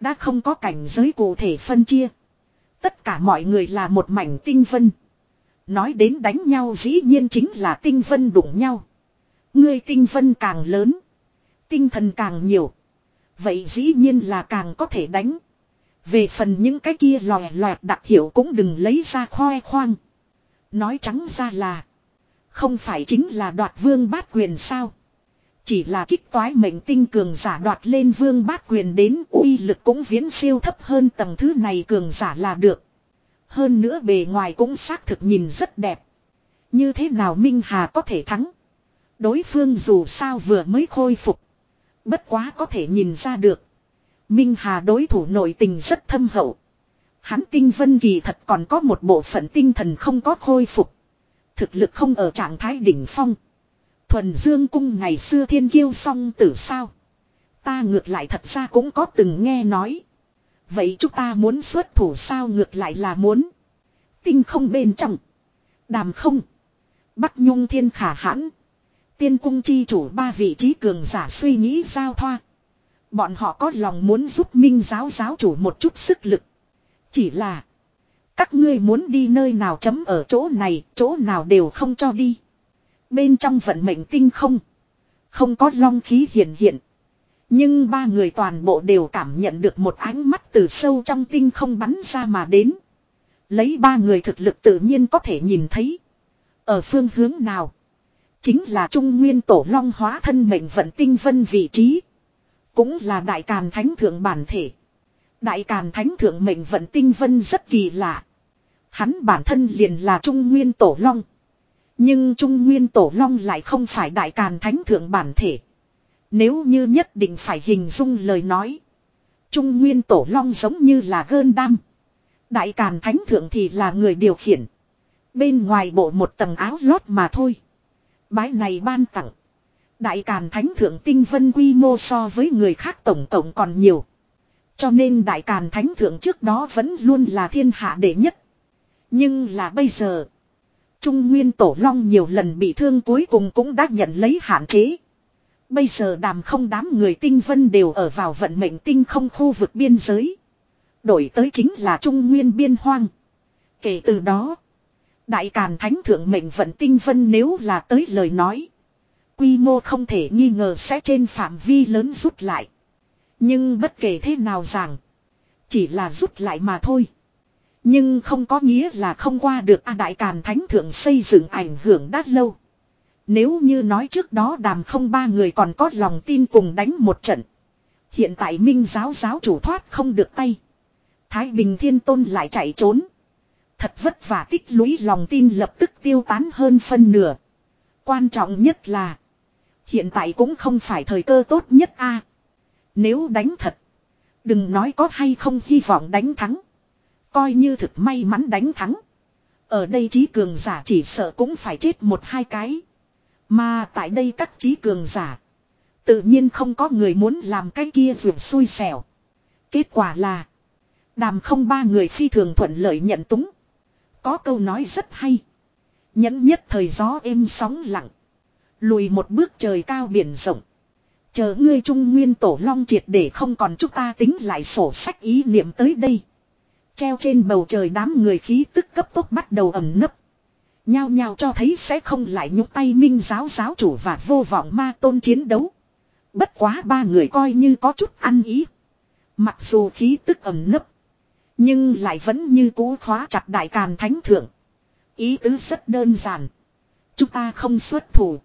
Đã không có cảnh giới cụ thể phân chia. Tất cả mọi người là một mảnh tinh vân. Nói đến đánh nhau dĩ nhiên chính là tinh vân đụng nhau. Người tinh vân càng lớn. Tinh thần càng nhiều. Vậy dĩ nhiên là càng có thể đánh. Về phần những cái kia lòe loẹt đặc hiệu cũng đừng lấy ra khoe khoang. Nói trắng ra là. Không phải chính là đoạt vương bát quyền sao. Chỉ là kích toái mệnh tinh cường giả đoạt lên vương bát quyền đến uy lực cũng viễn siêu thấp hơn tầng thứ này cường giả là được. Hơn nữa bề ngoài cũng xác thực nhìn rất đẹp. Như thế nào Minh Hà có thể thắng? Đối phương dù sao vừa mới khôi phục. Bất quá có thể nhìn ra được. Minh Hà đối thủ nội tình rất thâm hậu. Hắn tinh vân kỳ thật còn có một bộ phận tinh thần không có khôi phục. Thực lực không ở trạng thái đỉnh phong. Thuần Dương cung ngày xưa thiên kiêu song tử sao. Ta ngược lại thật ra cũng có từng nghe nói. Vậy chúng ta muốn xuất thủ sao ngược lại là muốn. Tinh không bên trong. Đàm không. Bắc nhung thiên khả hãn. Tiên cung chi chủ ba vị trí cường giả suy nghĩ giao thoa. Bọn họ có lòng muốn giúp minh giáo giáo chủ một chút sức lực. Chỉ là. Các ngươi muốn đi nơi nào chấm ở chỗ này, chỗ nào đều không cho đi. Bên trong vận mệnh tinh không. Không có long khí hiện hiện. Nhưng ba người toàn bộ đều cảm nhận được một ánh mắt từ sâu trong tinh không bắn ra mà đến. Lấy ba người thực lực tự nhiên có thể nhìn thấy. Ở phương hướng nào. Chính là Trung Nguyên Tổ Long hóa thân mệnh vận tinh vân vị trí. Cũng là Đại Càn Thánh Thượng bản thể. Đại Càn Thánh Thượng mệnh vận tinh vân rất kỳ lạ. Hắn bản thân liền là Trung Nguyên Tổ Long. Nhưng Trung Nguyên Tổ Long lại không phải Đại Càn Thánh Thượng bản thể. Nếu như nhất định phải hình dung lời nói. Trung Nguyên Tổ Long giống như là gơn đam. Đại Càn Thánh Thượng thì là người điều khiển. Bên ngoài bộ một tầng áo lót mà thôi. Bái này ban tặng. Đại Càn Thánh Thượng Tinh Vân quy mô so với người khác tổng tổng còn nhiều. Cho nên Đại Càn Thánh Thượng trước đó vẫn luôn là thiên hạ đệ nhất. Nhưng là bây giờ. Trung Nguyên Tổ Long nhiều lần bị thương cuối cùng cũng đã nhận lấy hạn chế. Bây giờ đàm không đám người tinh vân đều ở vào vận mệnh tinh không khu vực biên giới. Đổi tới chính là Trung Nguyên biên hoang. Kể từ đó, Đại Càn Thánh Thượng mệnh vận tinh vân nếu là tới lời nói. Quy mô không thể nghi ngờ sẽ trên phạm vi lớn rút lại. Nhưng bất kể thế nào rằng, chỉ là rút lại mà thôi. Nhưng không có nghĩa là không qua được A Đại Càn Thánh Thượng xây dựng ảnh hưởng đã lâu. Nếu như nói trước đó đàm không ba người còn có lòng tin cùng đánh một trận. Hiện tại minh giáo giáo chủ thoát không được tay. Thái Bình Thiên Tôn lại chạy trốn. Thật vất vả tích lũy lòng tin lập tức tiêu tán hơn phân nửa. Quan trọng nhất là. Hiện tại cũng không phải thời cơ tốt nhất a. Nếu đánh thật. Đừng nói có hay không hy vọng đánh thắng. Coi như thực may mắn đánh thắng. Ở đây trí cường giả chỉ sợ cũng phải chết một hai cái. Mà tại đây các trí cường giả. Tự nhiên không có người muốn làm cái kia vượt xui xẻo. Kết quả là. Đàm không ba người phi thường thuận lợi nhận túng. Có câu nói rất hay. Nhẫn nhất thời gió êm sóng lặng. Lùi một bước trời cao biển rộng. Chờ ngươi trung nguyên tổ long triệt để không còn chúng ta tính lại sổ sách ý niệm tới đây. Treo trên bầu trời đám người khí tức cấp tốc bắt đầu ẩm nấp. Nhao nhao cho thấy sẽ không lại nhúc tay minh giáo giáo chủ và vô vọng ma tôn chiến đấu. Bất quá ba người coi như có chút ăn ý. Mặc dù khí tức ẩm nấp. Nhưng lại vẫn như cũ khóa chặt đại càn thánh thượng. Ý tứ rất đơn giản. Chúng ta không xuất thủ.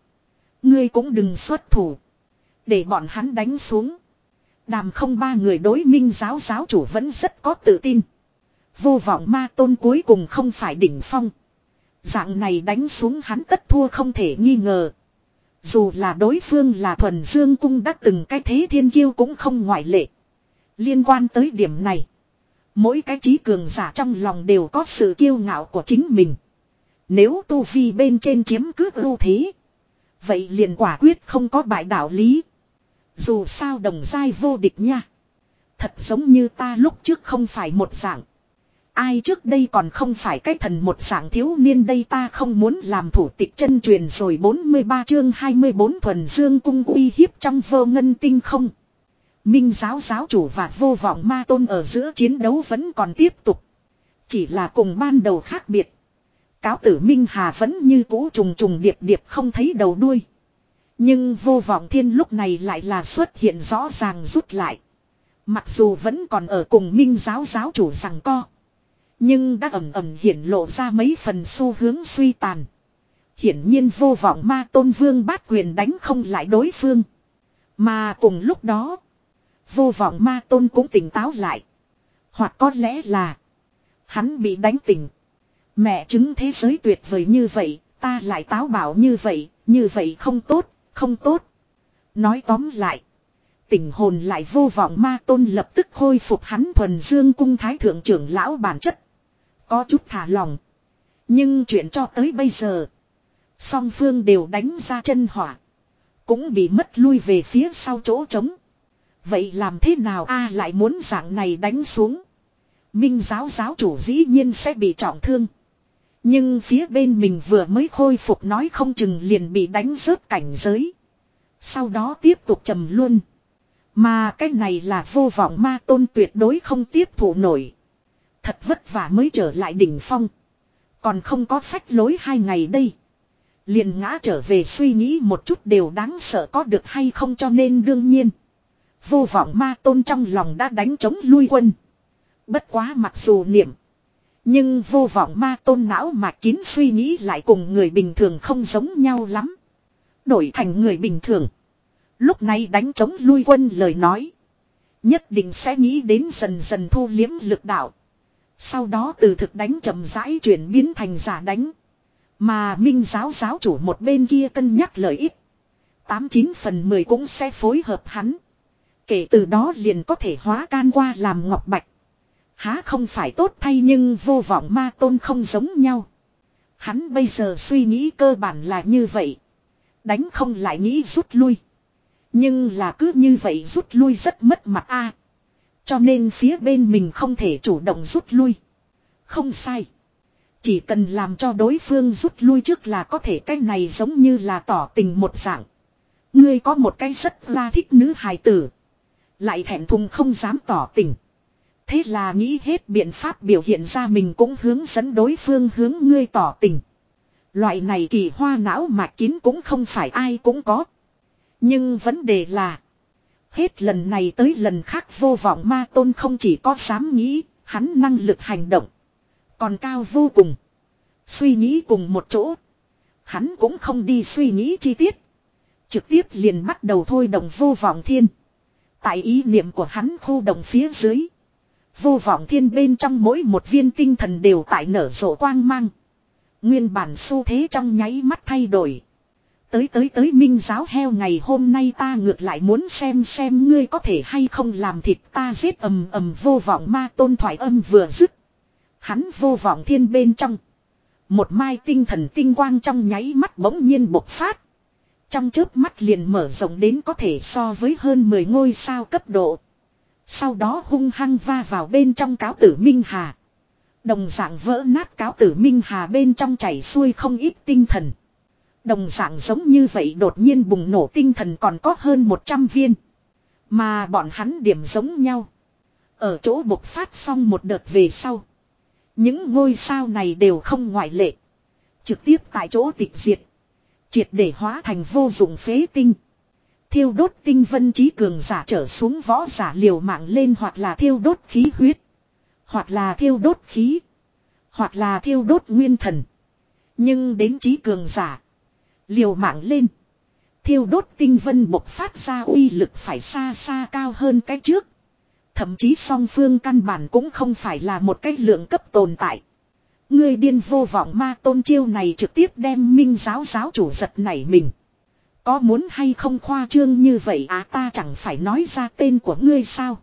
Ngươi cũng đừng xuất thủ. Để bọn hắn đánh xuống. Đàm không ba người đối minh giáo giáo chủ vẫn rất có tự tin. Vô vọng ma tôn cuối cùng không phải đỉnh phong. Dạng này đánh xuống hắn tất thua không thể nghi ngờ. Dù là đối phương là thuần dương cung đã từng cái thế thiên kiêu cũng không ngoại lệ. Liên quan tới điểm này. Mỗi cái trí cường giả trong lòng đều có sự kiêu ngạo của chính mình. Nếu tu vi bên trên chiếm cứ ưu thế. Vậy liền quả quyết không có bại đạo lý. Dù sao đồng giai vô địch nha. Thật giống như ta lúc trước không phải một dạng. Ai trước đây còn không phải cái thần một dạng thiếu niên đây ta không muốn làm thủ tịch chân truyền rồi 43 chương 24 thuần dương cung uy hiếp trong vô ngân tinh không. Minh giáo giáo chủ và vô vọng ma tôn ở giữa chiến đấu vẫn còn tiếp tục. Chỉ là cùng ban đầu khác biệt. Cáo tử Minh Hà vẫn như cũ trùng trùng điệp điệp không thấy đầu đuôi. Nhưng vô vọng thiên lúc này lại là xuất hiện rõ ràng rút lại. Mặc dù vẫn còn ở cùng Minh giáo giáo chủ rằng co. Nhưng đã ẩm ẩm hiển lộ ra mấy phần xu hướng suy tàn. Hiển nhiên vô vọng ma tôn vương bát quyền đánh không lại đối phương. Mà cùng lúc đó. Vô vọng ma tôn cũng tỉnh táo lại. Hoặc có lẽ là. Hắn bị đánh tỉnh. Mẹ chứng thế giới tuyệt vời như vậy. Ta lại táo bảo như vậy. Như vậy không tốt. Không tốt. Nói tóm lại. Tỉnh hồn lại vô vọng ma tôn lập tức khôi phục hắn thuần dương cung thái thượng trưởng lão bản chất. Có chút thả lòng. Nhưng chuyện cho tới bây giờ. Song phương đều đánh ra chân hỏa. Cũng bị mất lui về phía sau chỗ trống. Vậy làm thế nào a lại muốn dạng này đánh xuống. Minh giáo giáo chủ dĩ nhiên sẽ bị trọng thương. Nhưng phía bên mình vừa mới khôi phục nói không chừng liền bị đánh rớt cảnh giới. Sau đó tiếp tục trầm luôn. Mà cái này là vô vọng ma tôn tuyệt đối không tiếp thụ nổi. Thật vất vả mới trở lại đỉnh phong. Còn không có phách lối hai ngày đây. Liền ngã trở về suy nghĩ một chút đều đáng sợ có được hay không cho nên đương nhiên. Vô vọng ma tôn trong lòng đã đánh chống lui quân. Bất quá mặc dù niệm. Nhưng vô vọng ma tôn não mà kín suy nghĩ lại cùng người bình thường không giống nhau lắm. Đổi thành người bình thường. Lúc này đánh chống lui quân lời nói. Nhất định sẽ nghĩ đến dần dần thu liếm lực đạo. Sau đó từ thực đánh chậm rãi chuyển biến thành giả đánh. Mà minh giáo giáo chủ một bên kia cân nhắc lợi ích. Tám chín phần mười cũng sẽ phối hợp hắn. Kể từ đó liền có thể hóa can qua làm ngọc bạch. Há không phải tốt thay nhưng vô vọng ma tôn không giống nhau. Hắn bây giờ suy nghĩ cơ bản là như vậy. Đánh không lại nghĩ rút lui. Nhưng là cứ như vậy rút lui rất mất mặt a. cho nên phía bên mình không thể chủ động rút lui. Không sai. Chỉ cần làm cho đối phương rút lui trước là có thể cái này giống như là tỏ tình một dạng. Ngươi có một cái rất la thích nữ hài tử. Lại thẹn thùng không dám tỏ tình. Thế là nghĩ hết biện pháp biểu hiện ra mình cũng hướng dẫn đối phương hướng ngươi tỏ tình. Loại này kỳ hoa não mạch kín cũng không phải ai cũng có. Nhưng vấn đề là. Hết lần này tới lần khác vô vọng ma tôn không chỉ có dám nghĩ, hắn năng lực hành động. Còn cao vô cùng. Suy nghĩ cùng một chỗ. Hắn cũng không đi suy nghĩ chi tiết. Trực tiếp liền bắt đầu thôi động vô vọng thiên. Tại ý niệm của hắn khu đồng phía dưới. Vô vọng thiên bên trong mỗi một viên tinh thần đều tại nở rộ quang mang. Nguyên bản xu thế trong nháy mắt thay đổi. Tới tới tới minh giáo heo ngày hôm nay ta ngược lại muốn xem xem ngươi có thể hay không làm thịt ta giết ầm ầm vô vọng ma tôn thoại âm vừa dứt. Hắn vô vọng thiên bên trong. Một mai tinh thần tinh quang trong nháy mắt bỗng nhiên bộc phát. Trong chớp mắt liền mở rộng đến có thể so với hơn 10 ngôi sao cấp độ. Sau đó hung hăng va vào bên trong cáo tử Minh Hà. Đồng dạng vỡ nát cáo tử Minh Hà bên trong chảy xuôi không ít tinh thần. Đồng dạng giống như vậy đột nhiên bùng nổ tinh thần còn có hơn 100 viên. Mà bọn hắn điểm giống nhau. Ở chỗ bộc phát xong một đợt về sau. Những ngôi sao này đều không ngoại lệ. Trực tiếp tại chỗ tịch diệt. Triệt để hóa thành vô dụng phế tinh. Thiêu đốt tinh vân trí cường giả trở xuống võ giả liều mạng lên hoặc là thiêu đốt khí huyết. Hoặc là thiêu đốt khí. Hoặc là thiêu đốt nguyên thần. Nhưng đến trí cường giả. Liều mạng lên. Thiêu đốt tinh vân bộc phát ra uy lực phải xa xa cao hơn cái trước. Thậm chí song phương căn bản cũng không phải là một cái lượng cấp tồn tại ngươi điên vô vọng ma tôn chiêu này trực tiếp đem minh giáo giáo chủ giật nảy mình. Có muốn hay không khoa trương như vậy à ta chẳng phải nói ra tên của ngươi sao.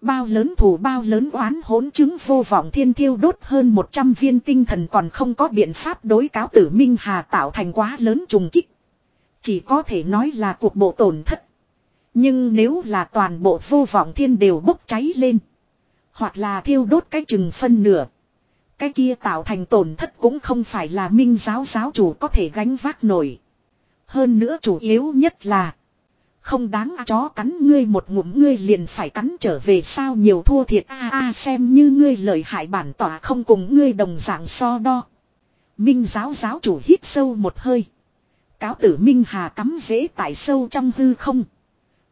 Bao lớn thù bao lớn oán hỗn chứng vô vọng thiên thiêu đốt hơn 100 viên tinh thần còn không có biện pháp đối cáo tử Minh Hà tạo thành quá lớn trùng kích. Chỉ có thể nói là cuộc bộ tổn thất. Nhưng nếu là toàn bộ vô vọng thiên đều bốc cháy lên. Hoặc là thiêu đốt cái chừng phân nửa. Cái kia tạo thành tổn thất cũng không phải là minh giáo giáo chủ có thể gánh vác nổi. Hơn nữa chủ yếu nhất là. Không đáng chó cắn ngươi một ngụm ngươi liền phải cắn trở về sao nhiều thua thiệt a a, xem như ngươi lợi hại bản tỏa không cùng ngươi đồng dạng so đo. Minh giáo giáo chủ hít sâu một hơi. Cáo tử Minh Hà cắm dễ tại sâu trong hư không.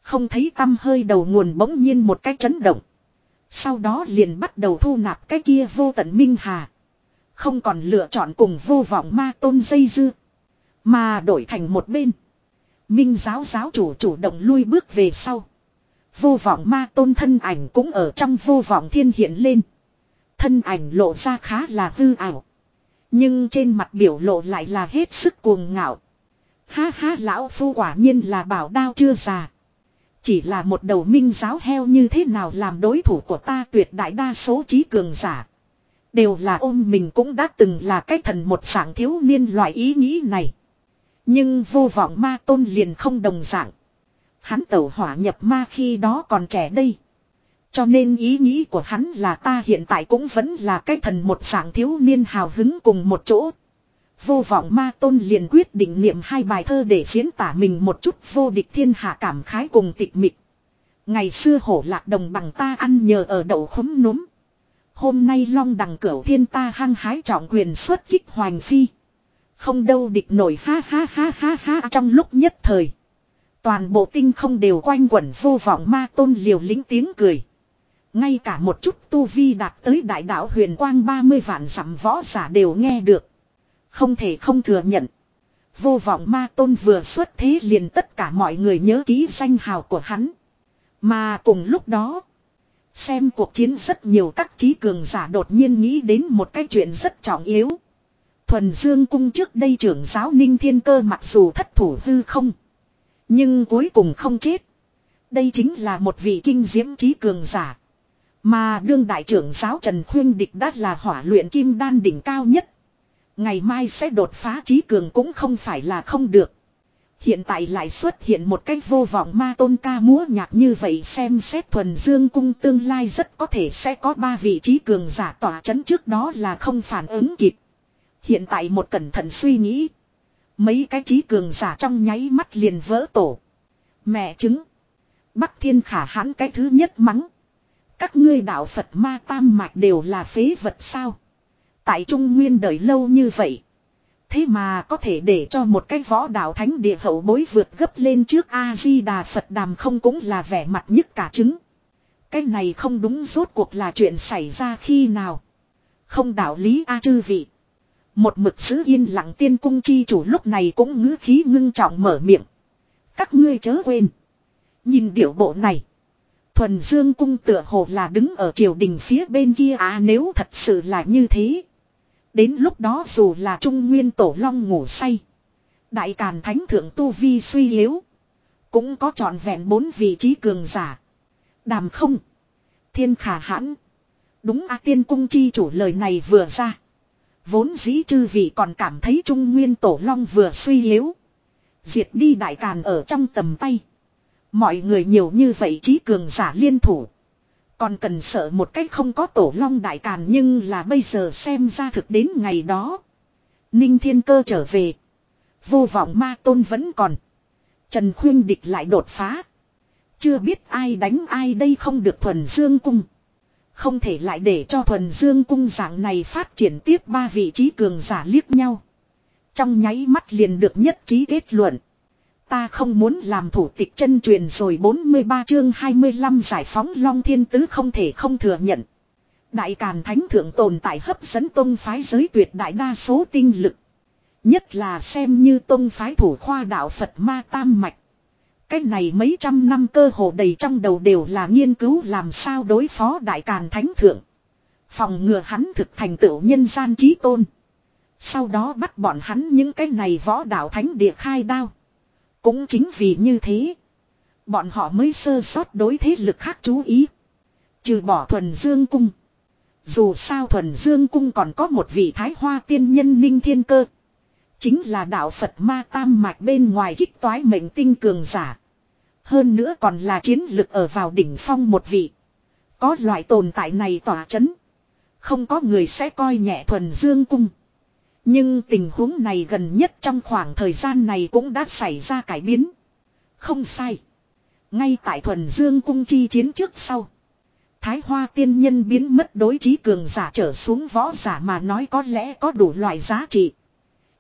Không thấy tâm hơi đầu nguồn bỗng nhiên một cái chấn động. Sau đó liền bắt đầu thu nạp cái kia vô tận Minh Hà. Không còn lựa chọn cùng vô vọng ma tôn dây dưa. Mà đổi thành một bên. Minh giáo giáo chủ chủ động lui bước về sau. Vô vọng ma tôn thân ảnh cũng ở trong vô vọng thiên hiện lên. Thân ảnh lộ ra khá là hư ảo. Nhưng trên mặt biểu lộ lại là hết sức cuồng ngạo. Ha ha, lão phu quả nhiên là bảo đao chưa già. Chỉ là một đầu minh giáo heo như thế nào làm đối thủ của ta tuyệt đại đa số trí cường giả. Đều là ôm mình cũng đã từng là cái thần một dạng thiếu niên loại ý nghĩ này. Nhưng vô vọng ma tôn liền không đồng dạng. Hắn tẩu hỏa nhập ma khi đó còn trẻ đây. Cho nên ý nghĩ của hắn là ta hiện tại cũng vẫn là cái thần một dạng thiếu niên hào hứng cùng một chỗ. Vô vọng ma tôn liền quyết định niệm hai bài thơ để diễn tả mình một chút vô địch thiên hạ cảm khái cùng tịch mịch. Ngày xưa hổ lạc đồng bằng ta ăn nhờ ở đậu khống núm. Hôm nay long đằng cửu thiên ta hăng hái trọng quyền xuất kích hoành phi. Không đâu địch nổi ha ha ha ha ha trong lúc nhất thời. Toàn bộ tinh không đều quanh quẩn vô vọng ma tôn liều lĩnh tiếng cười. Ngay cả một chút tu vi đạt tới đại đạo huyền quang 30 vạn dặm võ giả đều nghe được. Không thể không thừa nhận. Vô vọng ma tôn vừa xuất thế liền tất cả mọi người nhớ ký danh hào của hắn. Mà cùng lúc đó. Xem cuộc chiến rất nhiều các trí cường giả đột nhiên nghĩ đến một cái chuyện rất trọng yếu. Thuần Dương cung trước đây trưởng giáo Ninh Thiên Cơ mặc dù thất thủ hư không. Nhưng cuối cùng không chết. Đây chính là một vị kinh diễm trí cường giả. Mà đương đại trưởng giáo Trần Khuyên Địch đã là hỏa luyện kim đan đỉnh cao nhất. Ngày mai sẽ đột phá trí cường cũng không phải là không được. Hiện tại lại xuất hiện một cách vô vọng ma tôn ca múa nhạc như vậy xem xét thuần dương cung tương lai rất có thể sẽ có ba vị trí cường giả tỏa chấn trước đó là không phản ứng kịp. Hiện tại một cẩn thận suy nghĩ. Mấy cái trí cường giả trong nháy mắt liền vỡ tổ. Mẹ chứng. Bắc thiên khả hãn cái thứ nhất mắng. Các ngươi đạo Phật ma tam mạch đều là phế vật sao. Tại Trung Nguyên đời lâu như vậy. Thế mà có thể để cho một cái võ đạo thánh địa hậu bối vượt gấp lên trước A-di-đà Phật đàm không cũng là vẻ mặt nhất cả chứng. Cái này không đúng rốt cuộc là chuyện xảy ra khi nào. Không đạo lý A chư vị. Một mực giữ yên lặng tiên cung chi chủ lúc này cũng ngữ khí ngưng trọng mở miệng. Các ngươi chớ quên. Nhìn điệu bộ này. Thuần Dương cung tựa hồ là đứng ở triều đình phía bên kia à nếu thật sự là như thế. Đến lúc đó dù là Trung Nguyên Tổ Long ngủ say. Đại Càn Thánh Thượng Tu Vi suy yếu. Cũng có trọn vẹn bốn vị trí cường giả. Đàm không. Thiên khả hãn. Đúng a tiên cung chi chủ lời này vừa ra. Vốn dĩ chư vị còn cảm thấy Trung Nguyên Tổ Long vừa suy yếu. Diệt đi Đại Càn ở trong tầm tay. Mọi người nhiều như vậy trí cường giả liên thủ. Còn cần sợ một cách không có tổ long đại càn nhưng là bây giờ xem ra thực đến ngày đó. Ninh thiên cơ trở về. Vô vọng ma tôn vẫn còn. Trần khuyên địch lại đột phá. Chưa biết ai đánh ai đây không được thuần dương cung. Không thể lại để cho thuần dương cung dạng này phát triển tiếp ba vị trí cường giả liếc nhau. Trong nháy mắt liền được nhất trí kết luận. Ta không muốn làm thủ tịch chân truyền rồi 43 chương 25 giải phóng Long Thiên Tứ không thể không thừa nhận. Đại Càn Thánh Thượng tồn tại hấp dẫn tông phái giới tuyệt đại đa số tinh lực. Nhất là xem như tông phái thủ khoa đạo Phật Ma Tam Mạch. cách này mấy trăm năm cơ hồ đầy trong đầu đều là nghiên cứu làm sao đối phó Đại Càn Thánh Thượng. Phòng ngừa hắn thực thành tựu nhân gian trí tôn. Sau đó bắt bọn hắn những cái này võ đạo thánh địa khai đao. Cũng chính vì như thế. Bọn họ mới sơ sót đối thế lực khác chú ý. Trừ bỏ thuần dương cung. Dù sao thuần dương cung còn có một vị thái hoa tiên nhân ninh thiên cơ. Chính là đạo Phật ma tam mạch bên ngoài kích toái mệnh tinh cường giả. Hơn nữa còn là chiến lực ở vào đỉnh phong một vị. Có loại tồn tại này tỏa chấn. Không có người sẽ coi nhẹ thuần dương cung. Nhưng tình huống này gần nhất trong khoảng thời gian này cũng đã xảy ra cải biến. Không sai. Ngay tại thuần dương cung chi chiến trước sau. Thái hoa tiên nhân biến mất đối trí cường giả trở xuống võ giả mà nói có lẽ có đủ loại giá trị.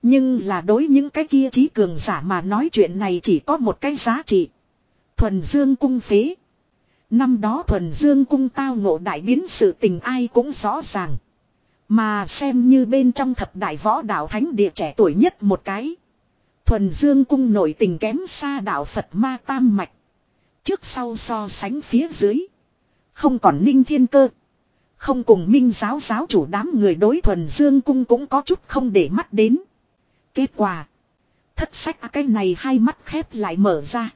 Nhưng là đối những cái kia trí cường giả mà nói chuyện này chỉ có một cái giá trị. Thuần dương cung phế. Năm đó thuần dương cung tao ngộ đại biến sự tình ai cũng rõ ràng. Mà xem như bên trong thập đại võ đạo thánh địa trẻ tuổi nhất một cái. Thuần Dương cung nổi tình kém xa đạo Phật ma tam mạch. Trước sau so sánh phía dưới. Không còn ninh thiên cơ. Không cùng minh giáo giáo chủ đám người đối thuần Dương cung cũng có chút không để mắt đến. Kết quả. Thất sách à, cái này hai mắt khép lại mở ra.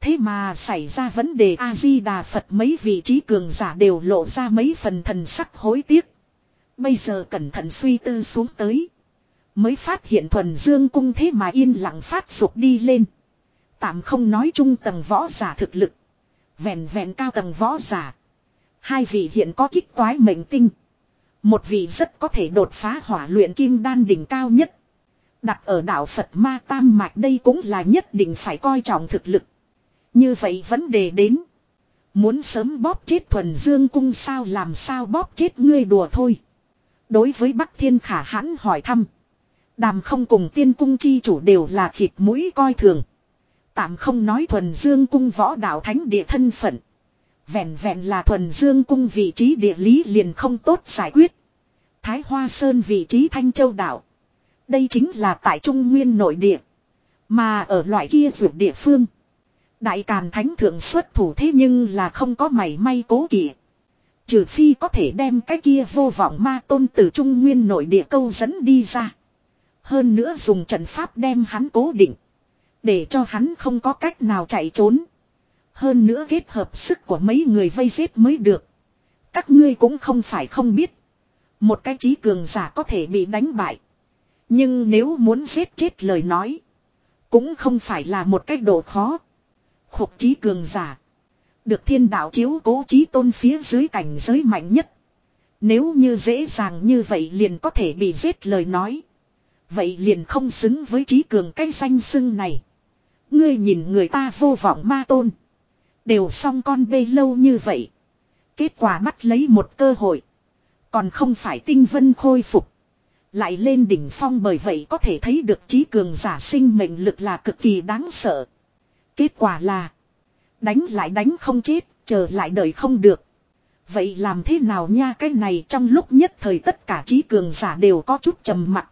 Thế mà xảy ra vấn đề A-di-đà Phật mấy vị trí cường giả đều lộ ra mấy phần thần sắc hối tiếc. Bây giờ cẩn thận suy tư xuống tới. Mới phát hiện thuần dương cung thế mà yên lặng phát dục đi lên. Tạm không nói chung tầng võ giả thực lực. Vẹn vẹn cao tầng võ giả. Hai vị hiện có kích toái mệnh tinh. Một vị rất có thể đột phá hỏa luyện kim đan đỉnh cao nhất. Đặt ở đạo Phật Ma Tam Mạch đây cũng là nhất định phải coi trọng thực lực. Như vậy vấn đề đến. Muốn sớm bóp chết thuần dương cung sao làm sao bóp chết ngươi đùa thôi. Đối với Bắc Thiên Khả hãn hỏi thăm. Đàm không cùng tiên cung chi chủ đều là thịt mũi coi thường. Tạm không nói thuần dương cung võ đạo thánh địa thân phận. Vẹn vẹn là thuần dương cung vị trí địa lý liền không tốt giải quyết. Thái Hoa Sơn vị trí Thanh Châu đảo. Đây chính là tại Trung Nguyên nội địa. Mà ở loại kia dược địa phương. Đại Càn Thánh Thượng xuất thủ thế nhưng là không có mảy may cố kỵ. Trừ phi có thể đem cái kia vô vọng ma tôn từ trung nguyên nội địa câu dẫn đi ra. Hơn nữa dùng trận pháp đem hắn cố định. Để cho hắn không có cách nào chạy trốn. Hơn nữa kết hợp sức của mấy người vây giết mới được. Các ngươi cũng không phải không biết. Một cái trí cường giả có thể bị đánh bại. Nhưng nếu muốn giết chết lời nói. Cũng không phải là một cách độ khó. Khục trí cường giả. Được thiên đạo chiếu cố trí tôn phía dưới cảnh giới mạnh nhất. Nếu như dễ dàng như vậy liền có thể bị giết lời nói. Vậy liền không xứng với trí cường cái danh xưng này. Ngươi nhìn người ta vô vọng ma tôn. Đều xong con bê lâu như vậy. Kết quả bắt lấy một cơ hội. Còn không phải tinh vân khôi phục. Lại lên đỉnh phong bởi vậy có thể thấy được trí cường giả sinh mệnh lực là cực kỳ đáng sợ. Kết quả là. Đánh lại đánh không chết, chờ lại đợi không được. Vậy làm thế nào nha cái này trong lúc nhất thời tất cả trí cường giả đều có chút trầm mặc.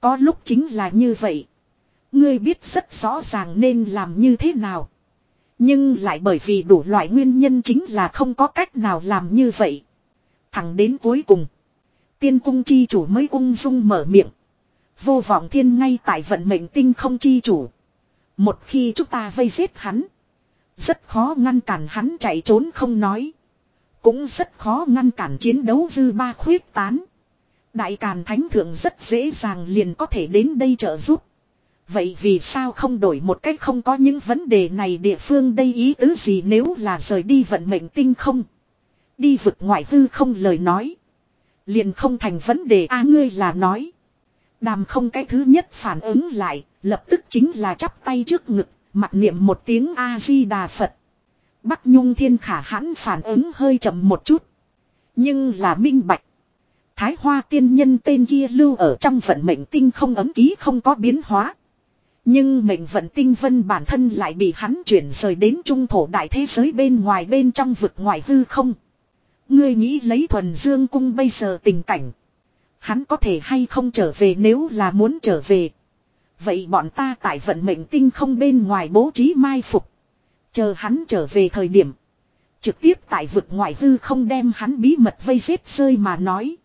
Có lúc chính là như vậy. Ngươi biết rất rõ ràng nên làm như thế nào. Nhưng lại bởi vì đủ loại nguyên nhân chính là không có cách nào làm như vậy. Thẳng đến cuối cùng. Tiên cung chi chủ mới ung dung mở miệng. Vô vọng thiên ngay tại vận mệnh tinh không chi chủ. Một khi chúng ta vây giết hắn. Rất khó ngăn cản hắn chạy trốn không nói. Cũng rất khó ngăn cản chiến đấu dư ba khuyết tán. Đại Càn Thánh Thượng rất dễ dàng liền có thể đến đây trợ giúp. Vậy vì sao không đổi một cách không có những vấn đề này địa phương đây ý tứ gì nếu là rời đi vận mệnh tinh không? Đi vực ngoại hư không lời nói. Liền không thành vấn đề a ngươi là nói. Đàm không cái thứ nhất phản ứng lại, lập tức chính là chắp tay trước ngực, mặt niệm một tiếng A-di-đà Phật. Bắc Nhung Thiên Khả hãn phản ứng hơi chậm một chút. Nhưng là minh bạch. Thái Hoa tiên nhân tên kia lưu ở trong vận mệnh tinh không ấm ký không có biến hóa. Nhưng mệnh vận tinh vân bản thân lại bị hắn chuyển rời đến trung thổ đại thế giới bên ngoài bên trong vực ngoài hư không. Ngươi nghĩ lấy thuần dương cung bây giờ tình cảnh. Hắn có thể hay không trở về nếu là muốn trở về. Vậy bọn ta tại vận mệnh tinh không bên ngoài bố trí mai phục. Chờ hắn trở về thời điểm. Trực tiếp tại vực ngoại hư không đem hắn bí mật vây giết rơi mà nói.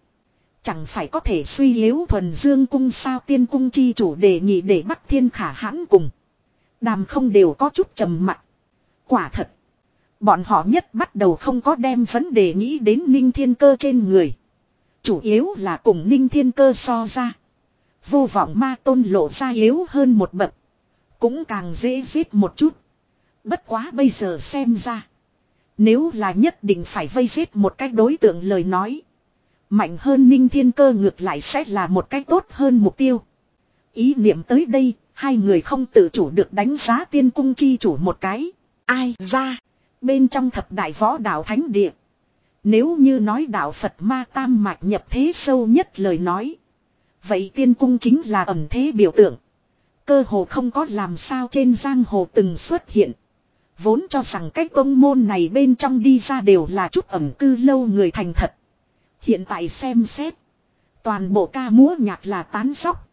Chẳng phải có thể suy yếu thuần dương cung sao tiên cung chi chủ đề nhị để bắt thiên khả hãn cùng. Đàm không đều có chút trầm mặc. Quả thật. Bọn họ nhất bắt đầu không có đem vấn đề nghĩ đến ninh thiên cơ trên người. Chủ yếu là cùng ninh thiên cơ so ra. Vô vọng ma tôn lộ ra yếu hơn một bậc. Cũng càng dễ giết một chút. Bất quá bây giờ xem ra. Nếu là nhất định phải vây giết một cách đối tượng lời nói. Mạnh hơn ninh thiên cơ ngược lại sẽ là một cách tốt hơn mục tiêu. Ý niệm tới đây, hai người không tự chủ được đánh giá tiên cung chi chủ một cái. Ai ra? Bên trong thập đại võ đạo thánh địa. Nếu như nói đạo Phật ma tam mạch nhập thế sâu nhất lời nói. Vậy tiên cung chính là ẩm thế biểu tượng. Cơ hồ không có làm sao trên giang hồ từng xuất hiện. Vốn cho rằng cái công môn này bên trong đi ra đều là chút ẩm cư lâu người thành thật. Hiện tại xem xét. Toàn bộ ca múa nhạc là tán sóc.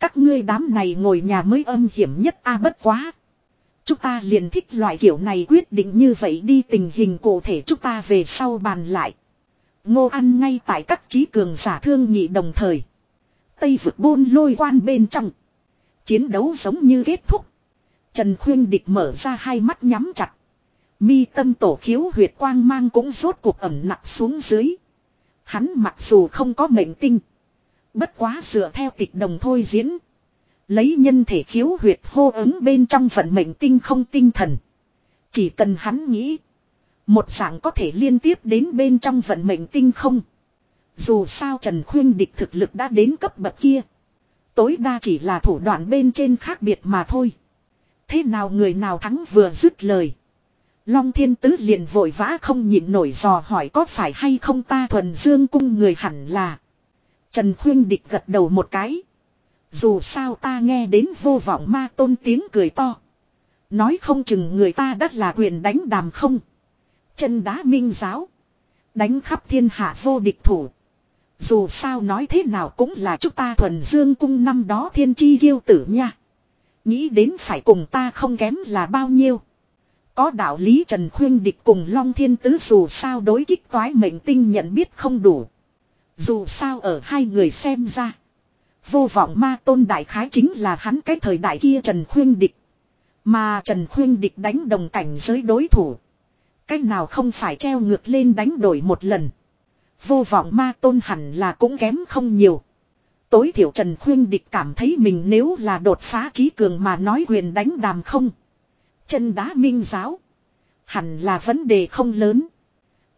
Các ngươi đám này ngồi nhà mới âm hiểm nhất a bất quá. Chúng ta liền thích loại kiểu này quyết định như vậy đi tình hình cụ thể chúng ta về sau bàn lại. Ngô ăn ngay tại các trí cường giả thương nhị đồng thời. Tây vực bôn lôi quan bên trong. Chiến đấu giống như kết thúc. Trần Khuyên Địch mở ra hai mắt nhắm chặt. Mi tâm tổ khiếu huyệt quang mang cũng rốt cuộc ẩm nặng xuống dưới. Hắn mặc dù không có mệnh tinh. Bất quá dựa theo tịch đồng thôi diễn. Lấy nhân thể khiếu huyệt hô ứng bên trong vận mệnh tinh không tinh thần. Chỉ cần hắn nghĩ. Một dạng có thể liên tiếp đến bên trong vận mệnh tinh không. Dù sao Trần Khuyên địch thực lực đã đến cấp bậc kia. Tối đa chỉ là thủ đoạn bên trên khác biệt mà thôi. Thế nào người nào thắng vừa dứt lời. Long thiên tứ liền vội vã không nhịn nổi dò hỏi có phải hay không ta thuần dương cung người hẳn là. Trần Khuyên địch gật đầu một cái. Dù sao ta nghe đến vô vọng ma tôn tiếng cười to. Nói không chừng người ta đắt là quyền đánh đàm không. Chân đá minh giáo. Đánh khắp thiên hạ vô địch thủ. Dù sao nói thế nào cũng là chúng ta thuần dương cung năm đó thiên chi ghiêu tử nha. Nghĩ đến phải cùng ta không kém là bao nhiêu. Có đạo lý Trần Khuyên Địch cùng Long Thiên Tứ dù sao đối kích toái mệnh tinh nhận biết không đủ. Dù sao ở hai người xem ra. Vô vọng ma tôn đại khái chính là hắn cái thời đại kia Trần Khuyên Địch. Mà Trần Khuyên Địch đánh đồng cảnh giới đối thủ. Cách nào không phải treo ngược lên đánh đổi một lần. Vô vọng ma tôn hẳn là cũng kém không nhiều. Tối thiểu Trần Khuyên Địch cảm thấy mình nếu là đột phá trí cường mà nói quyền đánh đàm không. Chân đá minh giáo. Hẳn là vấn đề không lớn.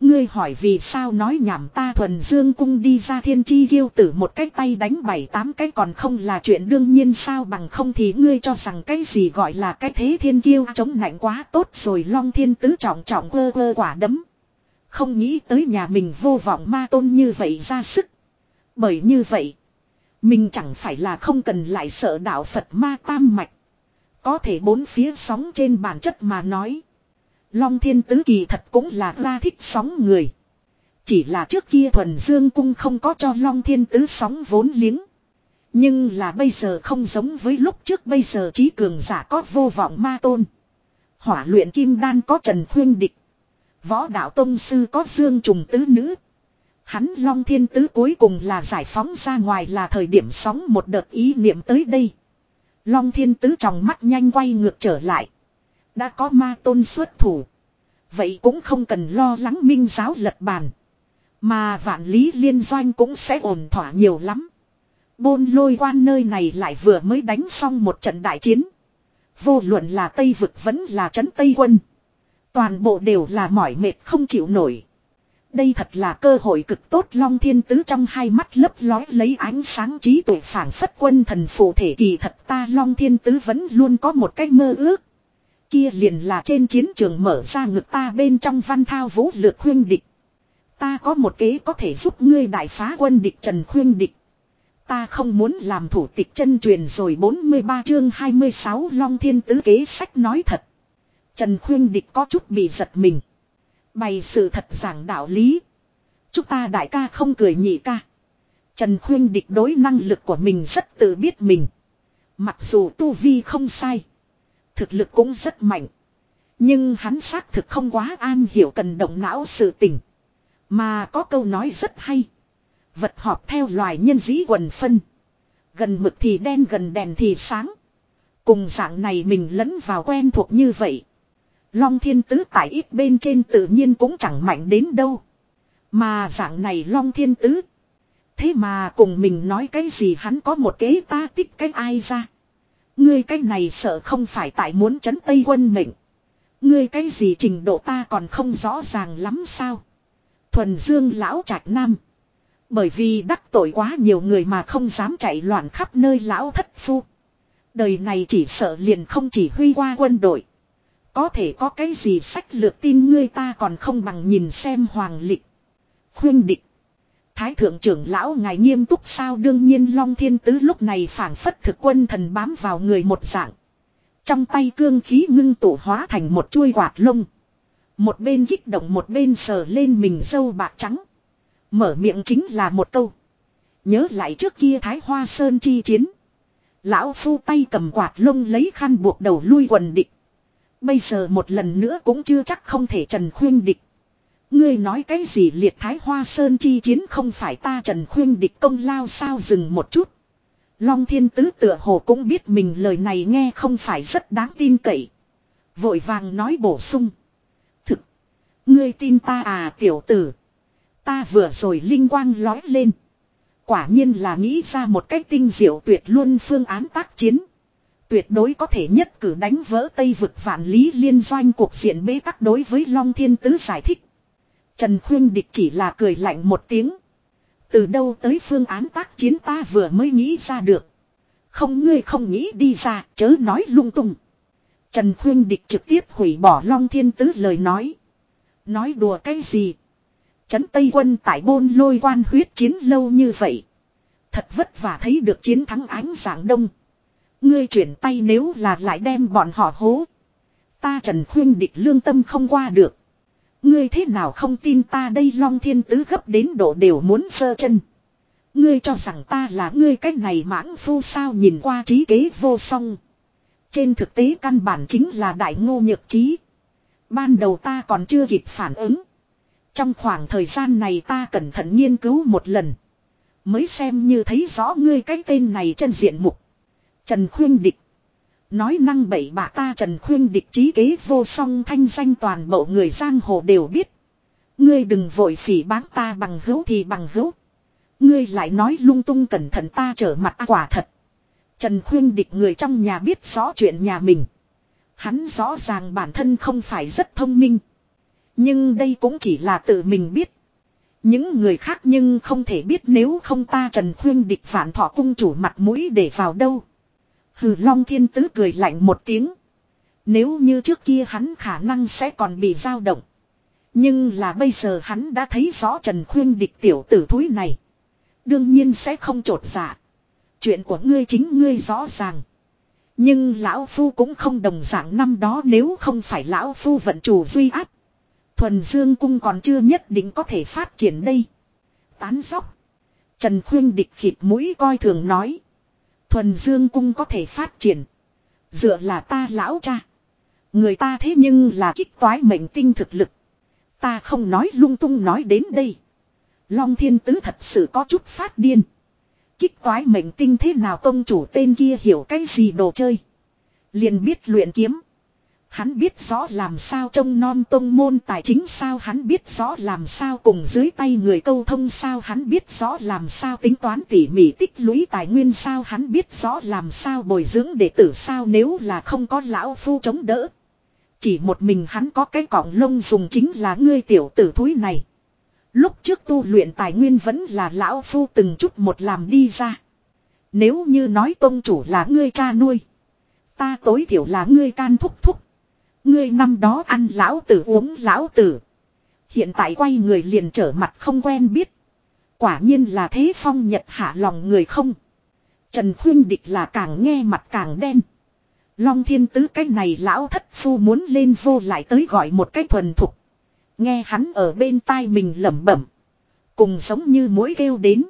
Ngươi hỏi vì sao nói nhảm ta thuần dương cung đi ra thiên chi ghiêu tử một cái tay đánh bảy tám cái còn không là chuyện đương nhiên sao bằng không thì ngươi cho rằng cái gì gọi là cái thế thiên kiêu chống nạnh quá tốt rồi long thiên tứ trọng trọng ơ ơ quả đấm. Không nghĩ tới nhà mình vô vọng ma tôn như vậy ra sức. Bởi như vậy, mình chẳng phải là không cần lại sợ đạo Phật ma tam mạch. Có thể bốn phía sóng trên bản chất mà nói. Long thiên tứ kỳ thật cũng là ra thích sóng người. Chỉ là trước kia thuần dương cung không có cho long thiên tứ sóng vốn liếng. Nhưng là bây giờ không giống với lúc trước bây giờ trí cường giả có vô vọng ma tôn. Hỏa luyện kim đan có trần khuyên địch. Võ đạo tông sư có dương trùng tứ nữ. Hắn long thiên tứ cuối cùng là giải phóng ra ngoài là thời điểm sóng một đợt ý niệm tới đây. Long thiên tứ trong mắt nhanh quay ngược trở lại. Đã có ma tôn xuất thủ. Vậy cũng không cần lo lắng minh giáo lật bàn. Mà vạn lý liên doanh cũng sẽ ổn thỏa nhiều lắm. Bôn lôi quan nơi này lại vừa mới đánh xong một trận đại chiến. Vô luận là Tây vực vẫn là trấn Tây quân. Toàn bộ đều là mỏi mệt không chịu nổi. Đây thật là cơ hội cực tốt Long Thiên Tứ trong hai mắt lấp lói lấy ánh sáng trí tuệ phản phất quân thần phụ thể kỳ thật ta Long Thiên Tứ vẫn luôn có một cái mơ ước. Kia liền là trên chiến trường mở ra ngực ta bên trong văn thao vũ lược khuyên địch. Ta có một kế có thể giúp ngươi đại phá quân địch trần khuyên địch. Ta không muốn làm thủ tịch chân truyền rồi 43 chương 26 Long Thiên Tứ kế sách nói thật. Trần khuyên địch có chút bị giật mình. Bày sự thật giảng đạo lý. Chúng ta đại ca không cười nhị ca. Trần khuyên địch đối năng lực của mình rất tự biết mình. Mặc dù tu vi không sai. Thực lực cũng rất mạnh. Nhưng hắn xác thực không quá an hiểu cần động não sự tình. Mà có câu nói rất hay. Vật họp theo loài nhân dĩ quần phân. Gần mực thì đen, gần đèn thì sáng. Cùng dạng này mình lẫn vào quen thuộc như vậy. Long thiên tứ tại ít bên trên tự nhiên cũng chẳng mạnh đến đâu. Mà dạng này long thiên tứ. Thế mà cùng mình nói cái gì hắn có một kế ta tích cái ai ra. Ngươi cái này sợ không phải tại muốn chấn Tây quân mệnh. Ngươi cái gì trình độ ta còn không rõ ràng lắm sao. Thuần Dương lão trạch nam. Bởi vì đắc tội quá nhiều người mà không dám chạy loạn khắp nơi lão thất phu. Đời này chỉ sợ liền không chỉ huy qua quân đội. Có thể có cái gì sách lược tin ngươi ta còn không bằng nhìn xem hoàng lịch. Khuyên địch. Thái thượng trưởng lão ngài nghiêm túc sao đương nhiên Long Thiên Tứ lúc này phản phất thực quân thần bám vào người một dạng. Trong tay cương khí ngưng tụ hóa thành một chuôi quạt lông. Một bên kích động một bên sờ lên mình dâu bạc trắng. Mở miệng chính là một câu. Nhớ lại trước kia Thái Hoa Sơn chi chiến. Lão phu tay cầm quạt lông lấy khăn buộc đầu lui quần địch. Bây giờ một lần nữa cũng chưa chắc không thể trần khuyên địch. Ngươi nói cái gì liệt thái hoa sơn chi chiến không phải ta trần khuyên địch công lao sao dừng một chút. Long thiên tứ tựa hồ cũng biết mình lời này nghe không phải rất đáng tin cậy. Vội vàng nói bổ sung. Thực. Ngươi tin ta à tiểu tử. Ta vừa rồi linh quang lói lên. Quả nhiên là nghĩ ra một cách tinh diệu tuyệt luôn phương án tác chiến. Tuyệt đối có thể nhất cử đánh vỡ Tây vực vạn lý liên doanh cuộc diện bế tắc đối với Long Thiên Tứ giải thích. Trần Khuyên Địch chỉ là cười lạnh một tiếng. Từ đâu tới phương án tác chiến ta vừa mới nghĩ ra được. Không ngươi không nghĩ đi ra, chớ nói lung tung. Trần Khuyên Địch trực tiếp hủy bỏ Long Thiên Tứ lời nói. Nói đùa cái gì? Trấn Tây quân tại bôn lôi quan huyết chiến lâu như vậy. Thật vất vả thấy được chiến thắng ánh dạng đông. Ngươi chuyển tay nếu là lại đem bọn họ hố. Ta Trần Khuyên Địch lương tâm không qua được. Ngươi thế nào không tin ta đây long thiên tứ gấp đến độ đều muốn sơ chân. Ngươi cho rằng ta là ngươi cách này mãng phu sao nhìn qua trí kế vô song. Trên thực tế căn bản chính là đại ngô nhược trí. Ban đầu ta còn chưa kịp phản ứng. Trong khoảng thời gian này ta cẩn thận nghiên cứu một lần. Mới xem như thấy rõ ngươi cái tên này chân diện mục. Trần Khuyên Địch. Nói năng bậy bạ ta Trần Khuyên địch trí kế vô song thanh danh toàn bộ người giang hồ đều biết. Ngươi đừng vội phỉ báng ta bằng hữu thì bằng hữu. Ngươi lại nói lung tung cẩn thận ta trở mặt à, quả thật. Trần Khuyên địch người trong nhà biết rõ chuyện nhà mình. Hắn rõ ràng bản thân không phải rất thông minh. Nhưng đây cũng chỉ là tự mình biết. Những người khác nhưng không thể biết nếu không ta Trần Khuyên địch phản thọ cung chủ mặt mũi để vào đâu. Hừ, Long Thiên Tứ cười lạnh một tiếng. Nếu như trước kia hắn khả năng sẽ còn bị dao động. Nhưng là bây giờ hắn đã thấy rõ Trần Khuyên địch tiểu tử thúi này. Đương nhiên sẽ không trột dạ. Chuyện của ngươi chính ngươi rõ ràng. Nhưng lão phu cũng không đồng dạng năm đó nếu không phải lão phu vận chủ duy áp. Thuần Dương cung còn chưa nhất định có thể phát triển đây. Tán sóc. Trần Khuyên địch khịt mũi coi thường nói. Thuần Dương cung có thể phát triển. Dựa là ta lão cha. Người ta thế nhưng là kích toái mệnh tinh thực lực. Ta không nói lung tung nói đến đây. Long thiên tứ thật sự có chút phát điên. Kích toái mệnh tinh thế nào tông chủ tên kia hiểu cái gì đồ chơi. Liền biết luyện kiếm. Hắn biết rõ làm sao trông non tông môn tài chính sao, hắn biết rõ làm sao cùng dưới tay người câu thông sao, hắn biết rõ làm sao tính toán tỉ mỉ tích lũy tài nguyên sao, hắn biết rõ làm sao bồi dưỡng đệ tử sao nếu là không có lão phu chống đỡ. Chỉ một mình hắn có cái cọng lông dùng chính là ngươi tiểu tử thúi này. Lúc trước tu luyện tài nguyên vẫn là lão phu từng chút một làm đi ra. Nếu như nói tôn chủ là ngươi cha nuôi. Ta tối thiểu là ngươi can thúc thúc. Ngươi năm đó ăn lão tử uống lão tử. Hiện tại quay người liền trở mặt không quen biết. Quả nhiên là thế phong nhật hạ lòng người không. Trần Khuyên Địch là càng nghe mặt càng đen. Long thiên tứ cái này lão thất phu muốn lên vô lại tới gọi một cái thuần thục. Nghe hắn ở bên tai mình lẩm bẩm. Cùng giống như mũi kêu đến.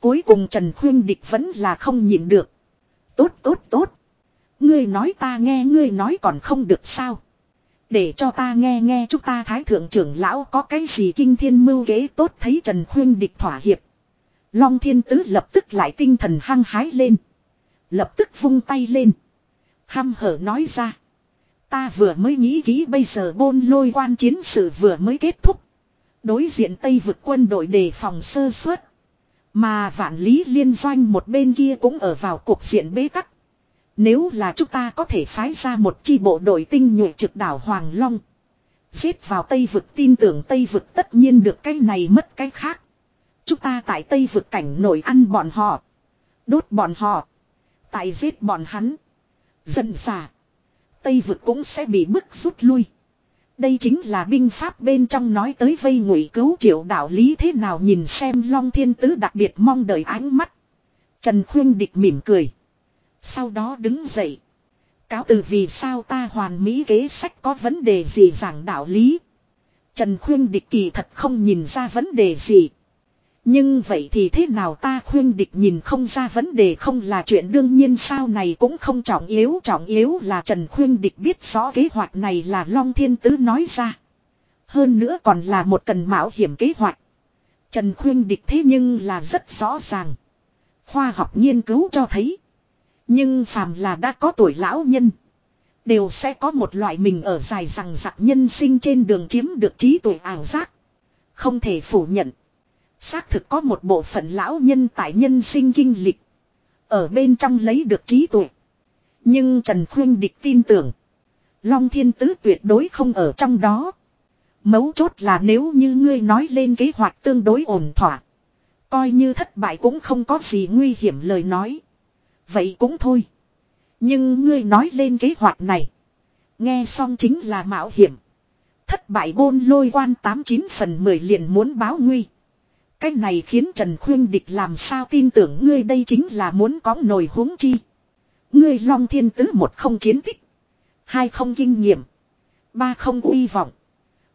Cuối cùng Trần Khuyên Địch vẫn là không nhịn được. Tốt tốt tốt. Ngươi nói ta nghe, ngươi nói còn không được sao. Để cho ta nghe nghe chúng ta thái thượng trưởng lão có cái gì kinh thiên mưu kế tốt thấy Trần Khuyên Địch thỏa hiệp. Long thiên tứ lập tức lại tinh thần hăng hái lên. Lập tức vung tay lên. Hăm hở nói ra. Ta vừa mới nghĩ kỹ bây giờ bôn lôi quan chiến sự vừa mới kết thúc. Đối diện Tây vực quân đội đề phòng sơ suất. Mà vạn lý liên doanh một bên kia cũng ở vào cuộc diện bế tắc. Nếu là chúng ta có thể phái ra một chi bộ đội tinh nhuệ trực đảo Hoàng Long. Xếp vào Tây vực tin tưởng Tây vực tất nhiên được cái này mất cái khác. Chúng ta tại Tây vực cảnh nổi ăn bọn họ. Đốt bọn họ. Tại giết bọn hắn. Dần xả. Tây vực cũng sẽ bị bức rút lui. Đây chính là binh pháp bên trong nói tới vây ngụy cứu triệu đạo lý thế nào nhìn xem Long Thiên Tứ đặc biệt mong đợi ánh mắt. Trần Khuyên Địch mỉm cười. Sau đó đứng dậy. Cáo từ vì sao ta hoàn mỹ kế sách có vấn đề gì giảng đạo lý. Trần Khuyên Địch kỳ thật không nhìn ra vấn đề gì. Nhưng vậy thì thế nào ta khuyên địch nhìn không ra vấn đề không là chuyện đương nhiên sao này cũng không trọng yếu trọng yếu là Trần khuyên địch biết rõ kế hoạch này là Long Thiên Tứ nói ra. Hơn nữa còn là một cần mạo hiểm kế hoạch. Trần khuyên địch thế nhưng là rất rõ ràng. Khoa học nghiên cứu cho thấy. Nhưng phàm là đã có tuổi lão nhân. Đều sẽ có một loại mình ở dài rằng giặc nhân sinh trên đường chiếm được trí tuổi ảo giác. Không thể phủ nhận. Xác thực có một bộ phận lão nhân tại nhân sinh kinh lịch. Ở bên trong lấy được trí tuệ. Nhưng Trần Khuyên Địch tin tưởng. Long Thiên Tứ tuyệt đối không ở trong đó. Mấu chốt là nếu như ngươi nói lên kế hoạch tương đối ổn thỏa. Coi như thất bại cũng không có gì nguy hiểm lời nói. Vậy cũng thôi. Nhưng ngươi nói lên kế hoạch này. Nghe xong chính là mạo hiểm. Thất bại bôn lôi quan 89 phần 10 liền muốn báo nguy. Cái này khiến Trần Khuyên Địch làm sao tin tưởng ngươi đây chính là muốn có nồi huống chi. Ngươi long thiên tứ một không chiến tích. Hai không kinh nghiệm. Ba không uy vọng.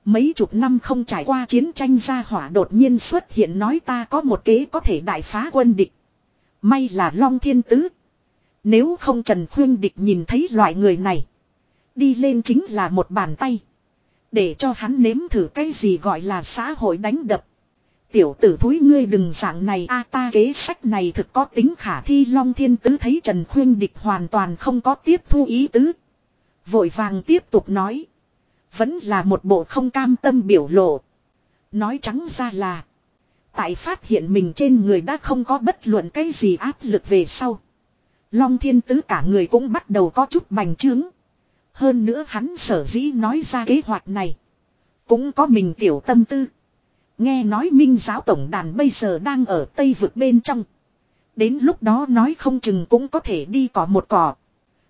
Mấy chục năm không trải qua chiến tranh gia hỏa đột nhiên xuất hiện nói ta có một kế có thể đại phá quân địch. May là long thiên tứ. Nếu không Trần Khuyên Địch nhìn thấy loại người này. Đi lên chính là một bàn tay. Để cho hắn nếm thử cái gì gọi là xã hội đánh đập. Tiểu tử thúi ngươi đừng dạng này a, ta kế sách này thực có tính khả thi Long Thiên Tứ thấy Trần Khuyên Địch hoàn toàn không có tiếp thu ý tứ. Vội vàng tiếp tục nói. Vẫn là một bộ không cam tâm biểu lộ. Nói trắng ra là. Tại phát hiện mình trên người đã không có bất luận cái gì áp lực về sau. Long Thiên Tứ cả người cũng bắt đầu có chút bành trướng. Hơn nữa hắn sở dĩ nói ra kế hoạch này. Cũng có mình tiểu tâm tư. Nghe nói minh giáo tổng đàn bây giờ đang ở Tây vực bên trong. Đến lúc đó nói không chừng cũng có thể đi cỏ một cỏ.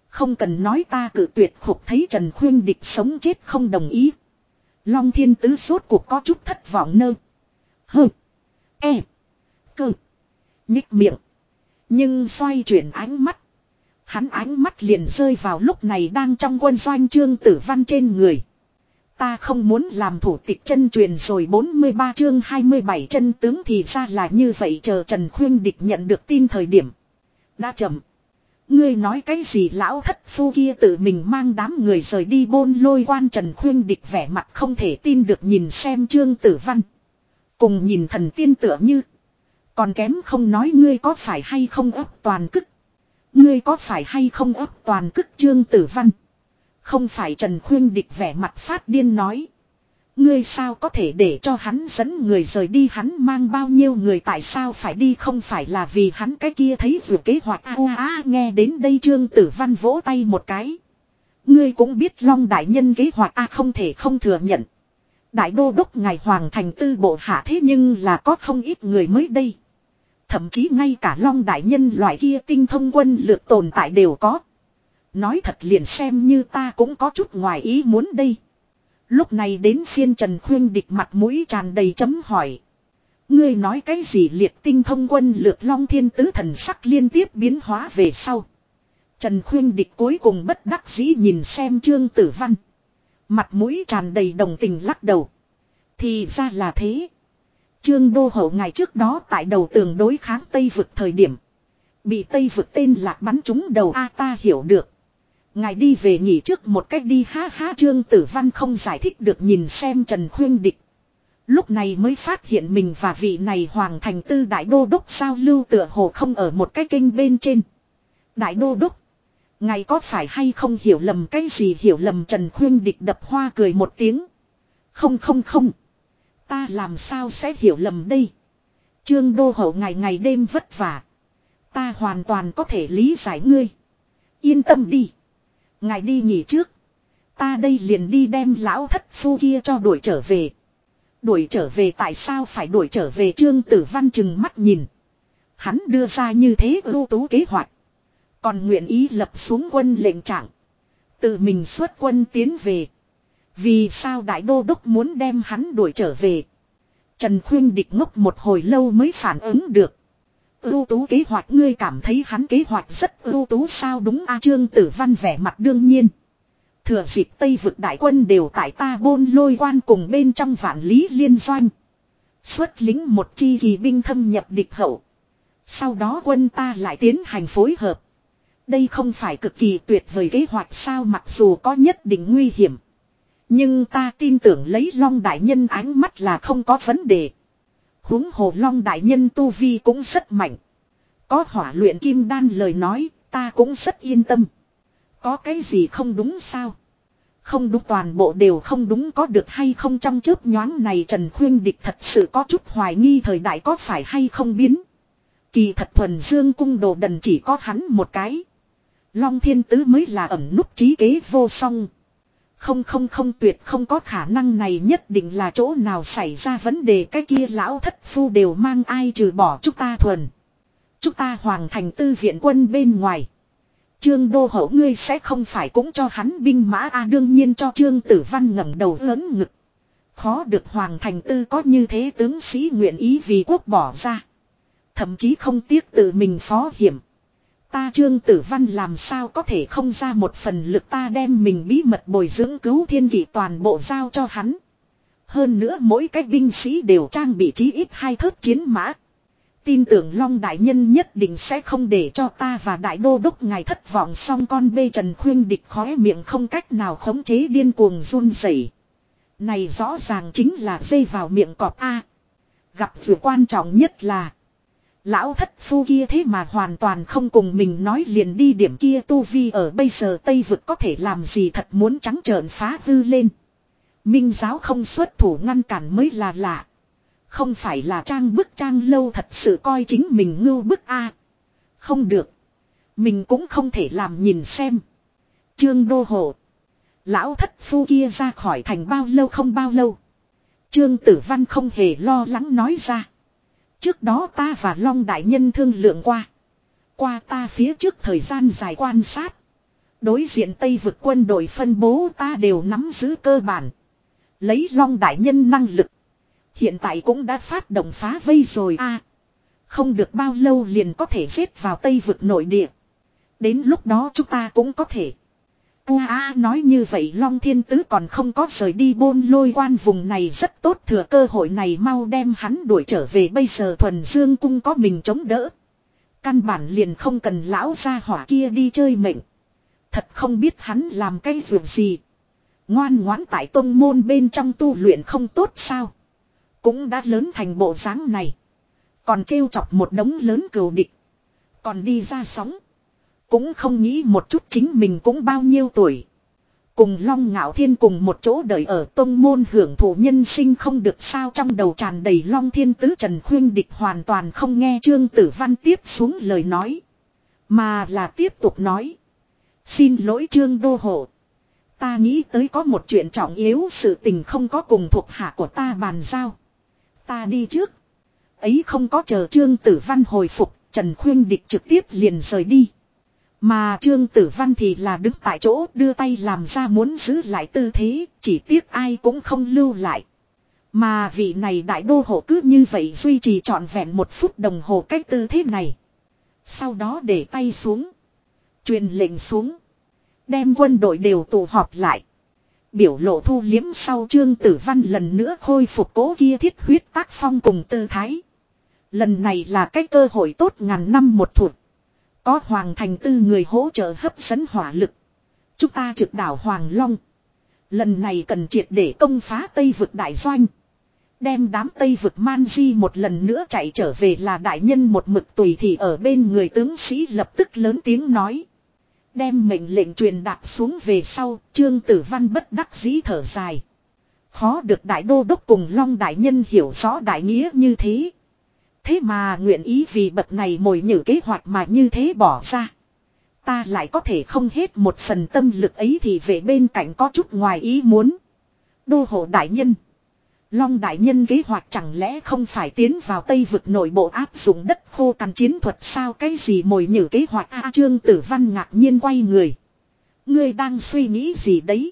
Không cần nói ta cử tuyệt khục thấy Trần Khuyên địch sống chết không đồng ý. Long thiên tứ suốt cuộc có chút thất vọng nơ. Hừ, E. Cơ. Nhích miệng. Nhưng xoay chuyển ánh mắt. Hắn ánh mắt liền rơi vào lúc này đang trong quân doanh trương tử văn trên người. Ta không muốn làm thủ tịch chân truyền rồi 43 chương 27 chân tướng thì ra là như vậy chờ Trần Khuyên Địch nhận được tin thời điểm. Đã chậm. Ngươi nói cái gì lão thất phu kia tự mình mang đám người rời đi bôn lôi quan Trần Khuyên Địch vẻ mặt không thể tin được nhìn xem trương tử văn. Cùng nhìn thần tiên tựa như. Còn kém không nói ngươi có phải hay không ấp toàn cức. Ngươi có phải hay không ấp toàn cức trương tử văn. Không phải Trần Khuyên Địch vẻ mặt phát điên nói. Ngươi sao có thể để cho hắn dẫn người rời đi hắn mang bao nhiêu người tại sao phải đi không phải là vì hắn cái kia thấy vừa kế hoạch a a nghe đến đây trương tử văn vỗ tay một cái. Ngươi cũng biết long đại nhân kế hoạch a, không thể không thừa nhận. Đại đô đốc ngài hoàng thành tư bộ hạ thế nhưng là có không ít người mới đây. Thậm chí ngay cả long đại nhân loại kia tinh thông quân lược tồn tại đều có. Nói thật liền xem như ta cũng có chút ngoài ý muốn đây. Lúc này đến phiên Trần Khuyên địch mặt mũi tràn đầy chấm hỏi. Ngươi nói cái gì liệt tinh thông quân lược long thiên tứ thần sắc liên tiếp biến hóa về sau. Trần Khuyên địch cuối cùng bất đắc dĩ nhìn xem Trương Tử Văn. Mặt mũi tràn đầy đồng tình lắc đầu. Thì ra là thế. Trương Đô Hậu ngày trước đó tại đầu tường đối kháng Tây vực thời điểm. Bị Tây vực tên lạc bắn trúng đầu A ta hiểu được. Ngài đi về nghỉ trước một cách đi, ha ha, Trương Tử Văn không giải thích được nhìn xem Trần Khuyên Địch. Lúc này mới phát hiện mình và vị này Hoàng Thành Tư Đại Đô Đốc sao lưu tựa hồ không ở một cái kênh bên trên. Đại Đô Đốc. Ngài có phải hay không hiểu lầm cái gì hiểu lầm Trần Khuyên Địch đập hoa cười một tiếng. Không không không. Ta làm sao sẽ hiểu lầm đây. Trương Đô Hậu ngày ngày đêm vất vả. Ta hoàn toàn có thể lý giải ngươi. Yên tâm đi. Ngài đi nghỉ trước. Ta đây liền đi đem lão thất phu kia cho đuổi trở về. Đuổi trở về tại sao phải đuổi trở về trương tử văn chừng mắt nhìn. Hắn đưa ra như thế ưu tú kế hoạch. Còn nguyện ý lập xuống quân lệnh trạng. Tự mình xuất quân tiến về. Vì sao đại đô đốc muốn đem hắn đuổi trở về. Trần Khuyên địch ngốc một hồi lâu mới phản ứng được. Ưu tú kế hoạch, ngươi cảm thấy hắn kế hoạch rất ưu tú sao đúng a, trương tử văn vẻ mặt đương nhiên. Thừa dịp Tây vực đại quân đều tại ta bôn lôi quan cùng bên trong vạn lý liên doanh. Xuất lính một chi kỳ binh thâm nhập địch hậu. Sau đó quân ta lại tiến hành phối hợp. Đây không phải cực kỳ tuyệt vời kế hoạch sao mặc dù có nhất định nguy hiểm. Nhưng ta tin tưởng lấy long đại nhân ánh mắt là không có vấn đề huống hồ long đại nhân tu vi cũng rất mạnh. Có hỏa luyện kim đan lời nói, ta cũng rất yên tâm. Có cái gì không đúng sao? Không đúng toàn bộ đều không đúng có được hay không trong chớp nhoáng này Trần Khuyên Địch thật sự có chút hoài nghi thời đại có phải hay không biến. Kỳ thật thuần dương cung đồ đần chỉ có hắn một cái. Long thiên tứ mới là ẩn nút trí kế vô song. Không không không tuyệt không có khả năng này nhất định là chỗ nào xảy ra vấn đề cái kia lão thất phu đều mang ai trừ bỏ chúng ta thuần. Chúng ta hoàng thành tư viện quân bên ngoài. Trương đô hậu ngươi sẽ không phải cũng cho hắn binh mã a đương nhiên cho trương tử văn ngẩng đầu lớn ngực. Khó được hoàng thành tư có như thế tướng sĩ nguyện ý vì quốc bỏ ra. Thậm chí không tiếc tự mình phó hiểm. Ta trương tử văn làm sao có thể không ra một phần lực ta đem mình bí mật bồi dưỡng cứu thiên kỷ toàn bộ giao cho hắn. Hơn nữa mỗi cách binh sĩ đều trang bị chí ít hai thớt chiến mã. Tin tưởng Long Đại Nhân nhất định sẽ không để cho ta và Đại Đô Đốc ngài thất vọng xong con bê trần khuyên địch khóe miệng không cách nào khống chế điên cuồng run rẩy. Này rõ ràng chính là dây vào miệng cọp A. Gặp vừa quan trọng nhất là Lão thất phu kia thế mà hoàn toàn không cùng mình nói liền đi điểm kia tu vi ở bây giờ Tây vực có thể làm gì thật muốn trắng trợn phá hư lên. Minh giáo không xuất thủ ngăn cản mới là lạ. Không phải là trang bức trang lâu thật sự coi chính mình ngưu bức a Không được. Mình cũng không thể làm nhìn xem. Trương Đô Hộ. Lão thất phu kia ra khỏi thành bao lâu không bao lâu. Trương Tử Văn không hề lo lắng nói ra. Trước đó ta và Long Đại Nhân thương lượng qua. Qua ta phía trước thời gian dài quan sát. Đối diện Tây vực quân đội phân bố ta đều nắm giữ cơ bản. Lấy Long Đại Nhân năng lực. Hiện tại cũng đã phát động phá vây rồi a Không được bao lâu liền có thể xếp vào Tây vực nội địa. Đến lúc đó chúng ta cũng có thể. Ua a nói như vậy Long Thiên Tứ còn không có rời đi bôn lôi quan vùng này rất tốt, thừa cơ hội này mau đem hắn đuổi trở về bây giờ thuần dương cung có mình chống đỡ. Căn bản liền không cần lão gia hỏa kia đi chơi mệnh. Thật không biết hắn làm cái vườn gì. Ngoan ngoãn tại tôn môn bên trong tu luyện không tốt sao. Cũng đã lớn thành bộ dáng này. Còn trêu chọc một đống lớn cừu địch. Còn đi ra sóng. Cũng không nghĩ một chút chính mình cũng bao nhiêu tuổi. Cùng Long Ngạo Thiên cùng một chỗ đợi ở tông môn hưởng thụ nhân sinh không được sao trong đầu tràn đầy Long Thiên Tứ Trần Khuyên Địch hoàn toàn không nghe Trương Tử Văn tiếp xuống lời nói. Mà là tiếp tục nói. Xin lỗi Trương Đô Hộ. Ta nghĩ tới có một chuyện trọng yếu sự tình không có cùng thuộc hạ của ta bàn giao. Ta đi trước. Ấy không có chờ Trương Tử Văn hồi phục, Trần Khuyên Địch trực tiếp liền rời đi. Mà Trương Tử Văn thì là đứng tại chỗ đưa tay làm ra muốn giữ lại tư thế, chỉ tiếc ai cũng không lưu lại. Mà vị này đại đô hộ cứ như vậy duy trì trọn vẹn một phút đồng hồ cách tư thế này. Sau đó để tay xuống. Truyền lệnh xuống. Đem quân đội đều tụ họp lại. Biểu lộ thu liếm sau Trương Tử Văn lần nữa khôi phục cố kia thiết huyết tác phong cùng tư thái. Lần này là cái cơ hội tốt ngàn năm một thuộc. Có Hoàng Thành Tư người hỗ trợ hấp dẫn hỏa lực. Chúng ta trực đảo Hoàng Long. Lần này cần triệt để công phá Tây vực đại doanh. Đem đám Tây vực man di một lần nữa chạy trở về là đại nhân một mực tùy thì ở bên người tướng sĩ lập tức lớn tiếng nói. Đem mệnh lệnh truyền đạt xuống về sau, Trương Tử Văn bất đắc dĩ thở dài. Khó được đại đô đốc cùng Long đại nhân hiểu rõ đại nghĩa như thế. Thế mà nguyện ý vì bậc này mồi nhử kế hoạch mà như thế bỏ ra. Ta lại có thể không hết một phần tâm lực ấy thì về bên cạnh có chút ngoài ý muốn. Đô hộ đại nhân. Long đại nhân kế hoạch chẳng lẽ không phải tiến vào Tây vực nội bộ áp dụng đất khô cằn chiến thuật sao cái gì mồi nhử kế hoạch A Trương Tử Văn ngạc nhiên quay người. Ngươi đang suy nghĩ gì đấy?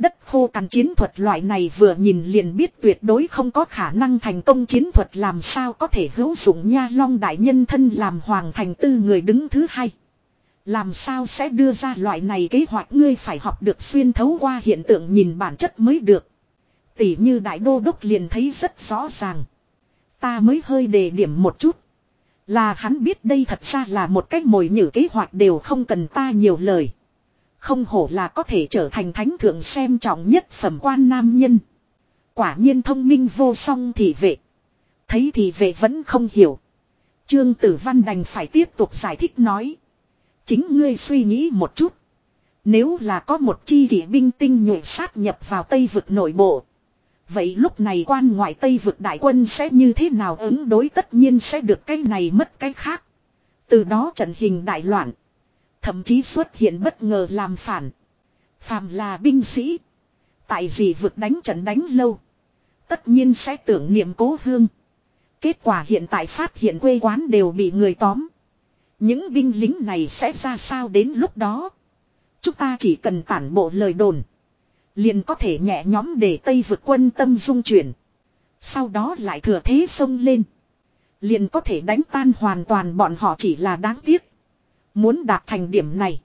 Đất khô cằn chiến thuật loại này vừa nhìn liền biết tuyệt đối không có khả năng thành công chiến thuật làm sao có thể hữu dụng nha long đại nhân thân làm hoàng thành tư người đứng thứ hai. Làm sao sẽ đưa ra loại này kế hoạch ngươi phải học được xuyên thấu qua hiện tượng nhìn bản chất mới được. Tỷ như đại đô đốc liền thấy rất rõ ràng. Ta mới hơi đề điểm một chút. Là hắn biết đây thật ra là một cách mồi nhử kế hoạch đều không cần ta nhiều lời. Không hổ là có thể trở thành thánh thượng xem trọng nhất phẩm quan nam nhân. Quả nhiên thông minh vô song thì vệ. Thấy thì vệ vẫn không hiểu. Trương Tử Văn đành phải tiếp tục giải thích nói. Chính ngươi suy nghĩ một chút. Nếu là có một chi kỷ binh tinh nhuệ sát nhập vào Tây vực nội bộ. Vậy lúc này quan ngoại Tây vực đại quân sẽ như thế nào ứng đối tất nhiên sẽ được cái này mất cái khác. Từ đó trận hình đại loạn. Thậm chí xuất hiện bất ngờ làm phản. Phàm là binh sĩ. Tại gì vượt đánh trận đánh lâu. Tất nhiên sẽ tưởng niệm cố hương. Kết quả hiện tại phát hiện quê quán đều bị người tóm. Những binh lính này sẽ ra sao đến lúc đó. Chúng ta chỉ cần tản bộ lời đồn. Liền có thể nhẹ nhóm để Tây vượt quân tâm dung chuyển. Sau đó lại thừa thế sông lên. Liền có thể đánh tan hoàn toàn bọn họ chỉ là đáng tiếc. Muốn đạt thành điểm này.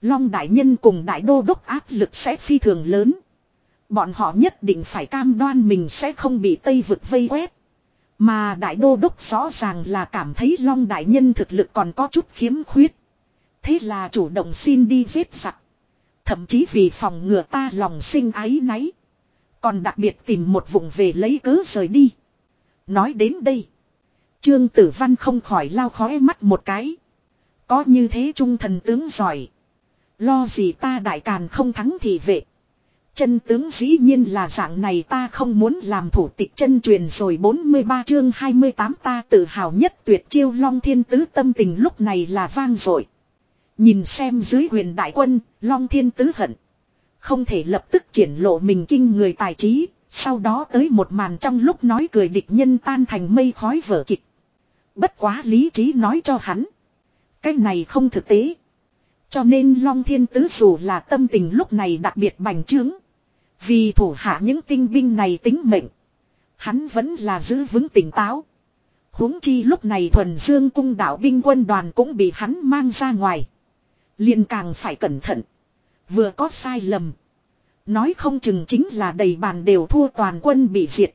Long đại nhân cùng đại đô đốc áp lực sẽ phi thường lớn. Bọn họ nhất định phải cam đoan mình sẽ không bị Tây vực vây quét. Mà đại đô đốc rõ ràng là cảm thấy Long đại nhân thực lực còn có chút khiếm khuyết. Thế là chủ động xin đi giết giặc. Thậm chí vì phòng ngừa ta lòng sinh ái náy. Còn đặc biệt tìm một vùng về lấy cớ rời đi. Nói đến đây. Trương Tử Văn không khỏi lao khói mắt một cái. Có như thế trung thần tướng giỏi. Lo gì ta đại càn không thắng thì vệ. Chân tướng dĩ nhiên là dạng này ta không muốn làm thủ tịch chân truyền rồi 43 chương 28 ta tự hào nhất tuyệt chiêu long thiên tứ tâm tình lúc này là vang dội Nhìn xem dưới huyền đại quân, long thiên tứ hận. Không thể lập tức triển lộ mình kinh người tài trí, Sau đó tới một màn trong lúc nói cười địch nhân tan thành mây khói vở kịch. Bất quá lý trí nói cho hắn. Cái này không thực tế. Cho nên Long Thiên Tứ dù là tâm tình lúc này đặc biệt bành trướng. Vì thủ hạ những tinh binh này tính mệnh. Hắn vẫn là giữ vững tỉnh táo. huống chi lúc này thuần dương cung đạo binh quân đoàn cũng bị hắn mang ra ngoài. liền càng phải cẩn thận. Vừa có sai lầm. Nói không chừng chính là đầy bàn đều thua toàn quân bị diệt.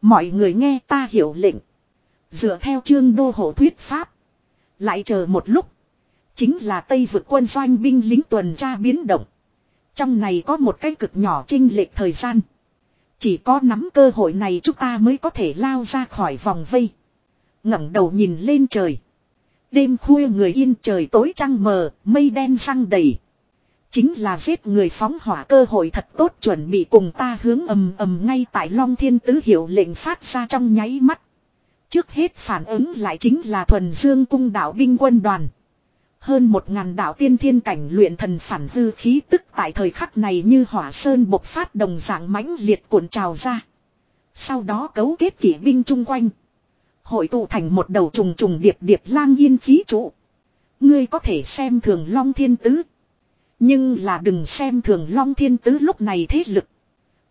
Mọi người nghe ta hiểu lệnh. Dựa theo chương đô hộ thuyết pháp. Lại chờ một lúc. Chính là Tây vực quân doanh binh lính tuần tra biến động. Trong này có một cái cực nhỏ trinh lệch thời gian. Chỉ có nắm cơ hội này chúng ta mới có thể lao ra khỏi vòng vây. ngẩng đầu nhìn lên trời. Đêm khuya người yên trời tối trăng mờ, mây đen răng đầy. Chính là giết người phóng hỏa cơ hội thật tốt chuẩn bị cùng ta hướng ầm ầm ngay tại Long Thiên Tứ hiệu lệnh phát ra trong nháy mắt. Trước hết phản ứng lại chính là thuần dương cung đạo binh quân đoàn. Hơn một ngàn đạo tiên thiên cảnh luyện thần phản hư khí tức tại thời khắc này như hỏa sơn bộc phát đồng dạng mãnh liệt cuộn trào ra. Sau đó cấu kết kỷ binh chung quanh. Hội tụ thành một đầu trùng trùng điệp điệp lang yên khí trụ. Ngươi có thể xem thường long thiên tứ. Nhưng là đừng xem thường long thiên tứ lúc này thế lực.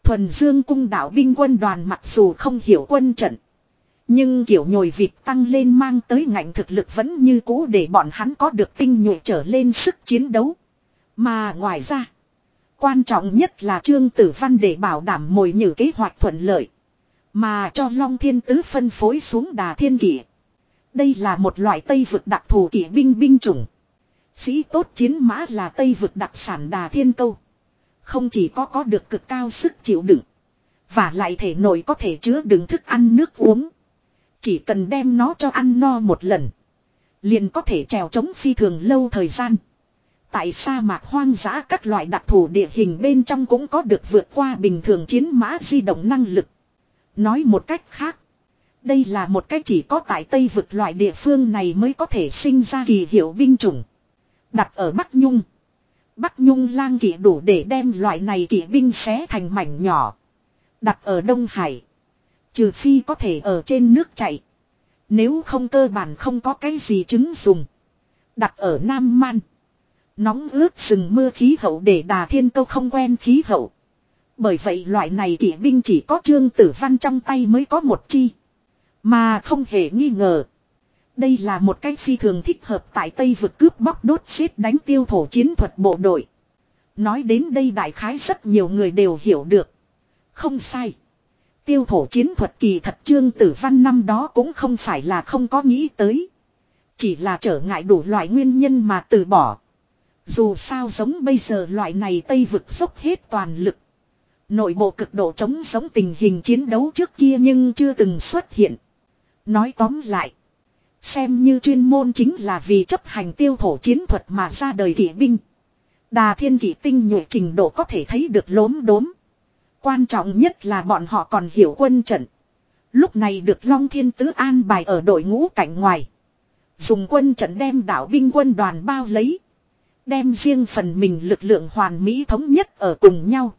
Thuần dương cung đạo binh quân đoàn mặc dù không hiểu quân trận. Nhưng kiểu nhồi vịt tăng lên mang tới ngạnh thực lực vẫn như cũ để bọn hắn có được tinh nhuệ trở lên sức chiến đấu. Mà ngoài ra, quan trọng nhất là Trương Tử Văn để bảo đảm mồi nhử kế hoạch thuận lợi. Mà cho Long Thiên Tứ phân phối xuống đà thiên kỷ. Đây là một loại Tây vực đặc thù kỷ binh binh chủng. Sĩ tốt chiến mã là Tây vực đặc sản đà thiên câu. Không chỉ có có được cực cao sức chịu đựng. Và lại thể nội có thể chứa đựng thức ăn nước uống. Chỉ cần đem nó cho ăn no một lần. Liền có thể trèo chống phi thường lâu thời gian. Tại sa mạc hoang dã các loại đặc thù địa hình bên trong cũng có được vượt qua bình thường chiến mã di động năng lực. Nói một cách khác. Đây là một cách chỉ có tại Tây vực loại địa phương này mới có thể sinh ra kỳ hiệu binh chủng. Đặt ở Bắc Nhung. Bắc Nhung lang kỵ đủ để đem loại này kỵ binh xé thành mảnh nhỏ. Đặt ở Đông Hải. Trừ phi có thể ở trên nước chảy. Nếu không cơ bản không có cái gì chứng dùng. Đặt ở Nam Man. Nóng ướt rừng mưa khí hậu để đà thiên câu không quen khí hậu. Bởi vậy loại này kỵ binh chỉ có trương tử văn trong tay mới có một chi. Mà không hề nghi ngờ. Đây là một cách phi thường thích hợp tại Tây vực cướp bóc đốt xếp đánh tiêu thổ chiến thuật bộ đội. Nói đến đây đại khái rất nhiều người đều hiểu được. Không sai. Tiêu thổ chiến thuật kỳ thật trương tử văn năm đó cũng không phải là không có nghĩ tới. Chỉ là trở ngại đủ loại nguyên nhân mà từ bỏ. Dù sao giống bây giờ loại này Tây vực dốc hết toàn lực. Nội bộ cực độ chống sống tình hình chiến đấu trước kia nhưng chưa từng xuất hiện. Nói tóm lại. Xem như chuyên môn chính là vì chấp hành tiêu thổ chiến thuật mà ra đời kỵ binh. Đà thiên kỵ tinh nhuệ trình độ có thể thấy được lốm đốm. Quan trọng nhất là bọn họ còn hiểu quân trận. Lúc này được Long Thiên Tứ an bài ở đội ngũ cảnh ngoài. Dùng quân trận đem đảo binh quân đoàn bao lấy. Đem riêng phần mình lực lượng hoàn mỹ thống nhất ở cùng nhau.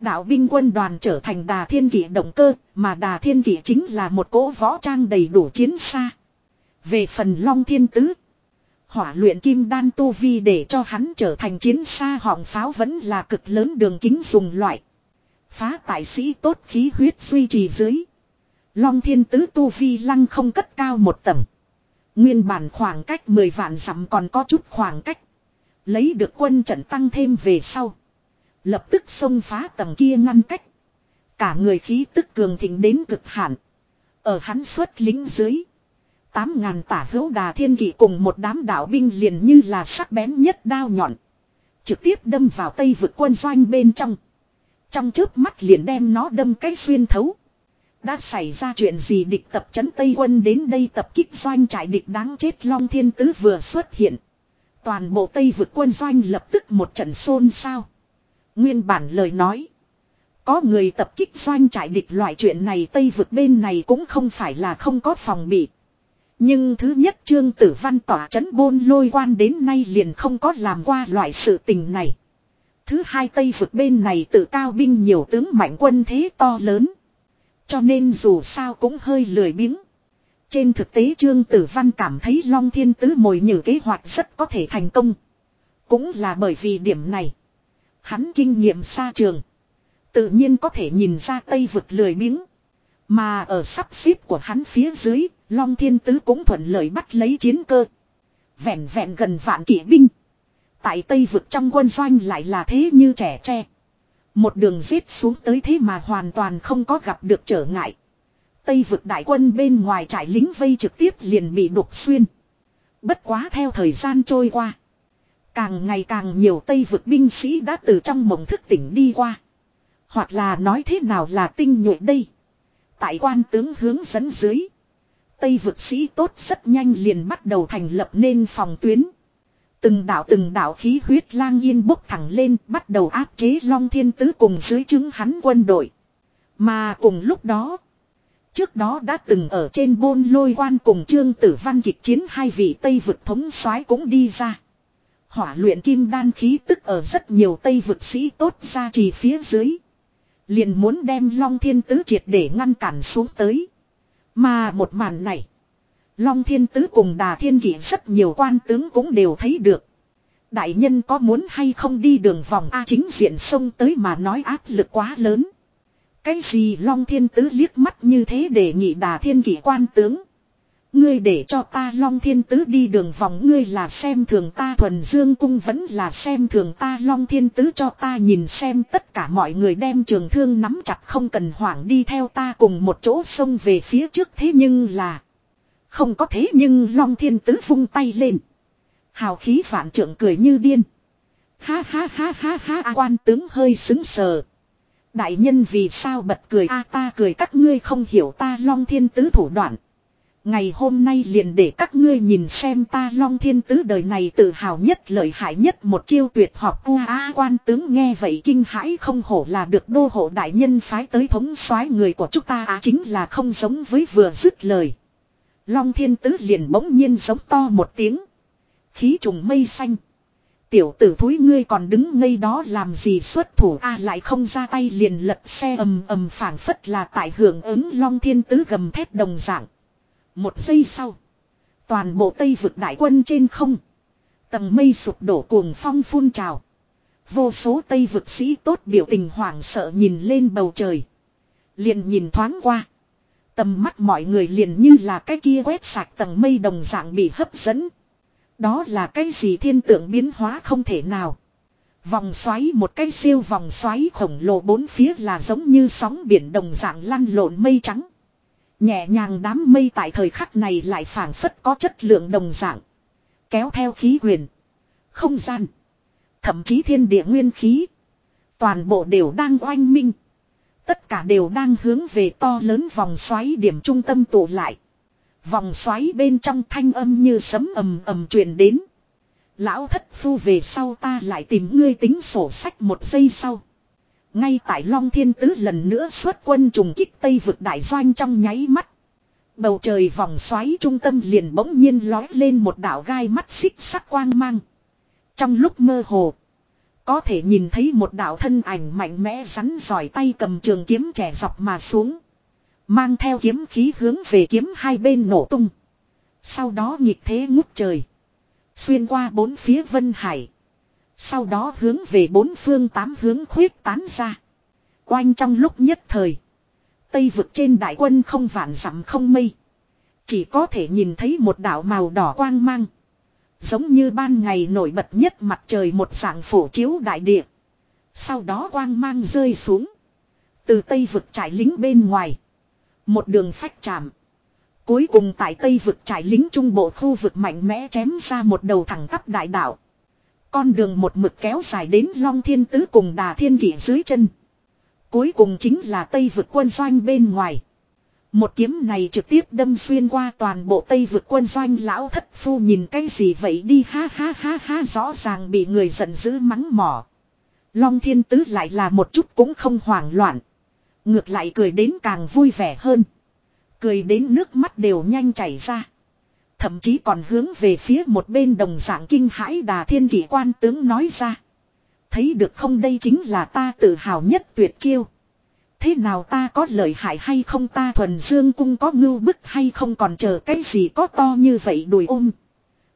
Đạo binh quân đoàn trở thành đà thiên kỷ động cơ, mà đà thiên kỷ chính là một cỗ võ trang đầy đủ chiến xa. Về phần Long Thiên Tứ, hỏa luyện kim đan tu vi để cho hắn trở thành chiến xa họng pháo vẫn là cực lớn đường kính dùng loại. Phá tại sĩ tốt khí huyết duy trì dưới. Long thiên tứ tu vi lăng không cất cao một tầng. Nguyên bản khoảng cách 10 vạn dặm còn có chút khoảng cách. Lấy được quân trận tăng thêm về sau. Lập tức xông phá tầng kia ngăn cách. Cả người khí tức cường thịnh đến cực hạn. Ở hắn xuất lính dưới. Tám ngàn tả hữu đà thiên kỵ cùng một đám đạo binh liền như là sắc bén nhất đao nhọn. Trực tiếp đâm vào tây vực quân doanh bên trong. Trong chớp mắt liền đem nó đâm cái xuyên thấu. Đã xảy ra chuyện gì địch tập trấn Tây quân đến đây tập kích doanh trại địch đáng chết Long Thiên Tứ vừa xuất hiện. Toàn bộ Tây vực quân doanh lập tức một trận xôn xao. Nguyên bản lời nói. Có người tập kích doanh trại địch loại chuyện này Tây vực bên này cũng không phải là không có phòng bị. Nhưng thứ nhất Trương Tử Văn tỏa chấn bôn lôi quan đến nay liền không có làm qua loại sự tình này. Thứ hai Tây vực bên này tự cao binh nhiều tướng mạnh quân thế to lớn. Cho nên dù sao cũng hơi lười biếng. Trên thực tế Trương Tử Văn cảm thấy Long Thiên Tứ mồi nhử kế hoạch rất có thể thành công. Cũng là bởi vì điểm này. Hắn kinh nghiệm xa trường. Tự nhiên có thể nhìn ra Tây vực lười biếng. Mà ở sắp xếp của hắn phía dưới, Long Thiên Tứ cũng thuận lợi bắt lấy chiến cơ. Vẹn vẹn gần vạn kỵ binh. Tại Tây vực trong quân doanh lại là thế như trẻ tre. Một đường giết xuống tới thế mà hoàn toàn không có gặp được trở ngại. Tây vực đại quân bên ngoài trải lính vây trực tiếp liền bị đục xuyên. Bất quá theo thời gian trôi qua. Càng ngày càng nhiều Tây vực binh sĩ đã từ trong mộng thức tỉnh đi qua. Hoặc là nói thế nào là tinh nhuệ đây. Tại quan tướng hướng dẫn dưới. Tây vực sĩ tốt rất nhanh liền bắt đầu thành lập nên phòng tuyến. Từng đạo từng đạo khí huyết lang yên bốc thẳng lên, bắt đầu áp chế Long Thiên Tứ cùng dưới chứng hắn quân đội. Mà cùng lúc đó. Trước đó đã từng ở trên bôn lôi quan cùng Trương Tử Văn kịch chiến hai vị Tây vực thống soái cũng đi ra. Hỏa luyện kim đan khí tức ở rất nhiều Tây vực sĩ tốt ra trì phía dưới. Liền muốn đem Long Thiên Tứ triệt để ngăn cản xuống tới. Mà một màn này. Long Thiên Tứ cùng Đà Thiên Kỷ rất nhiều quan tướng cũng đều thấy được. Đại nhân có muốn hay không đi đường vòng A chính diện sông tới mà nói áp lực quá lớn. Cái gì Long Thiên Tứ liếc mắt như thế để nghị Đà Thiên Kỷ quan tướng. Ngươi để cho ta Long Thiên Tứ đi đường vòng, ngươi là xem thường ta thuần dương cung vẫn là xem thường ta Long Thiên Tứ cho ta nhìn xem, tất cả mọi người đem trường thương nắm chặt không cần hoảng đi theo ta cùng một chỗ sông về phía trước thế nhưng là không có thế nhưng Long Thiên Tứ vung tay lên. Hào khí phản trưởng cười như điên. Ha ha ha ha ha quan tướng hơi xứng sờ. Đại nhân vì sao bật cười a ta cười, các ngươi không hiểu ta Long Thiên Tứ thủ đoạn. Ngày hôm nay liền để các ngươi nhìn xem ta Long Thiên Tứ đời này tự hào nhất, lợi hại nhất một chiêu tuyệt học u a quan tướng nghe vậy kinh hãi, không hổ là được đô hộ đại nhân phái tới thống soái người của chúng ta á chính là không giống với vừa dứt lời. Long Thiên Tứ liền bỗng nhiên giống to một tiếng. Khí trùng mây xanh. Tiểu tử thúi ngươi còn đứng ngây đó làm gì xuất thủ a lại không ra tay liền lật xe ầm ầm phản phất là tại hưởng ứng Long Thiên Tứ gầm thét đồng dạng. Một giây sau. Toàn bộ Tây vực đại quân trên không. Tầng mây sụp đổ cuồng phong phun trào. Vô số Tây vực sĩ tốt biểu tình hoảng sợ nhìn lên bầu trời. Liền nhìn thoáng qua. Tầm mắt mọi người liền như là cái kia quét sạch tầng mây đồng dạng bị hấp dẫn. Đó là cái gì thiên tượng biến hóa không thể nào. Vòng xoáy một cái siêu vòng xoáy khổng lồ bốn phía là giống như sóng biển đồng dạng lăn lộn mây trắng. Nhẹ nhàng đám mây tại thời khắc này lại phảng phất có chất lượng đồng dạng. Kéo theo khí quyền. Không gian. Thậm chí thiên địa nguyên khí. Toàn bộ đều đang oanh minh. Tất cả đều đang hướng về to lớn vòng xoáy điểm trung tâm tụ lại. Vòng xoáy bên trong thanh âm như sấm ầm ầm truyền đến. Lão thất phu về sau ta lại tìm ngươi tính sổ sách một giây sau. Ngay tại Long Thiên Tứ lần nữa xuất quân trùng kích Tây vực đại doanh trong nháy mắt. Bầu trời vòng xoáy trung tâm liền bỗng nhiên lói lên một đảo gai mắt xích sắc quang mang. Trong lúc mơ hồ. Có thể nhìn thấy một đạo thân ảnh mạnh mẽ rắn giỏi tay cầm trường kiếm trẻ dọc mà xuống. Mang theo kiếm khí hướng về kiếm hai bên nổ tung. Sau đó nhịp thế ngút trời. Xuyên qua bốn phía Vân Hải. Sau đó hướng về bốn phương tám hướng khuyết tán ra. Oanh trong lúc nhất thời. Tây vực trên đại quân không vạn dặm không mây. Chỉ có thể nhìn thấy một đạo màu đỏ quang mang. Giống như ban ngày nổi bật nhất mặt trời một dạng phổ chiếu đại địa. Sau đó quang mang rơi xuống. Từ tây vực trải lính bên ngoài. Một đường phách chạm. Cuối cùng tại tây vực trải lính trung bộ khu vực mạnh mẽ chém ra một đầu thẳng tắp đại đạo. Con đường một mực kéo dài đến Long Thiên Tứ cùng Đà Thiên Kỷ dưới chân. Cuối cùng chính là Tây vực quân doanh bên ngoài. Một kiếm này trực tiếp đâm xuyên qua toàn bộ Tây vực quân doanh lão thất phu nhìn cái gì vậy đi, ha ha ha ha, rõ ràng bị người giận dữ mắng mỏ. Long thiên tứ lại là một chút cũng không hoảng loạn. Ngược lại cười đến càng vui vẻ hơn. Cười đến nước mắt đều nhanh chảy ra. Thậm chí còn hướng về phía một bên đồng dạng kinh hãi đà thiên kỷ quan tướng nói ra. Thấy được không đây chính là ta tự hào nhất tuyệt chiêu. Thế nào ta có lợi hại hay không ta thuần dương cung có ngưu bức hay không còn chờ cái gì có to như vậy đùi ôm.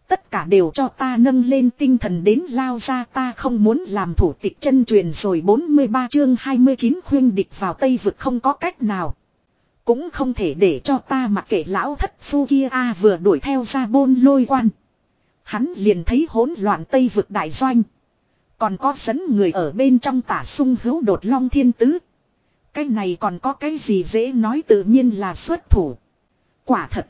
Tất cả đều cho ta nâng lên tinh thần đến lao ra ta không muốn làm thủ tịch chân truyền rồi 43 chương 29 khuyên địch vào Tây vực không có cách nào. Cũng không thể để cho ta mặc kệ lão thất phu kia a vừa đuổi theo ra bôn lôi quan. Hắn liền thấy hỗn loạn Tây vực đại doanh. Còn có sấn người ở bên trong tả sung hữu đột long thiên tứ. Cái này còn có cái gì dễ nói tự nhiên là xuất thủ. Quả thật.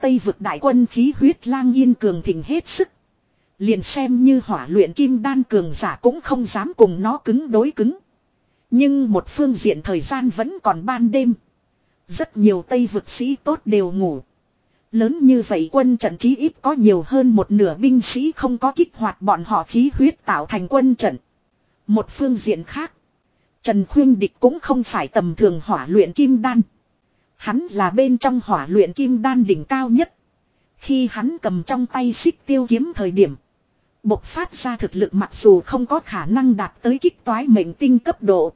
Tây vực đại quân khí huyết lang yên cường thịnh hết sức. Liền xem như hỏa luyện kim đan cường giả cũng không dám cùng nó cứng đối cứng. Nhưng một phương diện thời gian vẫn còn ban đêm. Rất nhiều Tây vực sĩ tốt đều ngủ. Lớn như vậy quân trận chí ít có nhiều hơn một nửa binh sĩ không có kích hoạt bọn họ khí huyết tạo thành quân trận. Một phương diện khác. Trần Khuyên Địch cũng không phải tầm thường hỏa luyện kim đan. Hắn là bên trong hỏa luyện kim đan đỉnh cao nhất. Khi hắn cầm trong tay xích tiêu kiếm thời điểm. Bộc phát ra thực lực mặc dù không có khả năng đạt tới kích toái mệnh tinh cấp độ.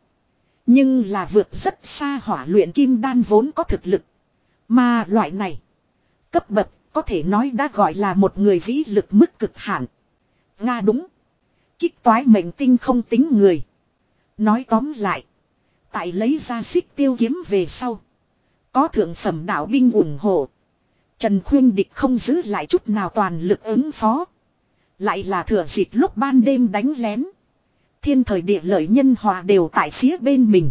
Nhưng là vượt rất xa hỏa luyện kim đan vốn có thực lực. Mà loại này. Cấp bậc có thể nói đã gọi là một người vĩ lực mức cực hạn. Nga đúng. Kích toái mệnh tinh không tính người. Nói tóm lại. Tại lấy ra xích tiêu kiếm về sau. Có thượng phẩm đạo binh ủng hộ. Trần Khuyên Địch không giữ lại chút nào toàn lực ứng phó. Lại là thừa dịp lúc ban đêm đánh lén. Thiên thời địa lợi nhân hòa đều tại phía bên mình.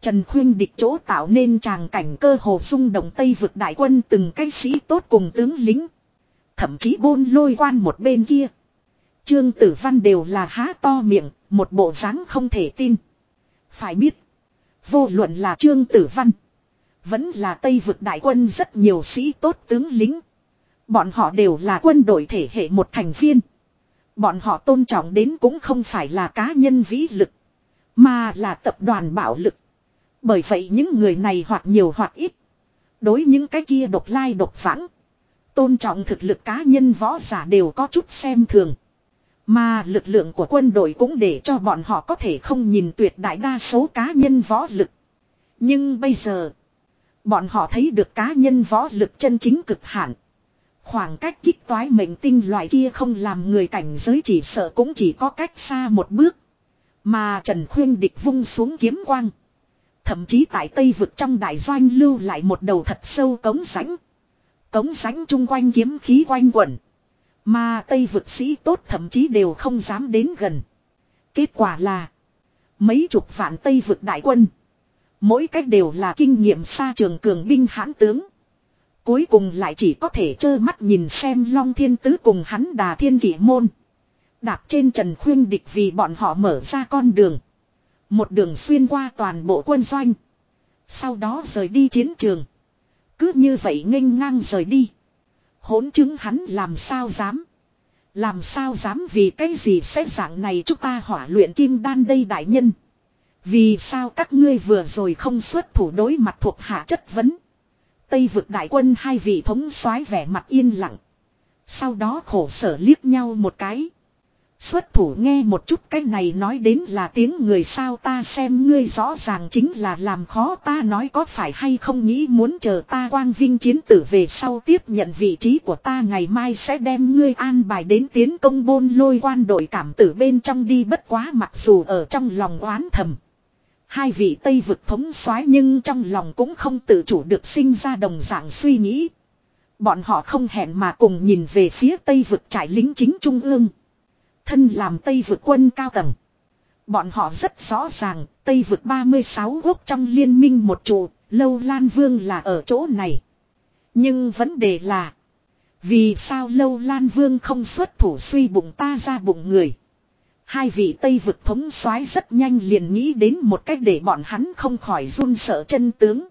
Trần Khuyên địch chỗ tạo nên tràng cảnh cơ hồ xung động Tây vực đại quân từng cái sĩ tốt cùng tướng lính. Thậm chí bôn lôi quan một bên kia. Trương Tử Văn đều là há to miệng, một bộ dáng không thể tin. Phải biết, vô luận là Trương Tử Văn, vẫn là Tây vực đại quân rất nhiều sĩ tốt tướng lính. Bọn họ đều là quân đội thể hệ một thành viên. Bọn họ tôn trọng đến cũng không phải là cá nhân vĩ lực, mà là tập đoàn bạo lực. Bởi vậy những người này hoặc nhiều hoặc ít. Đối những cái kia độc lai độc vãng. Tôn trọng thực lực cá nhân võ giả đều có chút xem thường. Mà lực lượng của quân đội cũng để cho bọn họ có thể không nhìn tuyệt đại đa số cá nhân võ lực. Nhưng bây giờ, bọn họ thấy được cá nhân võ lực chân chính cực hạn. Khoảng cách kích toái mệnh tinh loại kia không làm người cảnh giới chỉ sợ cũng chỉ có cách xa một bước. Mà Trần Khuyên địch vung xuống kiếm quang. Thậm chí tại Tây vực trong đại doanh lưu lại một đầu thật sâu cống sánh. Cống sánh chung quanh kiếm khí quanh quẩn. Mà Tây vực sĩ tốt thậm chí đều không dám đến gần. Kết quả là. Mấy chục vạn Tây vực đại quân. Mỗi cách đều là kinh nghiệm xa trường cường binh hãn tướng. Cuối cùng lại chỉ có thể trơ mắt nhìn xem Long Thiên Tứ cùng hắn đà thiên kỷ môn. Đạp trên Trần Khuyên Địch vì bọn họ mở ra con đường. Một đường xuyên qua toàn bộ quân doanh. Sau đó rời đi chiến trường. Cứ như vậy nghênh ngang rời đi. Hỗn chứng hắn làm sao dám. Làm sao dám vì cái gì sẽ dạng này chúng ta hỏa luyện kim đan đây đại nhân. Vì sao các ngươi vừa rồi không xuất thủ đối mặt thuộc hạ chất vấn. Tây vực đại quân hai vị thống soái vẻ mặt yên lặng. Sau đó khổ sở liếc nhau một cái. Xuất thủ nghe một chút cái này nói đến là tiếng người sao ta xem ngươi rõ ràng chính là làm khó ta nói có phải hay không nghĩ muốn chờ ta quang vinh chiến tử về sau tiếp nhận vị trí của ta ngày mai sẽ đem ngươi an bài đến tiến công bôn lôi quan đội cảm tử bên trong đi bất quá mặc dù ở trong lòng oán thầm. Hai vị Tây vực thống soái nhưng trong lòng cũng không tự chủ được sinh ra đồng dạng suy nghĩ. Bọn họ không hẹn mà cùng nhìn về phía Tây vực trải lính chính trung ương. Thân làm Tây vực quân cao tầng. Bọn họ rất rõ ràng, Tây vực 36 quốc trong liên minh một trụ, Lâu Lan Vương là ở chỗ này. Nhưng vấn đề là, vì sao Lâu Lan Vương không xuất thủ suy bụng ta ra bụng người. Hai vị Tây vực thống soái rất nhanh liền nghĩ đến một cách để bọn hắn không khỏi run sợ chân tướng.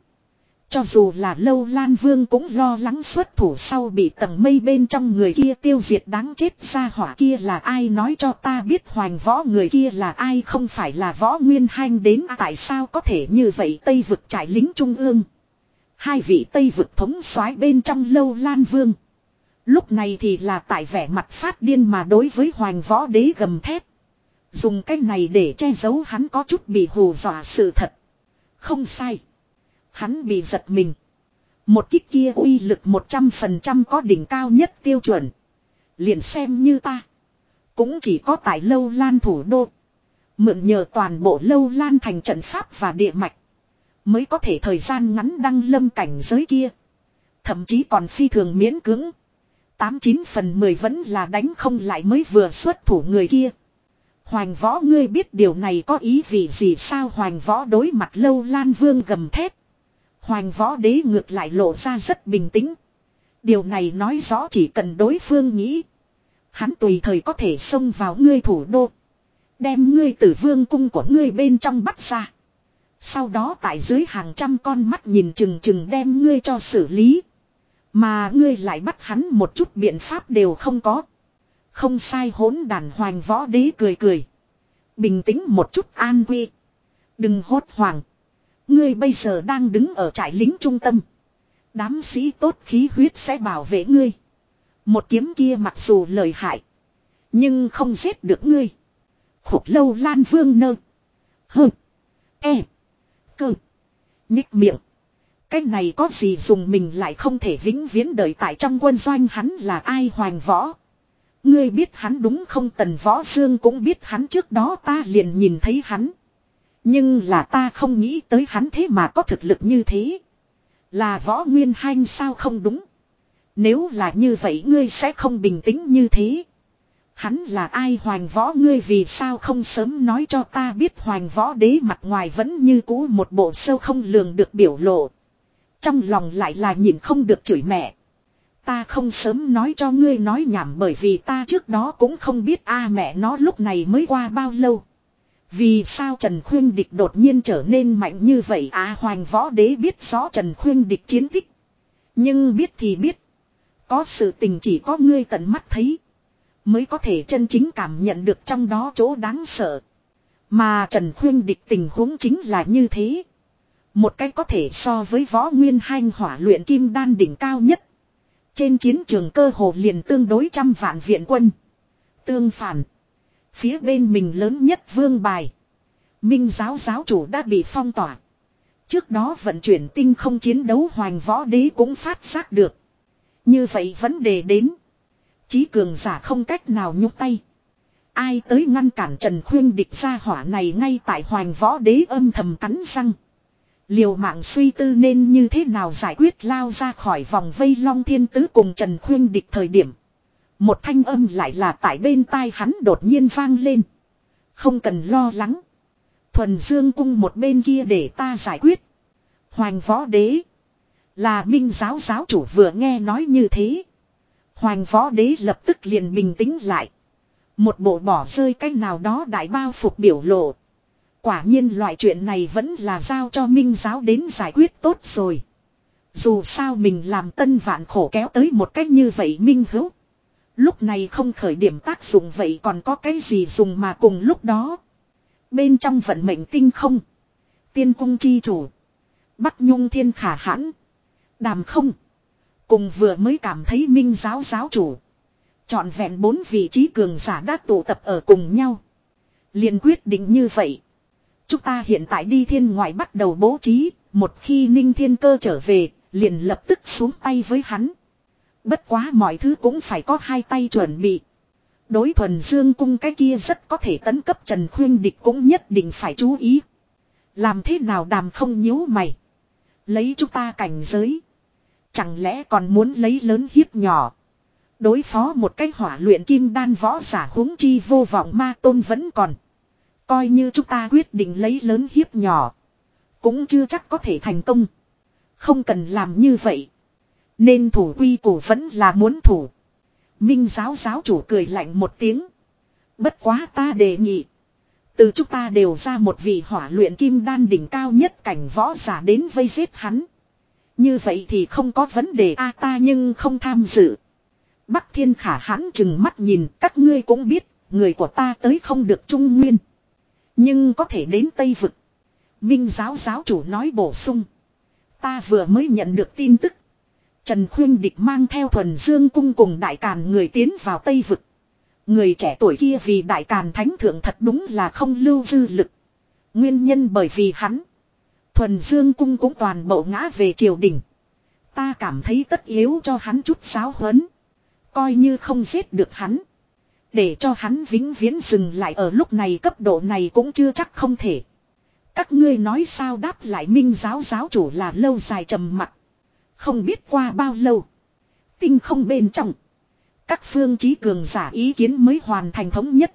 Cho dù là lâu Lan Vương cũng lo lắng xuất thủ sau bị tầng mây bên trong người kia tiêu diệt đáng chết ra hỏa kia là ai nói cho ta biết hoành võ người kia là ai không phải là võ nguyên hanh đến tại sao có thể như vậy Tây vực trải lính trung ương. Hai vị Tây vực thống soái bên trong lâu Lan Vương. Lúc này thì là tại vẻ mặt phát điên mà đối với hoành võ đế gầm thép. Dùng cái này để che giấu hắn có chút bị hù dọa sự thật. Không sai. Hắn bị giật mình. Một kích kia uy lực 100% có đỉnh cao nhất tiêu chuẩn. Liền xem như ta. Cũng chỉ có tại lâu lan thủ đô. Mượn nhờ toàn bộ lâu lan thành trận pháp và địa mạch. Mới có thể thời gian ngắn đăng lâm cảnh giới kia. Thậm chí còn phi thường miễn cưỡng. Tám chín phần mười vẫn là đánh không lại mới vừa xuất thủ người kia. Hoành võ ngươi biết điều này có ý vị gì sao hoành võ đối mặt lâu lan vương gầm thét. Hoành võ đế ngược lại lộ ra rất bình tĩnh. Điều này nói rõ chỉ cần đối phương nghĩ. Hắn tùy thời có thể xông vào ngươi thủ đô. Đem ngươi từ vương cung của ngươi bên trong bắt ra. Sau đó tại dưới hàng trăm con mắt nhìn chừng chừng đem ngươi cho xử lý. Mà ngươi lại bắt hắn một chút biện pháp đều không có. Không sai hỗn đàn hoành võ đế cười cười. Bình tĩnh một chút an quy. Đừng hốt hoảng. Ngươi bây giờ đang đứng ở trại lính trung tâm. Đám sĩ tốt khí huyết sẽ bảo vệ ngươi. Một kiếm kia mặc dù lời hại. Nhưng không giết được ngươi. Khục lâu lan vương nơ. Hơ. E. Cơ. Nhích miệng. Cái này có gì dùng mình lại không thể vĩnh viễn đợi tại trong quân doanh hắn là ai hoàng võ. Ngươi biết hắn đúng không tần võ dương cũng biết hắn trước đó ta liền nhìn thấy hắn. Nhưng là ta không nghĩ tới hắn thế mà có thực lực như thế. Là võ nguyên hanh sao không đúng. Nếu là như vậy ngươi sẽ không bình tĩnh như thế. Hắn là ai hoàng võ ngươi vì sao không sớm nói cho ta biết hoàng võ đế mặt ngoài vẫn như cũ một bộ sâu không lường được biểu lộ. Trong lòng lại là nhìn không được chửi mẹ. Ta không sớm nói cho ngươi nói nhảm bởi vì ta trước đó cũng không biết a mẹ nó lúc này mới qua bao lâu. Vì sao Trần Khuyên Địch đột nhiên trở nên mạnh như vậy à hoàng võ đế biết rõ Trần Khuyên Địch chiến tích. Nhưng biết thì biết. Có sự tình chỉ có ngươi tận mắt thấy. Mới có thể chân chính cảm nhận được trong đó chỗ đáng sợ. Mà Trần Khuyên Địch tình huống chính là như thế. Một cách có thể so với võ nguyên hanh hỏa luyện kim đan đỉnh cao nhất. Trên chiến trường cơ hồ liền tương đối trăm vạn viện quân. Tương phản. Phía bên mình lớn nhất vương bài. Minh giáo giáo chủ đã bị phong tỏa. Trước đó vận chuyển tinh không chiến đấu hoàng võ đế cũng phát giác được. Như vậy vấn đề đến. Chí cường giả không cách nào nhúc tay. Ai tới ngăn cản Trần Khuyên địch ra hỏa này ngay tại hoàng võ đế âm thầm cắn răng. Liều mạng suy tư nên như thế nào giải quyết lao ra khỏi vòng vây long thiên tứ cùng Trần Khuyên địch thời điểm. Một thanh âm lại là tại bên tai hắn đột nhiên vang lên. Không cần lo lắng. Thuần Dương cung một bên kia để ta giải quyết. Hoàng võ đế. Là minh giáo giáo chủ vừa nghe nói như thế. hoàng võ đế lập tức liền bình tĩnh lại. Một bộ bỏ rơi cách nào đó đại bao phục biểu lộ. Quả nhiên loại chuyện này vẫn là giao cho minh giáo đến giải quyết tốt rồi. Dù sao mình làm tân vạn khổ kéo tới một cách như vậy minh hữu. Lúc này không khởi điểm tác dụng vậy còn có cái gì dùng mà cùng lúc đó. Bên trong vận mệnh tinh không. Tiên cung chi chủ. Bắc nhung thiên khả hãn. Đàm không. Cùng vừa mới cảm thấy minh giáo giáo chủ. Chọn vẹn bốn vị trí cường giả đã tụ tập ở cùng nhau. liền quyết định như vậy. Chúng ta hiện tại đi thiên ngoại bắt đầu bố trí. Một khi ninh thiên cơ trở về. Liền lập tức xuống tay với hắn. Bất quá mọi thứ cũng phải có hai tay chuẩn bị. Đối thuần dương cung cái kia rất có thể tấn cấp Trần Khuyên Địch cũng nhất định phải chú ý. Làm thế nào đàm không nhíu mày. Lấy chúng ta cảnh giới. Chẳng lẽ còn muốn lấy lớn hiếp nhỏ. Đối phó một cái hỏa luyện kim đan võ giả huống chi vô vọng ma tôn vẫn còn. Coi như chúng ta quyết định lấy lớn hiếp nhỏ. Cũng chưa chắc có thể thành công. Không cần làm như vậy. Nên thủ quy củ vẫn là muốn thủ. Minh giáo giáo chủ cười lạnh một tiếng. Bất quá ta đề nghị. Từ chúng ta đều ra một vị hỏa luyện kim đan đỉnh cao nhất cảnh võ giả đến vây giết hắn. Như vậy thì không có vấn đề a ta nhưng không tham dự. Bắc thiên khả hãn chừng mắt nhìn, các ngươi cũng biết. Người của ta tới không được trung nguyên. Nhưng có thể đến Tây Vực. Minh giáo giáo chủ nói bổ sung. Ta vừa mới nhận được tin tức. Trần Khuyên Địch mang theo thuần dương cung cùng đại càn người tiến vào Tây Vực. Người trẻ tuổi kia vì đại càn thánh thượng thật đúng là không lưu dư lực. Nguyên nhân bởi vì hắn. Thuần Dương cung cũng toàn bộ ngã về triều đình. Ta cảm thấy tất yếu cho hắn chút giáo huấn. Coi như không giết được hắn. Để cho hắn vĩnh viễn dừng lại ở lúc này cấp độ này cũng chưa chắc không thể. Các ngươi nói sao đáp lại minh giáo giáo chủ là lâu dài trầm mặc. Không biết qua bao lâu. Tinh không bên trong. Các phương trí cường giả ý kiến mới hoàn thành thống nhất.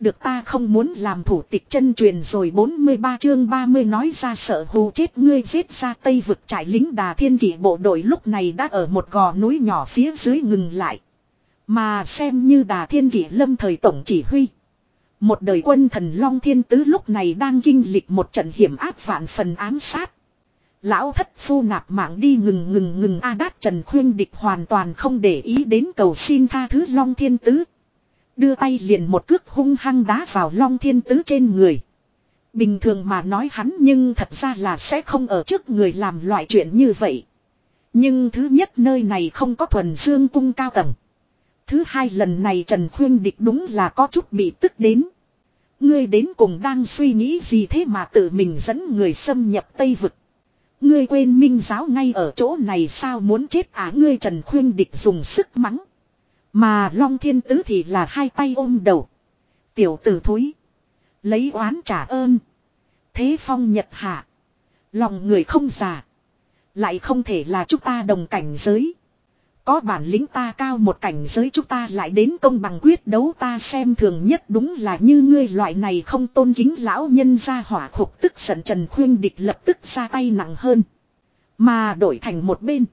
Được ta không muốn làm thủ tịch chân truyền rồi 43 chương 30 nói ra sợ hù chết ngươi giết ra tây vực trải lính đà thiên kỷ bộ đội lúc này đã ở một gò núi nhỏ phía dưới ngừng lại. Mà xem như đà thiên kỷ lâm thời tổng chỉ huy. Một đời quân thần Long Thiên Tứ lúc này đang kinh lịch một trận hiểm áp vạn phần ám sát. Lão thất phu nạp mạng đi ngừng ngừng ngừng A Đát Trần Khuyên Địch hoàn toàn không để ý đến cầu xin tha thứ Long Thiên Tứ. Đưa tay liền một cước hung hăng đá vào Long Thiên Tứ trên người. Bình thường mà nói hắn nhưng thật ra là sẽ không ở trước người làm loại chuyện như vậy. Nhưng thứ nhất nơi này không có thuần dương cung cao tầng. Thứ hai lần này Trần Khuyên Địch đúng là có chút bị tức đến. Ngươi đến cùng đang suy nghĩ gì thế mà tự mình dẫn người xâm nhập Tây Vực. Ngươi quên minh giáo ngay ở chỗ này sao muốn chết à ngươi Trần Khuyên Địch dùng sức mắng. Mà Long Thiên Tứ thì là hai tay ôm đầu. Tiểu tử thúi. Lấy oán trả ơn. Thế phong nhật hạ. Lòng người không già. Lại không thể là chúng ta đồng cảnh giới. Có bản lĩnh ta cao một cảnh giới chúng ta lại đến công bằng quyết đấu ta xem thường nhất đúng là như ngươi loại này không tôn kính lão nhân ra hỏa khục tức giận Trần Khuyên Địch lập tức ra tay nặng hơn. Mà đổi thành một bên.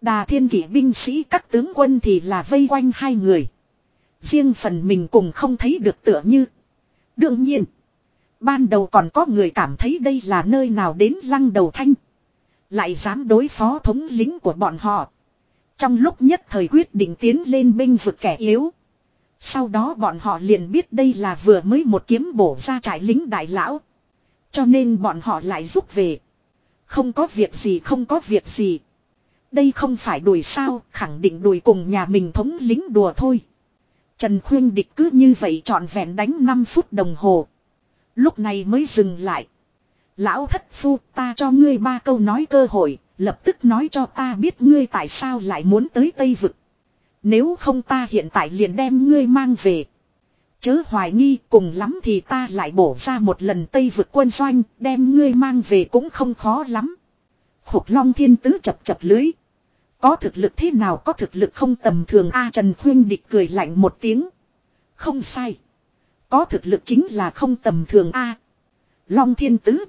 Đà thiên kỷ binh sĩ các tướng quân thì là vây quanh hai người. Riêng phần mình cùng không thấy được tựa như. Đương nhiên. Ban đầu còn có người cảm thấy đây là nơi nào đến lăng đầu thanh. Lại dám đối phó thống lính của bọn họ. Trong lúc nhất thời quyết định tiến lên binh vực kẻ yếu. Sau đó bọn họ liền biết đây là vừa mới một kiếm bổ ra trại lính đại lão. Cho nên bọn họ lại rút về. Không có việc gì không có việc gì. Đây không phải đùi sao, khẳng định đùi cùng nhà mình thống lính đùa thôi. Trần Khuyên Địch cứ như vậy trọn vẹn đánh 5 phút đồng hồ. Lúc này mới dừng lại. Lão thất phu ta cho ngươi ba câu nói cơ hội, lập tức nói cho ta biết ngươi tại sao lại muốn tới Tây Vực. Nếu không ta hiện tại liền đem ngươi mang về. Chớ hoài nghi cùng lắm thì ta lại bổ ra một lần Tây Vực quân doanh, đem ngươi mang về cũng không khó lắm. Khục long thiên tứ chập chập lưới. Có thực lực thế nào có thực lực không tầm thường A Trần Khuyên Địch cười lạnh một tiếng. Không sai. Có thực lực chính là không tầm thường A. Long thiên tứ.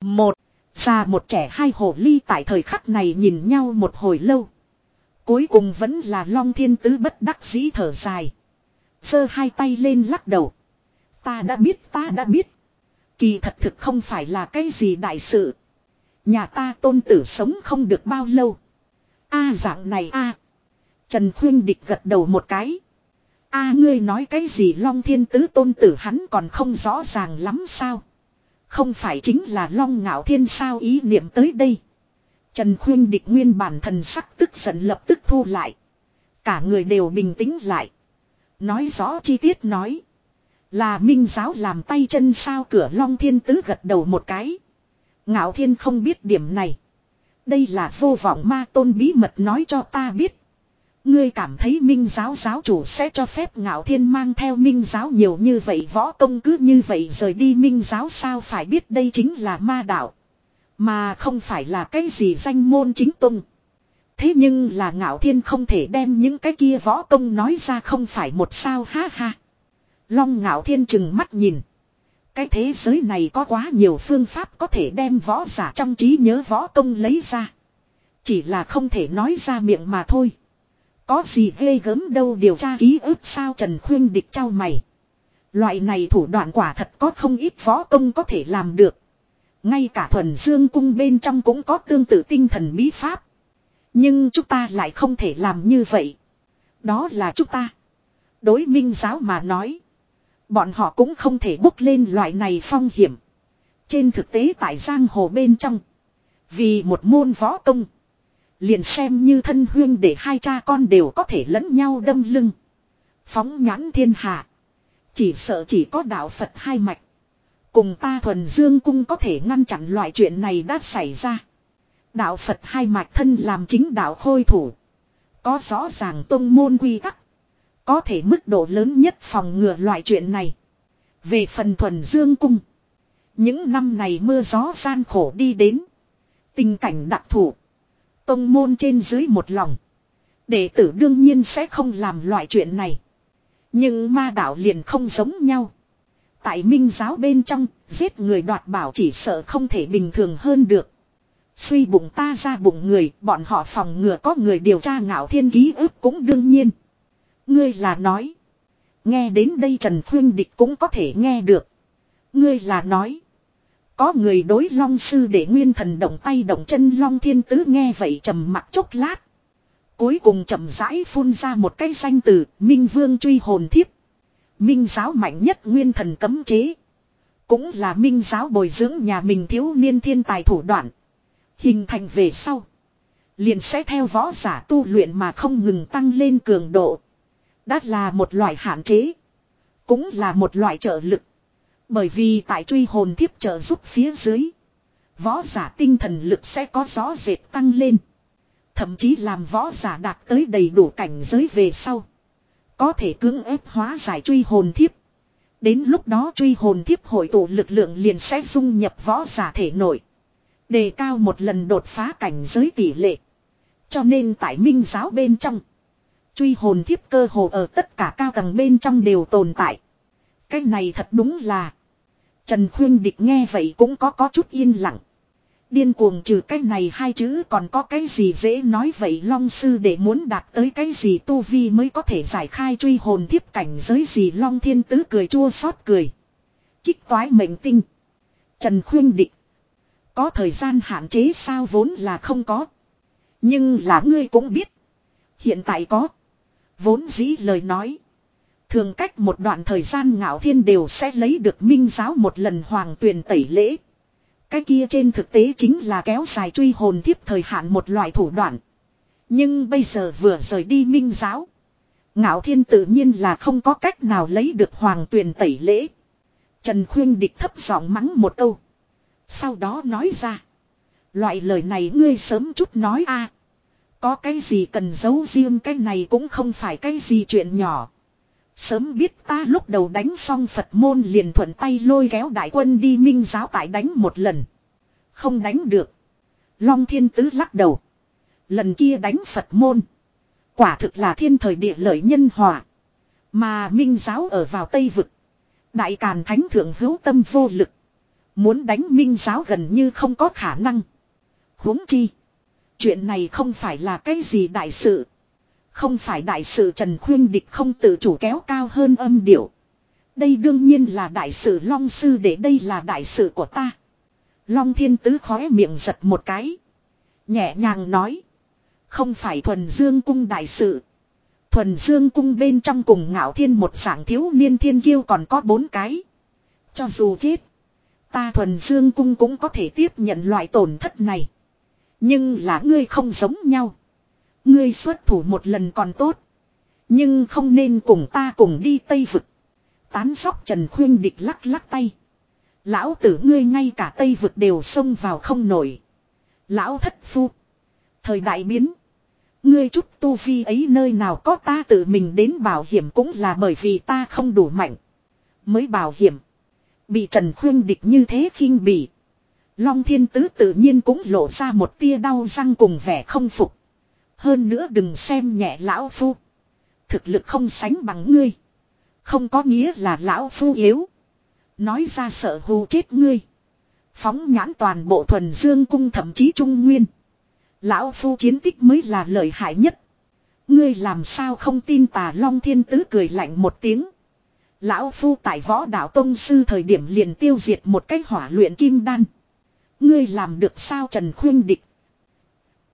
Một. Già một trẻ hai hồ ly tại thời khắc này nhìn nhau một hồi lâu. Cuối cùng vẫn là Long Thiên Tứ bất đắc dĩ thở dài. Sơ hai tay lên lắc đầu. Ta đã biết, ta đã biết. Kỳ thật thực không phải là cái gì đại sự. Nhà ta tôn tử sống không được bao lâu. A dạng này a. Trần Khuyên Địch gật đầu một cái. A, ngươi nói cái gì Long Thiên Tứ tôn tử hắn còn không rõ ràng lắm sao. Không phải chính là long ngạo thiên sao ý niệm tới đây. Trần Khuyên địch nguyên bản thần sắc tức giận lập tức thu lại. Cả người đều bình tĩnh lại. Nói rõ chi tiết nói. Là minh giáo làm tay chân sao cửa long thiên tứ gật đầu một cái. Ngạo thiên không biết điểm này. Đây là vô vọng ma tôn bí mật nói cho ta biết. Ngươi cảm thấy minh giáo giáo chủ sẽ cho phép ngạo thiên mang theo minh giáo nhiều như vậy, võ công cứ như vậy rời đi minh giáo sao phải biết đây chính là ma đạo. Mà không phải là cái gì danh môn chính tung. Thế nhưng là ngạo thiên không thể đem những cái kia võ công nói ra không phải một sao, ha ha. Long ngạo thiên chừng mắt nhìn. Cái thế giới này có quá nhiều phương pháp có thể đem võ giả trong trí nhớ võ công lấy ra. Chỉ là không thể nói ra miệng mà thôi. Có gì ghê gớm đâu điều tra ký ức sao Trần Khuyên địch trao mày. Loại này thủ đoạn quả thật có không ít võ công có thể làm được. Ngay cả thuần dương cung bên trong cũng có tương tự tinh thần bí pháp. Nhưng chúng ta lại không thể làm như vậy. Đó là chúng ta. Đối minh giáo mà nói. Bọn họ cũng không thể bốc lên loại này phong hiểm. Trên thực tế tại giang hồ bên trong. Vì một môn võ công. Liền xem như thân huyên để hai cha con đều có thể lẫn nhau đâm lưng. Phóng nhãn thiên hạ. Chỉ sợ chỉ có đạo Phật hai mạch. Cùng ta thuần dương cung có thể ngăn chặn loại chuyện này đã xảy ra. Đạo Phật hai mạch thân làm chính đạo khôi thủ. Có rõ ràng tông môn quy tắc. Có thể mức độ lớn nhất phòng ngừa loại chuyện này. Về phần thuần dương cung. Những năm này mưa gió gian khổ đi đến. Tình cảnh đặc thù. Tông môn trên dưới một lòng. Đệ tử đương nhiên sẽ không làm loại chuyện này. Nhưng ma đạo liền không giống nhau. Tại minh giáo bên trong, giết người đoạt bảo chỉ sợ không thể bình thường hơn được. Suy bụng ta ra bụng người, bọn họ phòng ngừa có người điều tra ngạo thiên ký ức cũng đương nhiên. Ngươi là nói. Nghe đến đây Trần Khuyên Địch cũng có thể nghe được. Ngươi là nói. Có người đối long sư để nguyên thần động tay động chân long thiên tứ nghe vậy trầm mặt chốc lát. Cuối cùng chậm rãi phun ra một cái danh từ, Minh Vương truy hồn thiếp. Minh giáo mạnh nhất nguyên thần cấm chế. Cũng là minh giáo bồi dưỡng nhà mình thiếu niên thiên tài thủ đoạn. Hình thành về sau. Liền sẽ theo võ giả tu luyện mà không ngừng tăng lên cường độ. Đã là một loại hạn chế. Cũng là một loại trợ lực. Bởi vì tại truy hồn thiếp trợ giúp phía dưới. Võ giả tinh thần lực sẽ có rõ rệt tăng lên. Thậm chí làm võ giả đạt tới đầy đủ cảnh giới về sau. Có thể cưỡng ép hóa giải truy hồn thiếp. Đến lúc đó truy hồn thiếp hội tụ lực lượng liền sẽ dung nhập võ giả thể nội. Đề cao một lần đột phá cảnh giới tỷ lệ. Cho nên tại minh giáo bên trong. Truy hồn thiếp cơ hồ ở tất cả cao tầng bên trong đều tồn tại. Cái này thật đúng là. Trần Khuyên Địch nghe vậy cũng có có chút yên lặng. Điên cuồng trừ cái này hai chữ còn có cái gì dễ nói vậy Long Sư để muốn đạt tới cái gì tu vi mới có thể giải khai truy hồn thiếp cảnh giới gì Long Thiên Tứ cười chua xót cười. Kích toái mệnh tinh. Trần Khuyên Địch. Có thời gian hạn chế sao vốn là không có. Nhưng là ngươi cũng biết. Hiện tại có. Vốn dĩ lời nói. Thường cách một đoạn thời gian ngạo thiên đều sẽ lấy được minh giáo một lần hoàng tuyền tẩy lễ. Cái kia trên thực tế chính là kéo dài truy hồn thiếp thời hạn một loại thủ đoạn. Nhưng bây giờ vừa rời đi minh giáo. Ngạo thiên tự nhiên là không có cách nào lấy được hoàng tuyền tẩy lễ. Trần Khuyên Địch thấp giọng mắng một câu. Sau đó nói ra. Loại lời này ngươi sớm chút nói a Có cái gì cần giấu riêng cái này cũng không phải cái gì chuyện nhỏ. Sớm biết ta lúc đầu đánh xong Phật môn liền thuận tay lôi kéo đại quân đi minh giáo tại đánh một lần. Không đánh được. Long thiên tứ lắc đầu. Lần kia đánh Phật môn. Quả thực là thiên thời địa lợi nhân hòa. Mà minh giáo ở vào Tây Vực. Đại Càn Thánh Thượng hữu tâm vô lực. Muốn đánh minh giáo gần như không có khả năng. huống chi. Chuyện này không phải là cái gì đại sự. Không phải đại sự Trần Khuyên Địch không tự chủ kéo cao hơn âm điệu. Đây đương nhiên là đại sự Long Sư để đây là đại sự của ta. Long Thiên Tứ khóe miệng giật một cái. Nhẹ nhàng nói. Không phải thuần dương cung đại sự. Thuần dương cung bên trong cùng ngạo thiên một dạng thiếu niên thiên kiêu còn có bốn cái. Cho dù chết. Ta thuần dương cung cũng có thể tiếp nhận loại tổn thất này. Nhưng là ngươi không giống nhau. Ngươi xuất thủ một lần còn tốt. Nhưng không nên cùng ta cùng đi Tây Vực. Tán sóc Trần Khuyên Địch lắc lắc tay. Lão tử ngươi ngay cả Tây Vực đều xông vào không nổi. Lão thất phu. Thời đại biến. Ngươi chút tu vi ấy nơi nào có ta tự mình đến bảo hiểm cũng là bởi vì ta không đủ mạnh. Mới bảo hiểm. Bị Trần Khuyên Địch như thế khinh bỉ. Long Thiên Tứ tự nhiên cũng lộ ra một tia đau răng cùng vẻ không phục. Hơn nữa đừng xem nhẹ lão phu. Thực lực không sánh bằng ngươi. Không có nghĩa là lão phu yếu. Nói ra sợ hù chết ngươi. Phóng nhãn toàn bộ thuần dương cung thậm chí trung nguyên. Lão phu chiến tích mới là lợi hại nhất. Ngươi làm sao không tin tà long thiên tứ cười lạnh một tiếng. Lão phu tại võ đạo tông sư thời điểm liền tiêu diệt một cái hỏa luyện kim đan. Ngươi làm được sao Trần Khuyên Địch